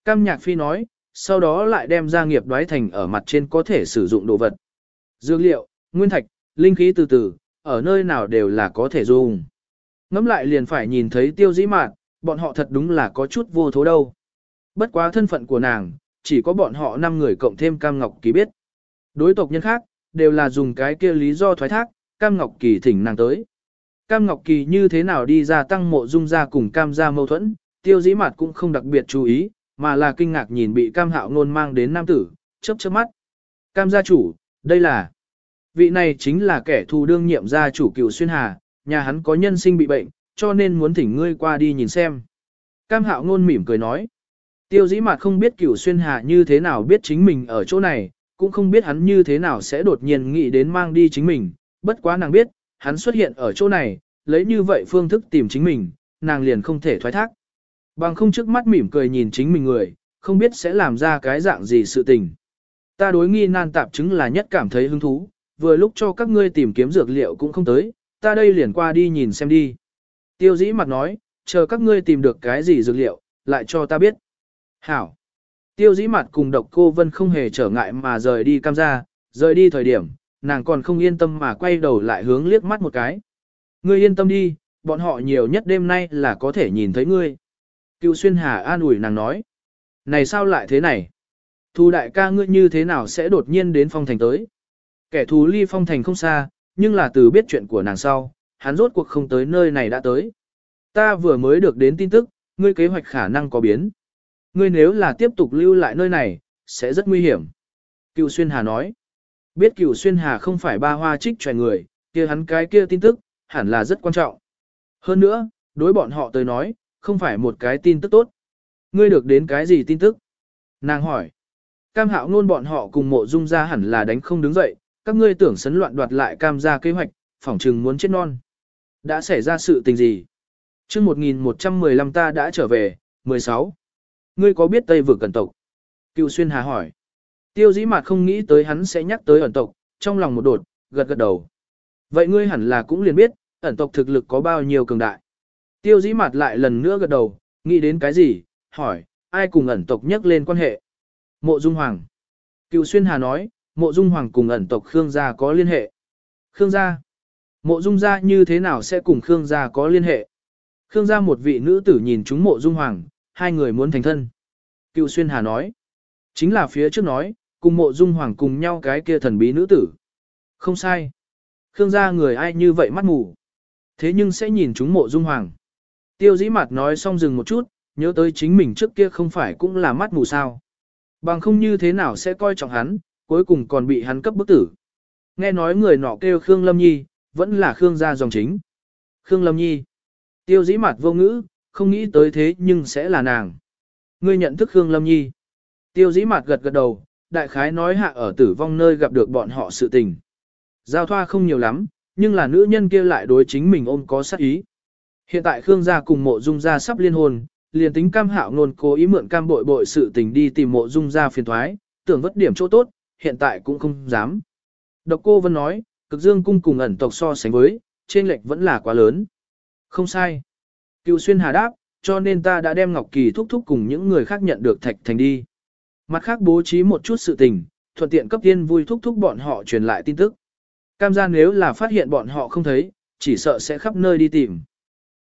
Cam Nhạc Phi nói, sau đó lại đem gia nghiệp đoái thành ở mặt trên có thể sử dụng đồ vật. Dược liệu, nguyên thạch, linh khí từ từ, ở nơi nào đều là có thể dùng. Ngắm lại liền phải nhìn thấy tiêu dĩ mạn, bọn họ thật đúng là có chút vô thố đâu. Bất quá thân phận của nàng, chỉ có bọn họ 5 người cộng thêm Cam Ngọc Kỳ biết. Đối tộc nhân khác, đều là dùng cái kia lý do thoái thác, Cam Ngọc Kỳ thỉnh nàng tới. Cam Ngọc Kỳ như thế nào đi ra tăng mộ dung ra cùng Cam ra mâu thuẫn, tiêu dĩ mặt cũng không đặc biệt chú ý, mà là kinh ngạc nhìn bị Cam Hạo Nôn mang đến nam tử, chớp chớp mắt. Cam gia chủ, đây là... Vị này chính là kẻ thù đương nhiệm gia chủ cựu xuyên hà, nhà hắn có nhân sinh bị bệnh, cho nên muốn thỉnh ngươi qua đi nhìn xem. Cam Hạo ngôn mỉm cười nói. Tiêu dĩ mặt không biết cửu xuyên hà như thế nào biết chính mình ở chỗ này, cũng không biết hắn như thế nào sẽ đột nhiên nghĩ đến mang đi chính mình, bất quá nàng biết, hắn xuất hiện ở chỗ này, lấy như vậy phương thức tìm chính mình, nàng liền không thể thoái thác. Bằng không trước mắt mỉm cười nhìn chính mình người, không biết sẽ làm ra cái dạng gì sự tình. Ta đối nghi nan tạp chứng là nhất cảm thấy hứng thú, vừa lúc cho các ngươi tìm kiếm dược liệu cũng không tới, ta đây liền qua đi nhìn xem đi. Tiêu dĩ mặt nói, chờ các ngươi tìm được cái gì dược liệu, lại cho ta biết. Hảo. Tiêu dĩ mặt cùng độc cô Vân không hề trở ngại mà rời đi cam gia, rời đi thời điểm, nàng còn không yên tâm mà quay đầu lại hướng liếc mắt một cái. Ngươi yên tâm đi, bọn họ nhiều nhất đêm nay là có thể nhìn thấy ngươi. Cựu xuyên hà an ủi nàng nói. Này sao lại thế này? Thu đại ca ngươi như thế nào sẽ đột nhiên đến phong thành tới? Kẻ thù ly phong thành không xa, nhưng là từ biết chuyện của nàng sau, hắn rốt cuộc không tới nơi này đã tới. Ta vừa mới được đến tin tức, ngươi kế hoạch khả năng có biến. Ngươi nếu là tiếp tục lưu lại nơi này, sẽ rất nguy hiểm. Cựu Xuyên Hà nói. Biết Cựu Xuyên Hà không phải ba hoa trích tròi người, kia hắn cái kia tin tức, hẳn là rất quan trọng. Hơn nữa, đối bọn họ tới nói, không phải một cái tin tức tốt. Ngươi được đến cái gì tin tức? Nàng hỏi. Cam hạo ngôn bọn họ cùng mộ dung ra hẳn là đánh không đứng dậy, các ngươi tưởng sấn loạn đoạt lại cam ra kế hoạch, phỏng chừng muốn chết non. Đã xảy ra sự tình gì? Trước 1115 ta đã trở về, 16 ngươi có biết Tây vực cẩn tộc? Cựu xuyên hà hỏi. Tiêu dĩ mặt không nghĩ tới hắn sẽ nhắc tới ẩn tộc, trong lòng một đột, gật gật đầu. Vậy ngươi hẳn là cũng liền biết, ẩn tộc thực lực có bao nhiêu cường đại. Tiêu dĩ mặt lại lần nữa gật đầu, nghĩ đến cái gì, hỏi, ai cùng ẩn tộc nhắc lên quan hệ? Mộ Dung Hoàng. Cựu xuyên hà nói, mộ Dung Hoàng cùng ẩn tộc Khương gia có liên hệ. Khương gia. Mộ Dung gia như thế nào sẽ cùng Khương gia có liên hệ? Khương gia một vị nữ tử nhìn chúng mộ Dung Hoàng, hai người muốn thành thân. Cựu Xuyên Hà nói, chính là phía trước nói, cùng mộ dung hoàng cùng nhau cái kia thần bí nữ tử. Không sai. Khương gia người ai như vậy mắt mù. Thế nhưng sẽ nhìn chúng mộ dung hoàng. Tiêu dĩ mặt nói xong dừng một chút, nhớ tới chính mình trước kia không phải cũng là mắt mù sao. Bằng không như thế nào sẽ coi trọng hắn, cuối cùng còn bị hắn cấp bức tử. Nghe nói người nọ kêu Khương Lâm Nhi, vẫn là Khương gia dòng chính. Khương Lâm Nhi. Tiêu dĩ mặt vô ngữ, không nghĩ tới thế nhưng sẽ là nàng. Ngươi nhận thức Khương Lâm Nhi. Tiêu dĩ mặt gật gật đầu, đại khái nói hạ ở tử vong nơi gặp được bọn họ sự tình. Giao thoa không nhiều lắm, nhưng là nữ nhân kia lại đối chính mình ôm có sát ý. Hiện tại Khương gia cùng mộ dung gia sắp liên hôn, liền tính cam hạo nôn cố ý mượn cam bội bội sự tình đi tìm mộ dung gia phiền thoái, tưởng vất điểm chỗ tốt, hiện tại cũng không dám. Độc cô Vân nói, cực dương cung cùng ẩn tộc so sánh với, trên lệch vẫn là quá lớn. Không sai. Cựu xuyên hà đáp, cho nên ta đã đem Ngọc Kỳ thúc thúc cùng những người khác nhận được thạch thành đi. Mặt khác bố trí một chút sự tình, thuận tiện cấp tiên vui thúc thúc bọn họ truyền lại tin tức. Cam gia nếu là phát hiện bọn họ không thấy, chỉ sợ sẽ khắp nơi đi tìm.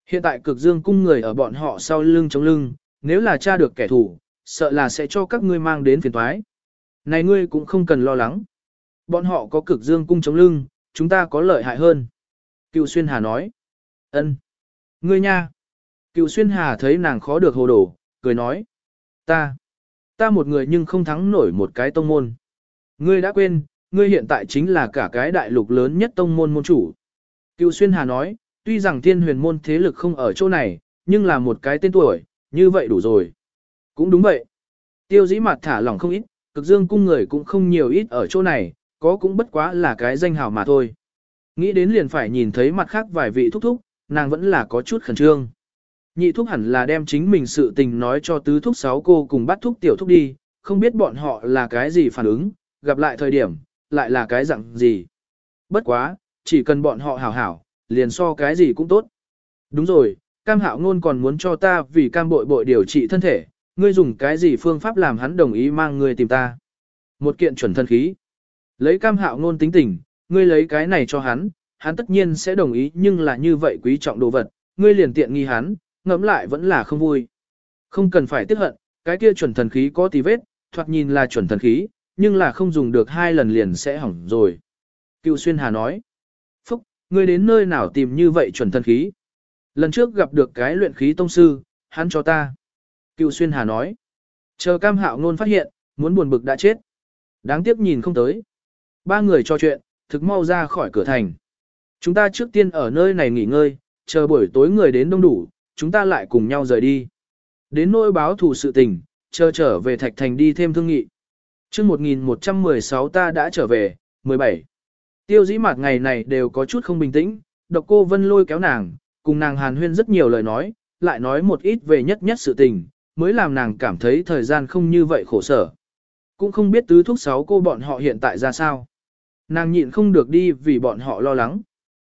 Hiện tại cực dương cung người ở bọn họ sau lưng chống lưng, nếu là tra được kẻ thù, sợ là sẽ cho các ngươi mang đến phiền toái. Này ngươi cũng không cần lo lắng. Bọn họ có cực dương cung chống lưng, chúng ta có lợi hại hơn. Cựu Xuyên Hà nói. ân, Ngươi nha. Cựu Xuyên Hà thấy nàng khó được hồ đồ, cười nói. Ta. Ta một người nhưng không thắng nổi một cái tông môn. Ngươi đã quên, ngươi hiện tại chính là cả cái đại lục lớn nhất tông môn môn chủ. Cựu Xuyên Hà nói, tuy rằng thiên huyền môn thế lực không ở chỗ này, nhưng là một cái tên tuổi, như vậy đủ rồi. Cũng đúng vậy. Tiêu dĩ mặt thả lỏng không ít, cực dương cung người cũng không nhiều ít ở chỗ này, có cũng bất quá là cái danh hào mà thôi. Nghĩ đến liền phải nhìn thấy mặt khác vài vị thúc thúc, nàng vẫn là có chút khẩn trương. Nhị thúc hẳn là đem chính mình sự tình nói cho tứ thúc sáu cô cùng bắt thúc tiểu thúc đi, không biết bọn họ là cái gì phản ứng, gặp lại thời điểm, lại là cái dạng gì. Bất quá, chỉ cần bọn họ hảo hảo, liền so cái gì cũng tốt. Đúng rồi, cam hạo ngôn còn muốn cho ta vì cam bội bội điều trị thân thể, ngươi dùng cái gì phương pháp làm hắn đồng ý mang ngươi tìm ta. Một kiện chuẩn thân khí. Lấy cam hạo ngôn tính tình, ngươi lấy cái này cho hắn, hắn tất nhiên sẽ đồng ý nhưng là như vậy quý trọng đồ vật, ngươi liền tiện nghi hắn, ngẫm lại vẫn là không vui. Không cần phải tiếc hận, cái kia chuẩn thần khí có tí vết, thoạt nhìn là chuẩn thần khí, nhưng là không dùng được hai lần liền sẽ hỏng rồi. Cựu Xuyên Hà nói, Phúc, ngươi đến nơi nào tìm như vậy chuẩn thần khí? Lần trước gặp được cái luyện khí tông sư, hắn cho ta. Cựu Xuyên Hà nói, chờ cam hạo ngôn phát hiện, muốn buồn bực đã chết. Đáng tiếc nhìn không tới. Ba người trò chuyện, thực mau ra khỏi cửa thành. Chúng ta trước tiên ở nơi này nghỉ ngơi, chờ buổi tối người đến đông đủ, chúng ta lại cùng nhau rời đi. Đến nỗi báo thù sự tình, chờ trở về Thạch Thành đi thêm thương nghị. chương 1116 ta đã trở về, 17. Tiêu dĩ mạt ngày này đều có chút không bình tĩnh, độc cô vân lôi kéo nàng, cùng nàng hàn huyên rất nhiều lời nói, lại nói một ít về nhất nhất sự tình, mới làm nàng cảm thấy thời gian không như vậy khổ sở. Cũng không biết tứ thúc sáu cô bọn họ hiện tại ra sao. Nàng nhịn không được đi vì bọn họ lo lắng.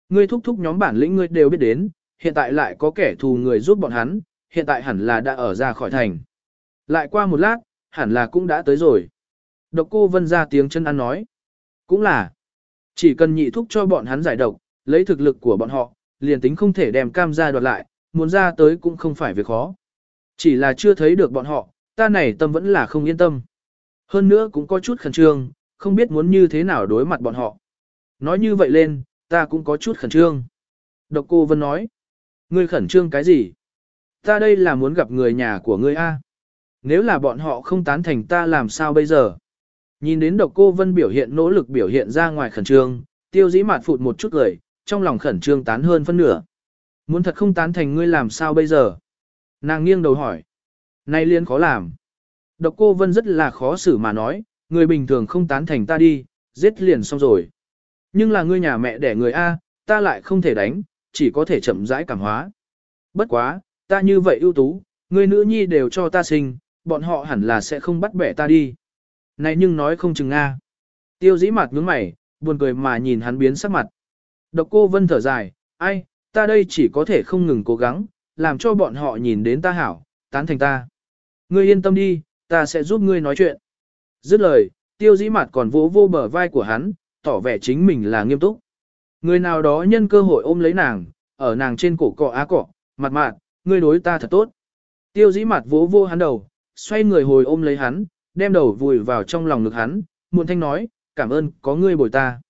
Ngươi thúc thúc nhóm bản lĩnh ngươi đều biết đến, hiện tại lại có kẻ thù người giúp bọn hắn, hiện tại hẳn là đã ở ra khỏi thành. Lại qua một lát, hẳn là cũng đã tới rồi. Độc cô vân ra tiếng chân ăn nói. Cũng là, chỉ cần nhị thúc cho bọn hắn giải độc, lấy thực lực của bọn họ, liền tính không thể đem cam gia đoạt lại, muốn ra tới cũng không phải việc khó. Chỉ là chưa thấy được bọn họ, ta này tâm vẫn là không yên tâm. Hơn nữa cũng có chút khẩn trương, không biết muốn như thế nào đối mặt bọn họ. Nói như vậy lên, ta cũng có chút khẩn trương. Độc cô Vân nói, ngươi khẩn trương cái gì? Ta đây là muốn gặp người nhà của ngươi A. Nếu là bọn họ không tán thành ta làm sao bây giờ? Nhìn đến độc cô Vân biểu hiện nỗ lực biểu hiện ra ngoài khẩn trương, tiêu dĩ mạt phụt một chút lời, trong lòng khẩn trương tán hơn phân nửa. Muốn thật không tán thành ngươi làm sao bây giờ? Nàng nghiêng đầu hỏi. Nay liên khó làm. Độc cô Vân rất là khó xử mà nói, người bình thường không tán thành ta đi, giết liền xong rồi. Nhưng là ngươi nhà mẹ đẻ người A, ta lại không thể đánh, chỉ có thể chậm rãi cảm hóa. Bất quá, ta như vậy ưu tú, người nữ nhi đều cho ta sinh, bọn họ hẳn là sẽ không bắt bẻ ta đi. Này nhưng nói không chừng A. Tiêu dĩ mặt nhướng mày, buồn cười mà nhìn hắn biến sắc mặt. Độc cô vân thở dài, ai, ta đây chỉ có thể không ngừng cố gắng, làm cho bọn họ nhìn đến ta hảo, tán thành ta. Ngươi yên tâm đi, ta sẽ giúp ngươi nói chuyện. Dứt lời, tiêu dĩ mặt còn vỗ vô bờ vai của hắn, tỏ vẻ chính mình là nghiêm túc. Người nào đó nhân cơ hội ôm lấy nàng, ở nàng trên cổ cọ á cọ, mặt mạn, ngươi đối ta thật tốt. Tiêu dĩ mặt vỗ vô hắn đầu, xoay người hồi ôm lấy hắn, đem đầu vùi vào trong lòng ngực hắn, muộn thanh nói, cảm ơn có ngươi bồi ta.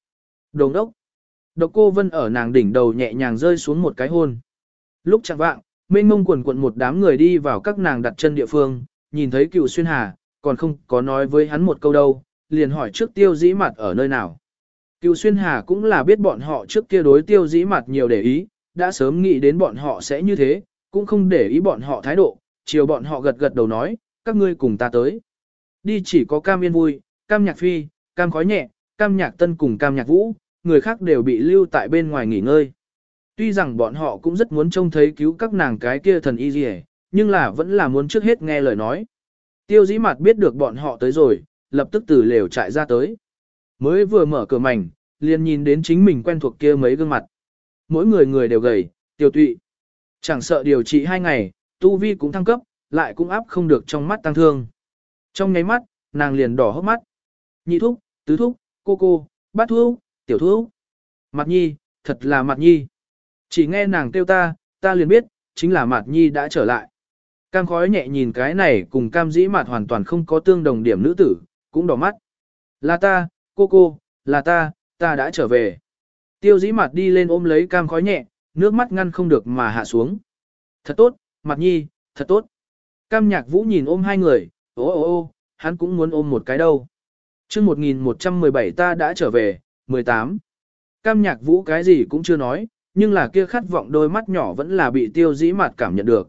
Đồng đốc. Độc cô vân ở nàng đỉnh đầu nhẹ nhàng rơi xuống một cái hôn. Lúc chẳng vạng, mênh mông quần quận một đám người đi vào các nàng đặt chân địa phương, nhìn thấy cựu xuyên hà, còn không có nói với hắn một câu đâu, liền hỏi trước tiêu dĩ mặt ở nơi nào. Cựu xuyên hà cũng là biết bọn họ trước kia đối tiêu dĩ mặt nhiều để ý, đã sớm nghĩ đến bọn họ sẽ như thế, cũng không để ý bọn họ thái độ, chiều bọn họ gật gật đầu nói, các ngươi cùng ta tới. Đi chỉ có cam yên vui, cam nhạc phi, cam khói nhẹ, cam nhạc tân cùng cam nhạc vũ, người khác đều bị lưu tại bên ngoài nghỉ ngơi. Tuy rằng bọn họ cũng rất muốn trông thấy cứu các nàng cái kia thần y gì nhưng là vẫn là muốn trước hết nghe lời nói. Tiêu dĩ mặt biết được bọn họ tới rồi, lập tức từ lều chạy ra tới. Mới vừa mở cửa mảnh, liền nhìn đến chính mình quen thuộc kia mấy gương mặt. Mỗi người người đều gầy, tiêu tụy. Chẳng sợ điều trị hai ngày, tu vi cũng thăng cấp, lại cũng áp không được trong mắt tăng thương. Trong nháy mắt, nàng liền đỏ hốc mắt. Nhị thúc, tứ thúc, cô cô, bát thúc, tiểu thúc. Mặt nhi, thật là mặt nhi. Chỉ nghe nàng kêu ta, ta liền biết, chính là mạt nhi đã trở lại. Cam khói nhẹ nhìn cái này cùng cam dĩ mặt hoàn toàn không có tương đồng điểm nữ tử, cũng đỏ mắt. Là ta, cô cô, là ta, ta đã trở về. Tiêu dĩ mặt đi lên ôm lấy cam khói nhẹ, nước mắt ngăn không được mà hạ xuống. Thật tốt, mặt nhi, thật tốt. Cam nhạc vũ nhìn ôm hai người, ô ô ô, hắn cũng muốn ôm một cái đâu. chương 1117 ta đã trở về, 18. Cam nhạc vũ cái gì cũng chưa nói, nhưng là kia khát vọng đôi mắt nhỏ vẫn là bị tiêu dĩ mặt cảm nhận được.